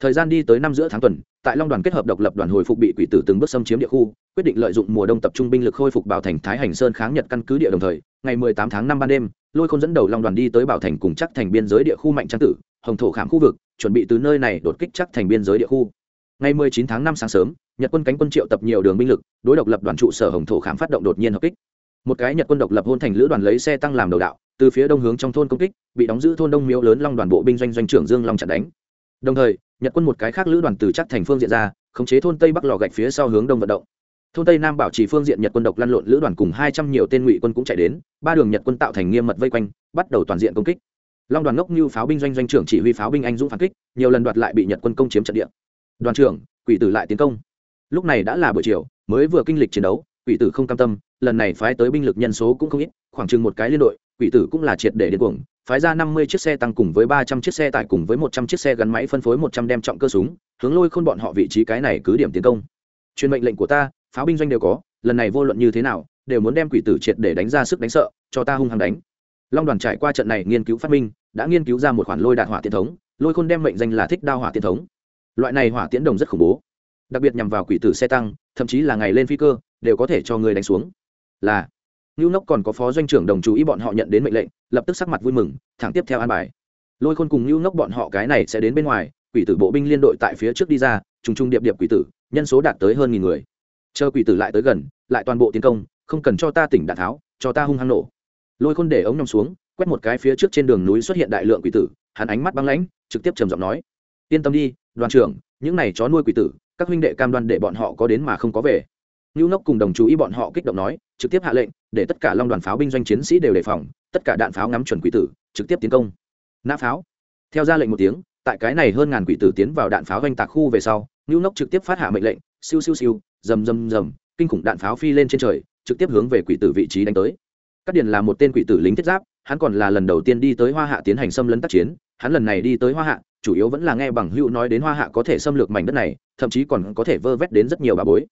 Thời gian đi tới năm giữa tháng tuần, tại long đoàn kết hợp độc lập đoàn hồi phục bị quỷ tử từng bước xâm chiếm địa khu, quyết định lợi dụng mùa đông tập trung binh lực khôi phục bảo thành thái hành sơn kháng nhật căn cứ địa đồng thời, ngày 18 tháng 5 ban đêm, lôi khôn dẫn đầu long đoàn đi tới bảo thành cùng chắc thành biên giới địa khu mạnh trang tử, hồng thổ khảm khu vực, chuẩn bị từ nơi này đột kích chắc thành biên giới địa khu. Ngày 19 tháng 5 sáng sớm nhật quân cánh quân triệu tập nhiều đường binh lực, đối độc lập đoàn trụ sở hồng thổ khảm phát động đột nhiên hợp kích. Một cái nhật quân độc lập hôn thành lữ đoàn lấy xe tăng làm đầu đạo, từ phía đông hướng trong thôn công kích, bị đóng giữ thôn đông miếu lớn long đoàn bộ binh doanh doanh trưởng dương long chặn đánh. Đồng thời, nhật quân một cái khác lữ đoàn từ chắc thành phương diện ra, khống chế thôn tây bắc lò gạch phía sau hướng đông vận động. Thôn tây nam bảo trì phương diện nhật quân độc lăn lộn lữ đoàn cùng hai trăm nhiều tên ngụy quân cũng chạy đến, ba đường nhật quân tạo thành nghiêm mật vây quanh, bắt đầu toàn diện công kích. Long đoàn ngốc như pháo binh doanh doanh trưởng chỉ huy pháo binh anh dũng phản kích, nhiều lần đoạt lại bị nhật quân công chiếm trận địa. Đoàn trưởng, quỷ tử lại tiến công lúc này đã là buổi chiều, mới vừa kinh lịch chiến đấu, quỷ tử không cam tâm, lần này phái tới binh lực nhân số cũng không ít, khoảng chừng một cái liên đội, quỷ tử cũng là triệt để điên cuồng, phái ra năm mươi chiếc xe tăng cùng với ba trăm chiếc xe tải cùng với một trăm chiếc xe gắn máy phân phối một trăm đem trọng cơ súng, hướng lôi khôn bọn họ vị trí cái này cứ điểm tiến công. Truyền mệnh lệnh của ta, pháo binh doanh đều có, lần này vô luận như thế nào, đều muốn đem quỷ tử triệt để đánh ra sức đánh sợ, cho ta hung hăng đánh. Long đoàn trải qua trận này nghiên cứu phát minh, đã nghiên cứu ra một khoản lôi đạn hỏa tiễn thống, lôi khôn đem mệnh danh là thích đao hỏa tiễn thống. Loại này hỏa tiễn đồng rất khủng bố đặc biệt nhằm vào quỷ tử xe tăng thậm chí là ngày lên phi cơ đều có thể cho người đánh xuống là Nưu Nốc còn có phó doanh trưởng đồng chú ý bọn họ nhận đến mệnh lệnh, lập tức sắc mặt vui mừng, thẳng tiếp theo an bài. Lôi Khôn cùng Nưu Nốc bọn họ cái này sẽ đến bên ngoài, quỷ tử bộ binh liên đội tại phía trước đi ra, trùng trùng điệp điệp quỷ tử, nhân số đạt tới hơn nghìn người. Chờ quỷ tử lại tới gần, lại toàn bộ tiến công, không cần cho ta tỉnh đạn tháo, cho ta hung hăng nổ. Lôi Khôn để ống nhòm xuống, quét một cái phía trước trên đường núi xuất hiện đại lượng quỷ tử, hắn ánh mắt băng lãnh, trực tiếp trầm giọng nói: "Yên tâm đi, đoàn trưởng, những này chó nuôi quỷ tử, các huynh đệ cam đoan để bọn họ có đến mà không có về." Nưu Nốc cùng đồng chú ý bọn họ kích động nói, trực tiếp hạ lệnh, để tất cả long đoàn pháo binh doanh chiến sĩ đều đề phòng, tất cả đạn pháo ngắm chuẩn quỷ tử, trực tiếp tiến công. Nã pháo. Theo ra lệnh một tiếng, tại cái này hơn ngàn quỷ tử tiến vào đạn pháo doanh tạc khu về sau, Nưu Nốc trực tiếp phát hạ mệnh lệnh, siêu siêu siêu, rầm rầm rầm, kinh khủng đạn pháo phi lên trên trời, trực tiếp hướng về quỷ tử vị trí đánh tới. Cát Điền là một tên quỷ tử lính thiết giáp, hắn còn là lần đầu tiên đi tới Hoa Hạ tiến hành xâm lấn tác chiến, hắn lần này đi tới Hoa Hạ, chủ yếu vẫn là nghe bằng hữu nói đến Hoa Hạ có thể xâm lược mảnh đất này, thậm chí còn có thể vơ vét đến rất nhiều bà bối.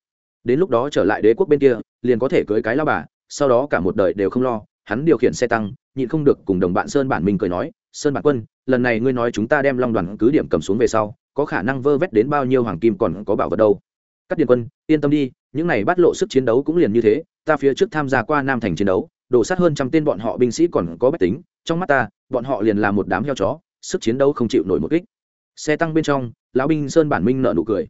Đến lúc đó trở lại đế quốc bên kia liền có thể cưới cái lao bà sau đó cả một đời đều không lo hắn điều khiển xe tăng nhịn không được cùng đồng bạn sơn bản mình cười nói sơn bản quân lần này ngươi nói chúng ta đem long đoàn cứ điểm cầm xuống về sau có khả năng vơ vét đến bao nhiêu hoàng kim còn có bảo vật đâu? Các điện quân yên tâm đi những này bắt lộ sức chiến đấu cũng liền như thế ta phía trước tham gia qua nam thành chiến đấu đổ sát hơn trăm tên bọn họ binh sĩ còn có bách tính trong mắt ta bọn họ liền là một đám heo chó sức chiến đấu không chịu nổi một kích. Xe tăng bên trong, lão binh sơn bản minh nợ nụ cười.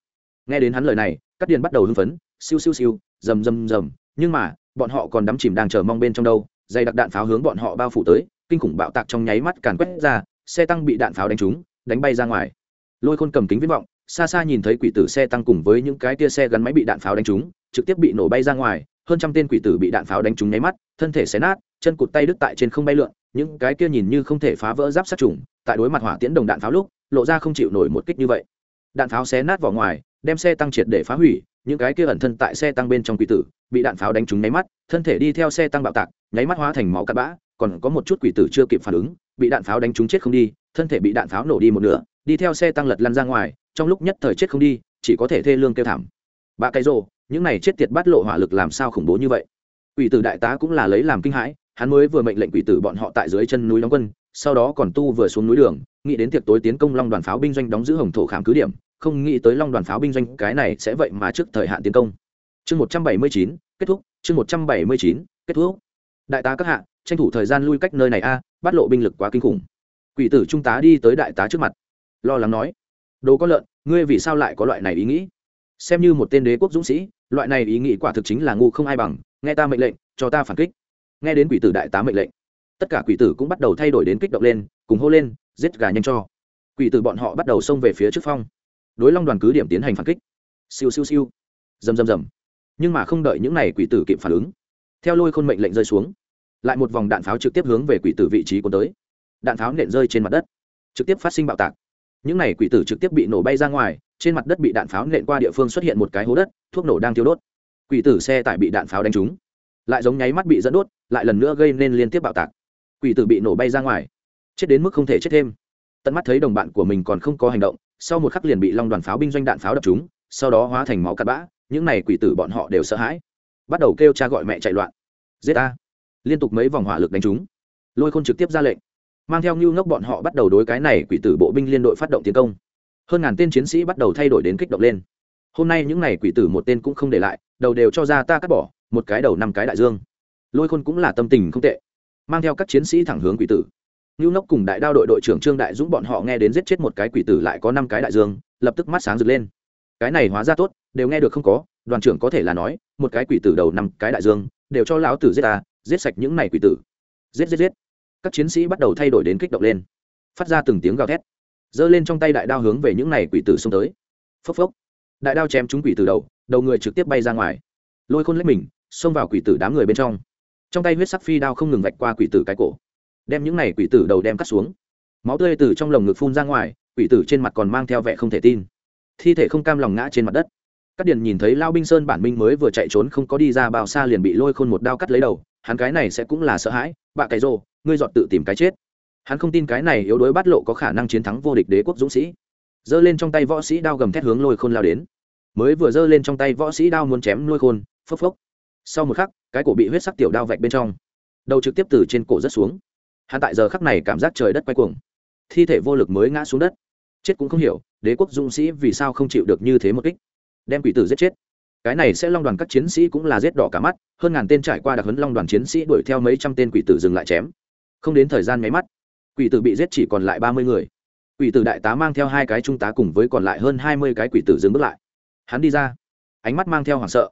Nghe đến hắn lời này các điện bắt đầu hưng phấn, siêu siêu siêu, rầm rầm rầm. Nhưng mà, bọn họ còn đắm chìm đang chờ mong bên trong đâu. Dây đặc đạn pháo hướng bọn họ bao phủ tới, kinh khủng bạo tạc trong nháy mắt càn quét ra, xe tăng bị đạn pháo đánh trúng, đánh bay ra ngoài. Lôi khôn cầm kính viễn vọng, xa xa nhìn thấy quỷ tử xe tăng cùng với những cái tia xe gắn máy bị đạn pháo đánh trúng, trực tiếp bị nổ bay ra ngoài. Hơn trăm tên quỷ tử bị đạn pháo đánh trúng nháy mắt, thân thể xé nát, chân cụt tay đứt tại trên không bay lượn những cái kia nhìn như không thể phá vỡ giáp sát trùng, tại đối mặt hỏa tiễn đồng đạn pháo lúc, lộ ra không chịu nổi một kích như vậy. Đạn pháo xé nát vào ngoài, đem xe tăng triệt để phá hủy, những cái kia ẩn thân tại xe tăng bên trong quỷ tử, bị đạn pháo đánh trúng nháy mắt, thân thể đi theo xe tăng bạo tạc, nháy mắt hóa thành máu cắt bã, còn có một chút quỷ tử chưa kịp phản ứng, bị đạn pháo đánh trúng chết không đi, thân thể bị đạn pháo nổ đi một nửa, đi theo xe tăng lật lăn ra ngoài, trong lúc nhất thời chết không đi, chỉ có thể thê lương kêu thảm. Bà cái rồ, những này chết tiệt bắt lộ hỏa lực làm sao khủng bố như vậy? Quỷ tử đại tá cũng là lấy làm kinh hãi hắn mới vừa mệnh lệnh quỷ tử bọn họ tại dưới chân núi đóng quân, sau đó còn tu vừa xuống núi đường, nghĩ đến tiệc tối tiến công long đoàn pháo binh doanh đóng giữ hồng thổ khám cứ điểm, không nghĩ tới long đoàn pháo binh doanh cái này sẽ vậy mà trước thời hạn tiến công. Chương một trăm bảy mươi chín, kết thúc, chương một trăm bảy mươi chín, kết thúc. Đại tá các hạ, tranh thủ thời gian lui cách nơi này a, bắt lộ binh lực quá kinh khủng. Quỷ tử trung tá đi tới đại tá trước mặt, lo lắng nói, đồ có lợn, ngươi vì sao lại có loại này ý nghĩ? Xem như một tên đế quốc dũng sĩ, loại này ý nghĩ quả thực chính là ngu không ai bằng, nghe ta mệnh lệnh, cho ta phản kích nghe đến quỷ tử đại tá mệnh lệnh, tất cả quỷ tử cũng bắt đầu thay đổi đến kích động lên, cùng hô lên, giết gà nhanh cho. Quỷ tử bọn họ bắt đầu xông về phía trước phong. Đối long đoàn cứ điểm tiến hành phản kích. Siêu siêu siêu. Rầm rầm rầm. Nhưng mà không đợi những n à y quỷ tử kịp phản ứng, theo lôi khôn mệnh lệnh rơi xuống, lại một vòng đạn pháo trực tiếp hướng về quỷ tử vị trí của tới. Đạn pháo nện rơi trên mặt đất, trực tiếp phát sinh bạo tạc. Những n à y quỷ tử trực tiếp bị nổ bay ra ngoài, trên mặt đất bị đạn pháo nện qua địa phương xuất hiện một cái hố đất, thuốc nổ đang thiêu đốt. Quỷ tử xe tải bị đạn pháo đánh trúng lại giống nháy mắt bị dẫn đốt, lại lần nữa gây nên liên tiếp bạo tạc. Quỷ tử bị nổ bay ra ngoài, chết đến mức không thể chết thêm. Tận mắt thấy đồng bạn của mình còn không có hành động, sau một khắc liền bị long đoàn pháo binh doanh đạn pháo đập chúng sau đó hóa thành máu cắt bã, những này quỷ tử bọn họ đều sợ hãi. Bắt đầu kêu cha gọi mẹ chạy loạn. Giết a liên tục mấy vòng hỏa lực đánh chúng lôi khôn trực tiếp ra lệnh. Mang theo ngưu ngốc bọn họ bắt đầu đối cái này quỷ tử bộ binh liên đội phát động tiến công. Hơn ngàn tên chiến sĩ bắt đầu thay đổi đến kích động lên. Hôm nay những này quỷ tử một tên cũng không để lại, đầu đều cho ra ta cắt bỏ một cái đầu năm cái đại dương lôi khôn cũng là tâm tình không tệ mang theo các chiến sĩ thẳng hướng quỷ tử Nưu Nốc cùng đại đao đội đội trưởng Trương Đại Dũng bọn họ nghe đến giết chết một cái quỷ tử lại có năm cái đại dương, lập tức mắt sáng rực lên. Cái này hóa ra tốt, đều nghe được không có, đoàn trưởng có thể là nói, một cái quỷ tử đầu năm cái đại dương, đều cho lão tử giết ta, giết sạch những này quỷ tử. Giết giết giết. Các chiến sĩ bắt đầu thay đổi đến kích động lên, phát ra từng tiếng gào thét. Giơ lên trong tay đại đao hướng về những này quỷ tử xông tới. Phốc phốc. Đại đao chém trúng quỷ tử đầu, đầu người trực tiếp bay ra ngoài. lôi khôn lấy mình xông vào quỷ tử đám người bên trong. Trong tay huyết sắc phi đao không ngừng vạch qua quỷ tử cái cổ. Đem những này quỷ tử đầu đem cắt xuống. Máu tươi từ trong lồng ngực phun ra ngoài, quỷ tử trên mặt còn mang theo vẻ không thể tin. Thi thể không cam lòng ngã trên mặt đất. Các điền nhìn thấy lao binh sơn bản minh mới vừa chạy trốn không có đi ra bao xa liền bị lôi khôn một đao cắt lấy đầu, hắn cái này sẽ cũng là sợ hãi, bạ cái rồ ngươi dọn tự tìm cái chết. Hắn không tin cái này yếu đuối bắt lộ có khả năng chiến thắng vô địch đế quốc dũng sĩ. Giơ lên trong tay võ sĩ đao gầm thét hướng lôi khôn lao đến. Mới vừa giơ lên trong tay võ sĩ đao muốn chém lôi khôn, phốc phốc sau một khắc, cái cổ bị huyết sắc tiểu đao vạch bên trong. Đầu trực tiếp từ trên cổ rất xuống. Hắn tại giờ khắc này cảm giác trời đất quay cuồng. Thi thể vô lực mới ngã xuống đất. Chết cũng không hiểu, đế quốc dũng sĩ vì sao không chịu được như thế một kích. Đem quỷ tử giết chết. Cái này sẽ long đoàn các chiến sĩ cũng là giết đỏ cả mắt, hơn ngàn tên trải qua đặc huấn long đoàn chiến sĩ đuổi theo mấy trăm tên quỷ tử dừng lại chém. Không đến thời gian nháy mắt, quỷ tử bị giết chỉ còn lại ba mươi người. Quỷ tử đại tá mang theo hai cái trung tá cùng với còn lại hơn hai mươi cái quỷ tử dừng bước lại. Hắn đi ra, ánh mắt mang theo hoảng sợ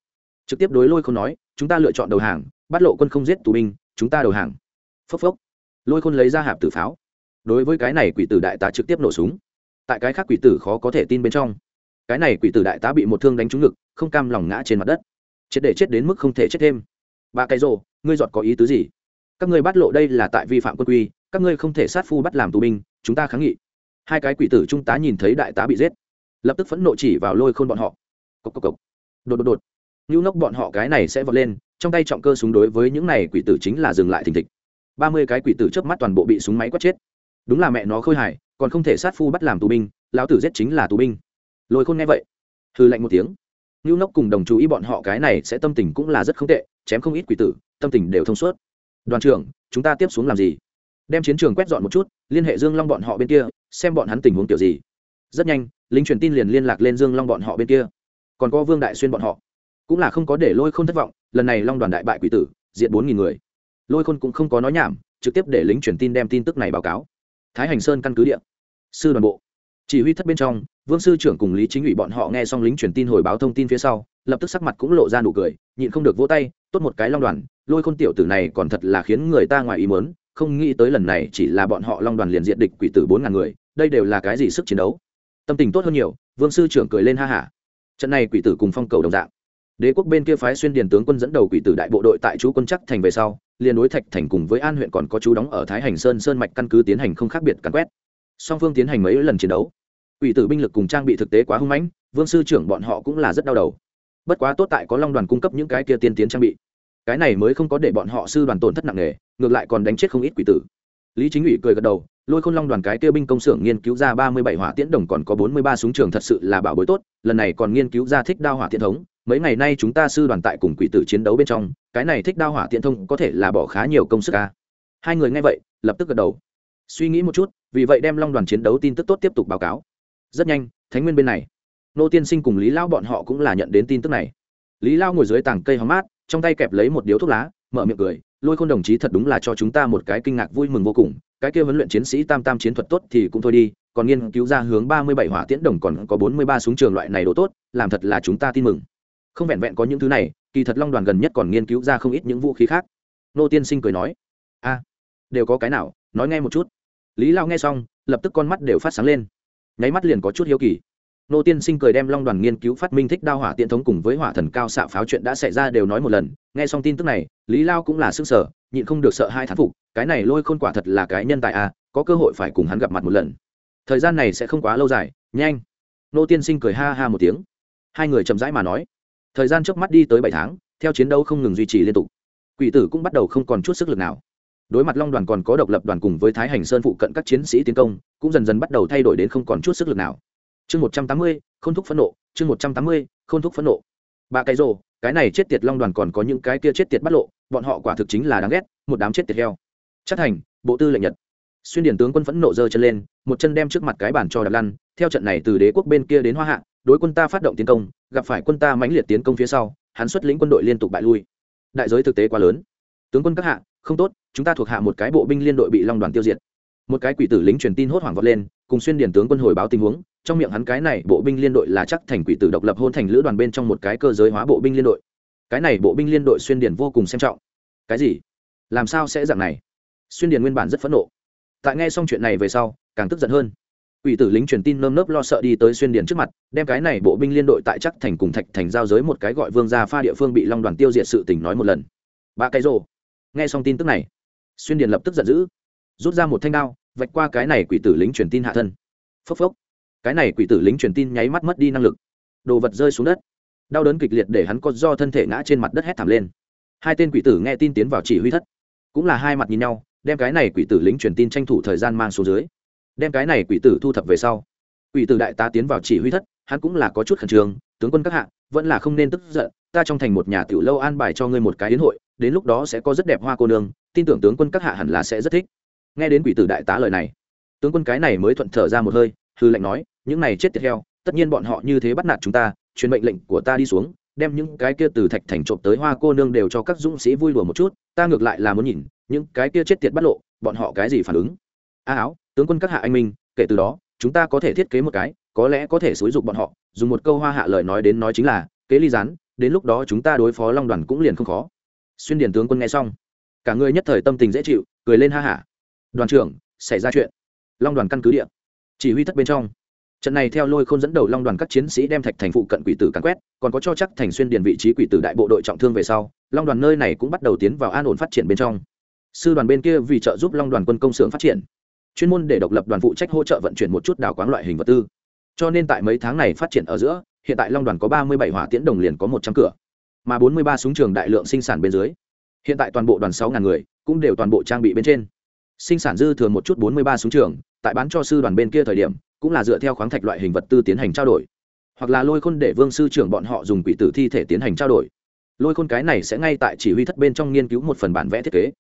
trực tiếp đối lôi khôn nói, chúng ta lựa chọn đầu hàng, bắt lộ quân không giết tù binh, chúng ta đầu hàng. Phốc phốc. Lôi khôn lấy ra hạp tử pháo. Đối với cái này quỷ tử đại tá trực tiếp nổ súng. Tại cái khác quỷ tử khó có thể tin bên trong. Cái này quỷ tử đại tá bị một thương đánh trúng ngực, không cam lòng ngã trên mặt đất. Chết để chết đến mức không thể chết thêm. Ba cái rồ, ngươi giọt có ý tứ gì? Các ngươi bắt lộ đây là tại vi phạm quân quy, các ngươi không thể sát phu bắt làm tù binh, chúng ta kháng nghị. Hai cái quỷ tử trung tá nhìn thấy đại tá bị giết, lập tức phẫn nộ chỉ vào lôi khôn bọn họ. Cộc cộc cộc. Đột đột đột nhu ngốc bọn họ cái này sẽ vọt lên, trong tay trọng cơ súng đối với những này quỷ tử chính là dừng lại thình thịch. Ba mươi cái quỷ tử chớp mắt toàn bộ bị súng máy quét chết. Đúng là mẹ nó khôi hài, còn không thể sát phu bắt làm tù binh, lão tử giết chính là tù binh. Lôi khôn nghe vậy hư lạnh một tiếng. Nhu ngốc cùng đồng chú ý bọn họ cái này sẽ tâm tình cũng là rất không tệ, chém không ít quỷ tử, tâm tình đều thông suốt. Đoàn trưởng, chúng ta tiếp xuống làm gì? Đem chiến trường quét dọn một chút, liên hệ dương long bọn họ bên kia, xem bọn hắn tình huống kiểu gì. Rất nhanh, lính truyền tin liền liên lạc lên dương long bọn họ bên kia. Còn có vương đại xuyên bọn họ cũng là không có để lôi khôn thất vọng, lần này long đoàn đại bại quỷ tử diện bốn nghìn người. Lôi khôn cũng không có nói nhảm, trực tiếp để lính truyền tin đem tin tức này báo cáo. Thái hành sơn căn cứ địa. Sư đoàn bộ. Chỉ huy thất bên trong, vương sư trưởng cùng lý chính ủy bọn họ nghe xong lính truyền tin hồi báo thông tin phía sau, lập tức sắc mặt cũng lộ ra nụ cười, nhịn không được vỗ tay, tốt một cái long đoàn, lôi khôn tiểu tử này còn thật là khiến người ta ngoài ý mớn không nghĩ tới lần này chỉ là bọn họ long đoàn liền diện địch quỷ tử bốn ngàn người, đây đều là cái gì sức chiến đấu? Tâm tình tốt hơn nhiều, vương sư trưởng cười lên ha hả. Trận này quỷ tử cùng phong cầu đồng dạng đế quốc bên kia phái xuyên điền tướng quân dẫn đầu quỷ tử đại bộ đội tại chú quân chắc thành về sau, liền đối thạch thành cùng với an huyện còn có chú đóng ở thái hành sơn sơn mạch căn cứ tiến hành không khác biệt cắn quét. Song phương tiến hành mấy lần chiến đấu. Quỷ tử binh lực cùng trang bị thực tế quá hung mãnh, vương sư trưởng bọn họ cũng là rất đau đầu. Bất quá tốt tại có long đoàn cung cấp những cái kia tiên tiến trang bị. Cái này mới không có để bọn họ sư đoàn tổn thất nặng nề, ngược lại còn đánh chết không ít quỷ tử. Lý chính ủy cười gật đầu, lôi khôn long đoàn cái kia binh công xưởng nghiên cứu ra ba mươi bảy hỏa tiễn đồng còn có bốn mươi ba súng trường thật sự là bảo bối tốt, lần này còn nghiên cứu ra thích đao hỏa tiễn thống mấy ngày nay chúng ta sư đoàn tại cùng quỷ tử chiến đấu bên trong, cái này thích đao hỏa tiễn thông có thể là bỏ khá nhiều công sức ca hai người nghe vậy, lập tức gật đầu. Suy nghĩ một chút, vì vậy đem long đoàn chiến đấu tin tức tốt tiếp tục báo cáo. Rất nhanh, thánh nguyên bên này. Nô tiên sinh cùng lý lao bọn họ cũng là nhận đến tin tức này. Lý lao ngồi dưới tảng cây hóng mát, trong tay kẹp lấy một điếu thuốc lá, mở miệng cười, lôi khôn đồng chí thật đúng là cho chúng ta một cái kinh ngạc vui mừng vô cùng, cái kia huấn luyện chiến sĩ tam tam chiến thuật tốt thì cũng thôi đi, còn nghiên cứu ra hướng ba mươi bảy hỏa tiễn đồng còn có bốn mươi ba súng trường loại này đồ tốt, làm thật là chúng ta tin mừng không vẹn vẹn có những thứ này, kỳ thật long đoàn gần nhất còn nghiên cứu ra không ít những vũ khí khác. Nô tiên sinh cười nói. A, đều có cái nào, nói nghe một chút. Lý lao nghe xong, lập tức con mắt đều phát sáng lên. Nháy mắt liền có chút hiếu kỳ. Nô tiên sinh cười đem long đoàn nghiên cứu phát minh thích đao hỏa tiện thống cùng với hỏa thần cao xạ pháo chuyện đã xảy ra đều nói một lần. Nghe xong tin tức này, lý lao cũng là sức sở nhịn không được sợ hai thán phục, cái này lôi khôn quả thật là cái nhân tài à có cơ hội phải cùng hắn gặp mặt một lần. Thời gian này sẽ không quá lâu dài, nhanh. Nô tiên sinh cười ha ha một tiếng. Hai người chậm rãi mà nói thời gian trước mắt đi tới bảy tháng, theo chiến đấu không ngừng duy trì liên tục. Quỷ tử cũng bắt đầu không còn chút sức lực nào. Đối mặt long đoàn còn có độc lập đoàn cùng với thái hành sơn phụ cận các chiến sĩ tiến công, cũng dần dần bắt đầu thay đổi đến không còn chút sức lực nào. Chương một trăm tám mươi k h ô n thúc phẫn nộ, chương một trăm tám mươi k h ô n thúc phẫn nộ. Ba cái rồ cái này chết tiệt long đoàn còn có những cái kia chết tiệt bắt lộ, bọn họ quả thực chính là đáng ghét, một đám chết tiệt heo. Chắc thành, bộ tư lệnh nhật. Xuyên điển tướng quân phẫn nộ giơ chân lên, một chân đem trước mặt cái bàn cho đập lăn, theo trận này từ đế quốc bên kia đến hoa hạ, đối quân ta phát động tiến công gặp phải quân ta mãnh liệt tiến công phía sau, hắn xuất lĩnh quân đội liên tục bại lui. Đại giới thực tế quá lớn. Tướng quân các hạ, không tốt, chúng ta thuộc hạ một cái bộ binh liên đội bị long đoàn tiêu diệt. Một cái quỷ tử lính truyền tin hốt hoảng vọt lên, cùng xuyên điển tướng quân hồi báo tình huống, trong miệng hắn cái này bộ binh liên đội là chắc thành quỷ tử độc lập hôn thành lữ đoàn bên trong một cái cơ giới hóa bộ binh liên đội. Cái này bộ binh liên đội xuyên điển vô cùng xem trọng. Cái gì? Làm sao sẽ dạng này? Xuyên điển nguyên bản rất phẫn nộ. Tại nghe xong chuyện này về sau, càng tức giận hơn. Quỷ tử lính truyền tin nơm nớp lo sợ đi tới xuyên điền trước mặt, đem cái này bộ binh liên đội tại chắc thành cùng thạch thành giao giới một cái gọi vương gia pha địa phương bị long đoàn tiêu diệt sự tình nói một lần. Ba cái rồ. Nghe xong tin tức này, xuyên điền lập tức giận dữ, rút ra một thanh đao, vạch qua cái này quỷ tử lính truyền tin hạ thân. Phốc phốc. Cái này quỷ tử lính truyền tin nháy mắt mất đi năng lực, đồ vật rơi xuống đất. Đau đớn kịch liệt để hắn có do thân thể ngã trên mặt đất hét thảm lên. Hai tên quỷ tử nghe tin tiến vào chỉ huy thất, cũng là hai mặt nhìn nhau, đem cái này quỷ tử lính truyền tin tranh thủ thời gian mang xuống dưới đem cái này quỷ tử thu thập về sau. Quỷ tử đại tá tiến vào chỉ huy thất, hắn cũng là có chút khẩn trương, tướng quân các hạ, vẫn là không nên tức giận, ta trong thành một nhà tiểu lâu an bài cho ngươi một cái yến hội, đến lúc đó sẽ có rất đẹp hoa cô nương, tin tưởng tướng quân các hạ hẳn là sẽ rất thích. Nghe đến quỷ tử đại tá lời này, tướng quân cái này mới thuận thở ra một hơi, hư lệnh nói, những này chết tiệt heo, tất nhiên bọn họ như thế bắt nạt chúng ta, truyền mệnh lệnh của ta đi xuống, đem những cái kia từ thạch thành trộm tới hoa cô nương đều cho các dũng sĩ vui đùa một chút, ta ngược lại là muốn nhìn, những cái kia chết tiệt bắt lộ, bọn họ cái gì phản ứng? A áo, tướng quân các hạ anh minh, kể từ đó, chúng ta có thể thiết kế một cái, có lẽ có thể xúi dục bọn họ, dùng một câu hoa hạ lời nói đến nói chính là, kế ly rán đến lúc đó chúng ta đối phó long đoàn cũng liền không khó. Xuyên điển tướng quân nghe xong, cả người nhất thời tâm tình dễ chịu, cười lên ha hả đoàn trưởng, xảy ra chuyện. Long đoàn căn cứ địa. Chỉ huy thất bên trong. Trận này theo lôi khôn dẫn đầu long đoàn các chiến sĩ đem thạch thành phụ cận quỷ tử cắn quét, còn có cho chắc thành xuyên điền vị trí quỷ tử đại bộ đội trọng thương về sau, long đoàn nơi này cũng bắt đầu tiến vào an ổn phát triển bên trong. Sư đoàn bên kia vì trợ giúp long đoàn quân công xưởng phát triển chuyên môn để độc lập đoàn phụ trách hỗ trợ vận chuyển một chút đào quáng loại hình vật tư. Cho nên tại mấy tháng này phát triển ở giữa, hiện tại long đoàn có ba mươi bảy hỏa tiễn đồng liền có một trăm cửa, mà bốn mươi ba súng trường đại lượng sinh sản bên dưới. Hiện tại toàn bộ đoàn sáu ngàn người cũng đều toàn bộ trang bị bên trên. Sinh sản dư thừa một chút bốn mươi ba súng trường, tại bán cho sư đoàn bên kia thời điểm, cũng là dựa theo khoáng thạch loại hình vật tư tiến hành trao đổi. Hoặc là lôi khôn để vương sư trưởng bọn họ dùng quỷ tử thi thể tiến hành trao đổi. Lôi khôn cái này sẽ ngay tại chỉ huy thất bên trong nghiên cứu một phần bản vẽ thiết kế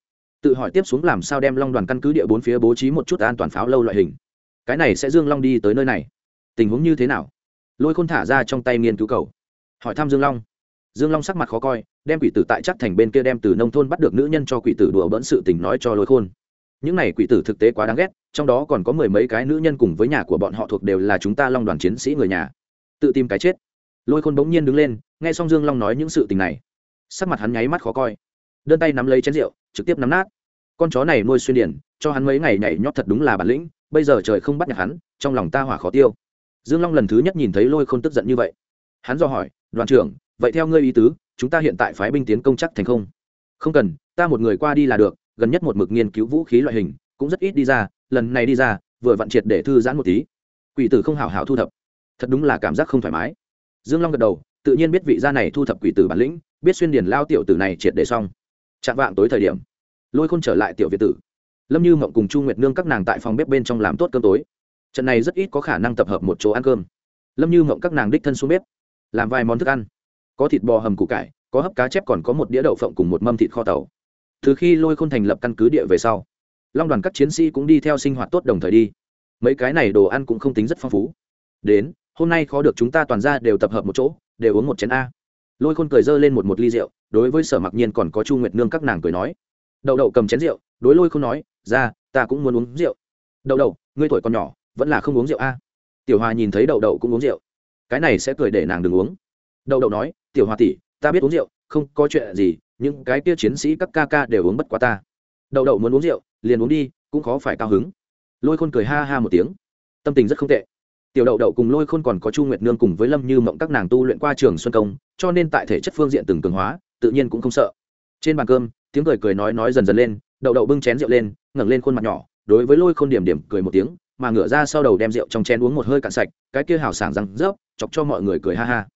tự hỏi tiếp xuống làm sao đem long đoàn căn cứ địa bốn phía bố trí một chút an toàn pháo lâu loại hình. Cái này sẽ dương long đi tới nơi này. Tình huống như thế nào? Lôi khôn thả ra trong tay nghiên cứu cầu. Hỏi thăm dương long. Dương long sắc mặt khó coi, đem quỷ tử tại chắc thành bên kia đem từ nông thôn bắt được nữ nhân cho quỷ tử đùa bỡn sự tình nói cho lôi khôn. Những này quỷ tử thực tế quá đáng ghét, trong đó còn có mười mấy cái nữ nhân cùng với nhà của bọn họ thuộc đều là chúng ta long đoàn chiến sĩ người nhà. Tự tìm cái chết. Lôi khôn bỗng nhiên đứng lên, nghe xong dương long nói những sự tình này. Sắc mặt hắn nháy mắt khó coi đơn tay nắm lấy chén rượu, trực tiếp nắm nát. Con chó này nuôi xuyên điển cho hắn mấy ngày nhảy nhót thật đúng là bản lĩnh, bây giờ trời không bắt nhặt hắn, trong lòng ta hỏa khó tiêu. Dương long lần thứ nhất nhìn thấy lôi khôn tức giận như vậy. Hắn do hỏi, đoàn trưởng, vậy theo ngươi ý tứ, chúng ta hiện tại phái binh tiến công chắc thành không? Không cần, ta một người qua đi là được, gần nhất một mực nghiên cứu vũ khí loại hình, cũng rất ít đi ra, lần này đi ra, vừa vặn triệt để thư giãn một tí. Quỷ tử không hào hào thu thập. Thật đúng là cảm giác không thoải mái. Dương long gật đầu, tự nhiên biết vị gia này thu thập quỷ tử bản lĩnh, biết xuyên điền lao tiểu tử này triệt để xong chạm vạng tối thời điểm, lôi khôn trở lại tiểu việt tử. Lâm như mộng cùng chu nguyệt nương các nàng tại phòng bếp bên trong làm tốt cơm tối. Trận này rất ít có khả năng tập hợp một chỗ ăn cơm. Lâm như mộng các nàng đích thân xuống bếp, làm vài món thức ăn. Có thịt bò hầm củ cải, có hấp cá chép còn có một đĩa đậu phộng cùng một mâm thịt kho tàu. Từ khi lôi khôn thành lập căn cứ địa về sau, long đoàn các chiến sĩ cũng đi theo sinh hoạt tốt đồng thời đi. Mấy cái này đồ ăn cũng không tính rất phong phú. Đến, hôm nay khó được chúng ta toàn ra đều tập hợp một chỗ, đều uống một chén a. Lôi khôn cười dơ lên một một ly rượu đối với sở mặc nhiên còn có chu nguyệt nương các nàng cười nói. Đậu đậu cầm chén rượu, đối lôi không nói, ra, ta cũng muốn uống rượu. Đậu đậu, ngươi tuổi còn nhỏ, vẫn là không uống rượu a? Tiểu hòa nhìn thấy đậu đậu cũng uống rượu. Cái này sẽ cười để nàng đừng uống. Đậu đậu nói, tiểu hòa tỷ, ta biết uống rượu, không có chuyện gì những cái kia chiến sĩ các ca ca đều uống bất quá ta. Đậu đậu muốn uống rượu, liền uống đi, cũng khó phải cao hứng. Lôi khôn cười ha ha một tiếng. Tâm tình rất không tệ. Tiểu đậu đậu cùng lôi khôn còn có chu nguyệt nương cùng với lâm như mộng các nàng tu luyện qua trường xuân công, cho nên tại thể chất phương diện từng cường hóa tự nhiên cũng không sợ. Trên bàn cơm, tiếng cười cười nói nói dần dần lên, đậu đậu bưng chén rượu lên, ngẩng lên khuôn mặt nhỏ, đối với lôi khôn điểm điểm cười một tiếng, mà ngửa ra sau đầu đem rượu trong chén uống một hơi cạn sạch, cái kia hào sảng răng rớp, chọc cho mọi người cười ha ha.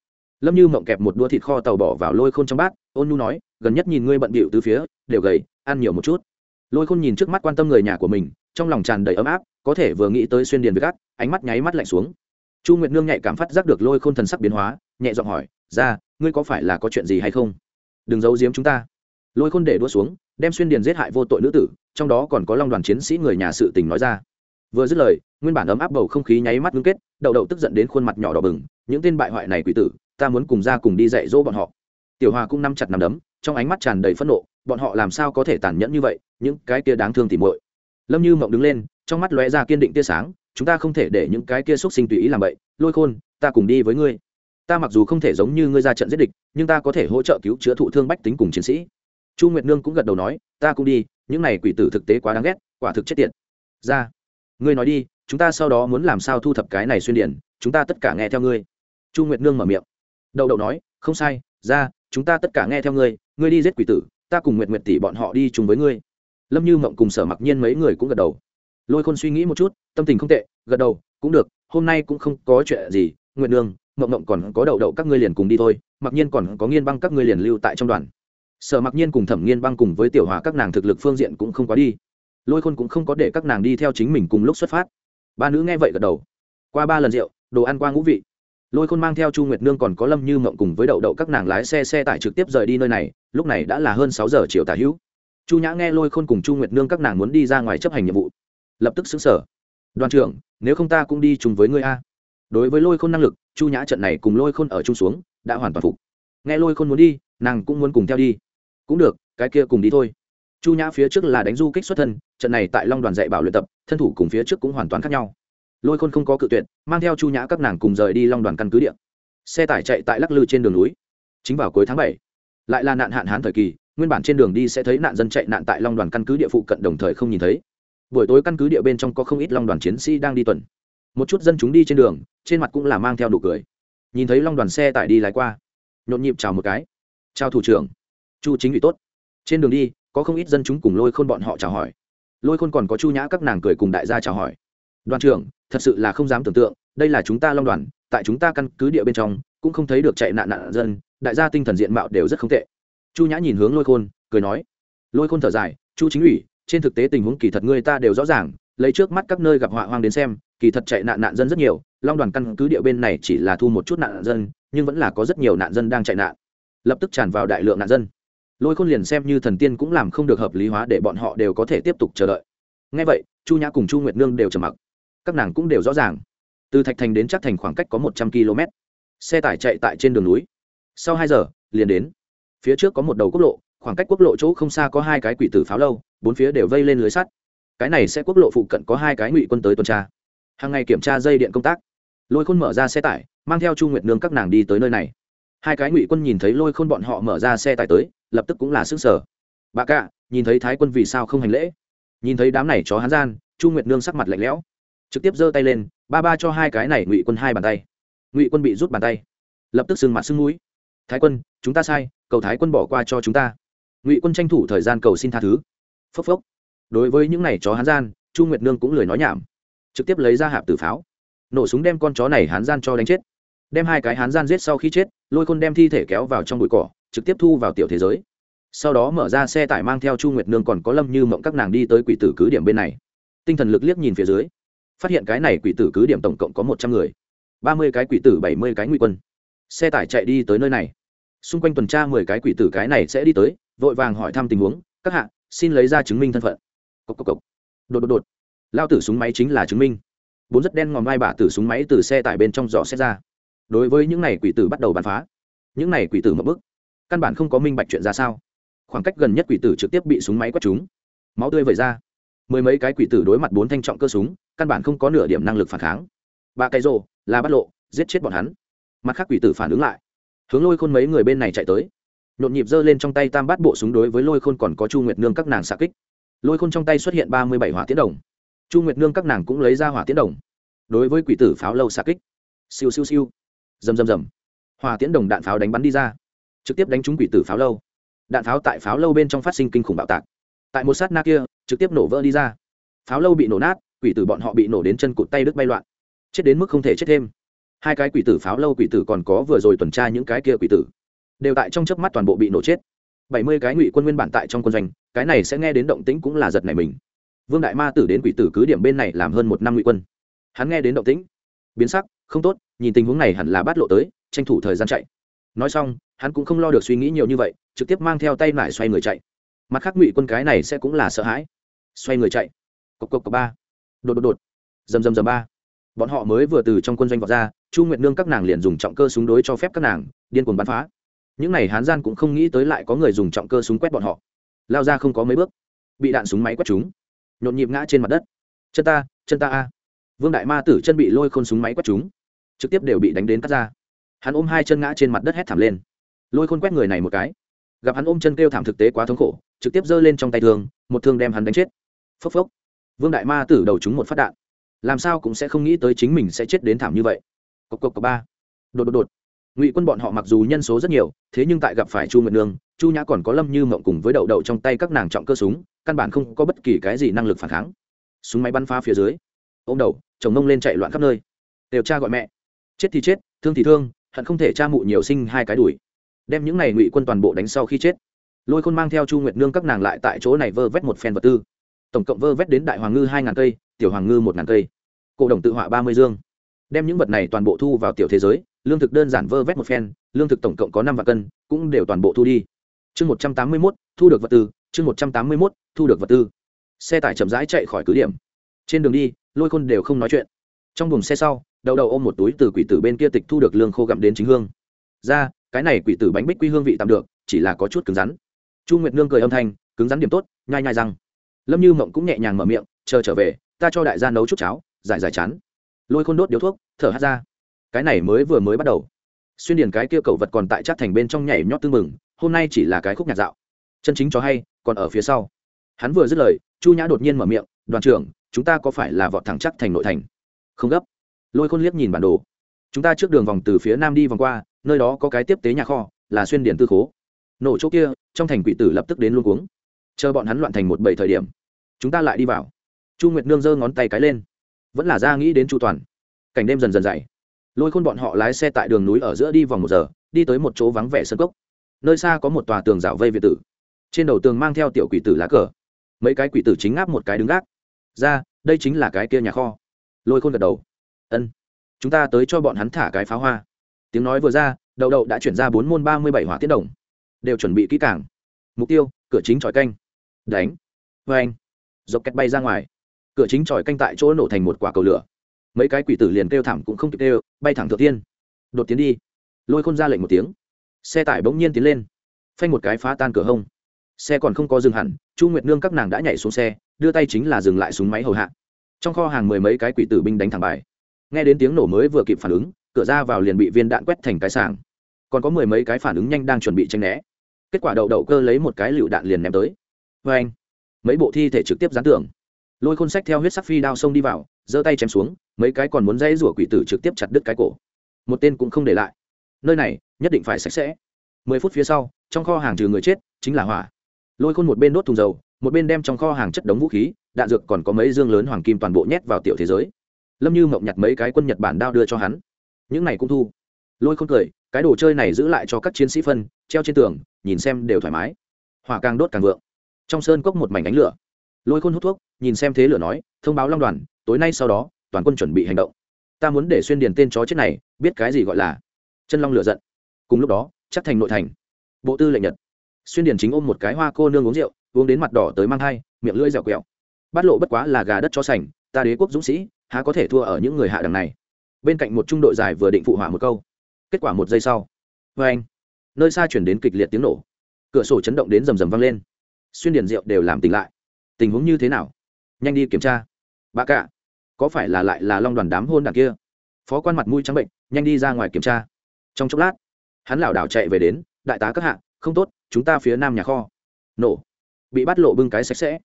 Lâm như mộng kẹp một đũa thịt kho tàu bỏ vào lôi khôn trong bát, ôn nhu nói, gần nhất nhìn ngươi bận bịu từ phía, đều gầy, ăn nhiều một chút. Lôi khôn nhìn trước mắt quan tâm người nhà của mình, trong lòng tràn đầy ấm áp, có thể vừa nghĩ tới xuyên điền với gắt, ánh mắt nháy mắt lạnh xuống. Chu nguyệt nương nhạy cảm phát giác được lôi khôn thần sắc biến hóa, nhẹ giọng hỏi, ra, ngươi có phải là có chuyện gì hay không? Đừng giấu giếm chúng ta. Lôi khôn để đua xuống, đem xuyên điền giết hại vô tội nữ tử, trong đó còn có long đoàn chiến sĩ người nhà sự tình nói ra. Vừa dứt lời, nguyên bản ấm áp bầu không khí nháy mắt ngưng kết đậu đậu tức giận đến khuôn mặt nhỏ đỏ bừng, những tên bại hoại này quỷ tử, ta muốn cùng ra cùng đi dạy dỗ bọn họ. Tiểu hòa cũng nắm chặt nằm đấm, trong ánh mắt tràn đầy phẫn nộ, bọn họ làm sao có thể tàn nhẫn như vậy, những cái kia đáng thương tỉ muội. Lâm như mộng đứng lên, trong mắt lóe ra kiên định tia sáng, chúng ta không thể để những cái kia xúc sinh tùy ý làm vậy. Lôi khôn, ta cùng đi với ngươi ta mặc dù không thể giống như ngươi ra trận giết địch, nhưng ta có thể hỗ trợ cứu chữa thụ thương bách tính cùng chiến sĩ. Chu nguyệt nương cũng gật đầu nói, ta cũng đi, những này quỷ tử thực tế quá đáng ghét, quả thực chết tiệt. Ra, ngươi nói đi, chúng ta sau đó muốn làm sao thu thập cái này xuyên điển, chúng ta tất cả nghe theo ngươi. Chu nguyệt nương mở miệng. Đậu đậu nói, không sai, ra, chúng ta tất cả nghe theo ngươi ngươi đi giết quỷ tử, ta cùng nguyệt nguyệt tỷ bọn họ đi chung với ngươi. Lâm như mộng cùng sở mặc nhiên mấy người cũng gật đầu. Lôi khôn suy nghĩ một chút, tâm tình không tệ, gật đầu, cũng được, hôm nay cũng không có chuyện gì nguyệt nương, mộng mộng còn có đậu đậu các ngươi liền cùng đi thôi, mặc nhiên còn có nghiên băng các ngươi liền lưu tại trong đoàn. Sở mặc nhiên cùng thẩm nghiên băng cùng với tiểu hòa các nàng thực lực phương diện cũng không quá đi. Lôi khôn cũng không có để các nàng đi theo chính mình cùng lúc xuất phát. Ba nữ nghe vậy gật đầu. Qua ba lần rượu, đồ ăn qua ngũ vị. Lôi khôn mang theo chu nguyệt nương còn có lâm như mộng cùng với đậu đậu các nàng lái xe xe tải trực tiếp rời đi nơi này, lúc này đã là hơn sáu giờ chiều tả hữu. Chu nhã nghe lôi khôn cùng chu nguyệt nương các nàng muốn đi ra ngoài chấp hành nhiệm vụ, lập tức xứng sở đoàn trưởng, nếu không ta cũng đi chung với ngươi a đối với lôi khôn năng lực, chu nhã trận này cùng lôi khôn ở chung xuống, đã hoàn toàn phục. Nghe lôi khôn muốn đi, nàng cũng muốn cùng theo đi. Cũng được, cái kia cùng đi thôi. Chu nhã phía trước là đánh du kích xuất thân, trận này tại long đoàn dạy bảo luyện tập, thân thủ cùng phía trước cũng hoàn toàn khác nhau. Lôi khôn không có cự tuyệt, mang theo chu nhã các nàng cùng rời đi long đoàn căn cứ điện xe tải chạy tại lắc lư trên đường núi. Chính vào cuối tháng bảy, lại là nạn hạn hán thời kỳ, nguyên bản trên đường đi sẽ thấy nạn dân chạy nạn tại long đoàn căn cứ địa phụ cận đồng thời không nhìn thấy. Buổi tối căn cứ địa bên trong có không ít long đoàn chiến sĩ đang đi tuần một chút dân chúng đi trên đường, trên mặt cũng là mang theo đủ cười. Nhìn thấy long đoàn xe tải đi lái qua, nhộn nhịp chào một cái. Chào thủ trưởng. Chu chính ủy tốt. Trên đường đi, có không ít dân chúng cùng lôi khôn bọn họ chào hỏi. Lôi khôn còn có chu nhã các nàng cười cùng đại gia chào hỏi. Đoàn trưởng, thật sự là không dám tưởng tượng, đây là chúng ta long đoàn, tại chúng ta căn cứ địa bên trong, cũng không thấy được chạy nạn nạn dân, đại gia tinh thần diện mạo đều rất không tệ. Chu nhã nhìn hướng lôi khôn, cười nói. Lôi khôn thở dài, chu chính ủy, trên thực tế tình huống kỳ thật người ta đều rõ ràng, lấy trước mắt các nơi gặp họa hoang đến xem kỳ thật chạy nạn nạn dân rất nhiều, long đoàn căn cứ địa bên này chỉ là thu một chút nạn dân, nhưng vẫn là có rất nhiều nạn dân đang chạy nạn. Lập tức tràn vào đại lượng nạn dân. Lôi khôn liền xem như thần tiên cũng làm không được hợp lý hóa để bọn họ đều có thể tiếp tục chờ đợi. Ngay vậy, chu nhã cùng chu nguyệt nương đều trầm mặc. Các nàng cũng đều rõ ràng. Từ thạch thành đến chắc thành khoảng cách có một trăm km xe tải chạy tại trên đường núi. Sau hai giờ, liền đến. Phía trước có một đầu quốc lộ, khoảng cách quốc lộ chỗ không xa có hai cái quỷ tử pháo lâu, bốn phía đều vây lên lưới sắt. Cái này sẽ quốc lộ phụ cận có hai cái ngụy quân tới tuần tra hàng ngày kiểm tra dây điện công tác. Lôi khôn mở ra xe tải, mang theo chu nguyệt nương các nàng đi tới nơi này. Hai cái ngụy quân nhìn thấy lôi khôn bọn họ mở ra xe tải tới, lập tức cũng là sức sở bà cạ, nhìn thấy thái quân vì sao không hành lễ? Nhìn thấy đám này chó hán gian, chu nguyệt nương sắc mặt lạnh lẽo, trực tiếp giơ tay lên, ba ba cho hai cái này ngụy quân hai bàn tay. Ngụy quân bị rút bàn tay, lập tức sưng mặt sưng mũi. Thái quân, chúng ta sai, cầu thái quân bỏ qua cho chúng ta. Ngụy quân tranh thủ thời gian cầu xin tha thứ. Phốc phốc. Đối với những này chó hán gian, chu nguyệt nương cũng lười nói nhảm trực tiếp lấy ra hạp tử pháo. Nổ súng đem con chó này hán gian cho đánh chết. Đem hai cái hán gian giết sau khi chết, lôi khôn đem thi thể kéo vào trong bụi cỏ, trực tiếp thu vào tiểu thế giới. Sau đó mở ra xe tải mang theo chu nguyệt nương còn có lâm như mộng các nàng đi tới quỷ tử cứ điểm bên này. Tinh thần lực liếc nhìn phía dưới, phát hiện cái này quỷ tử cứ điểm tổng cộng có một trăm người. Ba mươi cái quỷ tử, bảy mươi cái ngụy quân. Xe tải chạy đi tới nơi này. Xung quanh tuần tra mười cái quỷ tử cái này sẽ đi tới, vội vàng hỏi thăm tình huống. Các hạ, xin lấy ra chứng minh thân phận. Cốc cốc cốc. đột đột đột lao tử súng máy chính là chứng minh. Bốn rất đen ngòm vai bả tử súng máy từ xe tải bên trong giỏ xét ra. Đối với những này quỷ tử bắt đầu bắn phá. Những này quỷ tử mập bức căn bản không có minh bạch chuyện ra sao. Khoảng cách gần nhất quỷ tử trực tiếp bị súng máy quét trúng. Máu tươi vẩy ra. Mười mấy cái quỷ tử đối mặt bốn thanh trọng cơ súng, căn bản không có nửa điểm năng lực phản kháng. Ba cái rồ là bắt lộ, giết chết bọn hắn. Mặt khác quỷ tử phản ứng lại. Hướng lôi khôn mấy người bên này chạy tới. Nhộn nhịp giơ lên trong tay tam bát bộ súng đối với lôi khôn còn có chu nguyệt nương các nàng xạ kích. Lôi khôn trong tay xuất hiện ba mươi bảy hỏa tiến đồng chu nguyệt nương các nàng cũng lấy ra hỏa tiến đồng. Đối với quỷ tử pháo lâu xa kích. Siêu siêu siêu. Rầm rầm rầm. Hỏa tiến đồng đạn pháo đánh bắn đi ra. Trực tiếp đánh trúng quỷ tử pháo lâu. Đạn pháo tại pháo lâu bên trong phát sinh kinh khủng bạo tạc. Tại một sát na kia, trực tiếp nổ vỡ đi ra. Pháo lâu bị nổ nát, quỷ tử bọn họ bị nổ đến chân cụt tay đứt bay loạn. Chết đến mức không thể chết thêm. Hai cái quỷ tử pháo lâu quỷ tử còn có vừa rồi tuần tra những cái kia quỷ tử. Đều tại trong chớp mắt toàn bộ bị nổ chết. Bảy mươi cái ngụy quân nguyên bản tại trong quân doanh, cái này sẽ nghe đến động tĩnh cũng là giật này mình vương đại ma tử đến quỷ tử cứ điểm bên này làm hơn một năm ngụy quân. Hắn nghe đến động tĩnh, biến sắc, không tốt, nhìn tình huống này hẳn là bắt lộ tới, tranh thủ thời gian chạy. Nói xong, hắn cũng không lo được suy nghĩ nhiều như vậy, trực tiếp mang theo tay nải xoay người chạy. Mặt khác ngụy quân cái này sẽ cũng là sợ hãi. Xoay người chạy. Cộc cộc cộc ba. Đột đột đột. Dầm dầm dầm ba. Bọn họ mới vừa từ trong quân doanh vọt ra, chu nguyệt nương các nàng liền dùng trọng cơ súng đối cho phép các nàng, điên cuồng bắn phá. Những n à y hán gian cũng không nghĩ tới lại có người dùng trọng cơ súng quét bọn họ. Lao ra không có mấy bước, bị đạn súng máy quét chúng nhộn nhịp ngã trên mặt đất. Chân ta chân ta a. Vương đại ma tử chân bị lôi khôn súng máy quét chúng, trực tiếp đều bị đánh đến cắt ra. Hắn ôm hai chân ngã trên mặt đất hét thảm lên. Lôi khôn quét người này một cái. Gặp hắn ôm chân kêu thảm thực tế quá thống khổ, trực tiếp giơ lên trong tay thương, một thương đem hắn đánh chết. Phốc phốc. Vương đại ma tử đầu chúng một phát đạn. Làm sao cũng sẽ không nghĩ tới chính mình sẽ chết đến thảm như vậy. Cộc cộc cộc ba. Đột đột đột ngụy quân bọn họ mặc dù nhân số rất nhiều thế nhưng tại gặp phải chu nguyệt nương chu nhã còn có lâm như mộng cùng với đậu đậu trong tay các nàng trọng cơ súng căn bản không có bất kỳ cái gì năng lực phản kháng súng máy bắn phá phía dưới ô m đầu chồng mông lên chạy loạn khắp nơi đều cha gọi mẹ chết thì chết thương thì thương hận không thể cha mụ nhiều sinh hai cái đùi đem những này ngụy quân toàn bộ đánh sau khi chết lôi khôn mang theo chu nguyệt nương các nàng lại tại chỗ này vơ vét một phen vật tư tổng cộng vơ vét đến đại hoàng ngư hai ngàn cây tiểu hoàng ngư một ngàn cây cổ đồng tự họa ba mươi dương đem những vật này toàn bộ thu vào tiểu thế giới lương thực đơn giản vơ vét một phen, lương thực tổng cộng có năm vạn cân, cũng đều toàn bộ thu đi. Chương một trăm tám mươi mốt, thu được vật tư, chương một trăm tám mươi mốt, thu được vật tư. Xe tải chậm rãi chạy khỏi cứ điểm. Trên đường đi, lôi khôn đều không nói chuyện. Trong buồng xe sau, đầu đầu ôm một túi từ quỷ tử bên kia tịch thu được lương khô gặm đến chính hương. Ra, cái này quỷ tử bánh bích quy hương vị tạm được, chỉ là có chút cứng rắn. Chu nguyệt nương cười âm thanh, cứng rắn điểm tốt, nhai nhai răng. Lâm như mộng cũng nhẹ nhàng mở miệng, chờ trở về, ta cho đại gia nấu chút cháo giải giải chán. Lôi khôn đốt điếu thuốc, thở hát ra cái này mới vừa mới bắt đầu. Xuyên điền cái kia cầu vật còn tại chát thành bên trong nhảy nhót tư mừng hôm nay chỉ là cái khúc nhạc dạo. Chân chính cho hay, còn ở phía sau. Hắn vừa dứt lời, chu nhã đột nhiên mở miệng, đoàn trưởng, chúng ta có phải là vọt thẳng chắc thành nội thành? Không gấp. Lôi khôn liếc nhìn bản đồ. Chúng ta trước đường vòng từ phía nam đi vòng qua, nơi đó có cái tiếp tế nhà kho, là xuyên điền tư khố. Nổ chỗ kia, trong thành quỷ tử lập tức đến luôn cuống. Chờ bọn hắn loạn thành một bảy thời điểm, chúng ta lại đi vào. Chu nguyệt nương giơ ngón tay cái lên. Vẫn là ra nghĩ đến chu toàn. Cảnh đêm dần dần dày lôi khôn bọn họ lái xe tại đường núi ở giữa đi vòng một giờ, đi tới một chỗ vắng vẻ sân cốc. Nơi xa có một tòa tường rào vây việt tử. Trên đầu tường mang theo tiểu quỷ tử lá cờ. Mấy cái quỷ tử chính ngáp một cái đứng gác. Ra, đây chính là cái kia nhà kho. Lôi khôn gật đầu. Ân, chúng ta tới cho bọn hắn thả cái pháo hoa. Tiếng nói vừa ra, đậu đậu đã chuyển ra bốn môn ba mươi bảy hỏa tiết đồng. Đều chuẩn bị kỹ càng. Mục tiêu, cửa chính tròi canh. Đánh. Vê anh dọc kẹt bay ra ngoài. Cửa chính tròi canh tại chỗ nổ thành một quả cầu lửa mấy cái quỷ tử liền kêu thảm cũng không kịp kêu, bay thẳng thượng tiên. Đột tiến đi. Lôi khôn ra lệnh một tiếng. Xe tải bỗng nhiên tiến lên. Phanh một cái phá tan cửa hông. Xe còn không có dừng hẳn, chu nguyệt nương các nàng đã nhảy xuống xe, đưa tay chính là dừng lại súng máy hầu hạ. Trong kho hàng mười mấy cái quỷ tử binh đánh thẳng bài. Nghe đến tiếng nổ mới vừa kịp phản ứng, cửa ra vào liền bị viên đạn quét thành cái sàng còn có mười mấy cái phản ứng nhanh đang chuẩn bị tranh né. Kết quả đậu đậu cơ lấy một cái lựu đạn liền ném tới. Vê anh mấy bộ thi thể trực tiếp gián tưởng lôi khôn sách theo huyết sắc phi đao xông đi vào, giơ tay chém xuống mấy cái còn muốn dây rủa quỷ tử trực tiếp chặt đứt cái cổ. Một tên cũng không để lại. Nơi này, nhất định phải sạch sẽ. Mười phút phía sau, trong kho hàng trừ người chết, chính là hỏa. Lôi khôn một bên đốt thùng dầu, một bên đem trong kho hàng chất đống vũ khí, đạn dược còn có mấy dương lớn hoàng kim toàn bộ nhét vào tiểu thế giới. Lâm như mộng nhặt mấy cái quân nhật bản đao đưa cho hắn. Những này cũng thu. Lôi khôn cười, cái đồ chơi này giữ lại cho các chiến sĩ phân, treo trên tường, nhìn xem đều thoải mái. Hỏa càng đốt càng vượng. Trong sơn cốc một mảnh ánh lửa. Lôi khôn hút thuốc, nhìn xem thế lửa nói, thông báo long đoàn, tối nay sau đó toàn quân chuẩn bị hành động. Ta muốn để xuyên điền tên chó chết này, biết cái gì gọi là. Chân long lửa giận. Cùng lúc đó, chắc thành nội thành. Bộ tư lệnh nhật. Xuyên điền chính ôm một cái hoa cô nương uống rượu, uống đến mặt đỏ tới mang thai, miệng lưỡi dẻo quẹo. Bắt lộ bất quá là gà đất cho sành, ta đế quốc dũng sĩ, há có thể thua ở những người hạ đằng này. Bên cạnh một trung đội dài vừa định phụ hỏa một câu. Kết quả một giây sau. Vê anh. Nơi xa chuyển đến kịch liệt tiếng nổ. Cửa sổ chấn động đến rầm rầm vang lên. Xuyên điền rượu đều làm tỉnh lại. Tình huống như thế nào? Nhanh đi kiểm tra. Bà cả có phải là lại là long đoàn đám hôn đảng kia? Phó quan mặt mũi trắng bệnh, nhanh đi ra ngoài kiểm tra. Trong chốc lát, hắn lảo đảo chạy về đến, đại tá các hạ, không tốt, chúng ta phía nam nhà kho. Nổ. Bị bắt lộ bưng cái sạch sẽ.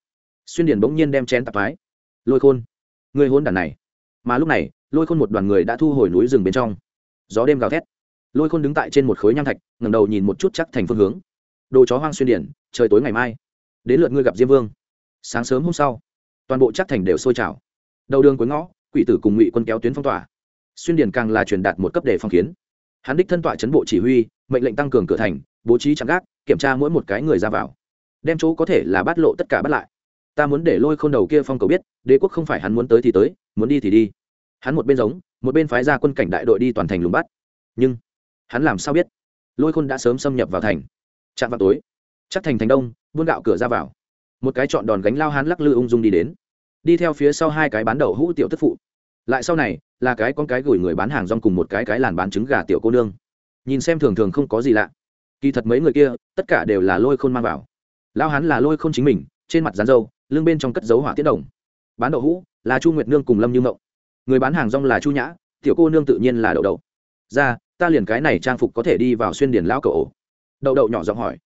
Xuyên điển bỗng nhiên đem chén tạp mái lôi khôn, người hôn đàn này. Mà lúc này, lôi khôn một đoàn người đã thu hồi núi rừng bên trong. Gió đêm gào thét. Lôi khôn đứng tại trên một khối nham thạch ngầm đầu nhìn một chút chắc thành phương hướng. Đồ chó hoang xuyên điển trời tối ngày mai. Đến lượt ngươi gặp diêm vương. Sáng sớm hôm sau, toàn bộ chắc thành đều sôi trào đầu đường cuối ngõ, quỷ tử cùng ngụy quân kéo tuyến phong tỏa. Xuyên điển càng là truyền đạt một cấp đề phong kiến. Hắn đích thân tọa chấn bộ chỉ huy, mệnh lệnh tăng cường cửa thành, bố trí chặn gác, kiểm tra mỗi một cái người ra vào. Đem chỗ có thể là bắt lộ tất cả bắt lại. Ta muốn để lôi khôn đầu kia phong cầu biết, đế quốc không phải hắn muốn tới thì tới, muốn đi thì đi. Hắn một bên giống, một bên phái ra quân cảnh đại đội đi toàn thành lùng bắt. Nhưng, hắn làm sao biết? Lôi khôn đã sớm xâm nhập vào thành. Chạm vào tối, chắc thành thành đông, buôn gạo cửa ra vào. Một cái chọn đòn gánh lao hắn lắc lư ung dung đi đến đi theo phía sau hai cái bán đậu hũ tiểu tức phụ. Lại sau này, là cái con cái gửi người bán hàng rong cùng một cái cái làn bán trứng gà tiểu cô nương. Nhìn xem thường thường không có gì lạ. Kỳ thật mấy người kia, tất cả đều là lôi khôn mang vào. Lao hắn là lôi khôn chính mình, trên mặt rán dâu lưng bên trong cất dấu hỏa tiết đồng. Bán đậu hũ, là chu nguyệt nương cùng lâm như mộng. Người bán hàng rong là chu nhã, tiểu cô nương tự nhiên là đậu đậu. Ra, ta liền cái này trang phục có thể đi vào xuyên điền lao cậu ổ. Đậu đậu nhỏ giọng hỏi.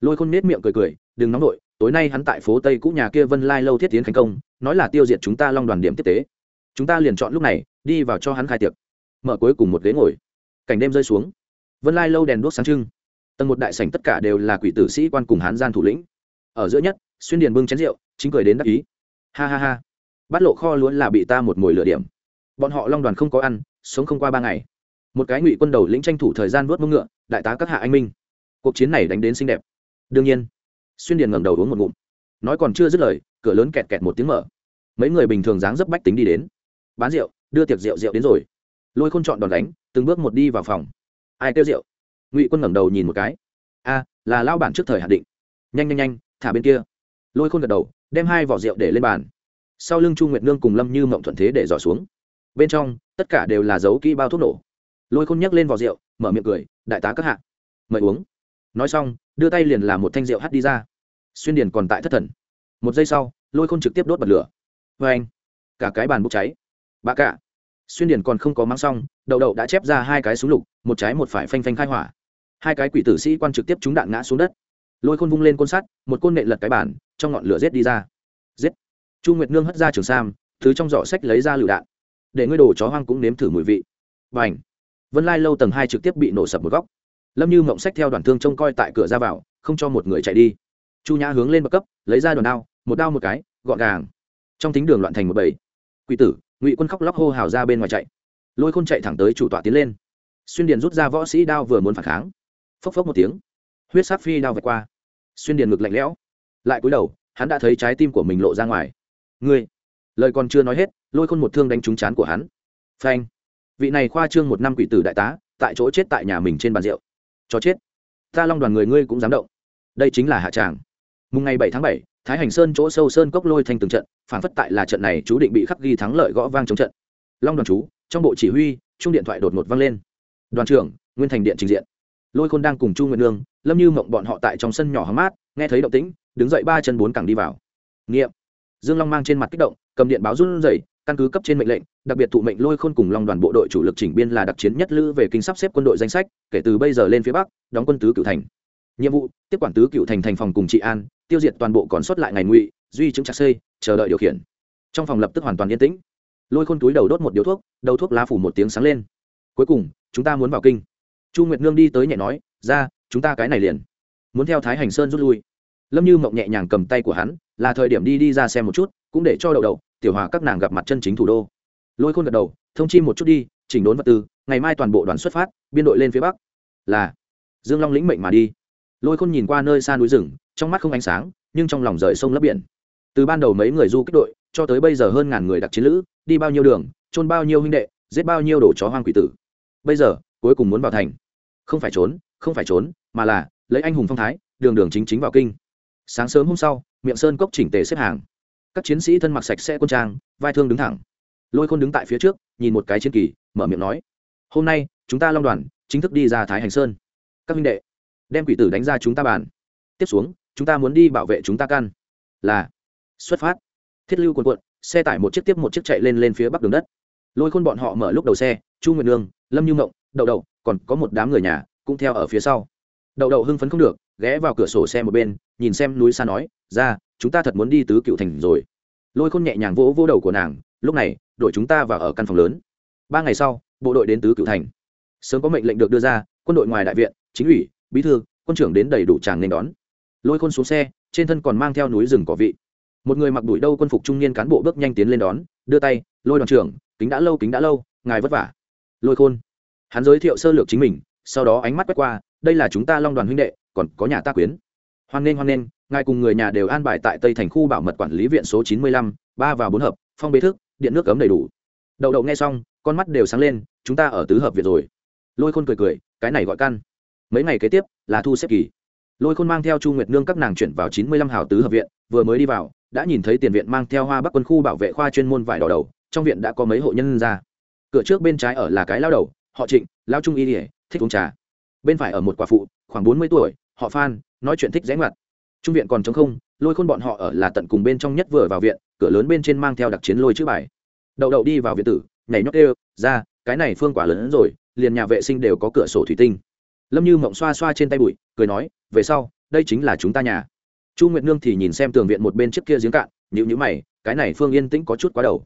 Lôi khôn nết miệng cười cười, đừng nóng nổi tối nay hắn tại phố tây cũ nhà kia vân lai lâu thiết tiến thành công, nói là tiêu diệt chúng ta long đoàn điểm tiếp tế. Chúng ta liền chọn lúc này, đi vào cho hắn khai tiệc. Mở cuối cùng một ghế ngồi. Cảnh đêm rơi xuống. Vân lai lâu đèn đuốc sáng trưng. Tầng một đại sảnh tất cả đều là quỷ tử sĩ quan cùng hán gian thủ lĩnh. Ở giữa nhất, xuyên điền bưng chén rượu, chính cười đến đắc ý. Ha ha ha. Bắt lộ kho luôn là bị ta một mồi lửa điểm. Bọn họ long đoàn không có ăn, sống không qua ba ngày. Một cái ngụy quân đầu lĩnh tranh thủ thời gian vớt mông ngựa, đại tá các hạ anh minh. Cuộc chiến này đánh đến xinh đẹp. Đương nhiên xuyên điền ngẩng đầu uống một ngụm. Nói còn chưa dứt lời, cửa lớn kẹt kẹt một tiếng mở. Mấy người bình thường dáng dấp bách tính đi đến. Bán rượu, đưa tiệc rượu rượu đến rồi. Lôi khôn chọn đòn đánh, từng bước một đi vào phòng. Ai kêu rượu? Ngụy quân ngẩng đầu nhìn một cái. A, là lao bản trước thời hạn định. Nhanh nhanh nhanh, thả bên kia. Lôi khôn gật đầu, đem hai vỏ rượu để lên bàn. Sau lưng chu nguyệt nương cùng lâm như mộng thuận thế để dò xuống. Bên trong, tất cả đều là dấu kỹ bao thuốc nổ. Lôi khôn nhấc lên vỏ rượu, mở miệng cười, đại tá các hạ, mời uống. Nói xong, đưa tay liền làm một thanh rượu hắt đi ra xuyên điền còn tại thất thần. Một giây sau lôi khôn trực tiếp đốt bật lửa. Vê anh cả cái bàn bốc cháy. Bà cả xuyên điền còn không có mang xong đậu đậu đã chép ra hai cái súng lục một trái một phải phanh phanh khai hỏa. Hai cái quỷ tử sĩ quan trực tiếp trúng đạn ngã xuống đất. Lôi khôn vung lên côn sắt một côn nệ lật cái bàn, trong ngọn lửa rết đi ra. Giết. Chu nguyệt nương hất ra trường sam thứ trong giỏ sách lấy ra lựu đạn. Để ngươi đồ chó hoang cũng nếm thử mùi vị. Và ảnh vân lai lâu tầng hai trực tiếp bị nổ sập một góc. Lâm như mộng sách theo đoàn thương trông coi tại cửa ra vào không cho một người chạy đi chu nhã hướng lên bậc cấp, lấy ra đòn đao, một đao một cái, gọn gàng. Trong thính đường loạn thành một bầy. Quỷ tử, ngụy quân khóc lóc hô hào ra bên ngoài chạy. Lôi khôn chạy thẳng tới chủ tọa tiến lên. Xuyên điền rút ra võ sĩ đao vừa muốn phản kháng. Phốc phốc một tiếng, huyết sát phi đao vạch qua. Xuyên điền ngực lạnh lẽo. Lại cúi đầu, hắn đã thấy trái tim của mình lộ ra ngoài. Ngươi, lời còn chưa nói hết, lôi khôn một thương đánh trúng chán của hắn. Phanh. Vị này khoa trương một năm quỷ tử đại tá, tại chỗ chết tại nhà mình trên bàn rượu. Cho chết. Ta long đoàn người ngươi cũng dám động. Đây chính là hạ tràng mùng ngày bảy tháng bảy, thái hành sơn chỗ sâu sơn cốc lôi thành từng trận phản phất tại là trận này chú định bị khắc ghi thắng lợi gõ vang chống trận. Long đoàn chú, trong bộ chỉ huy chung điện thoại đột ngột vang lên. Đoàn trưởng, nguyên thành điện trình diện. Lôi khôn đang cùng chu nguyện nương, lâm như mộng bọn họ tại trong sân nhỏ hóng mát, nghe thấy động tĩnh, đứng dậy ba chân bốn cẳng đi vào. Nghiệm. Dương long mang trên mặt kích động, cầm điện báo run rẩy, căn cứ cấp trên mệnh lệnh, đặc biệt thụ mệnh lôi khôn cùng long đoàn bộ đội chủ lực chỉnh biên là đặc chiến nhất lữ về kinh sắp xếp quân đội danh sách, kể từ bây giờ lên phía bắc, đóng quân tứ cửu thành nhiệm vụ, tiếp quản tứ cựu thành thành phòng cùng trị an, tiêu diệt toàn bộ còn sót lại ngày ngụy, duy chứng chặt xây chờ đợi điều khiển. Trong phòng lập tức hoàn toàn yên tĩnh. Lôi khôn túi đầu đốt một điếu thuốc, đầu thuốc lá phủ một tiếng sáng lên. Cuối cùng, chúng ta muốn vào kinh. Chu nguyệt nương đi tới nhẹ nói, ra, chúng ta cái này liền. Muốn theo thái hành sơn rút lui. Lâm như mộng nhẹ nhàng cầm tay của hắn, là thời điểm đi đi ra xem một chút, cũng để cho đậu đậu, tiểu hòa các nàng gặp mặt chân chính thủ đô. Lôi khôn gật đầu, thông chi một chút đi, chỉnh đốn vật tư, ngày mai toàn bộ đoàn xuất phát, biên đội lên phía bắc. Là. Dương long lĩnh mệnh mà đi lôi khôn nhìn qua nơi xa núi rừng, trong mắt không ánh sáng, nhưng trong lòng rời sông lấp biển. Từ ban đầu mấy người du kích đội, cho tới bây giờ hơn ngàn người đặc chiến lữ, đi bao nhiêu đường trôn bao nhiêu huynh đệ, giết bao nhiêu đồ chó hoang quỷ tử. Bây giờ, cuối cùng muốn vào thành. Không phải trốn, không phải trốn, mà là lấy anh hùng phong thái, đường đường chính chính vào kinh. Sáng sớm hôm sau, miệng sơn cốc chỉnh tề xếp hàng. Các chiến sĩ thân mặc sạch sẽ quân trang, vai thương đứng thẳng. Lôi khôn đứng tại phía trước, nhìn một cái chiến kỳ, mở miệng nói, hôm nay, chúng ta long đoàn, chính thức đi ra thái hành sơn. Các huynh đệ đem quỷ tử đánh ra chúng ta bàn. Tiếp xuống, chúng ta muốn đi bảo vệ chúng ta căn. Là. Xuất phát. Thiết lưu quần quận xe tải một chiếc tiếp một chiếc chạy lên lên phía bắc đường đất. Lôi khôn bọn họ mở lúc đầu xe, chu nguyệt nương, lâm như mộng đậu đậu, còn có một đám người nhà, cũng theo ở phía sau. Đậu đậu hưng phấn không được, ghé vào cửa sổ xe một bên, nhìn xem núi xa nói, ra, chúng ta thật muốn đi tứ cựu thành rồi. Lôi khôn nhẹ nhàng vỗ vỗ đầu của nàng, lúc này, đội chúng ta vào ở căn phòng lớn. Ba ngày sau, bộ đội đến tứ cựu thành. Sớm có mệnh lệnh được đưa ra, quân đội ngoài đại viện, chính ủy bí thư, quân trưởng đến đầy đủ tràng nên đón. Lôi khôn xuống xe, trên thân còn mang theo núi rừng cỏ vị. Một người mặc đuổi đâu quân phục trung niên cán bộ bước nhanh tiến lên đón, đưa tay, lôi đoàn trưởng, kính đã lâu, kính đã lâu, ngài vất vả. Lôi khôn, hắn giới thiệu sơ lược chính mình, sau đó ánh mắt quét qua, đây là chúng ta long đoàn huynh đệ, còn có nhà ta quyến. Hoan nghênh hoan nghênh, ngài cùng người nhà đều an bài tại tây thành khu bảo mật quản lý viện số chín mươi lăm, ba và bốn hợp, phong bế thức điện nước cấm đầy đủ. Đậu đậu nghe xong, con mắt đều sáng lên, chúng ta ở tứ hợp viện rồi. Lôi khôn cười cười, cái này gọi căn mấy ngày kế tiếp, là thu xếp kỳ. Lôi khôn mang theo chu nguyệt nương các nàng chuyển vào chín mươi lăm hào tứ hợp viện, vừa mới đi vào, đã nhìn thấy tiền viện mang theo hoa bắc quân khu bảo vệ khoa chuyên môn vải đỏ đầu, trong viện đã có mấy hộ nhân ra. Cửa trước bên trái ở là cái lao đầu, họ trịnh, lao trung y ỉa thích uống trà. Bên phải ở một quả phụ, khoảng bốn mươi tuổi, họ phan, nói chuyện thích rẽ ngoặt. Trung viện còn trống không, lôi khôn bọn họ ở là tận cùng bên trong nhất vừa vào viện, cửa lớn bên trên mang theo đặc chiến lôi chữ bài. Đậu đậu đi vào viện tử, nhảy nhóc đều ra, cái này phương quả lớn hơn rồi, liền nhà vệ sinh đều có cửa sổ thủy tinh lâm như mộng xoa xoa trên tay bụi, cười nói, về sau, đây chính là chúng ta nhà. Chu nguyệt nương thì nhìn xem tường viện một bên trước kia giếng cạn nhữ nhữ mày, cái này phương yên tĩnh có chút quá đầu.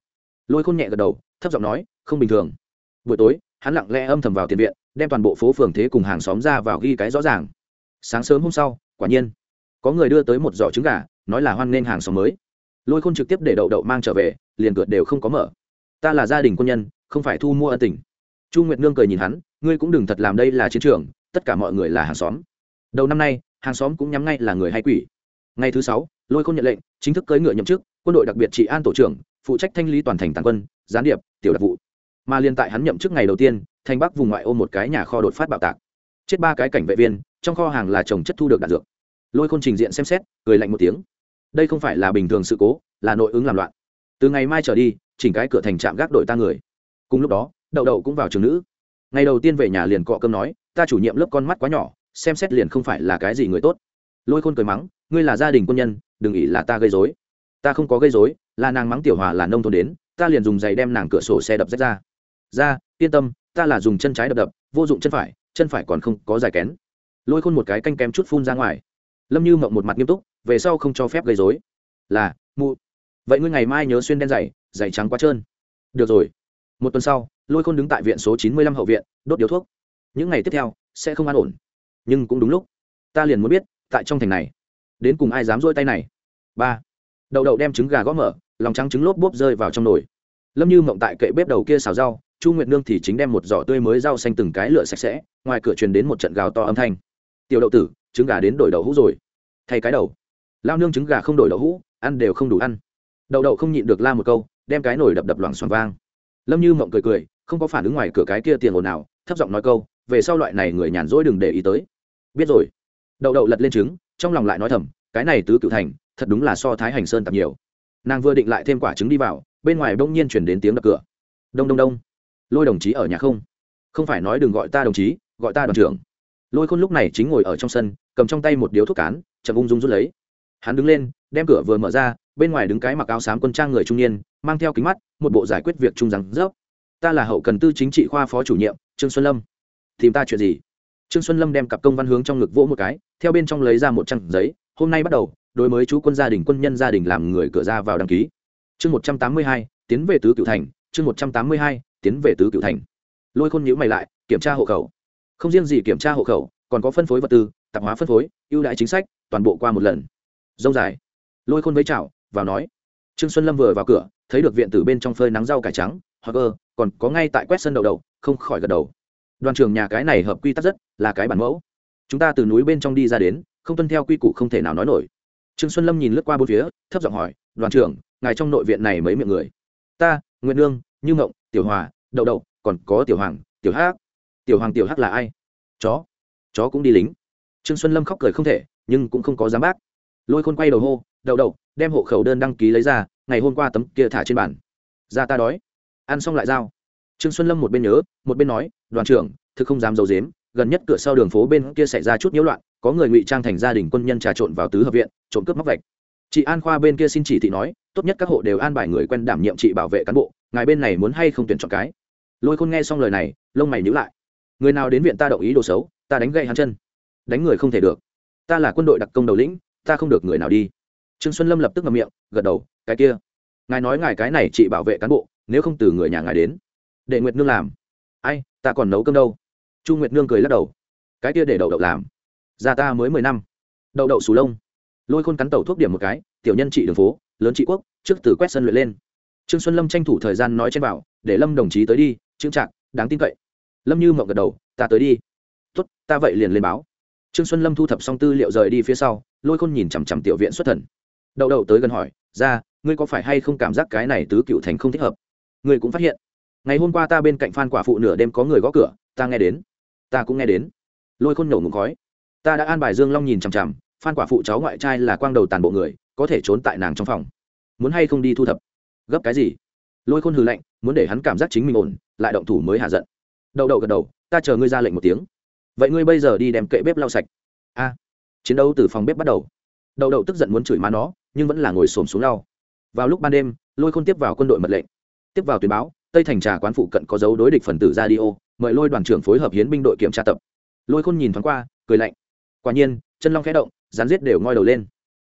Lôi khôn nhẹ gật đầu, thấp giọng nói, không bình thường. Buổi tối, hắn lặng lẽ âm thầm vào tiền viện, đem toàn bộ phố phường thế cùng hàng xóm ra vào ghi cái rõ ràng. Sáng sớm hôm sau, quả nhiên, có người đưa tới một giỏ trứng gà, nói là hoan nghênh hàng xóm mới. Lôi khôn trực tiếp để đậu đậu mang trở về, liền cửa đều không có mở. Ta là gia đình quân nhân, không phải thu mua ân tình. Chu nguyệt nương cười nhìn hắn, ngươi cũng đừng thật làm đây là chiến trường tất cả mọi người là hàng xóm. Đầu năm nay, hàng xóm cũng nhắm ngay là người hay quỷ. Ngày thứ sáu, lôi khôn nhận lệnh, chính thức cưỡi ngựa nhậm chức, quân đội đặc biệt trị an tổ trưởng, phụ trách thanh lý toàn thành tàn quân, gián điệp, tiểu đặc vụ. Mà liên tại hắn nhậm chức ngày đầu tiên, thành bắc vùng ngoại ô một cái nhà kho đột phát bạo tạc. Chết ba cái cảnh vệ viên, trong kho hàng là trồng chất thu được đạn dược. Lôi khôn trình diện xem xét, cười lạnh một tiếng. Đây không phải là bình thường sự cố, là nội ứng làm loạn. Từ ngày mai trở đi, chỉnh cái cửa thành trạm gác đội ta người. Cùng lúc đó, đậu đậu cũng vào trường nữ. Ngày đầu tiên về nhà liền cọ cơm nói ta chủ nhiệm lớp con mắt quá nhỏ, xem xét liền không phải là cái gì người tốt. Lôi khôn cười mắng, ngươi là gia đình quân nhân, đừng nghĩ là ta gây dối ta không có gây dối là nàng mắng tiểu hòa là nông thôn đến, ta liền dùng giày đem nàng cửa sổ xe đập rách ra. Ra, yên tâm, ta là dùng chân trái đập đập, vô dụng chân phải chân phải còn không có dài kén. Lôi khôn một cái canh kem chút phun ra ngoài. Lâm như mộng một mặt nghiêm túc, về sau không cho phép gây dối là, mụ. Vậy ngươi ngày mai nhớ xuyên đen dày dày trắng quá trơn. Được rồi. Một tuần sau, lôi khôn đứng tại viện số chín mươi lăm hậu viện, đốt điếu thuốc những ngày tiếp theo sẽ không an ổn. Nhưng cũng đúng lúc, ta liền muốn biết, tại trong thành này, đến cùng ai dám dôi tay này? Ba. Đậu đậu đem trứng gà gõ mở, lòng trắng trứng lốp bốp rơi vào trong nồi. Lâm như mộng tại kệ bếp đầu kia xào rau, chu nguyệt nương thì chính đem một giỏ tươi mới rau xanh từng cái lựa sạch sẽ, ngoài cửa truyền đến một trận gào to âm thanh. Tiểu đậu tử, trứng gà đến đổi đậu hũ rồi. Thay cái đầu. Lao nương trứng gà không đổi đậu hũ, ăn đều không đủ ăn. Đậu đậu không nhịn được la một câu, đem cái nồi đập đập loảng xoảng vang. Lâm như mộng cười cười, không có phản ứng ngoài cửa cái kia tiền ồn nào thấp giọng nói câu về sau loại này người nhàn rỗi đừng để ý tới. Biết rồi. Đậu đậu lật lên trứng, trong lòng lại nói thầm, cái này tứ cựu thành, thật đúng là so thái hành sơn tập nhiều. Nàng vừa định lại thêm quả trứng đi vào, bên ngoài bỗng nhiên chuyển đến tiếng đập cửa. Đông đông đông. Lôi đồng chí ở nhà không? Không phải nói đừng gọi ta đồng chí, gọi ta đoàn trưởng. Lôi khôn lúc này chính ngồi ở trong sân, cầm trong tay một điếu thuốc cán, chậm ung dung rút lấy. Hắn đứng lên, đem cửa vừa mở ra, bên ngoài đứng cái mặc áo xám quân trang người trung niên, mang theo kính mắt, một bộ giải quyết việc trung rằng rớp ta là hậu cần tư chính trị khoa phó chủ nhiệm, trương xuân lâm tìm ta chuyện gì? Trương xuân lâm đem cặp công văn hướng trong ngực vỗ một cái, theo bên trong lấy ra một trang giấy, hôm nay bắt đầu, đối mới chú quân gia đình, quân nhân gia đình làm người cửa ra vào đăng ký. Chương một trăm tám mươi hai, tiến về tứ cựu thành, chương một trăm tám mươi hai, tiến về tứ cựu thành. Lôi khôn nhữ mày lại, kiểm tra hộ khẩu. Không riêng gì kiểm tra hộ khẩu, còn có phân phối vật tư, tạp hóa phân phối, ưu đãi chính sách, toàn bộ qua một lần. Dông dài. Lôi khôn với chào, vào nói. Trương xuân lâm vừa vào cửa, thấy được viện tử bên trong phơi nắng rau cải trắng, hoặc ơ, còn có ngay tại quét sân đầu đầu không khỏi gật đầu đoàn trưởng nhà cái này hợp quy tắc rất là cái bản mẫu. Chúng ta từ núi bên trong đi ra đến, không tuân theo quy củ không thể nào nói nổi. Trương xuân lâm nhìn lướt qua bốn phía, thấp giọng hỏi, đoàn trưởng, ngài trong nội viện này mấy miệng người? Ta nguyễn nương, như ngộng tiểu hòa, đậu đậu, còn có tiểu hoàng, tiểu hắc. Tiểu hoàng, tiểu hắc là ai? Chó. Chó cũng đi lính. Trương xuân lâm khóc cười không thể, nhưng cũng không có dám bác. Lôi khôn quay đầu hô, đậu đậu, đem hộ khẩu đơn đăng ký lấy ra, ngày hôm qua tấm kia thả trên bàn. Ra ta đói. Ăn xong lại giao trương xuân lâm một bên nhớ, một bên nói, đoàn trưởng, thực không dám d i ấ u dếm gần nhất cửa sau đường phố bên kia xảy ra chút nhiễu loạn, có người ngụy trang thành gia đình quân nhân trà trộn vào tứ hợp viện, trộm cướp móc vạch. Chị an khoa bên kia xin chỉ thị nói, tốt nhất các hộ đều an bài người quen đảm nhiệm chị bảo vệ cán bộ, ngài bên này muốn hay không tuyển chọn cái? Lôi khôn nghe xong lời này, lông mày nhữ lại. Người nào đến viện ta động ý đồ xấu, ta đánh gậy hắn chân. Đánh người không thể được. Ta là quân đội đặc công đầu lĩnh, ta không được người nào đi. Trương xuân lâm lập tức ngậm miệng, gật đầu, cái kia, ngài nói ngài cái này chị bảo vệ cán bộ, nếu không từ người nhà ngài đến để nguyệt nương làm ai ta còn nấu cơm đâu chu nguyệt nương cười lắc đầu cái kia để đậu đậu làm ra ta mới mười năm. Đậu đậu sù lông. Lôi khôn cắn tàu thuốc điểm một cái, tiểu nhân trị đường phố, lớn trị quốc, trước từ quét sân luyện lên. Trương xuân lâm tranh thủ thời gian nói trên bảo, để lâm đồng chí tới đi, trương trạng đáng tin cậy. Lâm như mộng gật đầu, ta tới đi. Tốt, ta vậy liền lên báo. Trương xuân lâm thu thập xong tư liệu rời đi phía sau, lôi khôn nhìn chằm chằm tiểu viện xuất thần. Đậu đậu tới gần hỏi ra ngươi có phải hay không cảm giác cái này tứ cựu thành không thích hợp? Ngươi cũng phát hiện ngày hôm qua ta bên cạnh phan quả phụ nửa đêm có người gõ cửa, ta nghe đến. Ta cũng nghe đến. Lôi khôn nổ ngụm khói. Ta đã an bài dương long nhìn chằm chằm, phan quả phụ cháu ngoại trai là quang đầu tàn bộ người, có thể trốn tại nàng trong phòng. Muốn hay không đi thu thập? Gấp cái gì? Lôi khôn hừ lạnh, muốn để hắn cảm giác chính mình ổn, lại động thủ mới hạ giận. Đậu đậu gật đầu, ta chờ ngươi ra lệnh một tiếng. Vậy ngươi bây giờ đi đem kệ bếp lau sạch. A, chiến đấu từ phòng bếp bắt đầu. Đậu đậu tức giận muốn chửi má nó, nhưng vẫn là ngồi xổm xuống lau. Vào lúc ban đêm, lôi khôn tiếp vào quân đội mật lệnh. Tiếp vào tuyên báo tây thành trà quán phụ cận có dấu đối địch phần tử ra đi ô, mời lôi đoàn trưởng phối hợp hiến binh đội kiểm tra tập. Lôi khôn nhìn thoáng qua, cười lạnh. Quả nhiên, chân long khẽ động rán giết đều ngoi đầu lên.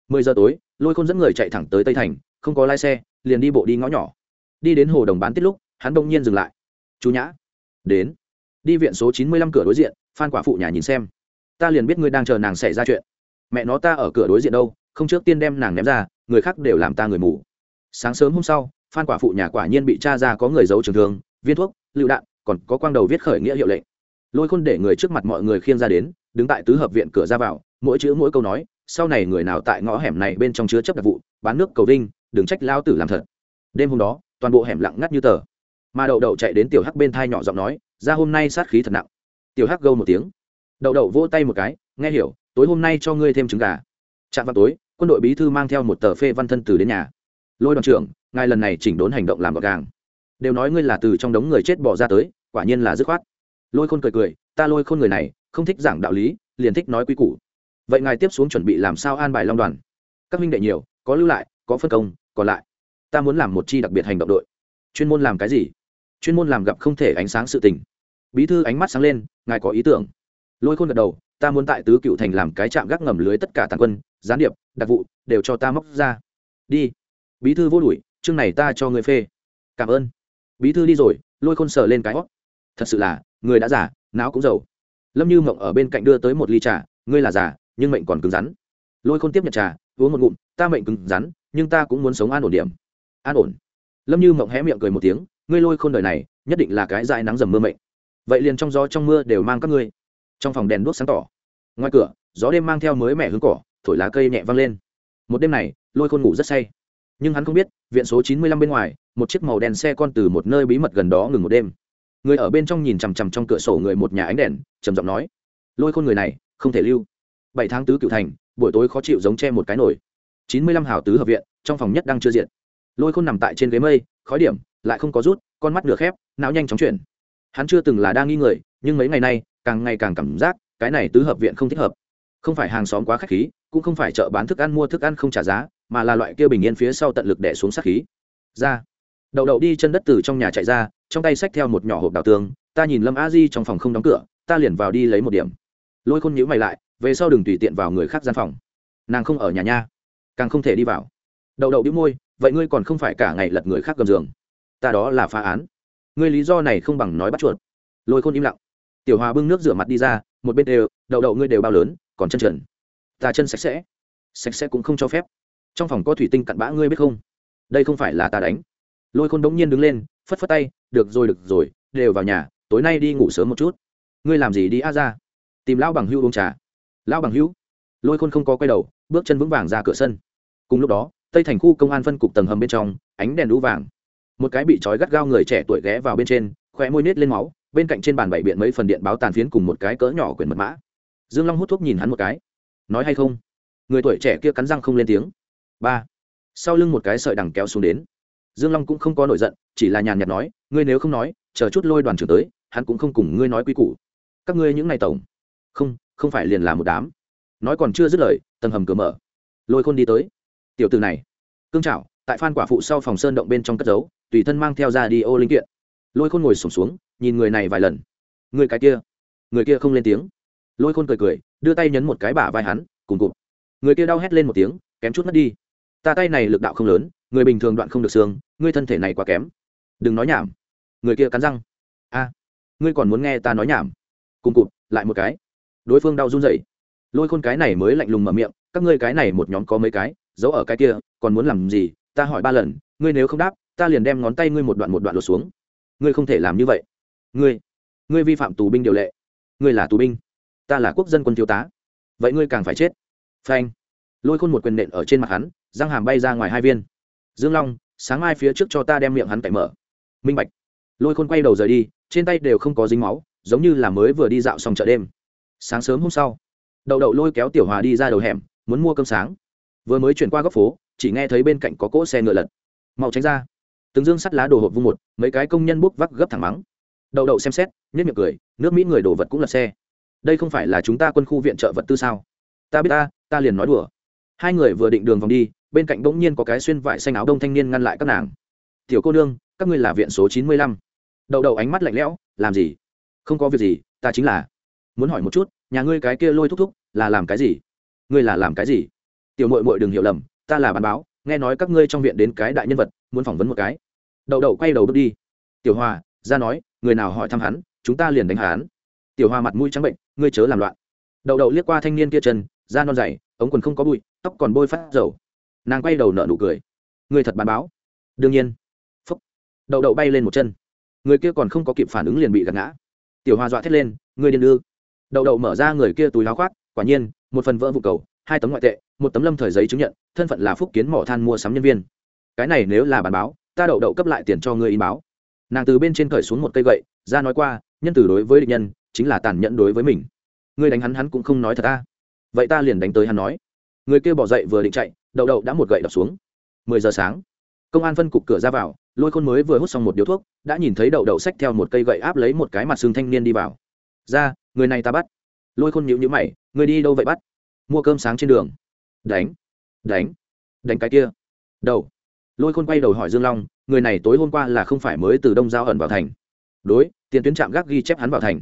Mười giờ tối, lôi khôn dẫn người chạy thẳng tới tây thành, không có lái xe, liền đi bộ đi ngõ nhỏ. Đi đến hồ đồng bán tiết lúc, hắn đông nhiên dừng lại. Chú nhã, đến. Đi viện số chín mươi lăm cửa đối diện, phan quả phụ nhà nhìn xem. Ta liền biết ngươi đang chờ nàng xảy ra chuyện. Mẹ nó ta ở cửa đối diện đâu, không trước tiên đem nàng ném ra, người khác đều làm ta người mù. Sáng sớm hôm sau phan quả phụ nhà quả nhiên bị cha ra có người giấu trường thương, viên thuốc, lựu đạn, còn có quang đầu viết khởi nghĩa hiệu lệnh. Lôi khôn để người trước mặt mọi người khiêng ra đến, đứng tại tứ hợp viện cửa ra vào, mỗi chữ mỗi câu nói, sau này người nào tại ngõ hẻm này bên trong chứa chấp đặc vụ, bán nước cầu vinh, đừng trách lao tử làm thật. Đêm hôm đó, toàn bộ hẻm lặng ngắt như tờ. Mà đậu đậu chạy đến tiểu hắc bên thai nhỏ giọng nói, ra hôm nay sát khí thật nặng. Tiểu hắc gâu một tiếng. Đậu đậu vỗ tay một cái, nghe hiểu, tối hôm nay cho ngươi thêm trứng gà. Chạm vào tối, quân đội bí thư mang theo một tờ phê văn thân từ đến nhà. Lôi đoàn trưởng ngài lần này chỉnh đốn hành động làm gọn gàng. Đều nói ngươi là từ trong đống người chết bỏ ra tới, quả nhiên là dứt khoát. Lôi khôn cười cười, ta lôi khôn người này, không thích giảng đạo lý, liền thích nói quy củ. Vậy ngài tiếp xuống chuẩn bị làm sao an bài long đoàn? Các minh đệ nhiều, có lưu lại, có phân công, còn lại. Ta muốn làm một chi đặc biệt hành động đội. Chuyên môn làm cái gì? Chuyên môn làm gặp không thể ánh sáng sự tình. Bí thư ánh mắt sáng lên, ngài có ý tưởng. Lôi khôn gật đầu, ta muốn tại tứ cựu thành làm cái trạm gác ngầm lưới tất cả tàn quân, gián điệp, đặc vụ, đều cho ta móc ra. Đi. Bí thư vô đuổi chương này ta cho người phê. Cảm ơn. Bí thư đi rồi, lôi khôn sờ lên cái hót thật sự là, người đã giả não cũng giàu. Lâm như mộng ở bên cạnh đưa tới một ly trà, ngươi là giả nhưng mệnh còn cứng rắn. Lôi khôn tiếp nhận trà, uống một ngụm, ta mệnh cứng rắn, nhưng ta cũng muốn sống an ổn điểm. An ổn. Lâm như mộng hé miệng cười một tiếng, ngươi lôi khôn đời này, nhất định là cái dại nắng dầm mưa mệnh. Vậy liền trong gió trong mưa đều mang các ngươi. Trong phòng đèn đuốc sáng tỏ. Ngoài cửa, gió đêm mang theo mới mẻ hướng cỏ, thổi lá cây nhẹ văng lên. Một đêm này, lôi khôn ngủ rất say nhưng hắn không biết, viện số chín mươi lăm bên ngoài, một chiếc màu đen xe con từ một nơi bí mật gần đó ngừng một đêm. Người ở bên trong nhìn chằm chằm trong cửa sổ người một nhà ánh đèn, trầm giọng nói, lôi khôn người này, không thể lưu. Bảy tháng tứ cựu thành, buổi tối khó chịu giống che một cái nổi chín mươi lăm hào tứ hợp viện, trong phòng nhất đang chưa diện lôi khôn nằm tại trên ghế mây, khói điểm, lại không có rút, con mắt nửa khép, não nhanh chóng chuyển. Hắn chưa từng là đang nghi người, nhưng mấy ngày nay, càng ngày càng cảm giác, cái này tứ hợp viện không thích hợp không phải hàng xóm quá k h á c h khí, cũng không phải chợ bán thức ăn mua thức ăn không trả giá, mà là loại kia bình yên phía sau tận lực đẻ xuống sát khí. Ra. Đậu đậu đi chân đất từ trong nhà chạy ra, trong tay xách theo một nhỏ hộp đào tương ta nhìn lâm a di trong phòng không đóng cửa, ta liền vào đi lấy một điểm. Lôi khôn nhữ mày lại, về sau đừng tùy tiện vào người khác gian phòng. Nàng không ở nhà nha, càng không thể đi vào. Đậu đậu đĩu môi, vậy ngươi còn không phải cả ngày lật người khác gầm giường. Ta đó là phá án. Ngươi lý do này không bằng nói bắt chuột. Lôi khôn im lặng. Tiểu hòa bưng nước rửa mặt đi ra, một bên đều, đậu đậu ngươi đều bao lớn còn chân trần. Ta chân sạch sẽ. Sạch sẽ cũng không cho phép. Trong phòng có thủy tinh cặn bã ngươi biết không? Đây không phải là ta đánh. Lôi khôn đống nhiên đứng lên, phất phất tay, được rồi được rồi, đều vào nhà, tối nay đi ngủ sớm một chút. Ngươi làm gì đi, a ra tìm lão bằng hưu uống trà. Lão bằng hưu? Lôi khôn không có quay đầu, bước chân vững vàng ra cửa sân. Cùng lúc đó, tây thành khu công an phân cục tầng hầm bên trong, ánh đèn lũ vàng. Một cái bị trói gắt gao người trẻ tuổi ghé vào bên trên, khóe môi nết lên máu, bên cạnh trên bàn bảy biện mấy phần điện báo tàn phiến cùng một cái cỡ nhỏ quyển mật mã dương long hút thuốc nhìn hắn một cái. Nói hay không? Người tuổi trẻ kia cắn răng không lên tiếng. Ba. Sau lưng một cái sợi đằng kéo xuống đến. Dương long cũng không có nổi giận, chỉ là nhàn nhạt nói, ngươi nếu không nói, chờ chút lôi đoàn trưởng tới, hắn cũng không cùng ngươi nói quy củ. Các ngươi những ngày tổng. Không không phải liền là một đám. Nói còn chưa dứt lời, tầng hầm cửa mở. Lôi khôn đi tới. Tiểu từ này, cương trảo, tại phan quả phụ sau phòng sơn động bên trong cất giấu, tùy thân mang theo ra đi ô linh kiện. Lôi khôn ngồi sổm xuống, nhìn người này vài lần. Người cái kia. Người kia không lên tiếng lôi khôn cười cười, đưa tay nhấn một cái bả vai hắn, cùng cụt người kia đau hét lên một tiếng, kém chút mất đi. Ta tay này lực đạo không lớn, người bình thường đoạn không được xương, ngươi thân thể này quá kém. Đừng nói nhảm. Người kia cắn răng. A, ngươi còn muốn nghe ta nói nhảm? Cùng cụt lại một cái. Đối phương đau run rẩy. Lôi khôn cái này mới lạnh lùng mở miệng, các ngươi cái này một nhóm có mấy cái, giấu ở cái kia, còn muốn làm gì? Ta hỏi ba lần, ngươi nếu không đáp, ta liền đem ngón tay ngươi một đoạn một đoạn lột xuống. Ngươi không thể làm như vậy. Ngươi ngươi vi phạm tù binh điều lệ. Ngươi là tù binh ta là quốc dân quân thiếu tá. Vậy ngươi càng phải chết. Phanh. Lôi khôn một quyền nện ở trên mặt hắn, răng hàm bay ra ngoài hai viên. Dương long, sáng mai phía trước cho ta đem miệng hắn cậy mở. Minh bạch. Lôi khôn quay đầu rời đi, trên tay đều không có dính máu, giống như là mới vừa đi dạo xong chợ đêm. Sáng sớm hôm sau, đậu đậu lôi kéo tiểu hòa đi ra đầu hẻm, muốn mua cơm sáng. Vừa mới chuyển qua góc phố, chỉ nghe thấy bên cạnh có cỗ xe ngựa lật. Mau tránh ra. Từng dương sắt lá đồ hộp vung một, mấy cái công nhân bốc vác gấp thẳng mắng. Đậu đậu xem xét nhất miệng cười, nước mỹ người đổ vật cũng lật xe đây không phải là chúng ta quân khu viện trợ vật tư sao? Ta biết ta ta liền nói đùa. Hai người vừa định đường vòng đi, bên cạnh bỗng nhiên có cái xuyên vải xanh áo đông thanh niên ngăn lại các nàng. Tiểu cô nương các ngươi là viện số chín mươi lăm. Đậu đậu ánh mắt lạnh lẽo, làm gì? Không có việc gì, ta chính là muốn hỏi một chút, nhà ngươi cái kia lôi thúc thúc là làm cái gì? Ngươi là làm cái gì? Tiểu mội mội đừng hiểu lầm, ta là bán báo, nghe nói các ngươi trong viện đến cái đại nhân vật, muốn phỏng vấn một cái. Đậu đậu quay đầu bước đi. Tiểu hòa, ra nói, người nào hỏi thăm hắn, chúng ta liền đánh hắn tiểu Hoa mặt mũi trắng bệnh, ngươi chớ làm loạn. Đậu đậu liếc qua thanh niên kia chân, da non dày, ống quần không có bụi, tóc còn bôi phát dầu. Nàng quay đầu nợ nụ cười. Người thật bán báo. Đương nhiên. Phúc. Đậu đậu bay lên một chân. Người kia còn không có kịp phản ứng liền bị gạt ngã. Tiểu Hoa dọa thét lên người điên ư. Đậu đậu mở ra người kia túi láo khoác, quả nhiên, một phần vỡ vụ cầu, hai tấm ngoại tệ, một tấm lâm thời giấy chứng nhận, thân phận là phúc kiến mỏ than mua sắm nhân viên. Cái này nếu là bán báo, ta đậu đậu cấp lại tiền cho người in báo. Nàng từ bên trên cởi xuống một cây gậy ra nói qua, nhân từ đối với địch nhân chính là tàn nhẫn đối với mình. Ngươi đánh hắn hắn cũng không nói thật ta. Vậy ta liền đánh tới hắn nói. Người kia bỏ dậy vừa định chạy, đậu đậu đã một gậy đập xuống. Mười giờ sáng, công an phân cục cửa ra vào, lôi khôn mới vừa hút xong một điếu thuốc, đã nhìn thấy đậu đậu xách theo một cây gậy áp lấy một cái mặt xương thanh niên đi vào. Ra, người này ta bắt. Lôi khôn nhịu nhữ mày, người đi đâu vậy bắt? Mua cơm sáng trên đường. Đánh đánh đánh cái kia. Đầu. Lôi khôn quay đầu hỏi dương long, người này tối hôm qua là không phải mới từ đông giao ẩn vào thành? Đối, tiền tuyến trạm gác ghi chép hắn vào thành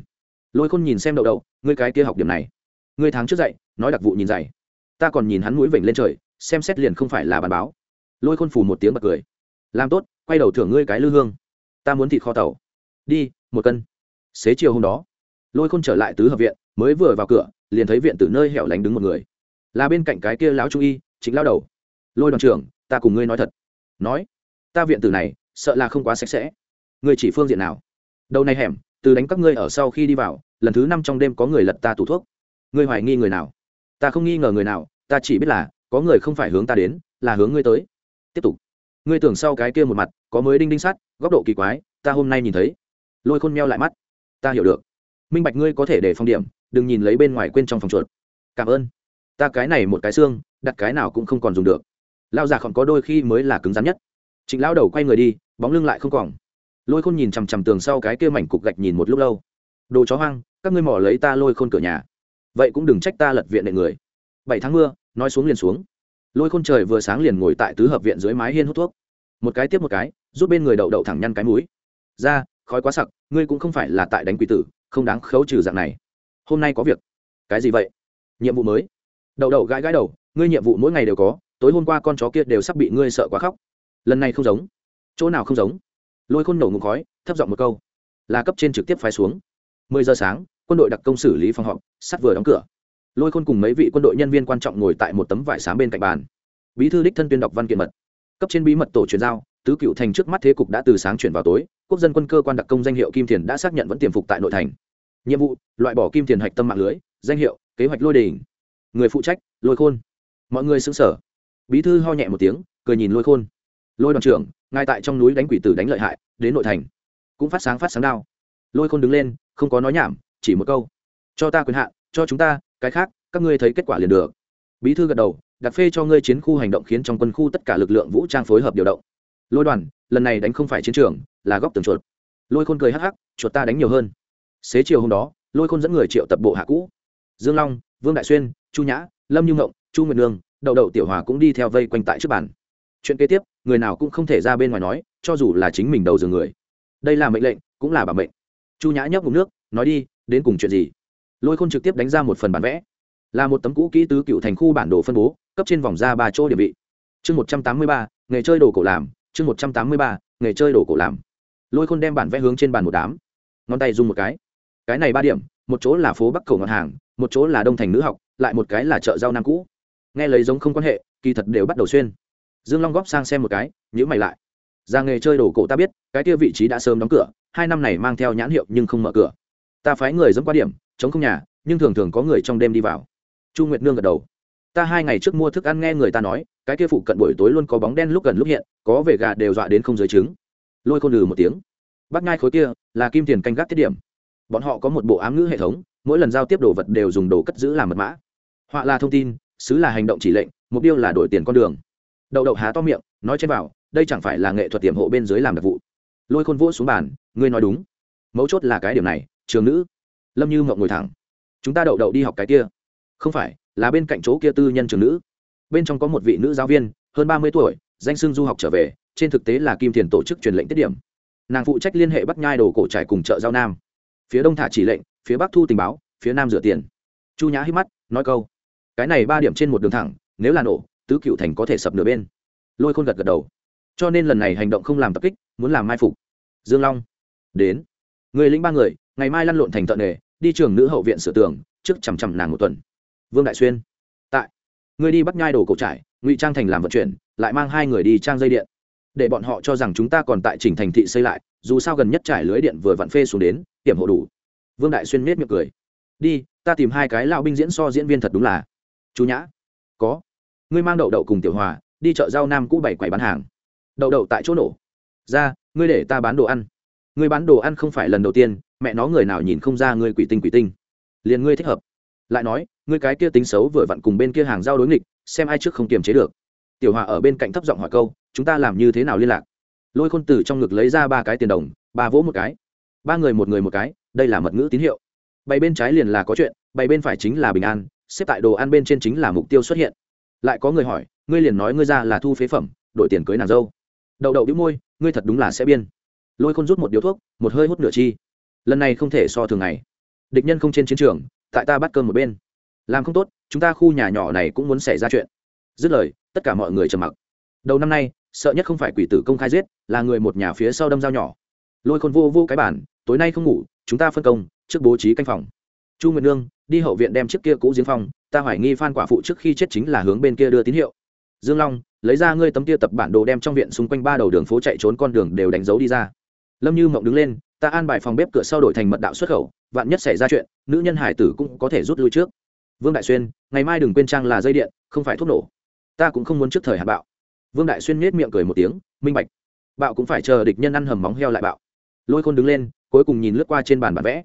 lôi khôn nhìn xem đậu đậu ngươi cái kia học điểm này ngươi tháng trước dạy, nói đặc vụ nhìn dạy, ta còn nhìn hắn mũi vểnh lên trời xem xét liền không phải là bàn báo. Lôi khôn phù một tiếng bật cười. Làm tốt quay đầu thưởng ngươi cái lư hương. Ta muốn thịt kho tàu. Đi một cân. Xế chiều hôm đó lôi khôn trở lại tứ hợp viện mới vừa vào cửa liền thấy viện từ nơi hẻo lánh đứng một người. Là bên cạnh cái kia lão trung y chính lao đầu. Lôi đoàn trưởng ta cùng ngươi nói thật. Nói? Ta viện tử này sợ là không quá sạch sẽ. Ngươi chỉ phương diện nào? Đầu này hẻm từ đánh các ngươi ở sau khi đi vào, lần thứ năm trong đêm có người lật ta tủ thuốc. Ngươi hoài nghi người nào? Ta không nghi ngờ người nào, ta chỉ biết là, có người không phải hướng ta đến, là hướng ngươi tới. Tiếp tục. Ngươi tưởng sau cái kia một mặt, có mới đinh đinh sắt, góc độ kỳ quái, ta hôm nay nhìn thấy. Lôi khôn meo lại mắt. Ta hiểu được. Minh bạch ngươi có thể để phong điểm, đừng nhìn lấy bên ngoài quên trong phòng chuột. Cảm ơn. Ta cái này một cái xương, đặt cái nào cũng không còn dùng được. Lao già còn có đôi khi mới là cứng rắn nhất. Trịnh lao đầu quay người đi, bóng lưng lại không còn lôi khôn nhìn chằm chằm tường sau cái kia mảnh cục gạch nhìn một lúc lâu đồ chó hoang các ngươi mỏ lấy ta lôi khôn cửa nhà vậy cũng đừng trách ta lật viện nệ người bảy tháng mưa nói xuống liền xuống lôi khôn trời vừa sáng liền ngồi tại tứ hợp viện dưới mái hiên hút thuốc một cái tiếp một cái giúp bên người đậu đậu thẳng nhăn cái mũi ra khói quá sặc ngươi cũng không phải là tại đánh quỷ tử không đáng khấu trừ dạng này hôm nay có việc cái gì vậy nhiệm vụ mới đậu đậu gãi gãi đầu ngươi nhiệm vụ mỗi ngày đều có tối hôm qua con chó kia đều sắp bị ngươi sợ quá khóc lần này không giống chỗ nào không giống lôi khôn nổ ngụm khói, thấp giọng một câu. Là cấp trên trực tiếp phái xuống. Mười giờ sáng, quân đội đặc công xử lý phòng họp, sắt vừa đóng cửa. Lôi khôn cùng mấy vị quân đội nhân viên quan trọng ngồi tại một tấm vải sáng bên cạnh bàn. Bí thư đích thân tuyên đọc văn kiện mật. Cấp trên bí mật tổ chuyển giao, tứ cựu thành trước mắt thế cục đã từ sáng chuyển vào tối, quốc dân quân cơ quan đặc công danh hiệu kim thiền đã xác nhận vẫn tiềm phục tại nội thành. Nhiệm vụ, loại bỏ kim thiền hạch tâm mạng lưới, danh hiệu, kế hoạch lôi đình. Người phụ trách, lôi khôn. Mọi người xứng sở bí thư ho nhẹ một tiếng, cười nhìn lôi khôn. Lôi đoàn trưởng ngay tại trong núi đánh quỷ tử đánh lợi hại, đến nội thành. Cũng phát sáng phát sáng đao. Lôi khôn đứng lên, không có nói nhảm, chỉ một câu. Cho ta quyền hạn, cho chúng ta, cái khác, các ngươi thấy kết quả liền được. Bí thư gật đầu, đặc phê cho ngươi chiến khu hành động khiến trong quân khu tất cả lực lượng vũ trang phối hợp điều động. Lôi đoàn, lần này đánh không phải chiến trường, là góc tường chuột. Lôi khôn cười hắc hắc, chuột ta đánh nhiều hơn. Xế chiều hôm đó, lôi khôn dẫn người triệu tập bộ hạ cũ. Dương long, vương đại xuyên, chu nhã, lâm như ngộng, chu nguyệt nương, đậu đậu tiểu hòa cũng đi theo vây quanh tại trước bàn. Chuyện kế tiếp người nào cũng không thể ra bên ngoài nói, cho dù là chính mình đầu giường người. Đây là mệnh lệnh, cũng là bảo mệnh. Chu nhã nhấp ngụm nước, nói đi, đến cùng chuyện gì? Lôi khôn trực tiếp đánh ra một phần bản vẽ. Là một tấm cũ kỹ tứ cựu thành khu bản đồ phân bố, cấp trên vòng ra ba chỗ địa vị. Chương một trăm tám mươi ba, nghề chơi đồ cổ làm. Chương một trăm tám mươi ba, nghề chơi đồ cổ làm. Lôi khôn đem bản vẽ hướng trên bàn một đám. Ngón tay dùng một cái. Cái này ba điểm, một chỗ là phố bắc cầu ngọn hàng, một chỗ là đông thành nữ học, lại một cái là chợ Giao nam cũ. Nghe lấy giống không quan hệ, kỳ thật đều bắt đầu xuyên dương long góp sang xem một cái nhữ mày lại. Ra nghề chơi đồ cổ ta biết, cái kia vị trí đã sớm đóng cửa, hai năm này mang theo nhãn hiệu nhưng không mở cửa. Ta phái người dẫm qua điểm, chống không nhà, nhưng thường thường có người trong đêm đi vào. Chu nguyệt nương gật đầu. Ta hai ngày trước mua thức ăn nghe người ta nói, cái kia phụ cận buổi tối luôn có bóng đen lúc gần lúc hiện, có về gà đều dọa đến không giới trứng. Lôi khôn lừ một tiếng. Bắt ngay khối kia, là kim tiền canh gác tiết điểm. Bọn họ có một bộ ám ngữ hệ thống, mỗi lần giao tiếp đồ vật đều dùng đồ cất giữ làm mật mã. Họa là thông tin xứ là hành động chỉ lệnh, mục tiêu là đổi tiền con đường đậu đậu há to miệng, nói trên bảo đây chẳng phải là nghệ thuật tiềm hộ bên dưới làm đặc vụ. Lôi khôn vỗ xuống bàn, ngươi nói đúng. Mấu chốt là cái điểm này, trường nữ. Lâm như mộng ngồi thẳng. Chúng ta đậu đậu đi học cái kia. Không phải, là bên cạnh chỗ kia tư nhân trường nữ. Bên trong có một vị nữ giáo viên, hơn ba mươi tuổi, danh xưng du học trở về, trên thực tế là kim thiền tổ chức truyền lệnh tiết điểm. Nàng phụ trách liên hệ bắt nhai đồ cổ trải cùng chợ giao nam. Phía đông thả chỉ lệnh, phía bắc thu tình báo, phía nam rửa tiền. Chu nhã hít mắt, nói câu. Cái này ba điểm trên một đường thẳng, nếu là nổ tứ cựu thành có thể sập nửa bên. Lôi khôn gật gật đầu. Cho nên lần này hành động không làm tập kích, muốn làm mai phục. Dương long, đến. Người lĩnh ba người, ngày mai lăn lộn thành tận nghề, đi trường nữ hậu viện sửa tường, trước chằm chằm nàng một tuần. Vương đại xuyên, tại. Người đi bắt nhai đồ cổ trải, ngụy trang thành làm vận chuyển, lại mang hai người đi trang dây điện. Để bọn họ cho rằng chúng ta còn tại chỉnh thành thị xây lại, dù sao gần nhất trải lưới điện vừa vặn phê xuống đến hiểm hộ đủ. Vương đại xuyên miết miệng cười. Đi, ta tìm hai cái lao binh diễn so diễn viên thật đúng là. Chú nhã, có ngươi mang đậu đậu cùng tiểu hòa, đi chợ rau nam cũ bảy quầy bán hàng. Đậu đậu tại chỗ nổ. Ra, ngươi để ta bán đồ ăn. Ngươi bán đồ ăn không phải lần đầu tiên, mẹ nó người nào nhìn không ra ngươi quỷ tinh quỷ tinh. Liền ngươi thích hợp. Lại nói, ngươi cái kia tính xấu vừa vặn cùng bên kia hàng giao đối nghịch, xem ai trước không kiềm chế được. Tiểu hòa ở bên cạnh thấp giọng hỏi câu, chúng ta làm như thế nào liên lạc? Lôi khôn từ trong ngực lấy ra ba cái tiền đồng, ba vỗ một cái. Ba người một người một cái, đây là mật ngữ tín hiệu. Bày bên trái liền là có chuyện, bày bên phải chính là bình an, xếp tại đồ ăn bên trên chính là mục tiêu xuất hiện lại có người hỏi, ngươi liền nói ngươi ra là thu phế phẩm, đổi tiền cưới nàng dâu. Đậu đậu đĩu môi, ngươi thật đúng là sẽ biên. Lôi khôn rút một điếu thuốc, một hơi hút nửa chi. Lần này không thể so thường ngày. Địch nhân không trên chiến trường, tại ta bắt cơm một bên. Làm không tốt, chúng ta khu nhà nhỏ này cũng muốn xảy ra chuyện. Dứt lời, tất cả mọi người trầm mặc. Đầu năm nay, sợ nhất không phải quỷ tử công khai giết, là người một nhà phía sau đâm dao nhỏ. Lôi khôn vô vô cái bản tối nay không ngủ, chúng ta phân công, trước bố trí canh phòng. Chu nguyệt nương, đi hậu viện đem chiếc kia cũ giếng phòng ta hoài nghi phan quả phụ trước khi chết chính là hướng bên kia đưa tín hiệu. Dương long, lấy ra ngươi tấm kia tập bản đồ đem trong viện xung quanh ba đầu đường phố chạy trốn con đường đều đánh dấu đi ra. Lâm như mộng đứng lên, ta an bài phòng bếp cửa sau đổi thành mật đạo xuất khẩu, vạn nhất xảy ra chuyện, nữ nhân hải tử cũng có thể rút lui trước. Vương đại xuyên, ngày mai đừng quên trang là dây điện, không phải thuốc nổ. Ta cũng không muốn trước thời hạt bạo. Vương đại xuyên nhếch miệng cười một tiếng, minh bạch. Bạo cũng phải chờ địch nhân ăn hầm móng heo lại bạo. Lôi khôn đứng lên, cuối cùng nhìn lướt qua trên bàn bản vẽ.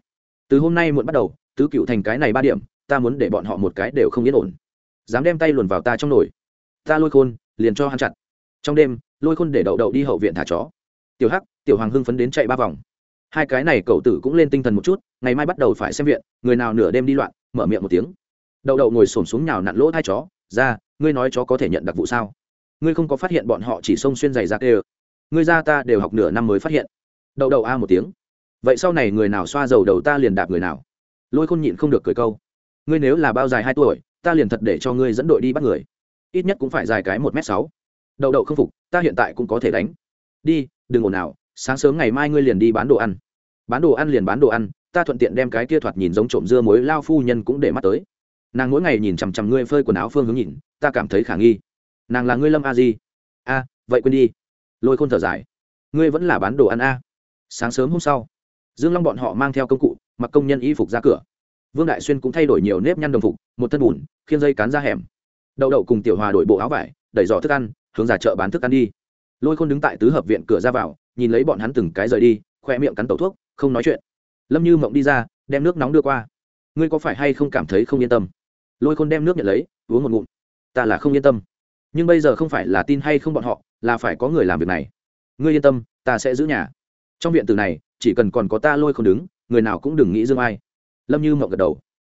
Từ hôm nay muộn bắt đầu, tứ cựu thành cái này ba điểm ta muốn để bọn họ một cái đều không yên ổn. Dám đem tay luồn vào ta trong nồi. Ta lôi khôn, liền cho hắn chặt. Trong đêm, lôi khôn để đậu đậu đi hậu viện thả chó. Tiểu hắc, tiểu hoàng hưng phấn đến chạy ba vòng. Hai cái này cậu tử cũng lên tinh thần một chút, ngày mai bắt đầu phải xem viện, người nào nửa đêm đi loạn, mở miệng một tiếng. Đậu đậu ngồi xổm xuống nhào nặn lỗ hai chó, ra, ngươi nói chó có thể nhận đặc vụ sao? Ngươi không có phát hiện bọn họ chỉ xông xuyên giày ra kê ngươi ra ta đều học nửa năm mới phát hiện. Đậu đậu a một tiếng. Vậy sau này người nào xoa dầu đầu ta liền đạp người nào. Lôi khôn nhịn không được cười câu ngươi nếu là bao dài hai tuổi, ta liền thật để cho ngươi dẫn đội đi bắt người. Ít nhất cũng phải dài cái một m sáu. Đậu đậu không phục, ta hiện tại cũng có thể đánh. Đi, đừng ồn nào sáng sớm ngày mai ngươi liền đi bán đồ ăn. Bán đồ ăn liền bán đồ ăn, ta thuận tiện đem cái kia thoạt nhìn giống trộm dưa muối lao phu nhân cũng để mắt tới. Nàng mỗi ngày nhìn chằm chằm ngươi phơi quần áo phương hướng nhìn, ta cảm thấy khả nghi. Nàng là ngươi lâm a di. A, vậy quên đi. Lôi khôn thở dài. Ngươi vẫn là bán đồ ăn a. Sáng sớm hôm sau, dương long bọn họ mang theo công cụ, mặc công nhân y phục ra cửa vương đại xuyên cũng thay đổi nhiều nếp nhăn đồng phục, một thân bùn, khiên dây cán ra hẻm. Đậu đậu cùng tiểu hòa đổi bộ áo vải, đẩy giỏ thức ăn, hướng ra chợ bán thức ăn đi. Lôi khôn đứng tại tứ hợp viện cửa ra vào, nhìn lấy bọn hắn từng cái rời đi, khoe miệng cắn tẩu thuốc, không nói chuyện. Lâm như mộng đi ra, đem nước nóng đưa qua. Ngươi có phải hay không cảm thấy không yên tâm? Lôi khôn đem nước nhận lấy, uống một ngụm. Ta là không yên tâm. Nhưng bây giờ không phải là tin hay không bọn họ, là phải có người làm việc này. Ngươi yên tâm, ta sẽ giữ nhà. Trong viện từ này, chỉ cần còn có ta lôi không đứng, người nào cũng đừng nghĩ dương ai lâm như mộng gật đầu.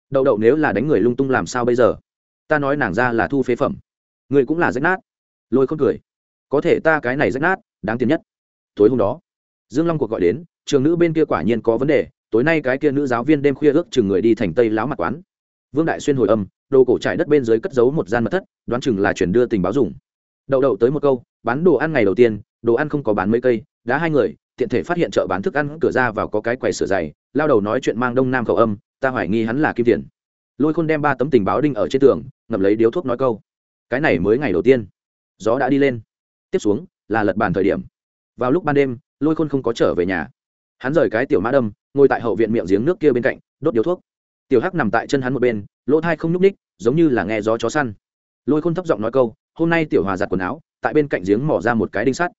Đậu đậu nếu là đánh người lung tung làm sao bây giờ? Ta nói nàng ra là thu phế phẩm. Người cũng là rách nát. Lôi không cười. Có thể ta cái này rách nát, đáng tiền nhất. Tối hôm đó, dương long cuộc gọi đến, trường nữ bên kia quả nhiên có vấn đề, tối nay cái kia nữ giáo viên đêm khuya ước chừng người đi thành tây láo mặt quán. Vương đại xuyên hồi âm, đồ cổ trải đất bên dưới cất giấu một gian mật thất, đoán chừng là chuyển đưa tình báo dùng. Đậu đậu tới một câu, bán đồ ăn ngày đầu tiên, đồ ăn không có bán mấy cây đã hai người tiện thể phát hiện chợ bán thức ăn, cửa ra vào có cái quầy sửa giày, lao đầu nói chuyện mang đông nam khẩu âm, ta hoài nghi hắn là kim tiền. Lôi khôn đem ba tấm tình báo đinh ở trên tường, ngậm lấy điếu thuốc nói câu, cái này mới ngày đầu tiên, gió đã đi lên. Tiếp xuống là lật bàn thời điểm. Vào lúc ban đêm, lôi khôn không có trở về nhà. Hắn rời cái tiểu mã đâm, ngồi tại hậu viện miệng giếng nước kia bên cạnh, đốt điếu thuốc. Tiểu hắc nằm tại chân hắn một bên, lỗ thai không nhúc ních giống như là nghe gió chó săn. Lôi khôn thấp giọng nói câu, hôm nay tiểu hòa giặt quần áo, tại bên cạnh giếng mỏ ra một cái đinh sắt.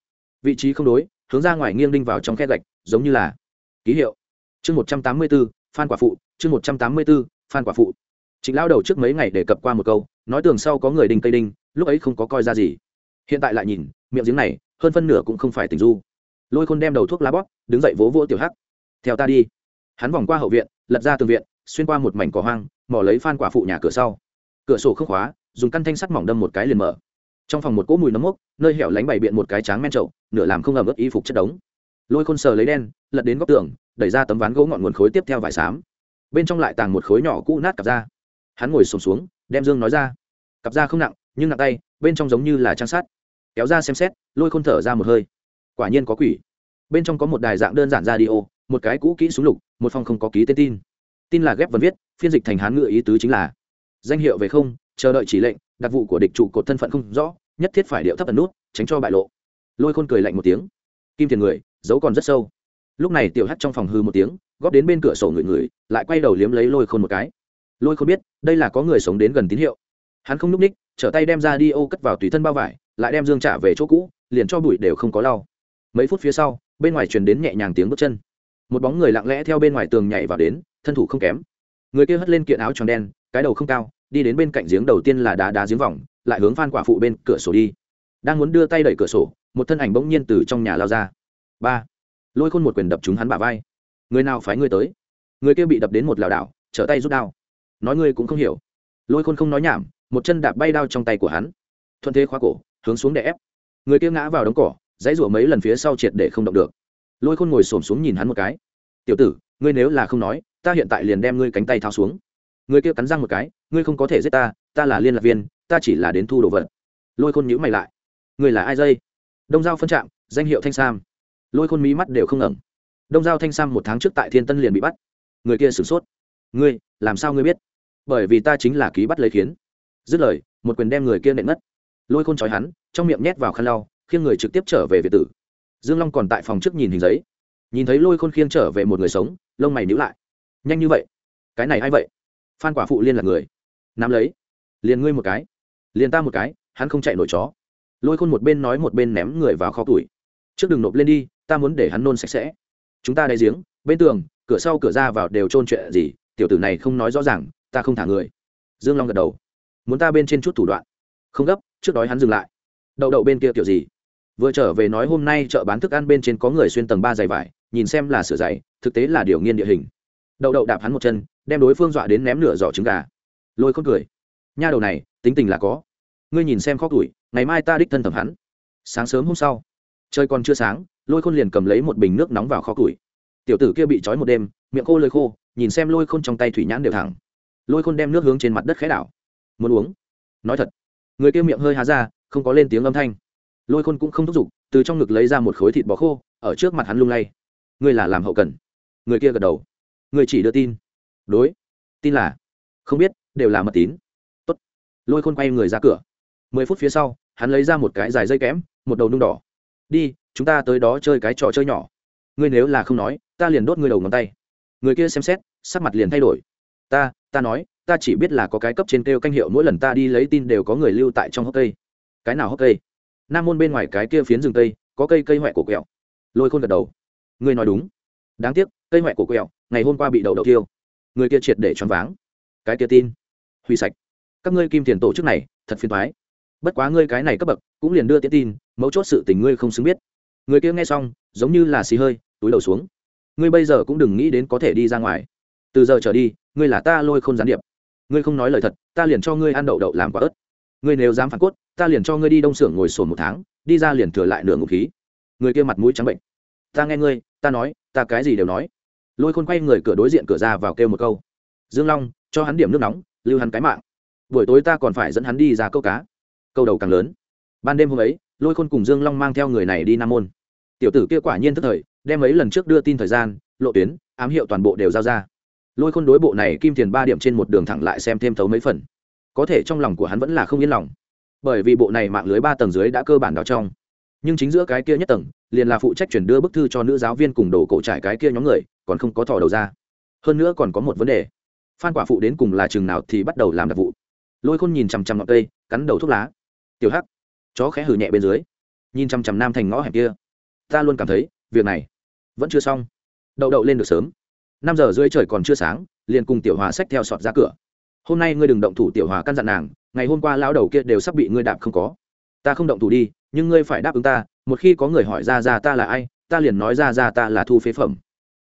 Vị trí không đối hướng ra ngoài nghiêng đinh vào trong khe gạch, giống như là ký hiệu. Chương một trăm tám mươi b ố phan quả phụ, chương một trăm tám mươi b ố phan quả phụ. Chính lao đầu trước mấy ngày đề cập qua một câu, nói tường sau có người đinh cây đinh, lúc ấy không có coi ra gì. Hiện tại lại nhìn, miệng giếng này, hơn phân nửa cũng không phải tình du. Lôi khôn đem đầu thuốc lá bóp, đứng dậy vỗ vỗ tiểu hắc. Theo ta đi. Hắn vòng qua hậu viện, lật ra tường viện, xuyên qua một mảnh cỏ hoang mỏ lấy phan quả phụ nhà cửa sau. Cửa sổ không khóa, dùng căn thanh sắt mỏng đâm một cái liền mở trong phòng một cỗ mùi nấm mốc nơi hẻo lánh bày biện một cái tráng men trậu nửa làm không ẩm ướt y phục chất đống. Lôi khôn sờ lấy đen lật đến góc tường đẩy ra tấm ván gỗ ngọn nguồn khối tiếp theo vải xám. Bên trong lại tàng một khối nhỏ cũ nát cặp da. Hắn ngồi sùng xuống, xuống đem dương nói ra. Cặp da không nặng nhưng nặng tay bên trong giống như là trang sát. Kéo ra xem xét lôi khôn thở ra một hơi. Quả nhiên có quỷ. Bên trong có một đài dạng đơn giản ra đi ô một cái cũ kỹ súng lục một phòng không có ký tên tin. Tin là ghép vần viết phiên dịch thành hán ngữ ý tứ chính là. Danh hiệu về không chờ đợi chỉ lệnh đặc vụ của địch trụ cột thân phận không rõ nhất thiết phải điệu thấp ẩn nút, tránh cho bại lộ. Lôi khôn cười lạnh một tiếng. Kim tiền người, giấu còn rất sâu. Lúc này tiểu hắt trong phòng hư một tiếng, góp đến bên cửa sổ người người, lại quay đầu liếm lấy lôi khôn một cái. Lôi khôn biết, đây là có người sống đến gần tín hiệu. Hắn không n ú c ních, trở tay đem ra đi ô cất vào tùy thân bao vải, lại đem dương trả về chỗ cũ, liền cho bụi đều không có lau. Mấy phút phía sau, bên ngoài truyền đến nhẹ nhàng tiếng bước chân. Một bóng người lặng lẽ theo bên ngoài tường nhảy vào đến, thân thủ không kém. Người kia hất lên kiện áo tròn đen, cái đầu không cao, đi đến bên cạnh giếng đầu tiên là đá đá giếng vòng lại hướng phan quả phụ bên cửa sổ đi. Đang muốn đưa tay đẩy cửa sổ, một thân ảnh bỗng nhiên từ trong nhà lao ra. Ba. Lôi khôn một quyền đập trúng hắn bả vai. Người nào phái ngươi tới? Người kia bị đập đến một lảo đảo, trở tay rút đao. Nói ngươi cũng không hiểu. Lôi khôn không nói nhảm, một chân đạp bay đao trong tay của hắn. Thuận thế khóa cổ, hướng xuống để ép. Người kia ngã vào đống cỏ, dãy rủa mấy lần phía sau triệt để không động được. Lôi khôn ngồi xổm xuống nhìn hắn một cái. Tiểu tử, ngươi nếu là không nói, ta hiện tại liền đem ngươi cánh tay tháo xuống. Người kia cắn răng một cái, ngươi không có thể giết ta ta là liên lạc viên ta chỉ là đến thu đồ vật. Lôi khôn nhữ mày lại. Người là ai dây? Đông giao phân trạm, danh hiệu thanh sam. Lôi khôn mí mắt đều không ngẩng. Đông giao thanh sam một tháng trước tại thiên tân liền bị bắt. Người kia sửng sốt. Ngươi, làm sao ngươi biết? Bởi vì ta chính là ký bắt lấy khiến. Dứt lời, một quyền đem người kia nện mất lôi khôn trói hắn, trong miệng nhét vào khăn lau khiêng người trực tiếp trở về việt tử. Dương long còn tại phòng trước nhìn hình giấy. Nhìn thấy lôi khôn khiêng trở về một người sống, lông mày níu lại. Nhanh như vậy? Cái này a i vậy? Phan quả phụ liên là người. Nắm lấy. Liền ngươi một cái liền ta một cái, hắn không chạy nổi chó. Lôi khôn một bên nói một bên ném người vào kho tuổi trước đừng nộp lên đi, ta muốn để hắn nôn sạch sẽ. Chúng ta đáy giếng, bên tường, cửa sau cửa ra vào đều trôn chuyện gì, tiểu tử này không nói rõ ràng, ta không thả người. Dương long gật đầu. Muốn ta bên trên chút thủ đoạn. Không gấp, trước đói hắn dừng lại. Đậu đậu bên kia kiểu gì? Vừa trở về nói hôm nay chợ bán thức ăn bên trên có người xuyên tầng ba giày vải, nhìn xem là sửa giày, thực tế là điều nghiên địa hình. Đậu đậu đạp hắn một chân, đem đối phương dọa đến ném nửa giỏ trứng gà. Lôi khôn cười. Nha đầu này tính tình là có. Ngươi nhìn xem khó tuổi ngày mai ta đích thân thẩm hắn. Sáng sớm hôm sau, trời còn chưa sáng, lôi khôn liền cầm lấy một bình nước nóng vào kho củi tiểu tử kia bị trói một đêm, miệng khô lơi khô, nhìn xem lôi khôn trong tay thủy nhãn đều thẳng. Lôi khôn đem nước hướng trên mặt đất khẽ đảo. Muốn uống? Nói thật. Người kia miệng hơi há ra, không có lên tiếng âm thanh. Lôi khôn cũng không thúc giục, từ trong ngực lấy ra một khối thịt bò khô, ở trước mặt hắn lung lay. Ngươi là làm hậu cần. Người kia gật đầu. Người chỉ đưa tin. Đối. Tin là. Không biết, đều là mật tín lôi khôn quay người ra cửa. Mười phút phía sau, hắn lấy ra một cái dài dây kẽm, một đầu nung đỏ. Đi, chúng ta tới đó chơi cái trò chơi nhỏ. Ngươi nếu là không nói, ta liền đốt ngươi đầu ngón tay. Người kia xem xét, sắc mặt liền thay đổi. Ta ta nói, ta chỉ biết là có cái cấp trên kêu canh hiệu mỗi lần ta đi lấy tin đều có người lưu tại trong hốc cây. Cái nào hốc cây? Nam môn bên ngoài cái kia phiến rừng cây, có cây cây huệ của quẹo. Lôi khôn gật đầu. Ngươi nói đúng. Đáng tiếc, cây huệ của quẹo, ngày hôm qua bị đầu đầu tiêu người kia triệt để choáng váng. Cái kia tin. Hủy sạch các ngươi kim tiền tổ chức này, thật phiền thoái bất quá ngươi cái này cấp bậc, cũng liền đưa tiễn tin, mấu chốt sự tình ngươi không xứng biết. Người kia nghe xong, giống như là xì hơi, túi đầu xuống. Ngươi bây giờ cũng đừng nghĩ đến có thể đi ra ngoài. Từ giờ trở đi, ngươi là ta lôi không gián điệp. Ngươi không nói lời thật, ta liền cho ngươi ăn đậu đậu làm quả ớt. Ngươi nếu dám phản cốt, ta liền cho ngươi đi đông xưởng ngồi sồn một tháng, đi ra liền thừa lại nửa ngụ khí. Người kia mặt mũi trắng bệnh. Ta nghe ngươi, ta nói, ta cái gì đều nói. Lôi khôn quay người cửa đối diện cửa ra vào kêu một câu. Dương long, cho hắn điểm nước nóng, lưu hắn cái mạng buổi tối ta còn phải dẫn hắn đi ra câu cá. Câu đầu càng lớn. Ban đêm hôm ấy, lôi khôn cùng dương long mang theo người này đi nam môn. Tiểu tử kia quả nhiên tức thời, đem mấy lần trước đưa tin thời gian, lộ tuyến, ám hiệu toàn bộ đều giao ra. Lôi khôn đối bộ này kim tiền ba điểm trên một đường thẳng lại xem thêm thấu mấy phần. Có thể trong lòng của hắn vẫn là không yên lòng. Bởi vì bộ này mạng lưới ba tầng dưới đã cơ bản đào trong. Nhưng chính giữa cái kia nhất tầng, liền là phụ trách chuyển đưa bức thư cho nữ giáo viên cùng đổ cổ trải cái kia nhóm người, còn không có thò đầu ra. Hơn nữa còn có một vấn đề. Phan quả phụ đến cùng là chừng nào thì bắt đầu làm đặc vụ lôi khôn nhìn chằm chằm ngọn cây, cắn đầu thuốc lá. Tiểu hắc. Chó khẽ hử nhẹ bên dưới, nhìn chằm chằm nam thành ngõ hẻm kia. Ta luôn cảm thấy, việc này vẫn chưa xong. Đậu đậu lên được sớm. Năm giờ rưỡi trời còn chưa sáng, liền cùng tiểu hòa xách theo sọt ra cửa. Hôm nay ngươi đừng động thủ, tiểu hòa căn dặn nàng, ngày hôm qua lão đầu kia đều sắp bị ngươi đạp không có. Ta không động thủ đi, nhưng ngươi phải đáp ứng ta, một khi có người hỏi ra ra ta là ai, ta liền nói ra ra ta là thu phế phẩm.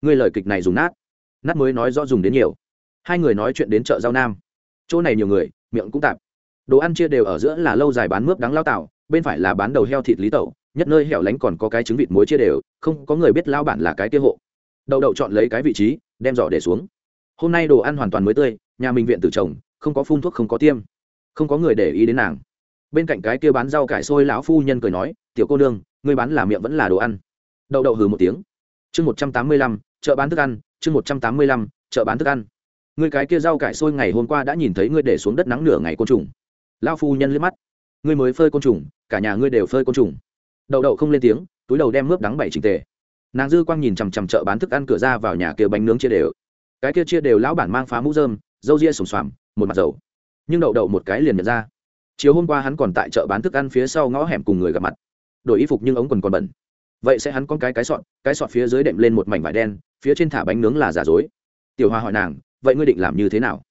Ngươi lời kịch này dùng nát. Nát mới nói rõ dùng đến nhiều. Hai người nói chuyện đến chợ giao nam. Chỗ này nhiều người miệng cũng tạp. Đồ ăn chia đều ở giữa là lâu dài bán mướp đắng lao tạo, bên phải là bán đầu heo thịt lý tẩu, nhất nơi hẻo lánh còn có cái trứng vịt muối chia đều, không có người biết lao bản là cái tiêu hộ. Đậu đậu chọn lấy cái vị trí, đem giỏ để xuống. Hôm nay đồ ăn hoàn toàn mới tươi, nhà mình viện tử trồng, không có phun thuốc không có tiêm. Không có người để ý đến nàng. Bên cạnh cái kia bán rau cải sôi lão phu nhân cười nói, tiểu cô nương, ngươi bán là miệng vẫn là đồ ăn. Đậu đậu hừ một tiếng. Chương một trăm tám mươi lăm, chợ bán thức ăn, chương một trăm tám mươi lăm, chợ bán thức ăn người cái kia rau cải sôi ngày hôm qua đã nhìn thấy ngươi để xuống đất nắng nửa ngày côn trùng. Lão phu nhân liếc mắt. Ngươi mới phơi côn trùng cả nhà ngươi đều phơi côn trùng. Đậu đậu không lên tiếng túi đầu đem mướp đắng bảy trình tề. Nàng dư quang nhìn chằm chằm chợ bán thức ăn cửa ra vào nhà kia bánh nướng chia đều. Cái kia chia đều lão bản mang phá mũ rơm dâu ria sùng xoàm một mặt dầu. Nhưng đậu đậu một cái liền nhận ra. Chiều hôm qua hắn còn tại chợ bán thức ăn phía sau ngõ hẻm cùng người gặp mặt. Đổi y phục nhưng ống quần còn bẩn. Vậy sẽ hắn con cái cái sọt, cái sọt phía dưới đệm lên một mảnh vải đen phía trên thả bánh nướng là giả dối. Tiểu hoa hỏi nàng vậy ngươi định làm như thế nào?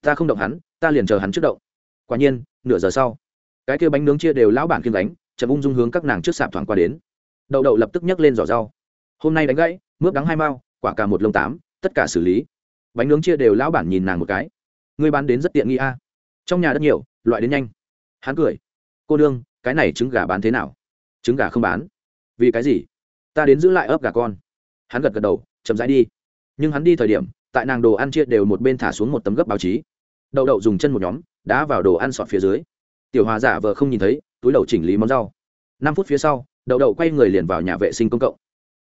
Ta không động hắn, ta liền chờ hắn trước động. Quả nhiên, nửa giờ sau, cái kia bánh nướng chia đều lão bản kiên đánh chậm ung dung hướng các nàng trước sạp thoảng qua đến. Đậu đậu lập tức nhấc lên giỏ rau. Hôm nay đánh gãy, mướp đắng hai mao, quả cà một lông tám, tất cả xử lý. Bánh nướng chia đều lão bản nhìn nàng một cái. Ngươi bán đến rất tiện nghi a. Trong nhà rất nhiều, loại đến nhanh. Hắn cười. Cô đương cái này trứng gà bán thế nào? Trứng gà không bán. Vì cái gì? Ta đến giữ lại ấp gà con. Hắn gật gật đầu, chậm rãi đi. Nhưng hắn đi thời điểm tại nàng đồ ăn chia đều một bên thả xuống một tấm gấp báo chí. Đậu đậu dùng chân một nhóm, đá vào đồ ăn sọt phía dưới. Tiểu hòa giả vờ không nhìn thấy, túi đầu chỉnh lý món rau. Năm phút phía sau, đậu đậu quay người liền vào nhà vệ sinh công cộng.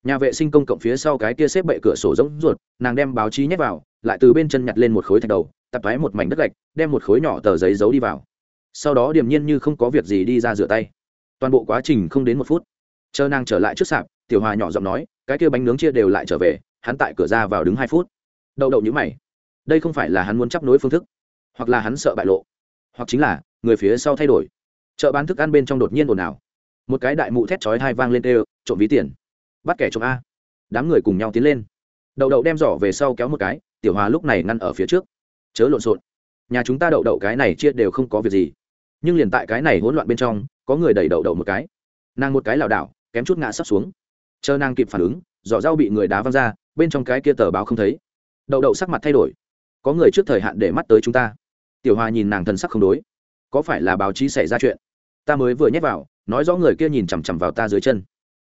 Nhà vệ sinh công cộng phía sau cái kia xếp bệ cửa sổ rỗng ruột, nàng đem báo chí nhét vào, lại từ bên chân nhặt lên một khối thạch đầu, tập váy một mảnh đất gạch, đem một khối nhỏ tờ giấy giấu đi vào. Sau đó điềm nhiên như không có việc gì đi ra rửa tay. Toàn bộ quá trình không đến một phút. Chờ nàng trở lại trước sạp, tiểu hòa nhỏ giọng nói, cái kia bánh nướng chia đều lại trở về, hắn tại cửa ra vào đứng hai phút đậu đậu nhữ mày. Đây không phải là hắn muốn chấp nối phương thức, hoặc là hắn sợ bại lộ, hoặc chính là người phía sau thay đổi. Chợ bán thức ăn bên trong đột nhiên ồn ào. Một cái đại mụ thét chói hai vang lên tê trộm ví tiền, bắt kẻ trộm a. Đám người cùng nhau tiến lên. Đậu đậu đem giỏ về sau kéo một cái, tiểu hòa lúc này ngăn ở phía trước. Chớ lộn xộn. Nhà chúng ta đậu đậu cái này chia đều không có việc gì. Nhưng liền tại cái này hỗn loạn bên trong, có người đẩy đậu đậu một cái. Nàng một cái lảo đảo, kém chút ngã sắp xuống. Chờ nàng kịp phản ứng, giỏ rau bị người đá văng ra, bên trong cái kia tờ báo không thấy đậu đậu sắc mặt thay đổi. Có người trước thời hạn để mắt tới chúng ta. Tiểu hòa nhìn nàng thần sắc không đối. Có phải là báo chí xảy ra chuyện? Ta mới vừa nhét vào, nói rõ người kia nhìn chằm chằm vào ta dưới chân.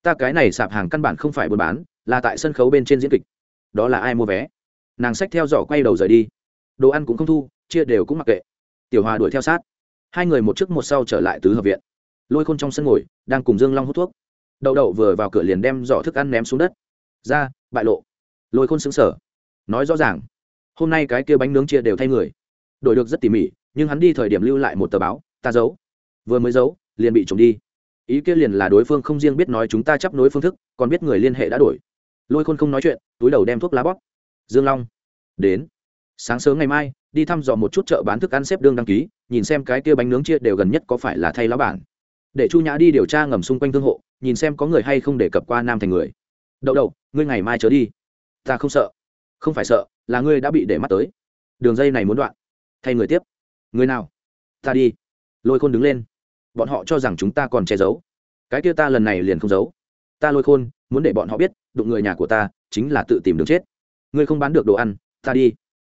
Ta cái này sạp hàng căn bản không phải buôn bán, là tại sân khấu bên trên diễn kịch. Đó là ai mua vé? Nàng xách theo giỏ quay đầu rời đi. Đồ ăn cũng không thu, chia đều cũng mặc kệ. Tiểu hòa đuổi theo sát. Hai người một trước một sau trở lại tứ hợp viện. Lôi khôn trong sân ngồi, đang cùng dương long hút thuốc. Đậu đậu vừa vào cửa liền đem giỏ thức ăn ném xuống đất. Ra, bại lộ. Lôi khôn xứng sở nói rõ ràng. Hôm nay cái kia bánh nướng chia đều thay người. Đổi được rất tỉ mỉ, nhưng hắn đi thời điểm lưu lại một tờ báo, ta giấu. Vừa mới giấu, liền bị trộm đi. Ý kia liền là đối phương không riêng biết nói chúng ta chấp nối phương thức, còn biết người liên hệ đã đổi. Lôi khôn không nói chuyện, túi đầu đem thuốc lá bóp. Dương long, đến. Sáng sớm ngày mai, đi thăm dò một chút chợ bán thức ăn xếp đương đăng ký, nhìn xem cái kia bánh nướng chia đều gần nhất có phải là thay lá bản. Để chu nhã đi điều tra ngầm xung quanh thương hộ, nhìn xem có người hay không để cập qua nam thành người. Đậu đậu, ngươi ngày mai chớ đi. Ta không sợ không phải sợ, là ngươi đã bị để mắt tới. Đường dây này muốn đoạn. Thay người tiếp. Người nào? Ta đi. Lôi khôn đứng lên. Bọn họ cho rằng chúng ta còn che giấu. Cái kia ta lần này liền không giấu. Ta lôi khôn, muốn để bọn họ biết, đụng người nhà của ta, chính là tự tìm đường chết. Ngươi không bán được đồ ăn, ta đi.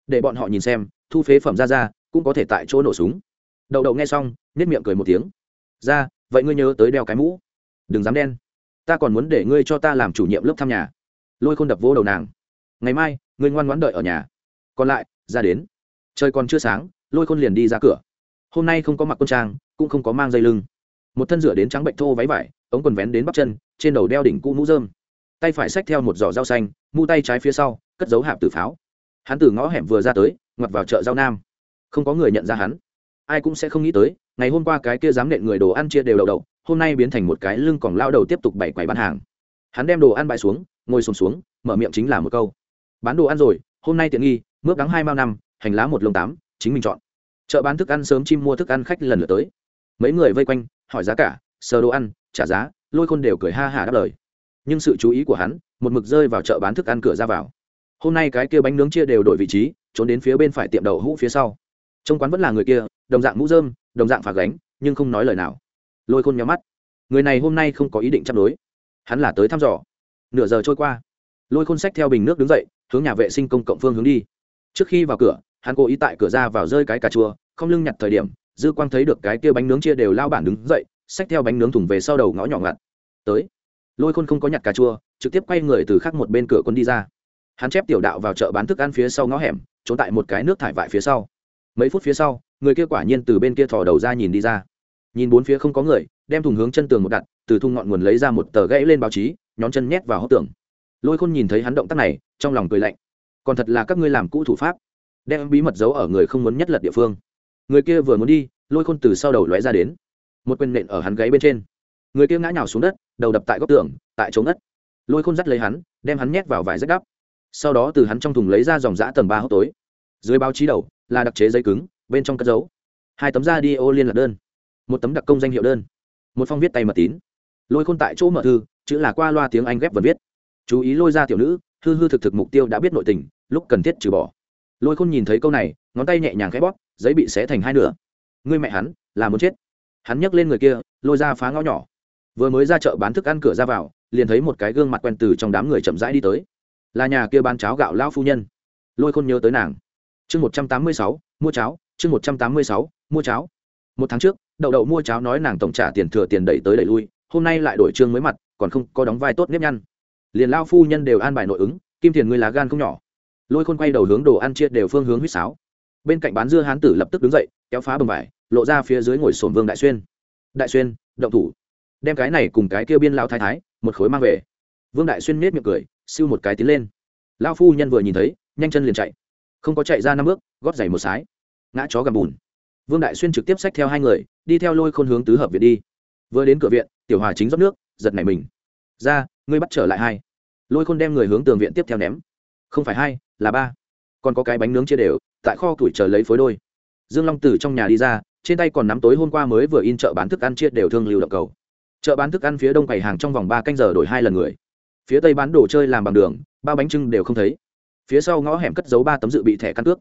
Để bọn họ nhìn xem, thu phế phẩm ra ra, cũng có thể tại chỗ nổ súng. Đậu đậu nghe xong nết miệng cười một tiếng. Ra, vậy ngươi nhớ tới đeo cái mũ. Đừng dám đen. Ta còn muốn để ngươi cho ta làm chủ nhiệm lớp thăm nhà. Lôi khôn đập vô đầu nàng. Ngày mai ngươi ngoan ngoãn đợi ở nhà. Còn lại ra đến. Trời còn chưa sáng lôi khôn liền đi ra cửa. Hôm nay không có mặc quân trang cũng không có mang dây lưng. Một thân rửa đến trắng bệnh thô váy vải ống quần vén đến bắp chân trên đầu đeo đỉnh cũ mũ dơm tay phải xách theo một giỏ rau xanh mu tay trái phía sau cất dấu hạp tử pháo. Hắn từ ngõ hẻm vừa ra tới ngoặt vào chợ rau nam. Không có người nhận ra hắn. Ai cũng sẽ không nghĩ tới ngày hôm qua cái kia dám nện người đồ ăn chia đều đầu đậu hôm nay biến thành một cái lưng còn lao đầu tiếp tục bày quầy bán hàng. Hắn đem đồ ăn bãi xuống ngồi sùng xuống, xuống mở miệng chính là một câu bán đồ ăn rồi, hôm nay tiện nghi, mướp đắng hai mao năm, hành lá một lông tám, chính mình chọn. Chợ bán thức ăn sớm chim mua thức ăn khách lần lượt tới. Mấy người vây quanh, hỏi giá cả, sờ đồ ăn, trả giá, lôi khôn đều cười ha hả đáp lời. Nhưng sự chú ý của hắn, một mực rơi vào chợ bán thức ăn cửa ra vào. Hôm nay cái kia bánh nướng chia đều đổi vị trí, trốn đến phía bên phải tiệm đậu hũ phía sau. Trong quán vẫn là người kia, đồng dạng mũ dơm đồng dạng phạt gánh, nhưng không nói lời nào. Lôi khôn nhắm mắt. Người này hôm nay không có ý định chấp đối. Hắn là tới thăm dò. Nửa giờ trôi qua. Lôi khôn sách theo bình nước đứng dậy hướng nhà vệ sinh công cộng phương hướng đi. Trước khi vào cửa, hắn cố ý tại cửa ra vào rơi cái cà chua, không lưng nhặt thời điểm, dư quang thấy được cái kia bánh nướng chia đều lao bản đứng dậy, xách theo bánh nướng thùng về sau đầu ngõ nhỏ ngặt. Tới. Lôi khôn không có nhặt cà chua, trực tiếp quay người từ khắc một bên cửa quân đi ra. Hắn chép tiểu đạo vào chợ bán thức ăn phía sau ngõ hẻm, trốn tại một cái nước thải vại phía sau. Mấy phút phía sau, người kia quả nhiên từ bên kia thò đầu ra nhìn đi ra. Nhìn bốn phía không có người, đem thùng hướng chân tường một đặt, từ thung ngọn nguồn lấy ra một tờ gãy lên báo chí, nhón chân nhét vào hốc tường lôi khôn nhìn thấy hắn động tác này, trong lòng cười lạnh. Còn thật là các ngươi làm cũ thủ pháp, đem bí mật giấu ở người không muốn nhất lật địa phương. Người kia vừa muốn đi, lôi khôn từ sau đầu lóe ra đến. Một quyền nện ở hắn gáy bên trên. Người kia ngã nhào xuống đất, đầu đập tại góc tường, tại chống đất lôi khôn dắt lấy hắn, đem hắn nhét vào vải rách đắp sau đó từ hắn trong thùng lấy ra dòng giã tầm ba hốc tối. Dưới báo chí đầu, là đặc chế giấy cứng, bên trong cất dấu. Hai tấm da đi ô liên lạc đơn. Một tấm đặc công danh hiệu đơn. Một phong viết tay mật tín. Lôi khôn tại chỗ mở thư, chữ là qua loa tiếng anh ghép và viết chú ý lôi ra tiểu nữ, hư hư thực thực mục tiêu đã biết nội tình, lúc cần thiết trừ bỏ. Lôi khôn nhìn thấy câu này, ngón tay nhẹ nhàng khẽ bóp, giấy bị xé thành hai nửa. Ngươi mẹ hắn, là muốn chết. Hắn nhấc lên người kia, lôi ra phá ngõ nhỏ. Vừa mới ra chợ bán thức ăn cửa ra vào, liền thấy một cái gương mặt quen từ trong đám người chậm rãi đi tới. Là nhà kia bán cháo gạo lao phu nhân. Lôi khôn nhớ tới nàng. Chương một trăm tám mươi sáu, mua cháo, chương một trăm tám mươi sáu, mua cháo. Một tháng trước, đậu đậu mua cháo nói nàng tổng trả tiền thừa tiền đẩy tới đẩy lui, hôm nay lại đổi trương mới mặt, còn không có đóng vai tốt nếp nhăn liền lao phu nhân đều an bài nội ứng, kim tiền ngươi lá gan không nhỏ. Lôi khôn quay đầu hướng đồ ăn chia đều phương hướng huýt sáo. Bên cạnh bán dưa hán tử lập tức đứng dậy, kéo phá bầm vải, lộ ra phía dưới ngồi sổm vương đại xuyên. Đại xuyên, động thủ. Đem cái này cùng cái kia biên lao thái thái, một khối mang về. Vương đại xuyên nết miệng cười, siêu một cái tiến lên. Lao phu nhân vừa nhìn thấy, nhanh chân liền chạy. Không có chạy ra năm bước, gót giày một sái. Ngã chó gầm bùn. Vương đại xuyên trực tiếp xách theo hai người, đi theo lôi khôn hướng tứ hợp viện đi. Vừa đến cửa viện, tiểu hòa chính rót nước, giật nảy mình. Ra ngươi bắt trở lại hai. Lôi khôn đem người hướng tường viện tiếp theo ném. Không phải hai, là ba. Còn có cái bánh nướng chia đều, tại kho tuổi chờ lấy phối đôi. Dương long từ trong nhà đi ra, trên tay còn nắm tối hôm qua mới vừa in chợ bán thức ăn chia đều thương lưu động cầu. Chợ bán thức ăn phía đông quầy hàng trong vòng ba canh giờ đổi hai lần người. Phía tây bán đồ chơi làm bằng đường ba bánh trưng đều không thấy. Phía sau ngõ hẻm cất giấu ba tấm dự bị thẻ căn cước.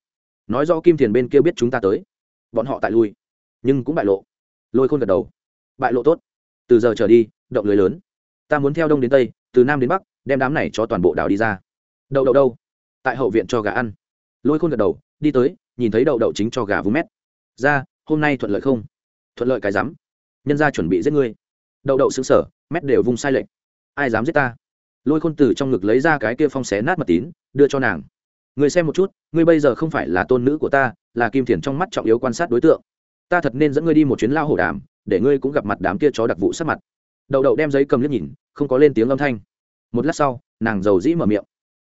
Nói do kim thiền bên kia biết chúng ta tới. Bọn họ tại lui, nhưng cũng bại lộ. Lôi khôn gật đầu. Bại lộ tốt. Từ giờ trở đi, động lưới lớn. Ta muốn theo đông đến tây từ nam đến bắc, đem đám này cho toàn bộ đảo đi ra. Đậu đậu đâu? Tại hậu viện cho gà ăn. Lôi khôn gật đầu, đi tới, nhìn thấy đậu đậu chính cho gà vú mét. Ra, hôm nay thuận lợi không? Thuận lợi cái rắm. Nhân ra chuẩn bị giết ngươi. Đậu đậu xứng sở mét đều vung sai lệch. Ai dám giết ta? Lôi khôn từ trong ngực lấy ra cái kia phong xé nát mật tín, đưa cho nàng. Người xem một chút, ngươi bây giờ không phải là tôn nữ của ta, là kim thiền trong mắt trọng yếu quan sát đối tượng. Ta thật nên dẫn ngươi đi một chuyến lao hổ đàm, để ngươi cũng gặp mặt đám kia chó đặc vụ sát mặt đậu đậu đem giấy cầm liếc nhìn, không có lên tiếng âm thanh. Một lát sau, nàng giàu dĩ mở miệng.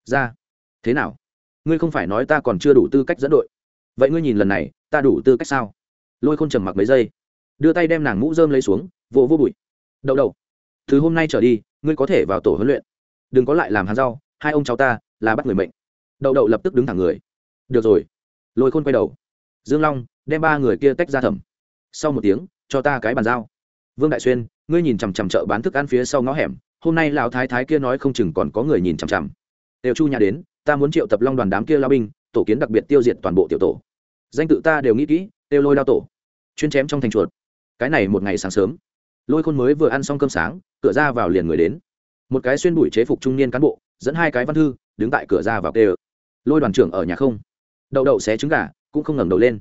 Ra. Thế nào? Ngươi không phải nói ta còn chưa đủ tư cách dẫn đội. Vậy ngươi nhìn lần này, ta đủ tư cách sao? Lôi khôn trầm mặc mấy giây. Đưa tay đem nàng mũ rơm lấy xuống, vỗ vô bụi. Đậu đậu, thứ hôm nay trở đi, ngươi có thể vào tổ huấn luyện. Đừng có lại làm hàng rau, hai ông cháu ta là bắt người mệnh. Đậu đậu lập tức đứng thẳng người. Được rồi. Lôi khôn quay đầu. Dương long đem ba người kia tách ra thẩm. Sau một tiếng, cho ta cái bàn giao. Vương đại xuyên ngươi nhìn chằm chằm chợ bán thức ăn phía sau ngõ hẻm, hôm nay lão thái thái kia nói không chừng còn có người nhìn chằm chằm. Đều chu nhà đến, ta muốn triệu tập long đoàn đám kia lao binh, tổ kiến đặc biệt tiêu diệt toàn bộ tiểu tổ. Danh tự ta đều nghĩ kỹ đều lôi đao tổ. Chuyên chém trong thành chuột. Cái này một ngày sáng sớm, lôi khôn mới vừa ăn xong cơm sáng, cửa ra vào liền người đến. Một cái xuyên bụi chế phục trung niên cán bộ, dẫn hai cái văn thư, đứng tại cửa ra vào kê lôi đoàn trưởng ở nhà không? Đậu đậu xé trứng gà, cũng không ngẩng đầu lên.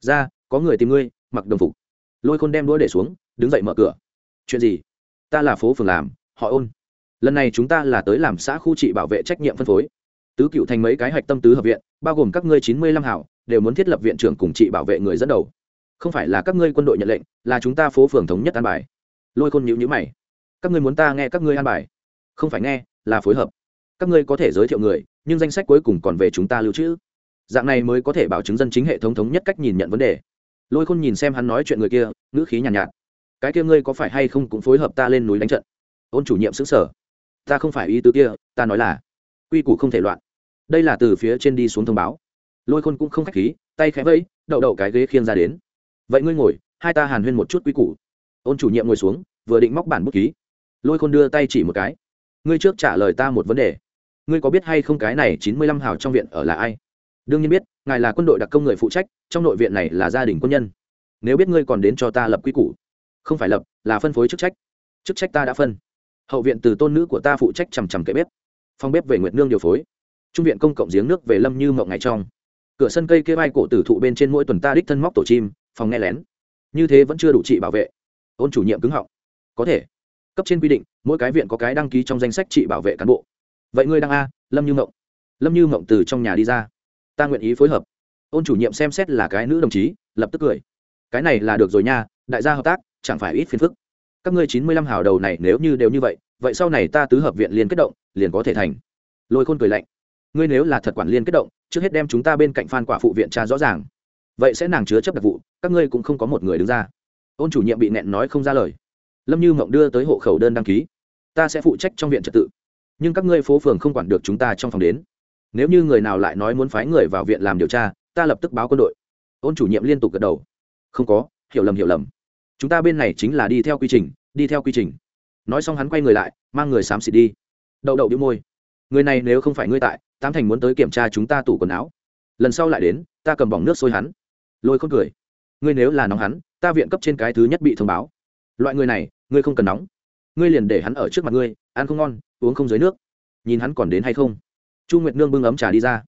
Ra, có người tìm ngươi, mặc đồng phục. Lôi khôn đem đũa để xuống, đứng dậy mở cửa chuyện gì? Ta là phố phường làm họ ôn. Lần này chúng ta là tới làm xã khu trị bảo vệ trách nhiệm phân phối. Tứ cựu thành mấy cái hạch tâm tứ hợp viện bao gồm các ngươi chín mươi lăm hảo đều muốn thiết lập viện trưởng cùng trị bảo vệ người dẫn đầu. Không phải là các ngươi quân đội nhận lệnh là chúng ta phố phường thống nhất an bài. Lôi khôn nhữ nhữ mày. Các ngươi muốn ta nghe các ngươi an bài? Không phải nghe là phối hợp. Các ngươi có thể giới thiệu người nhưng danh sách cuối cùng còn về chúng ta lưu trữ. Dạng này mới có thể bảo chứng dân chính hệ thống thống nhất cách nhìn nhận vấn đề. Lôi khôn nhìn xem hắn nói chuyện người kia ngữ khí nhàn nhạt, nhạt cái kia ngươi có phải hay không cũng phối hợp ta lên núi đánh trận? Ôn chủ nhiệm xứng sở ta không phải ý tứ kia, ta nói là, quy củ không thể loạn. Đây là từ phía trên đi xuống thông báo. Lôi khôn cũng không k h á c h khí, tay khẽ vẫy, đậu đậu cái ghế khiêng ra đến. Vậy ngươi ngồi, hai ta hàn huyên một chút quy củ. Ôn chủ nhiệm ngồi xuống, vừa định móc bản bút ký. Lôi khôn đưa tay chỉ một cái. Ngươi trước trả lời ta một vấn đề. Ngươi có biết hay không cái này chín mươi lăm hào trong viện ở là ai? Đương nhiên biết, ngài là quân đội đặc công người phụ trách, trong nội viện này là gia đình quân nhân. Nếu biết ngươi còn đến cho ta lập quy củ không phải lập, là phân phối chức trách. Chức trách ta đã phân. Hậu viện từ tôn nữ của ta phụ trách chằm chằm kệ bếp. Phong bếp về nguyệt nương điều phối. Trung viện công cộng giếng nước về lâm như mộng ngày trong. Cửa sân cây kê vai cổ tử thụ bên trên mỗi tuần ta đích thân móc tổ chim, phòng nghe lén. Như thế vẫn chưa đủ trị bảo vệ. Ôn chủ nhiệm cứng họng. Có thể. Cấp trên quy định, mỗi cái viện có cái đăng ký trong danh sách trị bảo vệ cán bộ. Vậy ngươi đang a, lâm như mộng. Lâm như mộng từ trong nhà đi ra. Ta nguyện ý phối hợp. Ôn chủ nhiệm xem xét là cái nữ đồng chí, lập tức cười. Cái này là được rồi nha, đại gia hợp tác chẳng phải ít phiền phức. Các ngươi chín mươi lăm hào đầu này nếu như đều như vậy vậy sau này ta tứ hợp viện liên kết động, liền có thể thành. Lôi khôn cười lạnh. Ngươi nếu là thật quản liên kết động, trước hết đem chúng ta bên cạnh phan quả phụ viện tra rõ ràng. Vậy sẽ nàng chứa chấp đặc vụ, các ngươi cũng không có một người đứng ra. Ôn chủ nhiệm bị nẹn nói không ra lời. Lâm như mộng đưa tới hộ khẩu đơn đăng ký. Ta sẽ phụ trách trong viện trật tự. Nhưng các ngươi phố phường không quản được chúng ta trong phòng đến. Nếu như người nào lại nói muốn phái người vào viện làm điều tra, ta lập tức báo quân đội. Ôn chủ nhiệm liên tục gật đầu. Không có, hiểu lầm hiểu lầm chúng ta bên này chính là đi theo quy trình, đi theo quy trình. Nói xong hắn quay người lại, mang người xám xịt đi. Đậu đậu đĩu môi. Người này nếu không phải ngươi tại, tám thành muốn tới kiểm tra chúng ta tủ quần áo. Lần sau lại đến, ta cầm bỏng nước sôi hắn. Lôi khôn cười. Ngươi nếu là nóng hắn, ta viện cấp trên cái thứ nhất bị thông báo. Loại người này, ngươi không cần nóng. Ngươi liền để hắn ở trước mặt ngươi, ăn không ngon, uống không dưới nước. Nhìn hắn còn đến hay không? Chu nguyệt nương bưng ấm trà đi ra.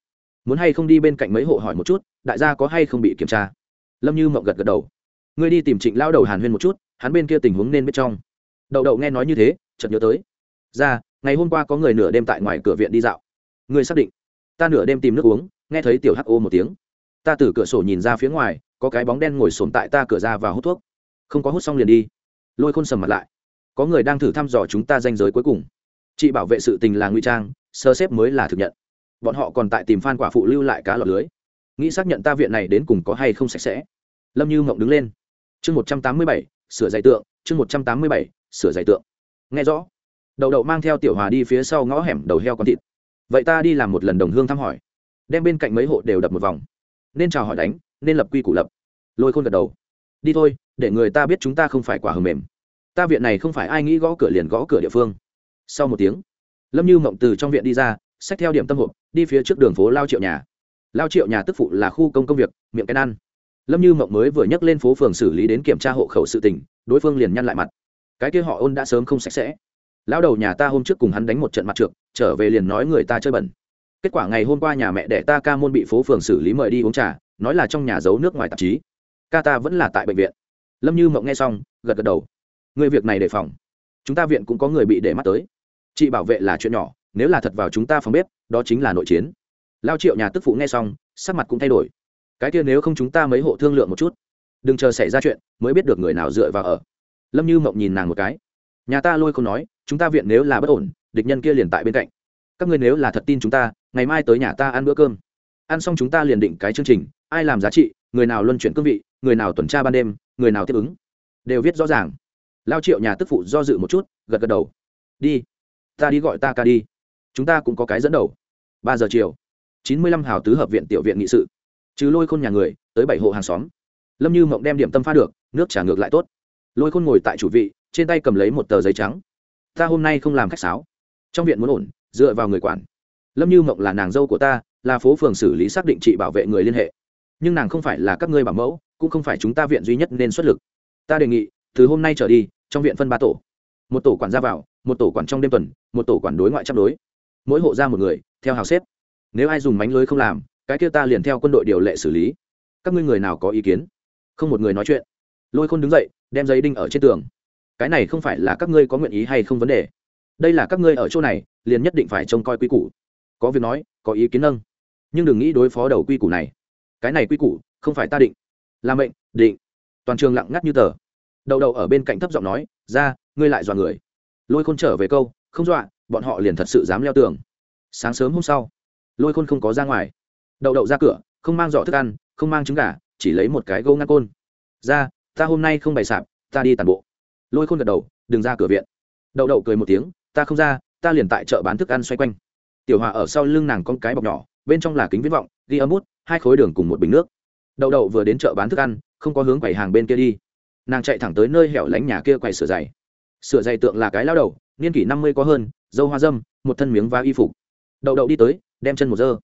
Muốn hay không đi bên cạnh mấy hộ hỏi một chút, đại gia có hay không bị kiểm tra? Lâm như mộng gật gật đầu ngươi đi tìm trịnh lao đầu hàn huyên một chút, hắn bên kia tình huống nên biết trong. Đậu đậu nghe nói như thế, chợt nhớ tới. Ra, ngày hôm qua có người nửa đêm tại ngoài cửa viện đi dạo. Ngươi xác định? Ta nửa đêm tìm nước uống, nghe thấy tiểu hắc ô một tiếng. Ta từ cửa sổ nhìn ra phía ngoài, có cái bóng đen ngồi sồn tại ta cửa ra và hút thuốc. Không có hút xong liền đi. Lôi khôn sầm mặt lại. Có người đang thử thăm dò chúng ta danh giới cuối cùng. Chị bảo vệ sự tình là nguy trang, sơ xếp mới là thực nhận. Bọn họ còn tại tìm phan quả phụ lưu lại cá lọt lưới. Nghĩ xác nhận ta viện này đến cùng có hay không sạch sẽ. Lâm như mộng đứng lên chương một trăm tám mươi bảy, sửa giải tượng, chương một trăm tám mươi bảy, sửa giải tượng. Nghe rõ. Đậu đậu mang theo tiểu hòa đi phía sau ngõ hẻm đầu heo con thịt. Vậy ta đi làm một lần đồng hương thăm hỏi. Đem bên cạnh mấy hộ đều đập một vòng. Nên chào hỏi đánh, nên lập quy củ lập. Lôi khôn gật đầu. Đi thôi, để người ta biết chúng ta không phải quả hầm mềm. Ta viện này không phải ai nghĩ gõ cửa liền gõ cửa địa phương. Sau một tiếng, lâm như mộng từ trong viện đi ra, xách theo điểm tâm hộp, đi phía trước đường phố lao triệu nhà. Lao triệu nhà tức phụ là khu công công việc, miệng cái ăn lâm như mộng mới vừa nhắc lên phố phường xử lý đến kiểm tra hộ khẩu sự tình, đối phương liền nhăn lại mặt. Cái kia họ ôn đã sớm không sạch sẽ. Lão đầu nhà ta hôm trước cùng hắn đánh một trận mặt trượt trở về liền nói người ta chơi bẩn. Kết quả ngày hôm qua nhà mẹ đẻ ta ca môn bị phố phường xử lý mời đi uống trà, nói là trong nhà giấu nước ngoài tạp chí. Ca ta vẫn là tại bệnh viện. Lâm như mộng nghe xong, gật gật đầu. Người việc này đề phòng. Chúng ta viện cũng có người bị để mắt tới. Chị bảo vệ là chuyện nhỏ, nếu là thật vào chúng ta phòng bếp, đó chính là nội chiến. Lao triệu nhà tức phụ nghe xong, sắc mặt cũng thay đổi cái kia nếu không chúng ta mấy hộ thương lượng một chút. Đừng chờ xảy ra chuyện, mới biết được người nào dựa vào ở. Lâm như mộng nhìn nàng một cái. Nhà ta lôi không nói, chúng ta viện nếu là bất ổn, địch nhân kia liền tại bên cạnh. Các ngươi nếu là thật tin chúng ta, ngày mai tới nhà ta ăn bữa cơm. Ăn xong chúng ta liền định cái chương trình, ai làm giá trị, người nào luân chuyển cương vị, người nào tuần tra ban đêm, người nào tiếp ứng. Đều viết rõ ràng. Lao triệu nhà tức phụ do dự một chút, gật gật đầu. Đi, ta đi gọi ta ca đi. Chúng ta cũng có cái dẫn đầu. Ba giờ chiều, chín mươi lăm hào tứ hợp viện tiểu viện nghị sự trừ lôi khôn nhà người, tới bảy hộ hàng xóm. Lâm như mộng đem điểm tâm pha được, nước trả ngược lại tốt. Lôi khôn ngồi tại chủ vị, trên tay cầm lấy một tờ giấy trắng. Ta hôm nay không làm khách sáo. Trong viện muốn ổn, dựa vào người quản. Lâm như mộng là nàng dâu của ta, là phố phường xử lý xác định trị bảo vệ người liên hệ. Nhưng nàng không phải là các ngươi bảo mẫu, cũng không phải chúng ta viện duy nhất nên xuất lực. Ta đề nghị, từ hôm nay trở đi, trong viện phân ba tổ. Một tổ quản ra vào, một tổ quản trong đêm tuần, một tổ quản đối ngoại chấp đối. Mỗi hộ ra một người, theo hào xếp. Nếu ai dùng mánh lưới không làm cái kia ta liền theo quân đội điều lệ xử lý. Các ngươi người nào có ý kiến? Không một người nói chuyện. Lôi khôn đứng dậy, đem giấy đinh ở trên tường. Cái này không phải là các ngươi có nguyện ý hay không vấn đề. Đây là các ngươi ở chỗ này, liền nhất định phải trông coi quy củ. Có việc nói, có ý kiến nâng. Nhưng đừng nghĩ đối phó đầu quy củ này. Cái này quy củ, không phải ta định. Là mệnh, định. Toàn trường lặng ngắt như tờ. Đầu đầu ở bên cạnh thấp giọng nói, ra, ngươi lại dọa người. Lôi khôn trở về câu, không dọa, bọn họ liền thật sự dám leo tường. Sáng sớm hôm sau, lôi khôn không có ra ngoài đậu đậu ra cửa, không mang giỏ thức ăn, không mang trứng gà, chỉ lấy một cái gấu ngăn côn. Ra, ta hôm nay không bày sạp, ta đi tàn bộ. Lôi khôn gật đầu, đừng ra cửa viện. Đậu đậu cười một tiếng, ta không ra, ta liền tại chợ bán thức ăn xoay quanh. Tiểu hòa ở sau lưng nàng con cái bọc nhỏ, bên trong là kính viễn vọng, ghi âm bút, hai khối đường cùng một bình nước. Đậu đậu vừa đến chợ bán thức ăn, không có hướng quầy hàng bên kia đi. Nàng chạy thẳng tới nơi hẻo lánh nhà kia quầy sửa giày. Sửa giày tượng là cái lao đầu, niên kỷ năm mươi có hơn, dâu hoa dâm, một thân miếng và y phục. Đậu đậu đi tới, đem chân một dơ.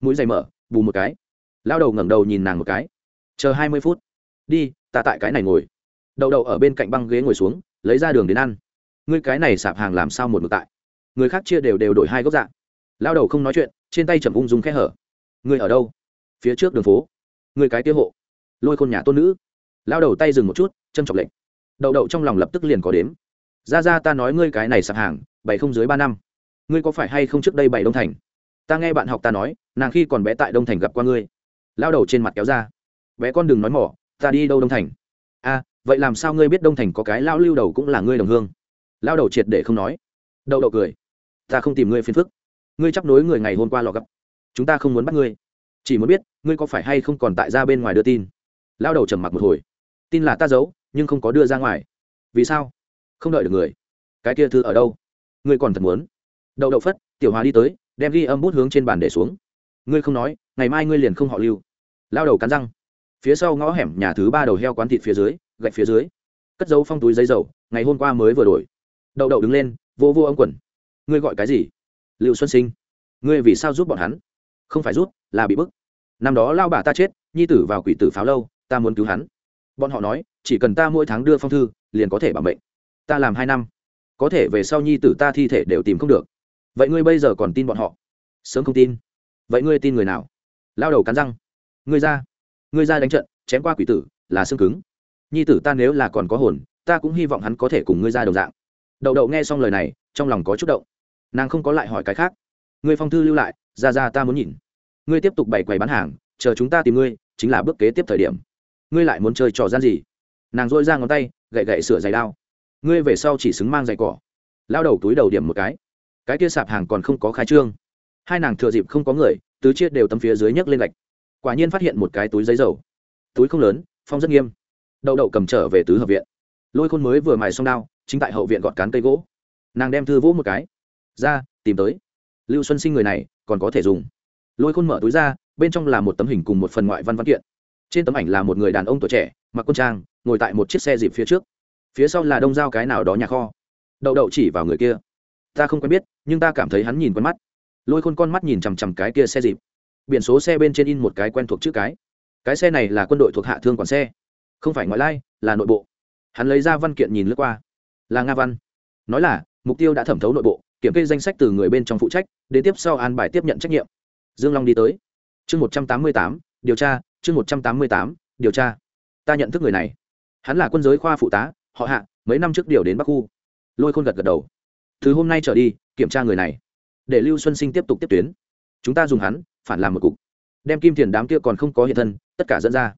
Mũi giày mở bù một cái. Lao đầu ngẩng đầu nhìn nàng một cái. Chờ hai mươi phút. Đi, ta tại cái này ngồi. Đậu đậu ở bên cạnh băng ghế ngồi xuống, lấy ra đường đến ăn. Ngươi cái này sạp hàng làm sao một ngược tại? Người khác chia đều đều đổi hai góc dạng lao đầu không nói chuyện, trên tay chầm ung dung khe hở. Ngươi ở đâu? Phía trước đường phố. Người cái kia hộ. Lôi khôn nhà tôn nữ. Lao đầu tay dừng một chút, châm chọc lệnh. Đậu đậu trong lòng lập tức liền có đếm. Ra ra ta nói ngươi cái này sạp hàng bảy không dưới ba năm. Ngươi có phải hay không trước đây bảy đông thành? Ta nghe bạn học ta nói, nàng khi còn bé tại đông thành gặp qua ngươi. Lao đầu trên mặt kéo ra. Bé con đừng nói mỏ, ta đi đâu đông thành? A, vậy làm sao ngươi biết đông thành có cái lao lưu đầu cũng là ngươi đồng hương? Lao đầu triệt để không nói. Đậu đậu cười. Ta không tìm ngươi phiền phức. Ngươi chấp nối người ngày hôm qua lò gặp. Chúng ta không muốn bắt ngươi. Chỉ muốn biết, ngươi có phải hay không còn tại ra bên ngoài đưa tin? Lao đầu trầm mặc một hồi. Tin là ta giấu, nhưng không có đưa ra ngoài. Vì sao? Không đợi được người. Cái kia thư ở đâu? Ngươi còn thật muốn. Đậu đậu phất, tiểu hòa đi tới đem ghi âm bút hướng trên bàn để xuống. Ngươi không nói, ngày mai ngươi liền không họ lưu. Lao đầu cắn răng. Phía sau ngõ hẻm nhà thứ ba đầu heo quán thịt phía dưới, gạch phía dưới. Cất dấu phong túi giấy dầu, ngày hôm qua mới vừa đổi. Đậu đậu đứng lên, vô vô ông quần. Ngươi gọi cái gì? Liệu xuân sinh. Ngươi vì sao giúp bọn hắn? Không phải giúp, là bị bức. Năm đó lao bà ta chết, nhi tử vào quỷ tử pháo lâu, ta muốn cứu hắn. Bọn họ nói, chỉ cần ta mỗi tháng đưa phong thư, liền có thể bảo mệnh. Ta làm hai năm. Có thể về sau nhi tử ta thi thể đều tìm không được vậy ngươi bây giờ còn tin bọn họ? Sớm không tin. Vậy ngươi tin người nào? Lao đầu cắn răng. Ngươi ra. Ngươi ra đánh trận, chém qua quỷ tử, là xương cứng. Nhi tử ta nếu là còn có hồn, ta cũng hy vọng hắn có thể cùng ngươi ra đồng dạng. Đậu đậu nghe xong lời này, trong lòng có chút động. Nàng không có lại hỏi cái khác. Ngươi phong thư lưu lại, ra ra ta muốn nhìn. Ngươi tiếp tục bày quầy bán hàng, chờ chúng ta tìm ngươi, chính là bước kế tiếp thời điểm. Ngươi lại muốn chơi trò gian gì? Nàng dội ra ngón tay, gậy gậy sửa giày đao. Ngươi về sau chỉ xứng mang giày cỏ. Lao đầu túi đầu điểm một cái cái kia sạp hàng còn không có khai trương. Hai nàng thừa dịp không có người, tứ chiết đều tấm phía dưới nhấc lên gạch. Quả nhiên phát hiện một cái túi giấy dầu. Túi không lớn, phong rất nghiêm. Đậu đậu cầm trở về tứ hợp viện. Lôi khôn mới vừa mài xong đao, chính tại hậu viện gọt cán cây gỗ. Nàng đem thư vỗ một cái. Ra, tìm tới. Lưu xuân sinh người này, còn có thể dùng. Lôi khôn mở túi ra, bên trong là một tấm hình cùng một phần ngoại văn văn kiện. Trên tấm ảnh là một người đàn ông tuổi trẻ, mặc quân trang, ngồi tại một chiếc xe dịp phía trước. Phía sau là đông giao cái nào đó nhà kho. Đậu đậu chỉ vào người kia ta không quen biết, nhưng ta cảm thấy hắn nhìn quen mắt. Lôi khôn con mắt nhìn chằm chằm cái kia xe dịp. Biển số xe bên trên in một cái quen thuộc chữ cái. Cái xe này là quân đội thuộc hạ thương quản xe. Không phải ngoại lai, là nội bộ. Hắn lấy ra văn kiện nhìn lướt qua. Là nga văn. Nói là, mục tiêu đã thẩm thấu nội bộ, kiểm kê danh sách từ người bên trong phụ trách đến tiếp sau an bài tiếp nhận trách nhiệm. Dương long đi tới. Chương một trăm tám mươi tám, điều tra, chương một trăm tám mươi tám, điều tra. Ta nhận thức người này. Hắn là quân giới khoa phụ tá, họ hạ, mấy năm trước điều đến bắc khu. Lôi khôn gật gật đầu từ hôm nay trở đi, kiểm tra người này. Để lưu xuân sinh tiếp tục tiếp tuyến. Chúng ta dùng hắn, phản làm một cục. Đem kim tiền đám kia còn không có hiện thân, tất cả dẫn ra.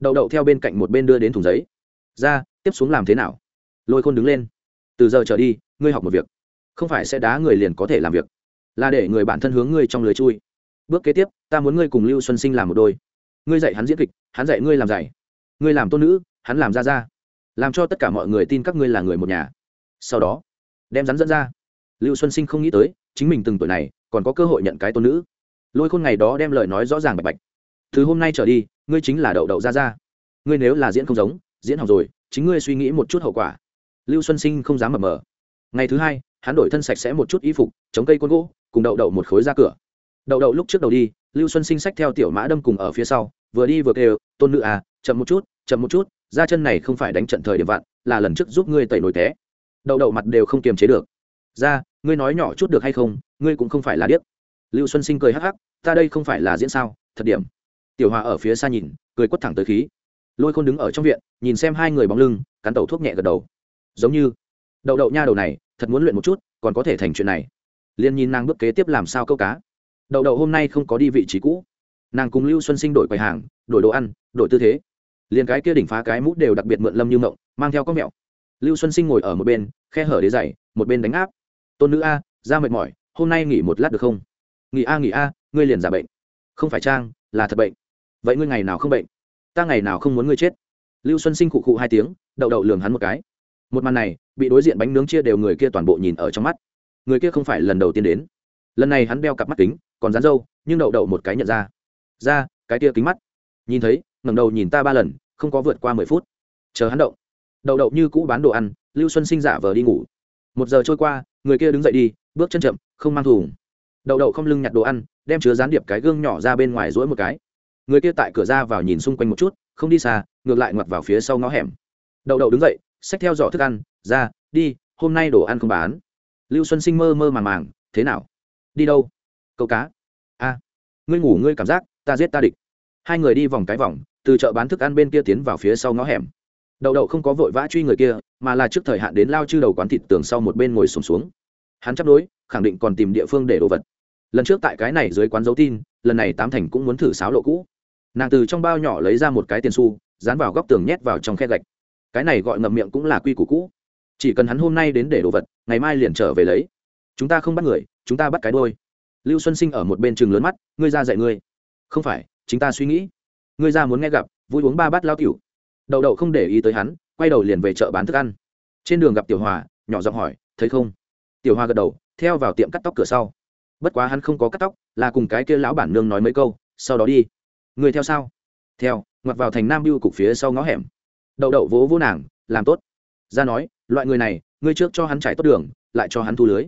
Đậu đậu theo bên cạnh một bên đưa đến thùng giấy. Ra, tiếp xuống làm thế nào? Lôi khôn đứng lên. Từ giờ trở đi, ngươi học một việc. Không phải sẽ đá người liền có thể làm việc. Là để người bản thân hướng ngươi trong lưới chui. Bước kế tiếp, ta muốn ngươi cùng lưu xuân sinh làm một đôi. Ngươi dạy hắn diễn kịch, hắn dạy ngươi làm giày. Ngươi làm tôn nữ, hắn làm ra ra. Làm cho tất cả mọi người tin các ngươi là người một nhà. Sau đó đem rắn dẫn ra. Lưu xuân sinh không nghĩ tới, chính mình từng tuổi này, còn có cơ hội nhận cái tôn nữ. Lôi khôn ngày đó đem lời nói rõ ràng bạch bạch. Từ hôm nay trở đi, ngươi chính là đậu đậu ra ra. Ngươi nếu là diễn không giống, diễn học rồi, chính ngươi suy nghĩ một chút hậu quả. Lưu xuân sinh không dám mập mờ. Ngày thứ hai, hắn đổi thân sạch sẽ một chút y phục, chống cây côn gỗ, cùng đậu đậu một khối ra cửa. Đậu đậu lúc trước đầu đi, lưu xuân sinh sách theo tiểu mã đâm cùng ở phía sau, vừa đi vừa kêu, tôn nữ à chậm một chút, chậm một chút, ra chân này không phải đánh trận thời điểm vạn, là lần trước giúp ngươi tẩy nổi té đậu đậu mặt đều không kiềm chế được. Ra, ngươi nói nhỏ chút được hay không, ngươi cũng không phải là điếc. Lưu xuân sinh cười hắc hắc, ta đây không phải là diễn sao, thật điểm. Tiểu hòa ở phía xa nhìn, cười quất thẳng tới khí. Lôi khôn đứng ở trong viện, nhìn xem hai người bóng lưng, cắn tàu thuốc nhẹ gật đầu. Giống như, đậu đậu nha đầu này, thật muốn luyện một chút, còn có thể thành chuyện này. Liền nhìn nàng bước kế tiếp làm sao câu cá. Đậu đậu hôm nay không có đi vị trí cũ. Nàng cùng lưu xuân sinh đổi quầy hàng, đổi đồ ăn, đổi tư thế. Liền cái kia đỉnh phá cái mút đều đặc biệt mượn lâm như mộng, mang theo có mẹo lưu xuân sinh ngồi ở một bên, khe hở đế dày, một bên đánh áp. Tôn nữ a, ra mệt mỏi, hôm nay nghỉ một lát được không? Nghỉ a nghỉ a, ngươi liền giả bệnh. Không phải trang, là thật bệnh. Vậy ngươi ngày nào không bệnh? Ta ngày nào không muốn ngươi chết. Lưu xuân sinh khụ khụ hai tiếng, đậu đậu lường hắn một cái. Một màn này, bị đối diện bánh nướng chia đều người kia toàn bộ nhìn ở trong mắt. Người kia không phải lần đầu tiên đến. Lần này hắn đeo cặp mắt kính, còn dán dâu nhưng đậu đậu một cái nhận ra. Ra, cái kia kính mắt. Nhìn thấy, ngẩng đầu nhìn ta ba lần, không có vượt qua mười phút. Chờ hắn động đậu đậu như cũ bán đồ ăn, lưu xuân sinh giả vờ đi ngủ. Một giờ trôi qua, người kia đứng dậy đi, bước chân chậm, không mang thùng. Đậu đậu không lưng nhặt đồ ăn, đem chứa gián điệp cái gương nhỏ ra bên ngoài rỗi một cái. Người kia tại cửa ra vào nhìn xung quanh một chút, không đi xa, ngược lại ngoặt vào phía sau ngõ hẻm. Đậu đậu đứng dậy, xách theo giỏ thức ăn, ra, đi, hôm nay đồ ăn không bán. Lưu xuân sinh mơ mơ màng màng, thế nào? Đi đâu? Câu cá? A, ngươi ngủ ngươi cảm giác ta giết ta địch. Hai người đi vòng cái vòng, từ chợ bán thức ăn bên kia tiến vào phía sau ngõ hẻm đậu đậu không có vội vã truy người kia mà là trước thời hạn đến lao chư đầu quán thịt tường sau một bên ngồi sùng xuống, xuống hắn chấp đối khẳng định còn tìm địa phương để đồ vật. Lần trước tại cái này dưới quán dấu tin lần này tám thành cũng muốn thử sáo lộ cũ. Nàng từ trong bao nhỏ lấy ra một cái tiền xu dán vào góc tường nhét vào trong khe gạch. Cái này gọi ngậm miệng cũng là quy củ cũ. Chỉ cần hắn hôm nay đến để đồ vật ngày mai liền trở về lấy. Chúng ta không bắt người chúng ta bắt cái đôi lưu xuân sinh ở một bên trường lớn mắt ngươi ra dạy ngươi. Không phải chính ta suy nghĩ. Ngươi ra muốn nghe gặp vui uống ba bát lao tiểu đậu đậu không để ý tới hắn, quay đầu liền về chợ bán thức ăn. Trên đường gặp tiểu hòa, nhỏ giọng hỏi, thấy không? Tiểu hòa gật đầu, theo vào tiệm cắt tóc cửa sau. Bất quá hắn không có cắt tóc, là cùng cái kia lão bản nương nói mấy câu, sau đó đi. Người theo sao? Theo, ngoặt vào thành nam biêu cục phía sau ngõ hẻm. Đậu đậu vỗ vỗ nàng, làm tốt. Ra nói, loại người này, ngươi trước cho hắn trải tốt đường, lại cho hắn thu lưới.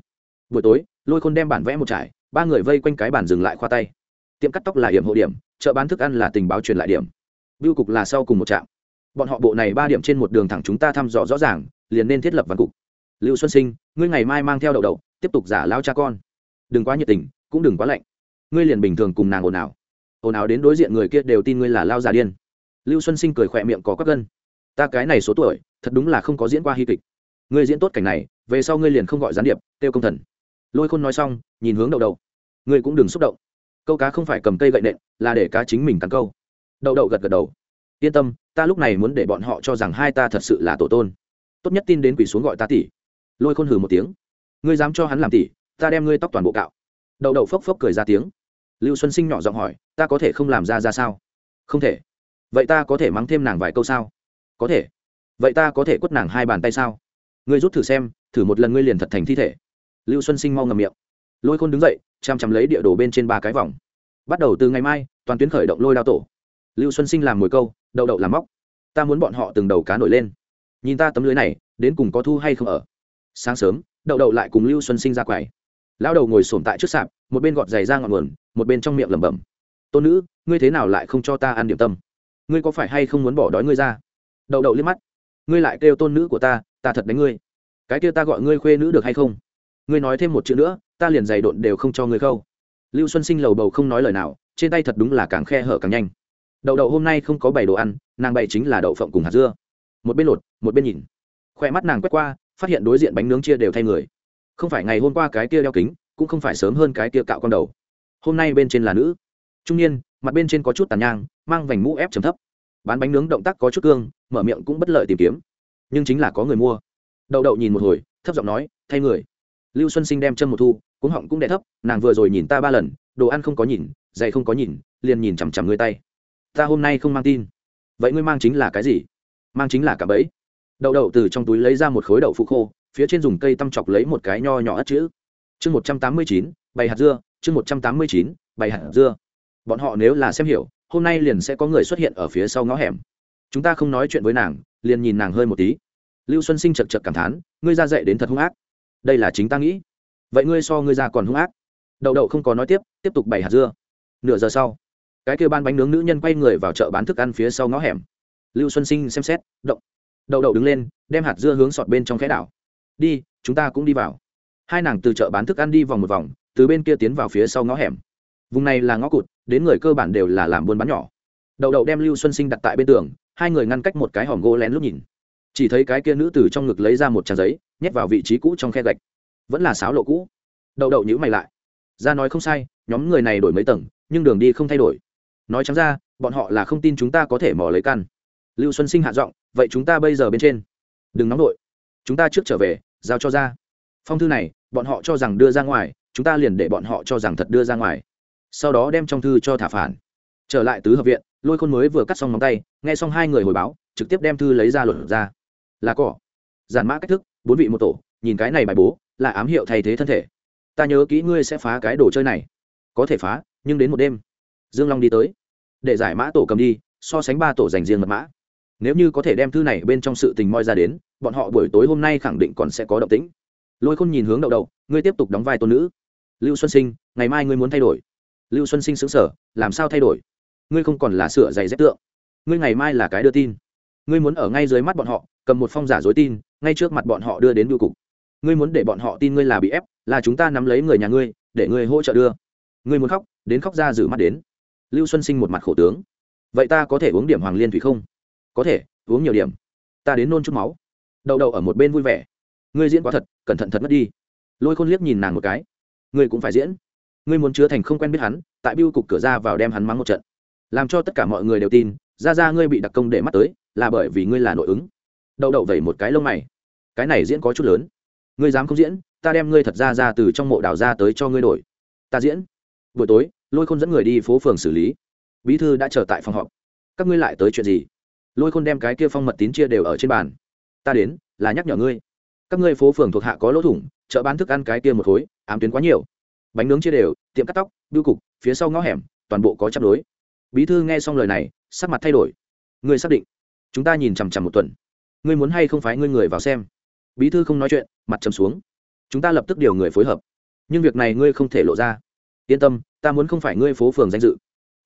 Buổi tối, lôi khôn đem bản vẽ một trải, ba người vây quanh cái bản dừng lại khoa tay. Tiệm cắt tóc là điểm hộ điểm, chợ bán thức ăn là tình báo truyền lại điểm. Biêu cục là sau cùng một trạm bọn họ bộ này ba điểm trên một đường thẳng chúng ta thăm dò rõ ràng, liền nên thiết lập văn cục. Lưu xuân sinh, ngươi ngày mai mang theo đậu đậu, tiếp tục giả lao cha con. Đừng quá nhiệt tình, cũng đừng quá lạnh. Ngươi liền bình thường cùng nàng ồn ào. Ồn ào đến đối diện người kia đều tin ngươi là lao già điên. Lưu xuân sinh cười khỏe miệng có các gân. Ta cái này số tuổi, thật đúng là không có diễn qua hy kịch. Ngươi diễn tốt cảnh này, về sau ngươi liền không gọi gián điệp, kêu công thần. Lôi khôn nói xong, nhìn hướng đậu đậu. Ngươi cũng đừng xúc động. Câu cá không phải cầm cây gậy nện, là để cá chính mình cắn câu. Đậu đậu gật gật đầu. Yên tâm ta lúc này muốn để bọn họ cho rằng hai ta thật sự là tổ tôn. Tốt nhất tin đến quỷ xuống gọi ta tỷ. Lôi khôn hừ một tiếng. Ngươi dám cho hắn làm tỷ, ta đem ngươi tóc toàn bộ cạo. Đậu đậu phốc phốc cười ra tiếng. Lưu xuân sinh nhỏ giọng hỏi, ta có thể không làm ra ra sao? Không thể. Vậy ta có thể mắng thêm nàng vài câu sao? Có thể. Vậy ta có thể quất nàng hai bàn tay sao? Ngươi rút thử xem, thử một lần ngươi liền thật thành thi thể. Lưu xuân sinh mau ngầm miệng. Lôi khôn đứng dậy, chăm chăm lấy địa đồ bên trên ba cái vòng. Bắt đầu từ ngày mai, toàn tuyến khởi động lôi đao tổ. Lưu xuân sinh làm mồi câu đậu đậu làm móc. Ta muốn bọn họ từng đầu cá nổi lên. Nhìn ta tấm lưới này, đến cùng có thu hay không ở? Sáng sớm, đậu đậu lại cùng lưu xuân sinh ra quầy. Lão đầu ngồi sổm tại trước sạp, một bên gọt giày ra ngọn nguồn, một bên trong miệng lẩm bẩm. Tôn nữ, ngươi thế nào lại không cho ta ăn điểm tâm? Ngươi có phải hay không muốn bỏ đói ngươi ra? Đậu đậu liếc mắt. Ngươi lại kêu tôn nữ của ta ta thật đánh ngươi. Cái kia ta gọi ngươi khuê nữ được hay không? Ngươi nói thêm một chữ nữa, ta liền giày độn đều không cho ngươi khâu. Lưu xuân sinh lầu bầu không nói lời nào, trên tay thật đúng là càng khe hở càng nhanh đậu đậu hôm nay không có bày đồ ăn, nàng bày chính là đậu phộng cùng hạt dưa. Một bên lột, một bên nhìn. Khoe mắt nàng quét qua, phát hiện đối diện bánh nướng chia đều thay người. Không phải ngày hôm qua cái kia đeo kính, cũng không phải sớm hơn cái kia cạo con đầu. Hôm nay bên trên là nữ. Trung niên, mặt bên trên có chút tàn nhang, mang vành mũ ép chấm thấp. Bán bánh nướng động tác có chút cương, mở miệng cũng bất lợi tìm kiếm. Nhưng chính là có người mua. Đậu đậu nhìn một hồi, thấp giọng nói, thay người. Lưu xuân sinh đem chân một thu, cuống họng cũng đẻ thấp, nàng vừa rồi nhìn ta ba lần, đồ ăn không có nhìn, giày không có nhìn, liền nhìn chằm chằm ngươi tay ta hôm nay không mang tin. Vậy ngươi mang chính là cái gì? Mang chính là cả bẫy. Đậu đậu từ trong túi lấy ra một khối đậu phụ khô, phía trên dùng cây tăm chọc lấy một cái nho nhỏ ất chữ. Chương một trăm tám mươi chín, bày hạt dưa. Chương một trăm tám mươi chín, bày hạt dưa. Bọn họ nếu là xem hiểu, hôm nay liền sẽ có người xuất hiện ở phía sau ngõ hẻm. Chúng ta không nói chuyện với nàng, liền nhìn nàng hơi một tí. Lưu xuân sinh chật chật cảm thán, ngươi ra dạy đến thật hung ác. Đây là chính ta nghĩ. Vậy ngươi so ngươi ra còn hung ác. Đậu đậu không có nói tiếp tiếp tục bày hạt dưa. Nửa giờ sau cái kêu ban bánh nướng nữ nhân quay người vào chợ bán thức ăn phía sau ngõ hẻm. Lưu xuân sinh xem xét, động. Đậu đậu đứng lên, đem hạt dưa hướng sọt bên trong khẽ đảo. Đi, chúng ta cũng đi vào. Hai nàng từ chợ bán thức ăn đi vòng một vòng, từ bên kia tiến vào phía sau ngõ hẻm. Vùng này là ngõ cụt, đến người cơ bản đều là làm buôn bán nhỏ. Đậu đậu đem lưu xuân sinh đặt tại bên tường, hai người ngăn cách một cái hòm gỗ lén lúc nhìn. Chỉ thấy cái kia nữ từ trong ngực lấy ra một trang giấy, nhét vào vị trí cũ trong khe gạch. Vẫn là sáo lộ cũ. Đậu đậu nhữ mày lại. Ra nói không sai, nhóm người này đổi mấy tầng, nhưng đường đi không thay đổi nói chẳng ra, bọn họ là không tin chúng ta có thể mò lấy căn. Lưu xuân sinh hạ giọng, vậy chúng ta bây giờ bên trên. Đừng nóng nổi chúng ta trước trở về, giao cho ra. Phong thư này, bọn họ cho rằng đưa ra ngoài, chúng ta liền để bọn họ cho rằng thật đưa ra ngoài. Sau đó đem trong thư cho thả phản. Trở lại tứ hợp viện, lôi khôn mới vừa cắt xong móng tay, nghe xong hai người hồi báo, trực tiếp đem thư lấy ra luật ra. Là cỏ. Giản mã cách thức, bốn vị một tổ, nhìn cái này bài bố, là ám hiệu thay thế thân thể. Ta nhớ kỹ ngươi sẽ phá cái đồ chơi này. Có thể phá, nhưng đến một đêm. Dương long đi tới để giải mã tổ cầm đi, so sánh ba tổ dành riêng mật mã. Nếu như có thể đem thư này bên trong sự tình moi ra đến, bọn họ buổi tối hôm nay khẳng định còn sẽ có động tĩnh. Lôi khôn nhìn hướng đậu đậu, ngươi tiếp tục đóng vai tôn nữ. Lưu xuân sinh, ngày mai ngươi muốn thay đổi. Lưu xuân sinh xứng sở làm sao thay đổi? Ngươi không còn là sửa giày dép tượng. Ngươi ngày mai là cái đưa tin. Ngươi muốn ở ngay dưới mắt bọn họ, cầm một phong giả dối tin, ngay trước mặt bọn họ đưa đến bưu cục. Ngươi muốn để bọn họ tin ngươi là bị ép, là chúng ta nắm lấy người nhà ngươi, để ngươi hỗ trợ đưa. Ngươi muốn khóc, đến khóc ra giữ mắt đến lưu xuân sinh một mặt khổ tướng. Vậy ta có thể uống điểm hoàng liên thủy không? Có thể, uống nhiều điểm. Ta đến nôn chút máu. Đậu đậu ở một bên vui vẻ. Ngươi diễn quá thật, cẩn thận thật mất đi. Lôi khôn liếc nhìn nàng một cái. Ngươi cũng phải diễn. Ngươi muốn chứa thành không quen biết hắn, tại biêu cục cửa ra vào đem hắn mắng một trận. Làm cho tất cả mọi người đều tin, ra ra ngươi bị đặc công để mắt tới, là bởi vì ngươi là nội ứng. Đậu đậu vẩy một cái lông mày. Cái này diễn có chút lớn. Ngươi dám không diễn, ta đem ngươi thật ra ra từ trong mộ đào ra tới cho ngươi đổi. Ta diễn. Buổi tối lôi khôn dẫn người đi phố phường xử lý. Bí thư đã chờ tại phòng họp. Các ngươi lại tới chuyện gì? Lôi khôn đem cái kia phong mật tín chia đều ở trên bàn. Ta đến, là nhắc nhở ngươi. Các ngươi phố phường thuộc hạ có lỗ thủng, chợ bán thức ăn cái kia một khối, ám tuyến quá nhiều. Bánh nướng chia đều, tiệm cắt tóc bưu cục, phía sau ngõ hẻm, toàn bộ có chắp đối. Bí thư nghe xong lời này, sắc mặt thay đổi. Ngươi xác định. Chúng ta nhìn chằm chằm một tuần. Ngươi muốn hay không phải ngươi người vào xem? Bí thư không nói chuyện, mặt trầm xuống. Chúng ta lập tức điều người phối hợp. Nhưng việc này ngươi không thể lộ ra yên tâm, ta muốn không phải ngươi phố phường danh dự.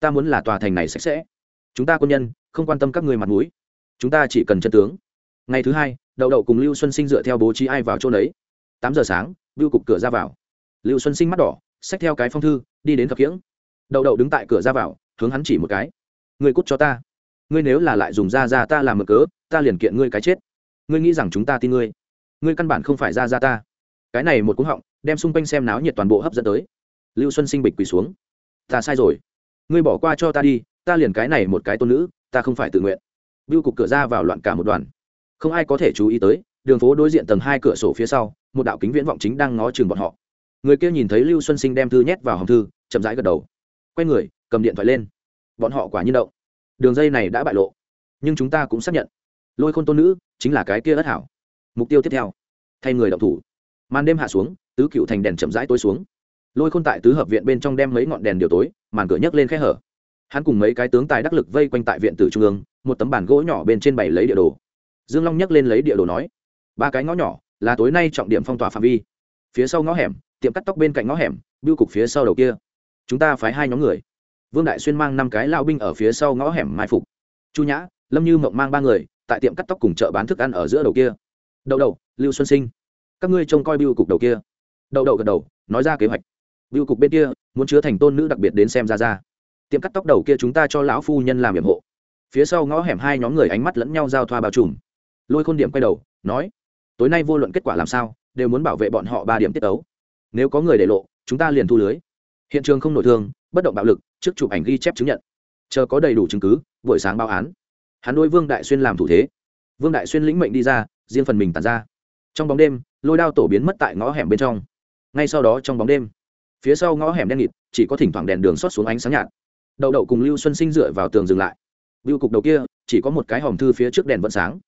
Ta muốn là tòa thành này sạch sẽ. Chúng ta quân nhân, không quan tâm các người mặt mũi. Chúng ta chỉ cần chân tướng. Ngày thứ hai, đậu đậu cùng lưu xuân sinh dựa theo bố trí ai vào chỗ đấy tám giờ sáng bưu cục cửa ra vào. Lưu xuân sinh mắt đỏ, xách theo cái phong thư, đi đến khập khiễng đậu đậu đứng tại cửa ra vào, hướng hắn chỉ một cái. Ngươi cút cho ta. Ngươi nếu là lại dùng da da ta làm mực cớ, ta liền kiện ngươi cái chết. Ngươi nghĩ rằng chúng ta tin ngươi. Ngươi căn bản không phải da da ta. Cái này một cú họng, đem xung quanh xem náo nhiệt toàn bộ hấp dẫn tới lưu xuân sinh bịch quỳ xuống. Ta sai rồi. Ngươi bỏ qua cho ta đi, ta liền cái này một cái tôn nữ, ta không phải tự nguyện. Biêu cục cửa ra vào loạn cả một đoàn. Không ai có thể chú ý tới, đường phố đối diện tầng hai cửa sổ phía sau, một đạo kính viễn vọng chính đang ngó chừng bọn họ. Người kia nhìn thấy lưu xuân sinh đem thư nhét vào hòm thư, chậm rãi gật đầu. Quay người, cầm điện thoại lên. Bọn họ quả nhiên động. Đường dây này đã bại lộ, nhưng chúng ta cũng xác nhận. Lôi khôn tôn nữ chính là cái kia ất hảo. Mục tiêu tiếp theo, thay người động thủ. Màn đêm hạ xuống, tứ cựu thành đèn chậm rãi tối xuống lôi khôn tại tứ hợp viện bên trong đem mấy ngọn đèn điều tối, màn cửa nhấc lên khe hở. Hắn cùng mấy cái tướng tài đắc lực vây quanh tại viện tử trung ương, một tấm bản gỗ nhỏ bên trên bảy lấy địa đồ. Dương long nhấc lên lấy địa đồ nói, ba cái ngõ nhỏ, là tối nay trọng điểm phong tỏa phạm vi. Phía sau ngõ hẻm, tiệm cắt tóc bên cạnh ngõ hẻm, biêu cục phía sau đầu kia. Chúng ta phái hai nhóm người. Vương đại xuyên mang năm cái lao binh ở phía sau ngõ hẻm mai phục. Chu nhã, lâm như mộng mang ba người, tại tiệm cắt tóc cùng chợ bán thức ăn ở giữa đầu kia. Đậu đậu, lưu xuân sinh, các ngươi trông coi biêu cục đầu kia. Đậu đậu gật đầu, nói ra kế hoạch biêu cục bên kia, muốn chứa thành tôn nữ đặc biệt đến xem ra ra. Tiệm cắt tóc đầu kia chúng ta cho lão phu nhân làm hiểm hộ. Phía sau ngõ hẻm hai nhóm người ánh mắt lẫn nhau giao thoa bao trùm. Lôi khôn điểm quay đầu, nói, tối nay vô luận kết quả làm sao, đều muốn bảo vệ bọn họ ba điểm tiết ấu nếu có người để lộ, chúng ta liền thu lưới. Hiện trường không nổi thương, bất động bạo lực, trước chụp ảnh ghi chép chứng nhận. Chờ có đầy đủ chứng cứ, buổi sáng báo án. Hắn đôi vương đại xuyên làm thủ thế. Vương đại xuyên lĩnh mệnh đi ra, riêng phần mình tàn ra. Trong bóng đêm, lôi đao tổ biến mất tại ngõ hẻm bên trong. Ngay sau đó trong bóng đêm phía sau ngõ hẻm đen nghịt, chỉ có thỉnh thoảng đèn đường xót xuống ánh sáng nhạt. Đậu đậu cùng lưu xuân sinh dựa vào tường dừng lại. Biêu cục đầu kia, chỉ có một cái hòm thư phía trước đèn vẫn sáng.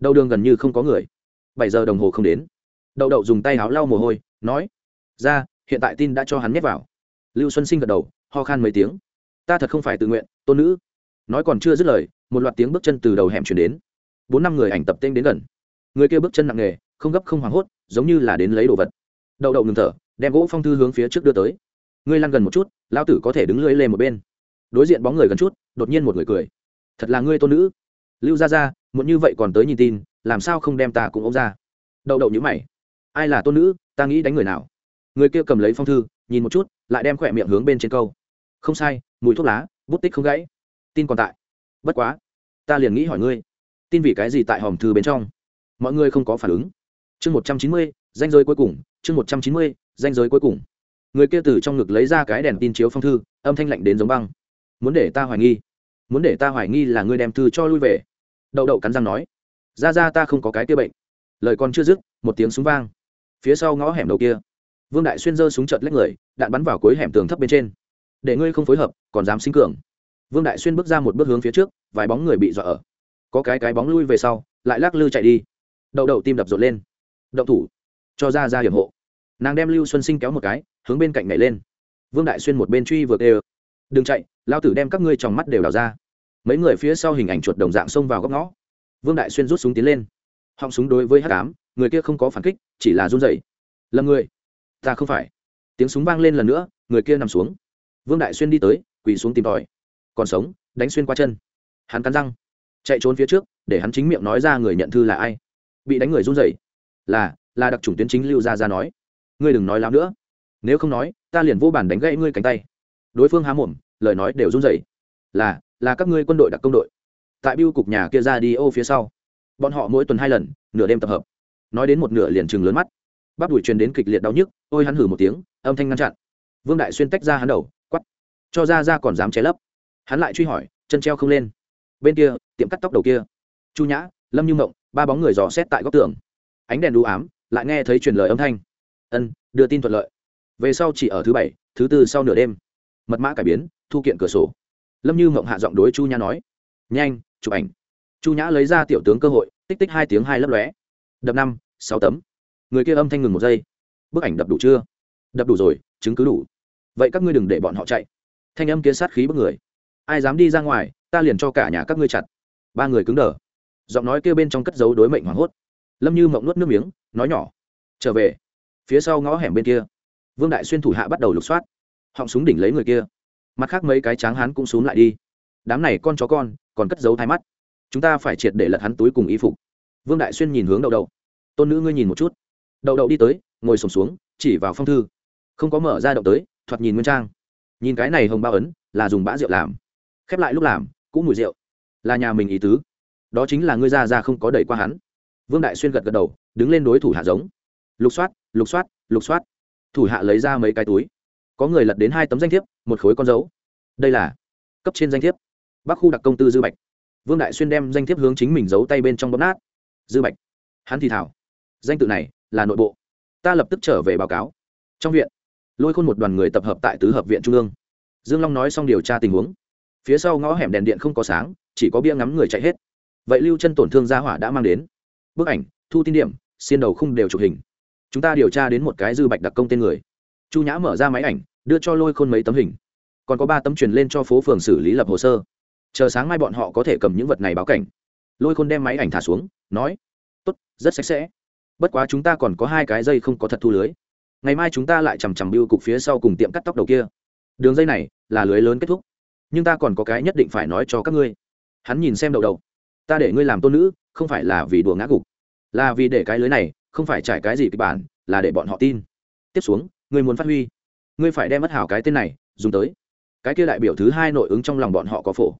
Đầu đường gần như không có người. Bảy giờ đồng hồ không đến. Đậu đậu dùng tay áo lau mồ hôi, nói, ra, hiện tại tin đã cho hắn nhét vào. Lưu xuân sinh gật đầu, ho khan mấy tiếng. Ta thật không phải tự nguyện, tôn nữ. Nói còn chưa dứt lời, một loạt tiếng bước chân từ đầu hẻm chuyển đến. Bốn năm người ảnh tập tên đến gần. Người kia bước chân nặng nề, không gấp không hoảng hốt, giống như là đến lấy đồ vật. Đậu đậu ngừng thở đem gỗ phong thư hướng phía trước đưa tới. Ngươi lăn gần một chút, lão tử có thể đứng lưỡi lên một bên. Đối diện bóng người gần chút, đột nhiên một người cười. Thật là ngươi tôn nữ. Lưu ra ra muốn như vậy còn tới nhìn tin, làm sao không đem ta cùng ông ra? Đậu đậu nhữ mày. Ai là tôn nữ, ta nghĩ đánh người nào? Người kia cầm lấy phong thư, nhìn một chút, lại đem khỏe miệng hướng bên trên câu. Không sai, mùi thuốc lá, bút tích không gãy. Tin còn tại. Bất quá, ta liền nghĩ hỏi ngươi, tin vì cái gì tại hòm thư bên trong? Mọi người không có phản ứng. Chương một trăm chín mươi, danh giới cuối cùng, chương một trăm chín mươi danh giới cuối cùng. Người kia từ trong ngực lấy ra cái đèn tin chiếu phong thư, âm thanh lạnh đến giống băng. Muốn để ta hoài nghi. Muốn để ta hoài nghi là ngươi đem thư cho lui về. Đậu đậu cắn răng nói. Ra ra ta không có cái kia bệnh. Lời còn chưa dứt, một tiếng súng vang. Phía sau ngõ hẻm đầu kia. Vương đại xuyên giơ súng chợt lách người, đạn bắn vào cuối hẻm tường thấp bên trên. Để ngươi không phối hợp, còn dám sinh cường. Vương đại xuyên bước ra một bước hướng phía trước, vài bóng người bị dọa ở. Có cái cái bóng lui về sau, lại lắc lư chạy đi. Đậu đậu tim đập rộn lên. Đậu thủ. Cho ra ra hiểm hộ nàng đem lưu xuân sinh kéo một cái hướng bên cạnh nhảy lên vương đại xuyên một bên truy vừa đều, đừng chạy lao tử đem các ngươi trong mắt đều đào ra. Mấy người phía sau hình ảnh chuột đồng dạng xông vào góc ngõ. Vương đại xuyên rút súng tiến lên. Họng súng đối với h tám người kia không có phản kích chỉ là run dậy lầm người. Ta không phải. Tiếng súng vang lên lần nữa người kia nằm xuống. Vương đại xuyên đi tới quỳ xuống tìm tòi. Còn sống đánh xuyên qua chân. Hắn cắn răng. Chạy trốn phía trước để hắn chính miệng nói ra người nhận thư là ai. Bị đánh người run rẩy. Là là đặc trùng tuyến chính lưu gia ra nói ngươi đừng nói láo nữa. Nếu không nói, ta liền vô bản đánh gãy ngươi cánh tay. Đối phương há mồm, lời nói đều run rẩy. Là là các ngươi quân đội đặc công đội. Tại biêu cục nhà kia ra đi ô phía sau, bọn họ mỗi tuần hai lần, nửa đêm tập hợp. Nói đến một nửa liền chừng lớn mắt. Bắp đùi truyền đến kịch liệt đau nhức, ôi hắn hử một tiếng, âm thanh ngăn chặn. Vương đại xuyên tách ra hắn đầu quắp cho ra ra còn dám che lấp. Hắn lại truy hỏi, chân treo không lên. Bên kia, tiệm cắt tóc đầu kia. Chu nhã, lâm như mộng, ba bóng người dò xét tại góc tường. Ánh đèn đũ ám, lại nghe thấy truyền lời âm thanh ân, đưa tin thuận lợi. Về sau chỉ ở thứ bảy, thứ tư sau nửa đêm. Mật mã cải biến, thu kiện cửa sổ. Lâm như mộng hạ giọng đối chu nhã nói. Nhanh, chụp ảnh. Chu nhã lấy ra tiểu tướng cơ hội, tích tích hai tiếng hai lấp lóe. Đập năm, sáu tấm. Người kia âm thanh ngừng một giây. Bức ảnh đập đủ chưa? Đập đủ rồi, chứng cứ đủ. Vậy các ngươi đừng để bọn họ chạy. Thanh âm kia sát khí bức người. Ai dám đi ra ngoài, ta liền cho cả nhà các ngươi chặt. Ba người cứng đờ. Giọng nói kêu bên trong cất dấu đối mệnh hoảng hốt. Lâm như mộng nuốt nước miếng, nói nhỏ. Trở về phía sau ngõ hẻm bên kia. Vương đại xuyên thủ hạ bắt đầu lục soát. Họng súng đỉnh lấy người kia. Mặt khác mấy cái tráng hắn cũng xuống lại đi. Đám này con chó con, còn cất giấu thái mắt. Chúng ta phải triệt để lật hắn túi cùng y phục. Vương đại xuyên nhìn hướng đậu đậu. Tôn nữ ngươi nhìn một chút. Đậu đậu đi tới, ngồi sổm xuống, chỉ vào phong thư. Không có mở ra động tới, thoạt nhìn nguyên trang. Nhìn cái này hồng bao ấn, là dùng bã rượu làm. Khép lại lúc làm cũng mùi rượu. Là nhà mình ý tứ. Đó chính là ngươi ra ra không có đẩy qua hắn. Vương đại xuyên gật gật đầu, đứng lên đối thủ hạ giống lục soát lục soát lục soát. Thủ hạ lấy ra mấy cái túi. Có người lật đến hai tấm danh thiếp, một khối con dấu. Đây là cấp trên danh thiếp. Bắc khu đặc công tư dư bạch. Vương đại xuyên đem danh thiếp hướng chính mình giấu tay bên trong bóp nát. Dư bạch. Hắn thì thảo. Danh tự này là nội bộ. Ta lập tức trở về báo cáo. Trong viện, lôi khôn một đoàn người tập hợp tại tứ hợp viện trung ương. Dương long nói xong điều tra tình huống. Phía sau ngõ hẻm đèn điện không có sáng, chỉ có bia ngắm người chạy hết. Vậy lưu chân tổn thương gia hỏa đã mang đến. Bức ảnh, thu tin điểm, xiên đầu không đều chụp hình chúng ta điều tra đến một cái dư bạch đặc công tên người. Chu nhã mở ra máy ảnh, đưa cho lôi khôn mấy tấm hình. Còn có ba tấm truyền lên cho phố phường xử lý lập hồ sơ. Chờ sáng mai bọn họ có thể cầm những vật này báo cảnh. Lôi khôn đem máy ảnh thả xuống, nói, tốt, rất sạch sẽ. Bất quá chúng ta còn có hai cái dây không có thật thu lưới. Ngày mai chúng ta lại chằm chằm biêu cục phía sau cùng tiệm cắt tóc đầu kia. Đường dây này là lưới lớn kết thúc. Nhưng ta còn có cái nhất định phải nói cho các ngươi. Hắn nhìn xem đầu đầu. Ta để ngươi làm tôn nữ, không phải là vì đùa ngã gục. Là vì để cái lưới này không phải trải cái gì kịch bản, là để bọn họ tin. Tiếp xuống, ngươi muốn phát huy. Ngươi phải đem mất hảo cái tên này, dùng tới. Cái kia đại biểu thứ hai nội ứng trong lòng bọn họ có phổ.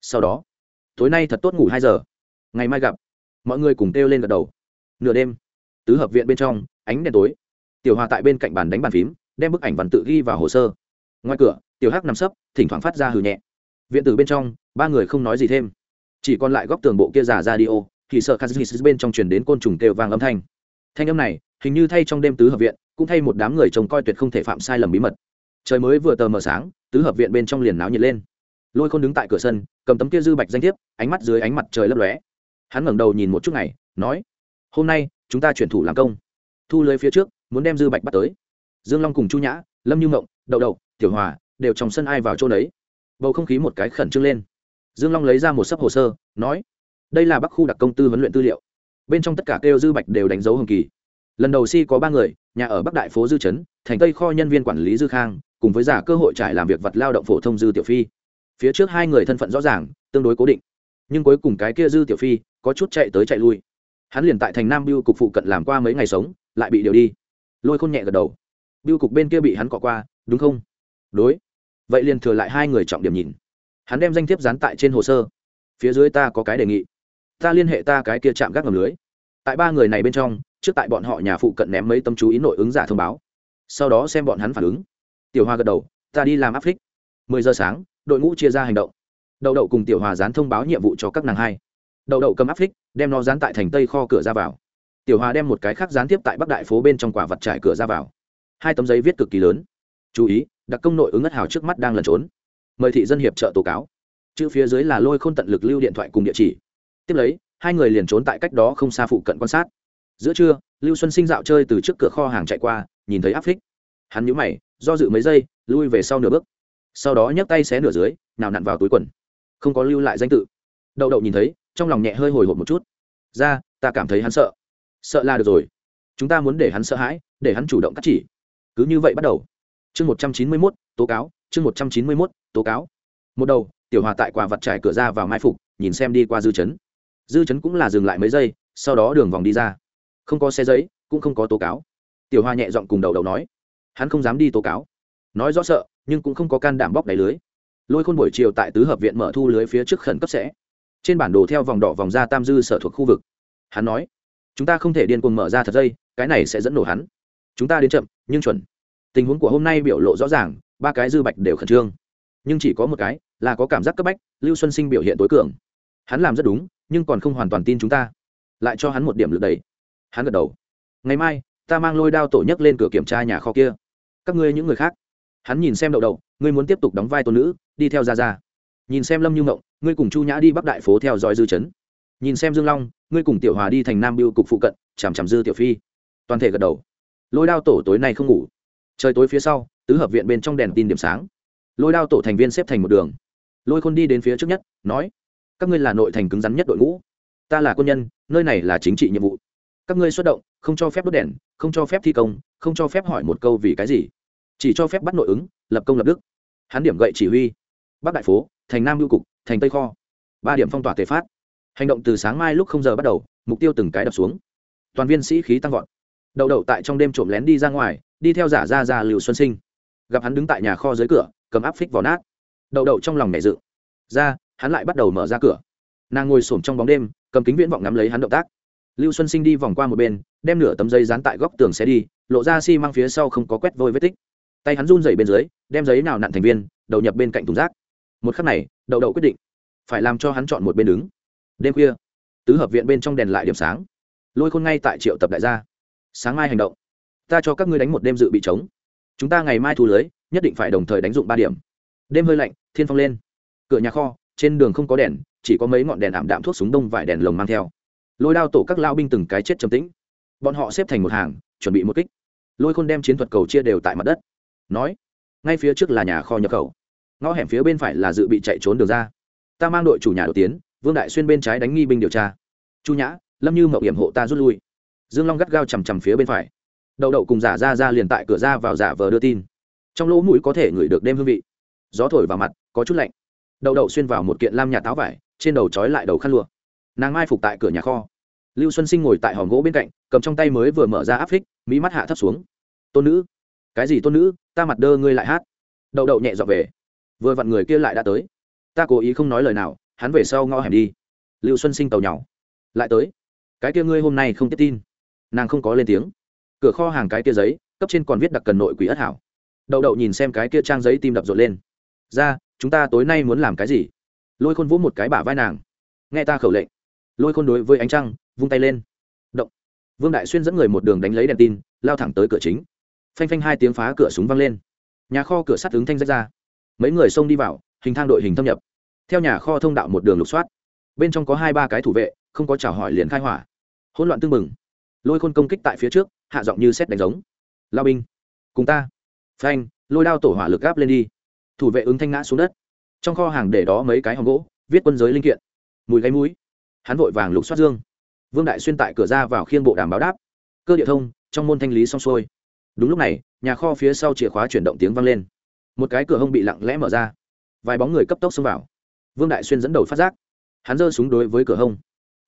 Sau đó, tối nay thật tốt ngủ hai giờ. Ngày mai gặp. Mọi người cùng kêu lên gật đầu. Nửa đêm, tứ hợp viện bên trong, ánh đèn tối. Tiểu hòa tại bên cạnh bàn đánh bàn phím, đem bức ảnh văn tự ghi vào hồ sơ. Ngoài cửa, tiểu hắc nằm sấp, thỉnh thoảng phát ra hừ nhẹ. Viện tử bên trong, ba người không nói gì thêm. Chỉ còn lại góc tường bộ kia giả ra đi ô thì sợ khazis bên trong truyền đến côn trùng kêu vang âm thanh thanh âm này, hình như thay trong đêm tứ hợp viện, cũng thay một đám người trông coi tuyệt không thể phạm sai lầm bí mật. Trời mới vừa tờ mờ sáng, tứ hợp viện bên trong liền náo nhiệt lên. Lôi khôn đứng tại cửa sân, cầm tấm kia dư bạch danh thiếp, ánh mắt dưới ánh mặt trời lấp lóe. Hắn ngẩng đầu nhìn một chút này, nói, hôm nay, chúng ta chuyển thủ làm công. Thu lưới phía trước, muốn đem dư bạch bắt tới. Dương long cùng chu nhã, lâm như mộng, đậu đậu, tiểu hòa, đều trong sân ai vào chỗ đấy bầu không khí một cái khẩn trương lên. Dương long lấy ra một sấp hồ sơ, nói, đây là bắc khu đặc công tư huấn luyện tư liệu bên trong tất cả kêu dư bạch đều đánh dấu hồng kỳ. Lần đầu si có ba người, nhà ở bắc đại phố dư trấn thành tây kho nhân viên quản lý dư khang, cùng với giả cơ hội trải làm việc vật lao động phổ thông dư tiểu phi. Phía trước hai người thân phận rõ ràng, tương đối cố định. Nhưng cuối cùng cái kia dư tiểu phi, có chút chạy tới chạy lui. Hắn liền tại thành nam biêu cục phụ cận làm qua mấy ngày sống, lại bị điều đi. Lôi khôn nhẹ gật đầu. Biêu cục bên kia bị hắn cọ qua, đúng không? Đối. Vậy liền thừa lại hai người trọng điểm nhìn. Hắn đem danh thiếp dán tại trên hồ sơ. Phía dưới ta có cái đề nghị ta liên hệ ta cái kia chạm gác ngầm lưới. Tại ba người này bên trong, trước tại bọn họ nhà phụ cận ném mấy tâm chú ý nội ứng giả thông báo. Sau đó xem bọn hắn phản ứng. Tiểu hoa gật đầu, ta đi làm áp phích. Mười giờ sáng, đội ngũ chia ra hành động. Đậu đậu cùng tiểu hòa dán thông báo nhiệm vụ cho các nàng hai. Đậu đậu cầm áp phích, đem nó dán tại thành tây kho cửa ra vào. Tiểu hòa đem một cái khác dán tiếp tại bắc đại phố bên trong quả vật trải cửa ra vào. Hai tấm giấy viết cực kỳ lớn. Chú ý, đặc công nội ứng ngất hào trước mắt đang lẩn trốn. Mời thị dân hiệp trợ tố cáo. Chữ phía dưới là lôi k h ô n tận lực lưu điện thoại cùng địa chỉ tiếp lấy, hai người liền trốn tại cách đó không xa phụ cận quan sát. Giữa trưa, lưu xuân sinh dạo chơi từ trước cửa kho hàng chạy qua, nhìn thấy áp phích. Hắn nhũ mày, do dự mấy giây, lui về sau nửa bước. Sau đó nhấc tay xé nửa dưới, nào nặn vào túi quần. Không có lưu lại danh tự. Đậu đậu nhìn thấy, trong lòng nhẹ hơi hồi hộp một chút. Ra, ta cảm thấy hắn sợ. Sợ là được rồi. Chúng ta muốn để hắn sợ hãi, để hắn chủ động cắt chỉ. Cứ như vậy bắt đầu. Chương một trăm chín mươi mốt, tố cáo, chương một trăm chín mươi mốt, tố cáo. Một đầu, tiểu hòa tại quả vật trải cửa ra vào mai phục, nhìn xem đi qua dư chấn dư chấn cũng là dừng lại mấy giây, sau đó đường vòng đi ra. Không có xe giấy, cũng không có tố cáo. Tiểu Hoa nhẹ giọng cùng đầu đầu nói, hắn không dám đi tố cáo. Nói rõ sợ, nhưng cũng không có can đảm bóc đáy lưới. Lôi khôn buổi chiều tại tứ hợp viện mở thu lưới phía trước khẩn cấp sẽ. Trên bản đồ theo vòng đỏ vòng ra tam dư sở thuộc khu vực. Hắn nói, chúng ta không thể điên cuồng mở ra thật dây, cái này sẽ dẫn nổ hắn. Chúng ta đến chậm, nhưng chuẩn. Tình huống của hôm nay biểu lộ rõ ràng, ba cái dư bạch đều khẩn trương. Nhưng chỉ có một cái, là có cảm giác cấp bách, lưu xuân sinh biểu hiện tối cường. Hắn làm rất đúng nhưng còn không hoàn toàn tin chúng ta. Lại cho hắn một điểm lực đầy hắn gật đầu. Ngày mai, ta mang lôi đao tổ nhấc lên cửa kiểm tra nhà kho kia. Các ngươi những người khác. Hắn nhìn xem đậu đậu, ngươi muốn tiếp tục đóng vai tôn nữ, đi theo ra ra nhìn xem lâm như mộng ngươi cùng chu nhã đi bắc đại phố theo dõi dư chấn. Nhìn xem dương long, ngươi cùng tiểu hòa đi thành nam biêu cục phụ cận, chằm chằm dư tiểu phi. Toàn thể gật đầu. Lôi đao tổ tối nay không ngủ. Trời tối phía sau, tứ hợp viện bên trong đèn tin điểm sáng. Lôi đao tổ thành viên xếp thành một đường. Lôi khôn đi đến phía trước nhất, nói các ngươi là nội thành cứng rắn nhất đội ngũ. Ta là quân nhân, nơi này là chính trị nhiệm vụ. Các ngươi xuất động, không cho phép đốt đèn, không cho phép thi công, không cho phép hỏi một câu vì cái gì. Chỉ cho phép bắt nội ứng, lập công lập đức. Hắn điểm gậy chỉ huy. Bắc đại phố, thành nam lưu cục, thành tây kho. Ba điểm phong tỏa tề phát. Hành động từ sáng mai lúc không giờ bắt đầu, mục tiêu từng cái đập xuống. Toàn viên sĩ khí tăng vọt. Đậu đậu tại trong đêm trộm lén đi ra ngoài, đi theo giả ra ra liều xuân sinh. Gặp hắn đứng tại nhà kho dưới cửa, cầm áp phích vào nát. Đậu đậu trong lòng nhảy dự. Ra hắn lại bắt đầu mở ra cửa. Nàng ngồi xổm trong bóng đêm, cầm kính viễn vọng ngắm lấy hắn động tác. Lưu xuân sinh đi vòng qua một bên, đem nửa tấm giấy dán tại góc tường xe đi, lộ ra xi、si、mang phía sau không có quét vôi vết tích. Tay hắn run dày bên dưới, đem giấy nào nặn thành viên, đầu nhập bên cạnh thùng rác. Một khắc này, đậu đậu quyết định, phải làm cho hắn chọn một bên đứng. Đêm khuya, tứ hợp viện bên trong đèn lại điểm sáng. Lôi khôn ngay tại triệu tập đại gia. Sáng mai hành động. Ta cho các ngươi đánh một đêm dự bị chống chúng ta ngày mai thu lưới, nhất định phải đồng thời đánh dụng ba điểm. Đêm hơi lạnh, thiên phong lên. Cửa nhà kho trên đường không có đèn, chỉ có mấy ngọn đèn ảm đạm thuốc súng đông vải đèn lồng mang theo. Lôi đao tổ các lao binh từng cái chết trầm tĩnh. Bọn họ xếp thành một hàng, chuẩn bị một kích. Lôi khôn đem chiến thuật cầu chia đều tại mặt đất. Nói, ngay phía trước là nhà kho nhập khẩu. Ngõ hẻm phía bên phải là dự bị chạy trốn đường ra. Ta mang đội chủ nhà đầu tiến, vương đại xuyên bên trái đánh nghi binh điều tra. Chu nhã, lâm như mậu hiểm hộ ta rút lui. Dương long gắt gao chằm chằm phía bên phải. Đậu đậu cùng giả ra ra liền tại cửa ra vào giả vờ đưa tin. Trong lỗ mũi có thể ngửi được đêm hương vị. Gió thổi vào mặt, có chút lạnh đậu đậu xuyên vào một kiện lam nhà táo vải, trên đầu trói lại đầu khăn lụa. Nàng mai phục tại cửa nhà kho. Lưu xuân sinh ngồi tại hòm gỗ bên cạnh, cầm trong tay mới vừa mở ra áp phích mỹ mắt hạ thấp xuống. Tôn nữ. Cái gì tôn nữ? Ta mặt đơ ngươi lại hát. Đậu đậu nhẹ dọn về. Vừa vặn người kia lại đã tới. Ta cố ý không nói lời nào, hắn về sau ngõ hẻm đi. Lưu xuân sinh tàu nhỏ lại tới? Cái kia ngươi hôm nay không tiếp tin. Nàng không có lên tiếng. Cửa kho hàng cái kia giấy, cấp trên còn viết đặc cần nội quỷ ất hảo. Đậu đậu nhìn xem cái kia trang giấy tim đập rộn lên. Ra chúng ta tối nay muốn làm cái gì? Lôi khôn vỗ một cái bả vai nàng. Nghe ta khẩu lệnh. Lôi khôn đối với ánh trăng, vung tay lên. Động. Vương đại xuyên dẫn người một đường đánh lấy đèn tin, lao thẳng tới cửa chính. Phanh phanh hai tiếng phá cửa súng văng lên. Nhà kho cửa sắt ứng thanh rách ra. Mấy người xông đi vào, hình thang đội hình thâm nhập. Theo nhà kho thông đạo một đường lục soát. Bên trong có hai ba cái thủ vệ, không có chào hỏi liền khai hỏa. Hỗn loạn tưng bừng. Lôi khôn công kích tại phía trước, hạ giọng như xét đánh giống. Lao binh, cùng ta. Phanh, lôi đao tổ hỏa lực gáp lên đi thủ vệ ứng thanh ngã xuống đất. Trong kho hàng để đó mấy cái hòm gỗ, viết quân giới linh kiện. Mùi gáy mũi hắn vội vàng lục soát dương. Vương đại xuyên tại cửa ra vào khiên bộ đàm báo đáp. Cơ địa thông, trong môn thanh lý xong xuôi. Đúng lúc này, nhà kho phía sau chìa khóa chuyển động tiếng vang lên. Một cái cửa hông bị lặng lẽ mở ra. Vài bóng người cấp tốc xông vào. Vương đại xuyên dẫn đầu phát giác. Hắn giơ súng đối với cửa hông.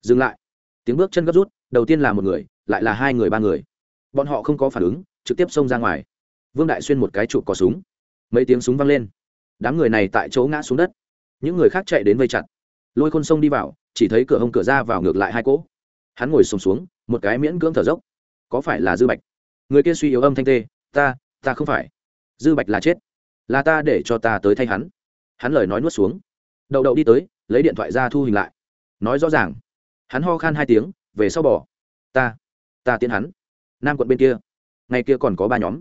Dừng lại. Tiếng bước chân gấp rút, đầu tiên là một người, lại là hai người, ba người. Bọn họ không có phản ứng, trực tiếp xông ra ngoài. Vương đại xuyên một cái chụp có súng. Mấy tiếng súng vang lên đám người này tại chỗ ngã xuống đất. Những người khác chạy đến vây chặt. Lôi khôn sông đi vào chỉ thấy cửa hông cửa ra vào ngược lại hai cỗ. Hắn ngồi sùng xuống, xuống một cái miễn cưỡng thở dốc. Có phải là dư bạch? Người kia suy yếu âm thanh tê ta ta không phải. Dư bạch là chết. Là ta để cho ta tới thay hắn. Hắn lời nói nuốt xuống. Đậu đậu đi tới lấy điện thoại ra thu hình lại. Nói rõ ràng. Hắn ho khan hai tiếng về sau bỏ ta ta tiến hắn. Nam quận bên kia. Ngày kia còn có ba nhóm.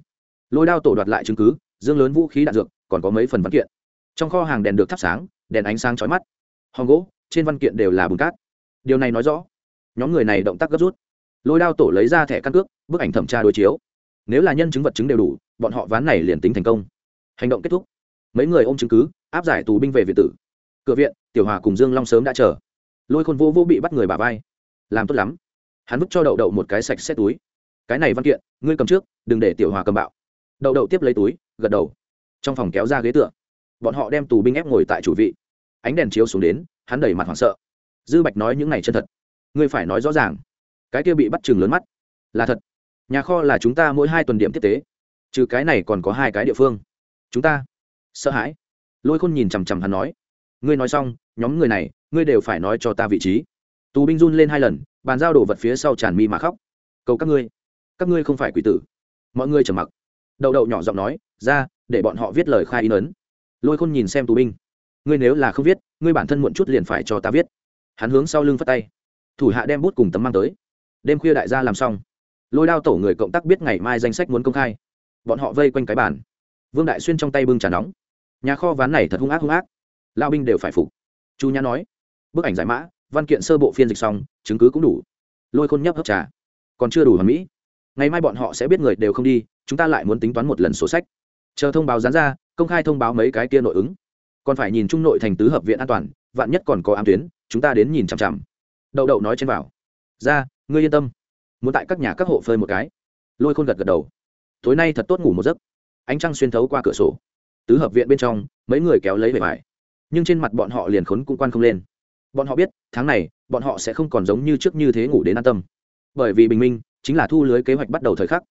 Lôi đao tổ đoạt lại chứng cứ dương lớn vũ khí đạn dược, còn có mấy phần văn kiện. Trong kho hàng đèn được thắp sáng, đèn ánh sáng chói mắt. Hòn gỗ, trên văn kiện đều là bùn cát. Điều này nói rõ, nhóm người này động tác gấp rút. Lôi đao tổ lấy ra thẻ căn cước, bức ảnh thẩm tra đối chiếu. Nếu là nhân chứng vật chứng đều đủ, bọn họ ván này liền tính thành công. Hành động kết thúc. Mấy người ôm chứng cứ, áp giải tù binh về việt tử. Cửa viện, tiểu hòa cùng dương long sớm đã chờ. Lôi khôn vô vô bị bắt người bà vai. Làm tốt lắm. Hắn vứt cho đậu đậu một cái sạch xét túi. Cái này văn kiện, ngươi cầm trước, đừng để tiểu hòa cầm bạo. Đậu đậu tiếp lấy túi gật đầu. Trong phòng kéo ra ghế tựa, bọn họ đem tù binh ép ngồi tại chủ vị. Ánh đèn chiếu xuống đến, hắn đẩy mặt hoảng sợ. Dư bạch nói những này chân thật. Ngươi phải nói rõ ràng. Cái kia bị bắt chừng lớn mắt. Là thật. Nhà kho là chúng ta mỗi hai tuần điểm tiếp tế. Trừ cái này còn có hai cái địa phương. Chúng ta sợ hãi. Lôi khôn nhìn chằm chằm hắn nói. Ngươi nói xong, nhóm người này, ngươi đều phải nói cho ta vị trí. Tù binh run lên hai lần, bàn giao đổ vật phía sau tràn mi mà khóc. Cầu các ngươi. Các ngươi không phải quỷ tử. Mọi người trầm mặc đậu đậu nhỏ giọng nói, ra, để bọn họ viết lời khai in ấn. Lôi khôn nhìn xem tù binh. Ngươi nếu là không viết, ngươi bản thân muộn chút liền phải cho ta viết. Hắn hướng sau lưng phất tay. Thủ hạ đem bút cùng tấm mang tới. Đêm khuya đại gia làm xong. Lôi đao tổ người cộng tác biết ngày mai danh sách muốn công khai. Bọn họ vây quanh cái bàn. Vương đại xuyên trong tay bưng trà nóng. Nhà kho ván này thật hung ác hung ác. Lao binh đều phải phục. Chu nhã nói. Bức ảnh giải mã, văn kiện sơ bộ phiên dịch xong, chứng cứ cũng đủ. Lôi khôn nhấp hấp trà. Còn chưa đủ hoàn mỹ. Ngày mai bọn họ sẽ biết người đều không đi chúng ta lại muốn tính toán một lần sổ sách. Chờ thông báo dán ra, công khai thông báo mấy cái kia nội ứng. Còn phải nhìn trung nội thành tứ hợp viện an toàn, vạn nhất còn có ám tuyến, chúng ta đến nhìn chằm chằm. Đậu đậu nói trên vào ra, ngươi yên tâm. Muốn tại các nhà các hộ phơi một cái. Lôi khôn gật gật đầu. Tối nay thật tốt ngủ một giấc. Ánh trăng xuyên thấu qua cửa sổ. Tứ hợp viện bên trong, mấy người kéo lấy về vải nhưng trên mặt bọn họ liền khốn cũng quan không lên. Bọn họ biết, tháng này, bọn họ sẽ không còn giống như trước như thế ngủ đến an tâm. Bởi vì bình minh, chính là thu lưới kế hoạch bắt đầu thời khắc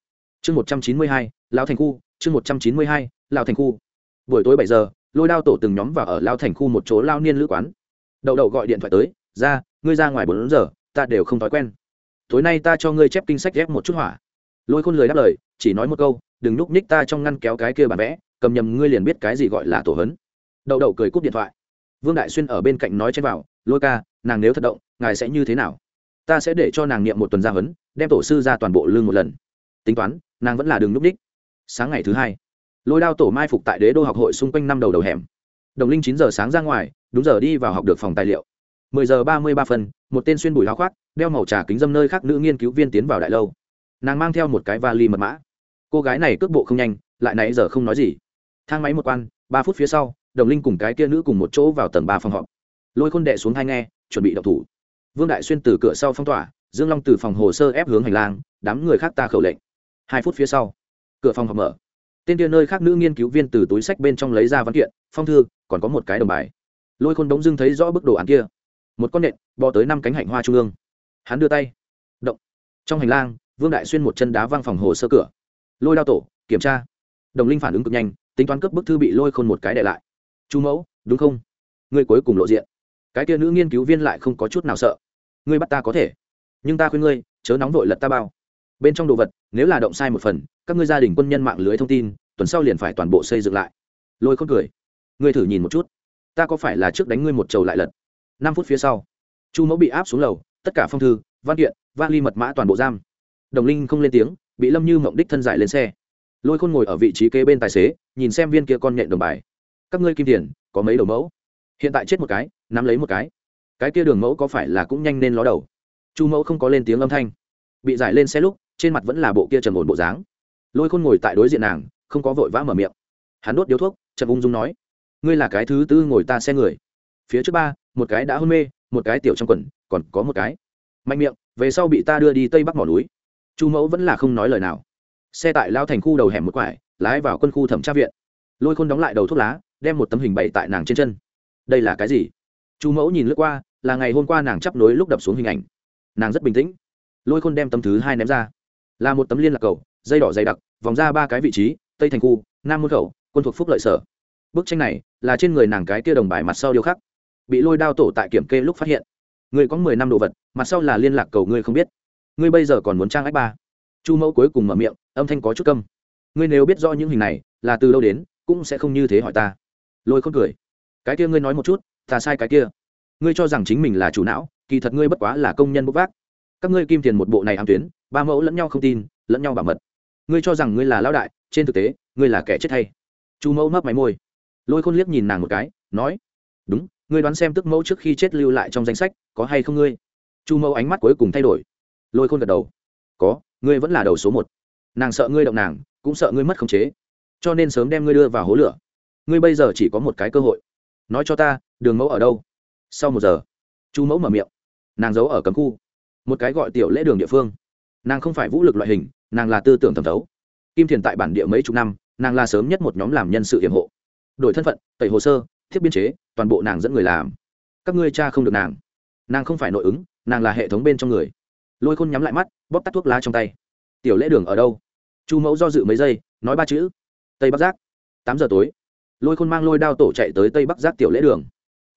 chương một trăm chín mươi hai lao thành khu, chương một trăm chín mươi hai lao thành khu. Buổi tối bảy giờ, lôi đao tổ từng nhóm vào ở lao thành khu một chỗ lao niên lữ quán. Đậu đậu gọi điện thoại tới, ra, ngươi ra ngoài bốn giờ, ta đều không thói quen. Tối nay ta cho ngươi chép kinh sách ghép một chút hỏa. Lôi khôn lời đáp lời, chỉ nói một câu, đừng núp ních ta trong ngăn kéo cái kia bản vẽ, cầm nhầm ngươi liền biết cái gì gọi là tổ hấn. Đậu đậu cười cúp điện thoại. Vương đại xuyên ở bên cạnh nói trên vào, lôi ca, nàng nếu thật động, ngài sẽ như thế nào? Ta sẽ để cho nàng niệm một tuần gia huấn đem tổ sư ra toàn bộ lương một lần tính toán, nàng vẫn là đường núp đích. sáng ngày thứ hai, lôi đao tổ mai phục tại đế đô học hội xung quanh năm đầu đầu hẻm. Đồng linh chín giờ sáng ra ngoài, đúng giờ đi vào học được phòng tài liệu. Mười giờ ba mươi ba phân, một tên xuyên bùi háo khoác, đeo màu trà kính dâm nơi khác nữ nghiên cứu viên tiến vào đại lâu. Nàng mang theo một cái vali mật mã. Cô gái này cước bộ không nhanh, lại nãy giờ không nói gì. Thang máy một quan, ba phút phía sau, đồng linh cùng cái kia nữ cùng một chỗ vào tầng ba phòng họp. Lôi khôn đệ xuống hai nghe, chuẩn bị đậu thủ. Vương đại xuyên từ cửa sau phong tỏa, dương long từ phòng hồ sơ ép hướng hành lang, đám người khác ta khẩu lệnh hai phút phía sau, cửa phòng học mở. Tên kia nơi khác nữ nghiên cứu viên từ túi sách bên trong lấy ra văn kiện, phong thư, còn có một cái đồng bài. Lôi khôn đống dưng thấy rõ bức đồ án kia. Một con nện, bò tới năm cánh hạnh hoa trung ương. Hắn đưa tay, động. Trong hành lang, vương đại xuyên một chân đá văng phòng hồ sơ cửa. Lôi đao tổ, kiểm tra. Đồng linh phản ứng cực nhanh, tính toán cấp bức thư bị lôi khôn một cái để lại. Chú mẫu, đúng không? Người cuối cùng lộ diện. Cái kia nữ nghiên cứu viên lại không có chút nào sợ. Ngươi bắt ta có thể, nhưng ta khuyên ngươi, chớ nóng vội lật ta bao bên trong đồ vật, nếu là động sai một phần, các ngươi gia đình quân nhân mạng lưới thông tin, tuần sau liền phải toàn bộ xây dựng lại. Lôi khôn cười. Ngươi thử nhìn một chút. Ta có phải là trước đánh ngươi một trầu lại lật? Năm phút phía sau, chu mẫu bị áp xuống lầu, tất cả phong thư, văn kiện, vali mật mã toàn bộ giam. Đồng linh không lên tiếng, bị lâm như mộng đích thân giải lên xe. Lôi khôn ngồi ở vị trí kế bên tài xế, nhìn xem viên kia con nhện đồng bài. Các ngươi kim tiền, có mấy đầu mẫu? Hiện tại chết một cái, nắm lấy một cái. Cái kia đường mẫu có phải là cũng nhanh nên ló đầu? Chu mẫu không có lên tiếng âm thanh. Bị giải lên xe lúc trên mặt vẫn là bộ kia trầm ổn bộ dáng. Lôi khôn ngồi tại đối diện nàng, không có vội vã mở miệng. Hắn đốt điếu thuốc, chậm ung dung nói, ngươi là cái thứ tư ngồi ta xe người. Phía trước ba, một cái đã hôn mê, một cái tiểu trong quần, còn có một cái. Mạnh miệng, về sau bị ta đưa đi tây bắc mỏ núi. Chu mẫu vẫn là không nói lời nào. Xe tại lao thành khu đầu hẻm một quải, lái vào quân khu thẩm tra viện. Lôi khôn đóng lại đầu thuốc lá, đem một tấm hình bày tại nàng trên chân. Đây là cái gì? Chu mẫu nhìn lướt qua, là ngày hôm qua nàng chấp nối lúc đập xuống hình ảnh. Nàng rất bình tĩnh. Lôi khôn đem tấm thứ hai ném ra là một tấm liên lạc cầu, dây đỏ dày đặc, vòng ra ba cái vị trí, tây thành khu, nam môn khẩu quân thuộc phúc lợi sở. Bức tranh này là trên người nàng cái kia đồng bài mặt sau điêu khắc, bị lôi đao tổ tại kiểm kê lúc phát hiện. Người có mười năm đồ vật, mặt sau là liên lạc cầu ngươi không biết. Ngươi bây giờ còn muốn trang ách ba. Chu mẫu cuối cùng mở miệng, âm thanh có chút câm. Ngươi nếu biết do những hình này, là từ đâu đến, cũng sẽ không như thế hỏi ta. Lôi không cười. Cái kia ngươi nói một chút, ta sai cái kia. Ngươi cho rằng chính mình là chủ não, kỳ thật ngươi bất quá là công nhân bốc vác các ngươi kim tiền một bộ này ám tuyến, ba mẫu lẫn nhau không tin, lẫn nhau bảo mật. Ngươi cho rằng ngươi là lão đại, trên thực tế, ngươi là kẻ chết thay chu mẫu mấp máy môi. Lôi khôn liếc nhìn nàng một cái, nói, đúng, ngươi đoán xem tức mẫu trước khi chết lưu lại trong danh sách, có hay không ngươi? Chu mẫu ánh mắt cuối cùng thay đổi. Lôi khôn gật đầu, có, ngươi vẫn là đầu số một. Nàng sợ ngươi động nàng, cũng sợ ngươi mất khống chế. Cho nên sớm đem ngươi đưa vào hố lửa. Ngươi bây giờ chỉ có một cái cơ hội. Nói cho ta, đường mẫu ở đâu? Sau một giờ, chu mẫu mở miệng, nàng giấu ở cấm khu một cái gọi tiểu lễ đường địa phương. Nàng không phải vũ lực loại hình, nàng là tư tưởng thẩm thấu. Kim thiền tại bản địa mấy chục năm, nàng là sớm nhất một nhóm làm nhân sự hiểm hộ. Đổi thân phận, tẩy hồ sơ, thiết biên chế, toàn bộ nàng dẫn người làm. Các ngươi cha không được nàng. Nàng không phải nội ứng, nàng là hệ thống bên trong người. Lôi khôn nhắm lại mắt, bóp tắt thuốc lá trong tay. Tiểu lễ đường ở đâu? Chu mẫu do dự mấy giây, nói ba chữ. Tây bắc giác. Tám giờ tối. Lôi khôn mang lôi đao tổ chạy tới tây bắc giác tiểu lễ đường.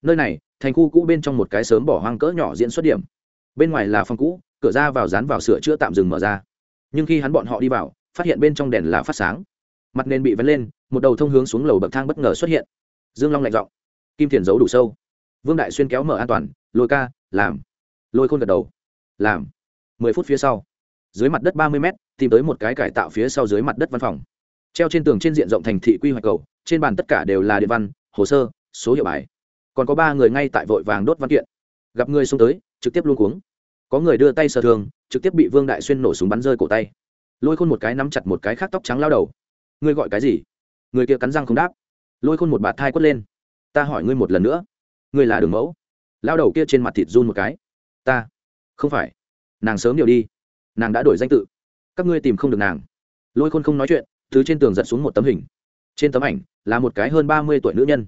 Nơi này, thành khu cũ bên trong một cái sớm bỏ hoang cỡ nhỏ diễn xuất điểm bên ngoài là phòng cũ, cửa ra vào dán vào sửa chữa tạm dừng mở ra. Nhưng khi hắn bọn họ đi vào, phát hiện bên trong đèn là phát sáng. Mặt nền bị vấn lên, một đầu thông hướng xuống lầu bậc thang bất ngờ xuất hiện. Dương long lạnh giọng, kim thiền giấu đủ sâu. Vương đại xuyên kéo mở an toàn, lôi ca, làm. Lôi khôn gật đầu, làm. Mười phút phía sau, dưới mặt đất ba mươi m tìm tới một cái cải tạo phía sau dưới mặt đất văn phòng. Treo trên tường trên diện rộng thành thị quy hoạch cầu, trên bàn tất cả đều là điện văn, hồ sơ, số hiệu bài. Còn có ba người ngay tại vội vàng đốt văn kiện gặp người xông tới, trực tiếp luôn cuống. Có người đưa tay sờ thường, trực tiếp bị vương đại xuyên nổ súng bắn rơi cổ tay. Lôi khôn một cái nắm chặt một cái khác tóc trắng lao đầu. Ngươi gọi cái gì? Người kia cắn răng không đáp. Lôi khôn một bạt thai quất lên. Ta hỏi ngươi một lần nữa. Ngươi là đường mẫu. Lao đầu kia trên mặt thịt run một cái. Ta. Không phải. Nàng sớm điều đi. Nàng đã đổi danh tự. Các ngươi tìm không được nàng. Lôi khôn không nói chuyện thứ trên tường giật xuống một tấm hình. Trên tấm ảnh là một cái hơn ba mươi tuổi nữ nhân.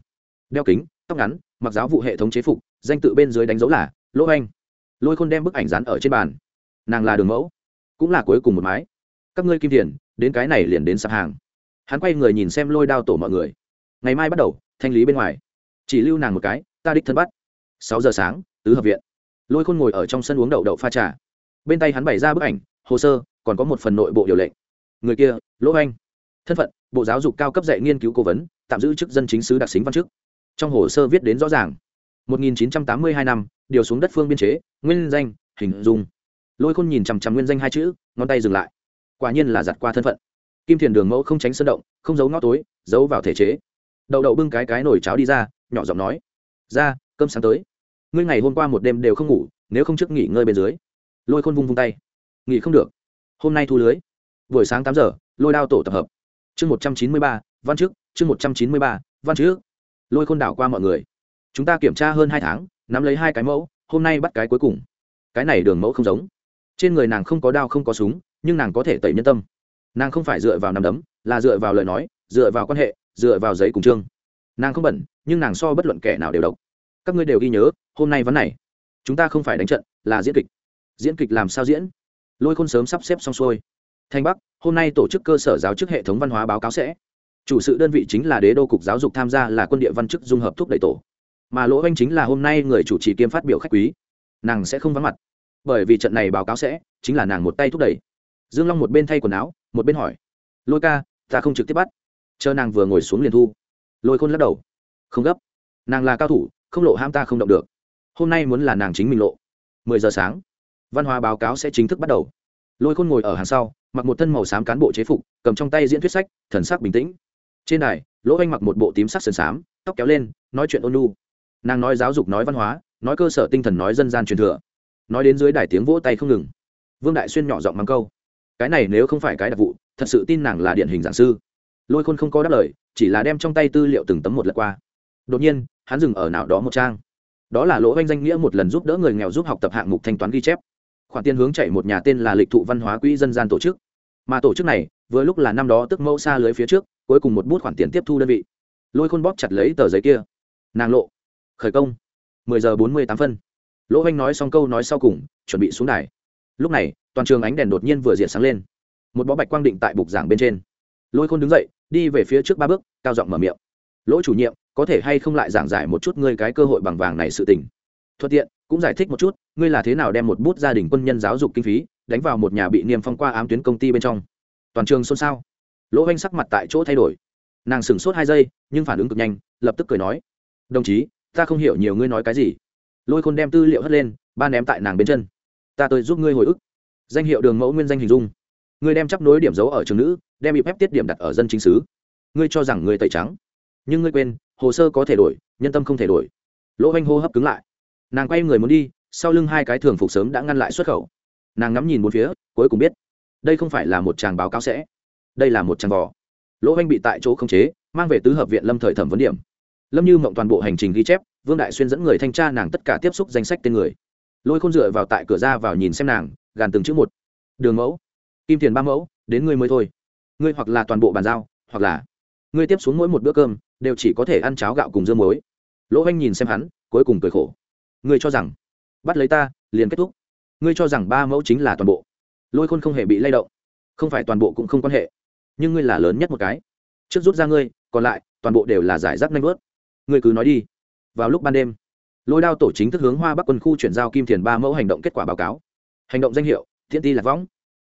Đeo kính, tóc ngắn, mặc giáo vụ hệ thống chế phục danh tự bên dưới đánh dấu là lỗ anh. Lôi khôn đem bức ảnh dán ở trên bàn. Nàng là đường mẫu, cũng là cuối cùng một mái. Các ngươi kim tiền, đến cái này liền đến sạp hàng. Hắn quay người nhìn xem lôi đao tổ mọi người. Ngày mai bắt đầu, thanh lý bên ngoài. Chỉ lưu nàng một cái, ta đích thân bắt. Sáu giờ sáng, tứ hợp viện. Lôi khôn ngồi ở trong sân uống đậu đậu pha trà. Bên tay hắn bày ra bức ảnh, hồ sơ, còn có một phần nội bộ điều lệnh. Người kia, lỗ anh. Thân phận, bộ giáo dục cao cấp dạy nghiên cứu cố vấn, tạm giữ chức dân chính sứ đặc xính văn chức. Trong hồ sơ viết đến rõ ràng. 1982 năm, điều xuống đất phương biên chế, nguyên danh, hình dung. Lôi khôn nhìn chằm chằm nguyên danh hai chữ, ngón tay dừng lại. Quả nhiên là giặt qua thân phận. Kim thiền đường mẫu không tránh sơn động, không giấu ngõ tối, giấu vào thể chế. Đầu đầu bưng cái cái nồi cháo đi ra, nhỏ giọng nói, ra, cơm sáng tới. Ngươi ngày hôm qua một đêm đều không ngủ, nếu không trước nghỉ ngơi bên dưới. Lôi khôn vung vung tay. Nghỉ không được. Hôm nay thu lưới. Buổi sáng tám giờ, lôi đao tổ tập hợp. Chương một trăm chín mươi ba, văn trước, chương một trăm chín mươi ba, văn trước. Lôi khôn đảo qua mọi người chúng ta kiểm tra hơn hai tháng, nắm lấy hai cái mẫu, hôm nay bắt cái cuối cùng. Cái này đường mẫu không giống. Trên người nàng không có đao, không có súng, nhưng nàng có thể tẩy nhân tâm. Nàng không phải dựa vào nằm đấm, là dựa vào lời nói, dựa vào quan hệ, dựa vào giấy cùng chương. Nàng không bẩn, nhưng nàng so bất luận kẻ nào đều độc. Các ngươi đều ghi nhớ, hôm nay vấn này. Chúng ta không phải đánh trận, là diễn kịch. Diễn kịch làm sao diễn? Lôi khôn sớm sắp xếp xong xuôi. Thanh bắc, hôm nay tổ chức cơ sở giáo chức hệ thống văn hóa báo cáo sẽ. Chủ sự đơn vị chính là đế đô cục giáo dục tham gia là quân địa văn chức dung hợp thúc đẩy tổ mà lỗ anh chính là hôm nay người chủ trì kiêm phát biểu khách quý. Nàng sẽ không vắng mặt. Bởi vì trận này báo cáo sẽ chính là nàng một tay thúc đẩy. Dương long một bên thay quần áo, một bên hỏi. Lôi ca, ta không trực tiếp bắt. Chờ nàng vừa ngồi xuống liền thu. Lôi khôn lắc đầu. Không gấp. Nàng là cao thủ, không lộ ham ta không động được. Hôm nay muốn là nàng chính mình lộ. Mười giờ sáng, văn hóa báo cáo sẽ chính thức bắt đầu. Lôi khôn ngồi ở hàng sau, mặc một thân màu xám cán bộ chế phục, cầm trong tay diễn thuyết sách, thần sắc bình tĩnh. Trên đài, lỗ anh mặc một bộ tím sắc sườn xám, tóc kéo lên, nói chuyện ôn lu nàng nói giáo dục nói văn hóa, nói cơ sở tinh thần nói dân gian truyền thừa, nói đến dưới đài tiếng vỗ tay không ngừng. Vương đại xuyên nhỏ giọng mắng câu, cái này nếu không phải cái đặc vụ, thật sự tin nàng là điển hình giảng sư. Lôi khôn không có đáp lời, chỉ là đem trong tay tư liệu từng tấm một lật qua. Đột nhiên, hắn dừng ở nào đó một trang. Đó là lỗ oanh danh nghĩa một lần giúp đỡ người nghèo giúp học tập hạng mục thanh toán ghi chép. Khoản tiền hướng chạy một nhà tên là lịch thụ văn hóa quỹ dân gian tổ chức. Mà tổ chức này, vừa lúc là năm đó tức mẫu xa lưới phía trước, cuối cùng một bút khoản tiền tiếp thu đơn vị. Lôi khôn bóp chặt lấy tờ giấy kia. Nàng lộ khởi công. Mười giờ bốn mươi tám phân. Lỗ Hoanh nói xong câu nói sau cùng, chuẩn bị xuống đài. Lúc này, toàn trường ánh đèn đột nhiên vừa diệt sáng lên. Một bó bạch quang định tại bục giảng bên trên. Lôi khôn đứng dậy, đi về phía trước ba bước, cao giọng mở miệng. Lỗ chủ nhiệm, có thể hay không lại giảng giải một chút ngươi cái cơ hội bằng vàng này sự tình? Thuận tiện, cũng giải thích một chút, ngươi là thế nào đem một bút gia đình quân nhân giáo dục kinh phí, đánh vào một nhà bị niêm phong qua ám tuyến công ty bên trong? Toàn trường xôn xao. Lỗ oanh sắc mặt tại chỗ thay đổi. Nàng sửng sốt hai giây, nhưng phản ứng cực nhanh, lập tức cười nói, đồng chí ta không hiểu nhiều ngươi nói cái gì. Lôi khôn đem tư liệu hất lên, ba ném tại nàng bên chân. Ta tới giúp ngươi hồi ức. Danh hiệu đường mẫu nguyên danh hình dung. Ngươi đem chấp nối điểm dấu ở trường nữ, đem bị phép tiết điểm đặt ở dân chính xứ. Ngươi cho rằng ngươi tẩy trắng. Nhưng ngươi quên, hồ sơ có thể đổi, nhân tâm không thể đổi. Lỗ oanh hô hấp cứng lại. Nàng quay người muốn đi, sau lưng hai cái thường phục sớm đã ngăn lại xuất khẩu. Nàng ngắm nhìn bốn phía, cuối cùng biết, đây không phải là một tràng báo cáo sẽ. Đây là một tràng vò. Lỗ oanh bị tại chỗ không chế, mang về tứ hợp viện lâm thời thẩm vấn điểm lâm như mộng toàn bộ hành trình ghi chép, vương đại xuyên dẫn người thanh tra nàng tất cả tiếp xúc danh sách tên người. Lôi khôn dựa vào tại cửa ra vào nhìn xem nàng, gàn từng chữ một. Đường mẫu, kim tiền ba mẫu, đến ngươi mới thôi. Ngươi hoặc là toàn bộ bàn giao, hoặc là ngươi tiếp xuống mỗi một bữa cơm, đều chỉ có thể ăn cháo gạo cùng dương muối. Lỗ anh nhìn xem hắn, cuối cùng cười khổ. Ngươi cho rằng, bắt lấy ta, liền kết thúc. Ngươi cho rằng ba mẫu chính là toàn bộ. Lôi khôn không hề bị lay động. Không phải toàn bộ cũng không quan hệ, nhưng ngươi là lớn nhất một cái. Trước rút ra ngươi, còn lại, toàn bộ đều là giải rác nanh vớt ngươi cứ nói đi. Vào lúc ban đêm, lôi đao tổ chính thức hướng hoa bắc quân khu chuyển giao kim thiền ba mẫu hành động kết quả báo cáo. Hành động danh hiệu thiện ti lạc võng.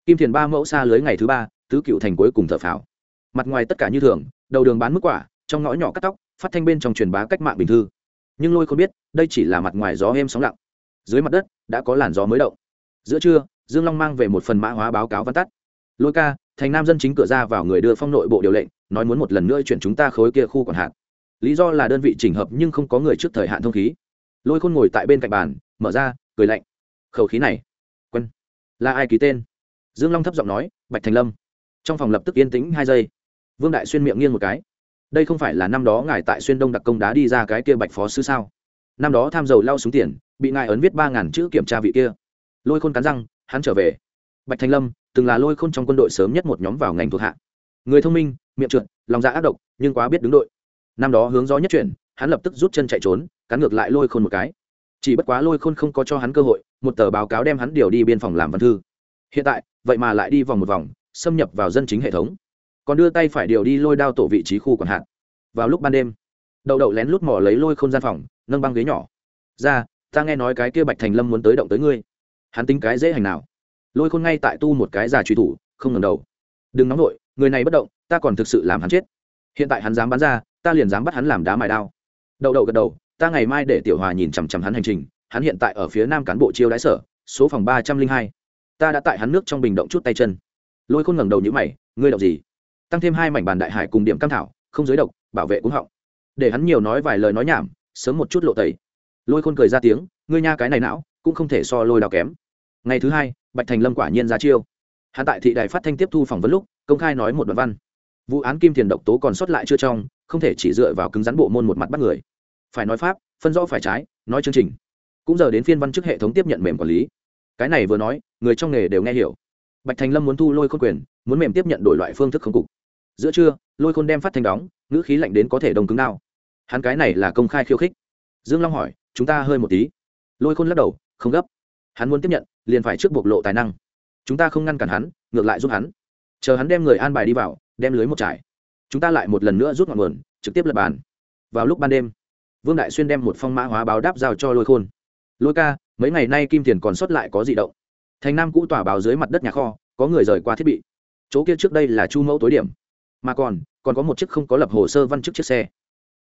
Kim thiền ba mẫu xa lưới ngày thứ ba, tứ cựu thành cuối cùng thợ pháo mặt ngoài tất cả như thường, đầu đường bán mức quả, trong ngõ nhỏ cắt tóc, phát thanh bên trong truyền bá cách mạng bình thư. Nhưng lôi không biết, đây chỉ là mặt ngoài gió êm sóng lặng. Dưới mặt đất, đã có làn gió mới động. Giữa trưa, dương long mang về một phần mã hóa báo cáo văn tắt. Lôi ca, thành nam dân chính cửa ra vào người đưa phong nội bộ điều lệnh, nói muốn một lần nữa chuyển chúng ta khối kia khu quản hạt lý do là đơn vị chỉnh hợp nhưng không có người trước thời hạn thông khí. Lôi khôn ngồi tại bên cạnh bàn, mở ra, cười lạnh. Khẩu khí này, quân, là ai ký tên? Dương long thấp giọng nói, bạch thành lâm. Trong phòng lập tức yên tĩnh hai giây. Vương đại xuyên miệng nghiêng một cái. Đây không phải là năm đó ngài tại xuyên đông đặc công đá đi ra cái kia bạch phó sứ sao? Năm đó tham dầu lao xuống tiền, bị ngài ấn viết ba ngàn chữ kiểm tra vị kia. Lôi khôn cắn răng, hắn trở về. Bạch thành lâm, từng là lôi khôn trong quân đội sớm nhất một nhóm vào ngành thuộc hạ. Người thông minh, miệng trượt, lòng dạ ác độc, nhưng quá biết đứng đội năm đó hướng gió nhất chuyển, hắn lập tức rút chân chạy trốn, cắn ngược lại lôi khôn một cái. Chỉ bất quá lôi khôn không có cho hắn cơ hội, một tờ báo cáo đem hắn điều đi biên phòng làm văn thư. Hiện tại, vậy mà lại đi vòng một vòng, xâm nhập vào dân chính hệ thống. Còn đưa tay phải điều đi lôi đao tổ vị trí khu còn hạn vào lúc ban đêm, đậu đậu lén lút mò lấy lôi không gian phòng, nâng băng ghế nhỏ. Ra, ta nghe nói cái kia bạch thành lâm muốn tới động tới ngươi. Hắn tính cái dễ hành nào. Lôi khôn ngay tại tu một cái già truy thủ, không ngừng đầu. Đừng nóng nổi người này bất động, ta còn thực sự làm hắn chết. Hiện tại hắn dám bắn ra ta liền dám bắt hắn làm đá mài đao. Đậu đậu gật đầu, ta ngày mai để tiểu hòa nhìn chằm chằm hắn hành trình, hắn hiện tại ở phía nam cán bộ chiêu đái sở, số phòng ba trăm linh hai. Ta đã tại hắn nước trong bình động chút tay chân. Lôi khôn ngẩng đầu nhữ mày, ngươi đọc gì? Tăng thêm hai mảnh bàn đại hải cùng điểm cam thảo, không giới độc, bảo vệ cũng họng. Để hắn nhiều nói vài lời nói nhảm, sớm một chút lộ tẩy. Lôi khôn cười ra tiếng, ngươi nha cái này não, cũng không thể so lôi đào kém. Ngày thứ hai, bạch thành lâm quả nhiên ra chiêu. Hắn tại thị đài phát thanh tiếp thu phỏng vấn lúc, công khai nói một đoạn văn. Vụ án kim tiền độc tố còn sót lại chưa trong không thể chỉ dựa vào cứng rắn bộ môn một mặt bắt người. Phải nói pháp, phân rõ phải trái, nói chương trình. Cũng giờ đến phiên văn chức hệ thống tiếp nhận mềm quản lý. Cái này vừa nói, người trong nghề đều nghe hiểu. Bạch thành lâm muốn thu lôi khôn quyền, muốn mềm tiếp nhận đổi loại phương thức không cục. Giữa trưa, lôi khôn đem phát thanh đóng, ngữ khí lạnh đến có thể đồng cứng nào hắn cái này là công khai khiêu khích. Dương long hỏi, chúng ta hơi một tí. Lôi khôn lắc đầu, không gấp. Hắn muốn tiếp nhận, liền phải trước bộc lộ tài năng. Chúng ta không ngăn cản hắn, ngược lại giúp hắn. Chờ hắn đem người an bài đi vào, đem lưới một trải chúng ta lại một lần nữa rút ngọn nguồn, trực tiếp lập bàn. Vào lúc ban đêm, vương đại xuyên đem một phong mã hóa báo đáp giao cho lôi khôn. Lôi ca, mấy ngày nay kim tiền còn sót lại có gì động. Thành nam cũ tỏa báo dưới mặt đất nhà kho, có người rời qua thiết bị. Chỗ kia trước đây là chu mẫu tối điểm. Mà còn còn có một chiếc không có lập hồ sơ văn chức chiếc xe.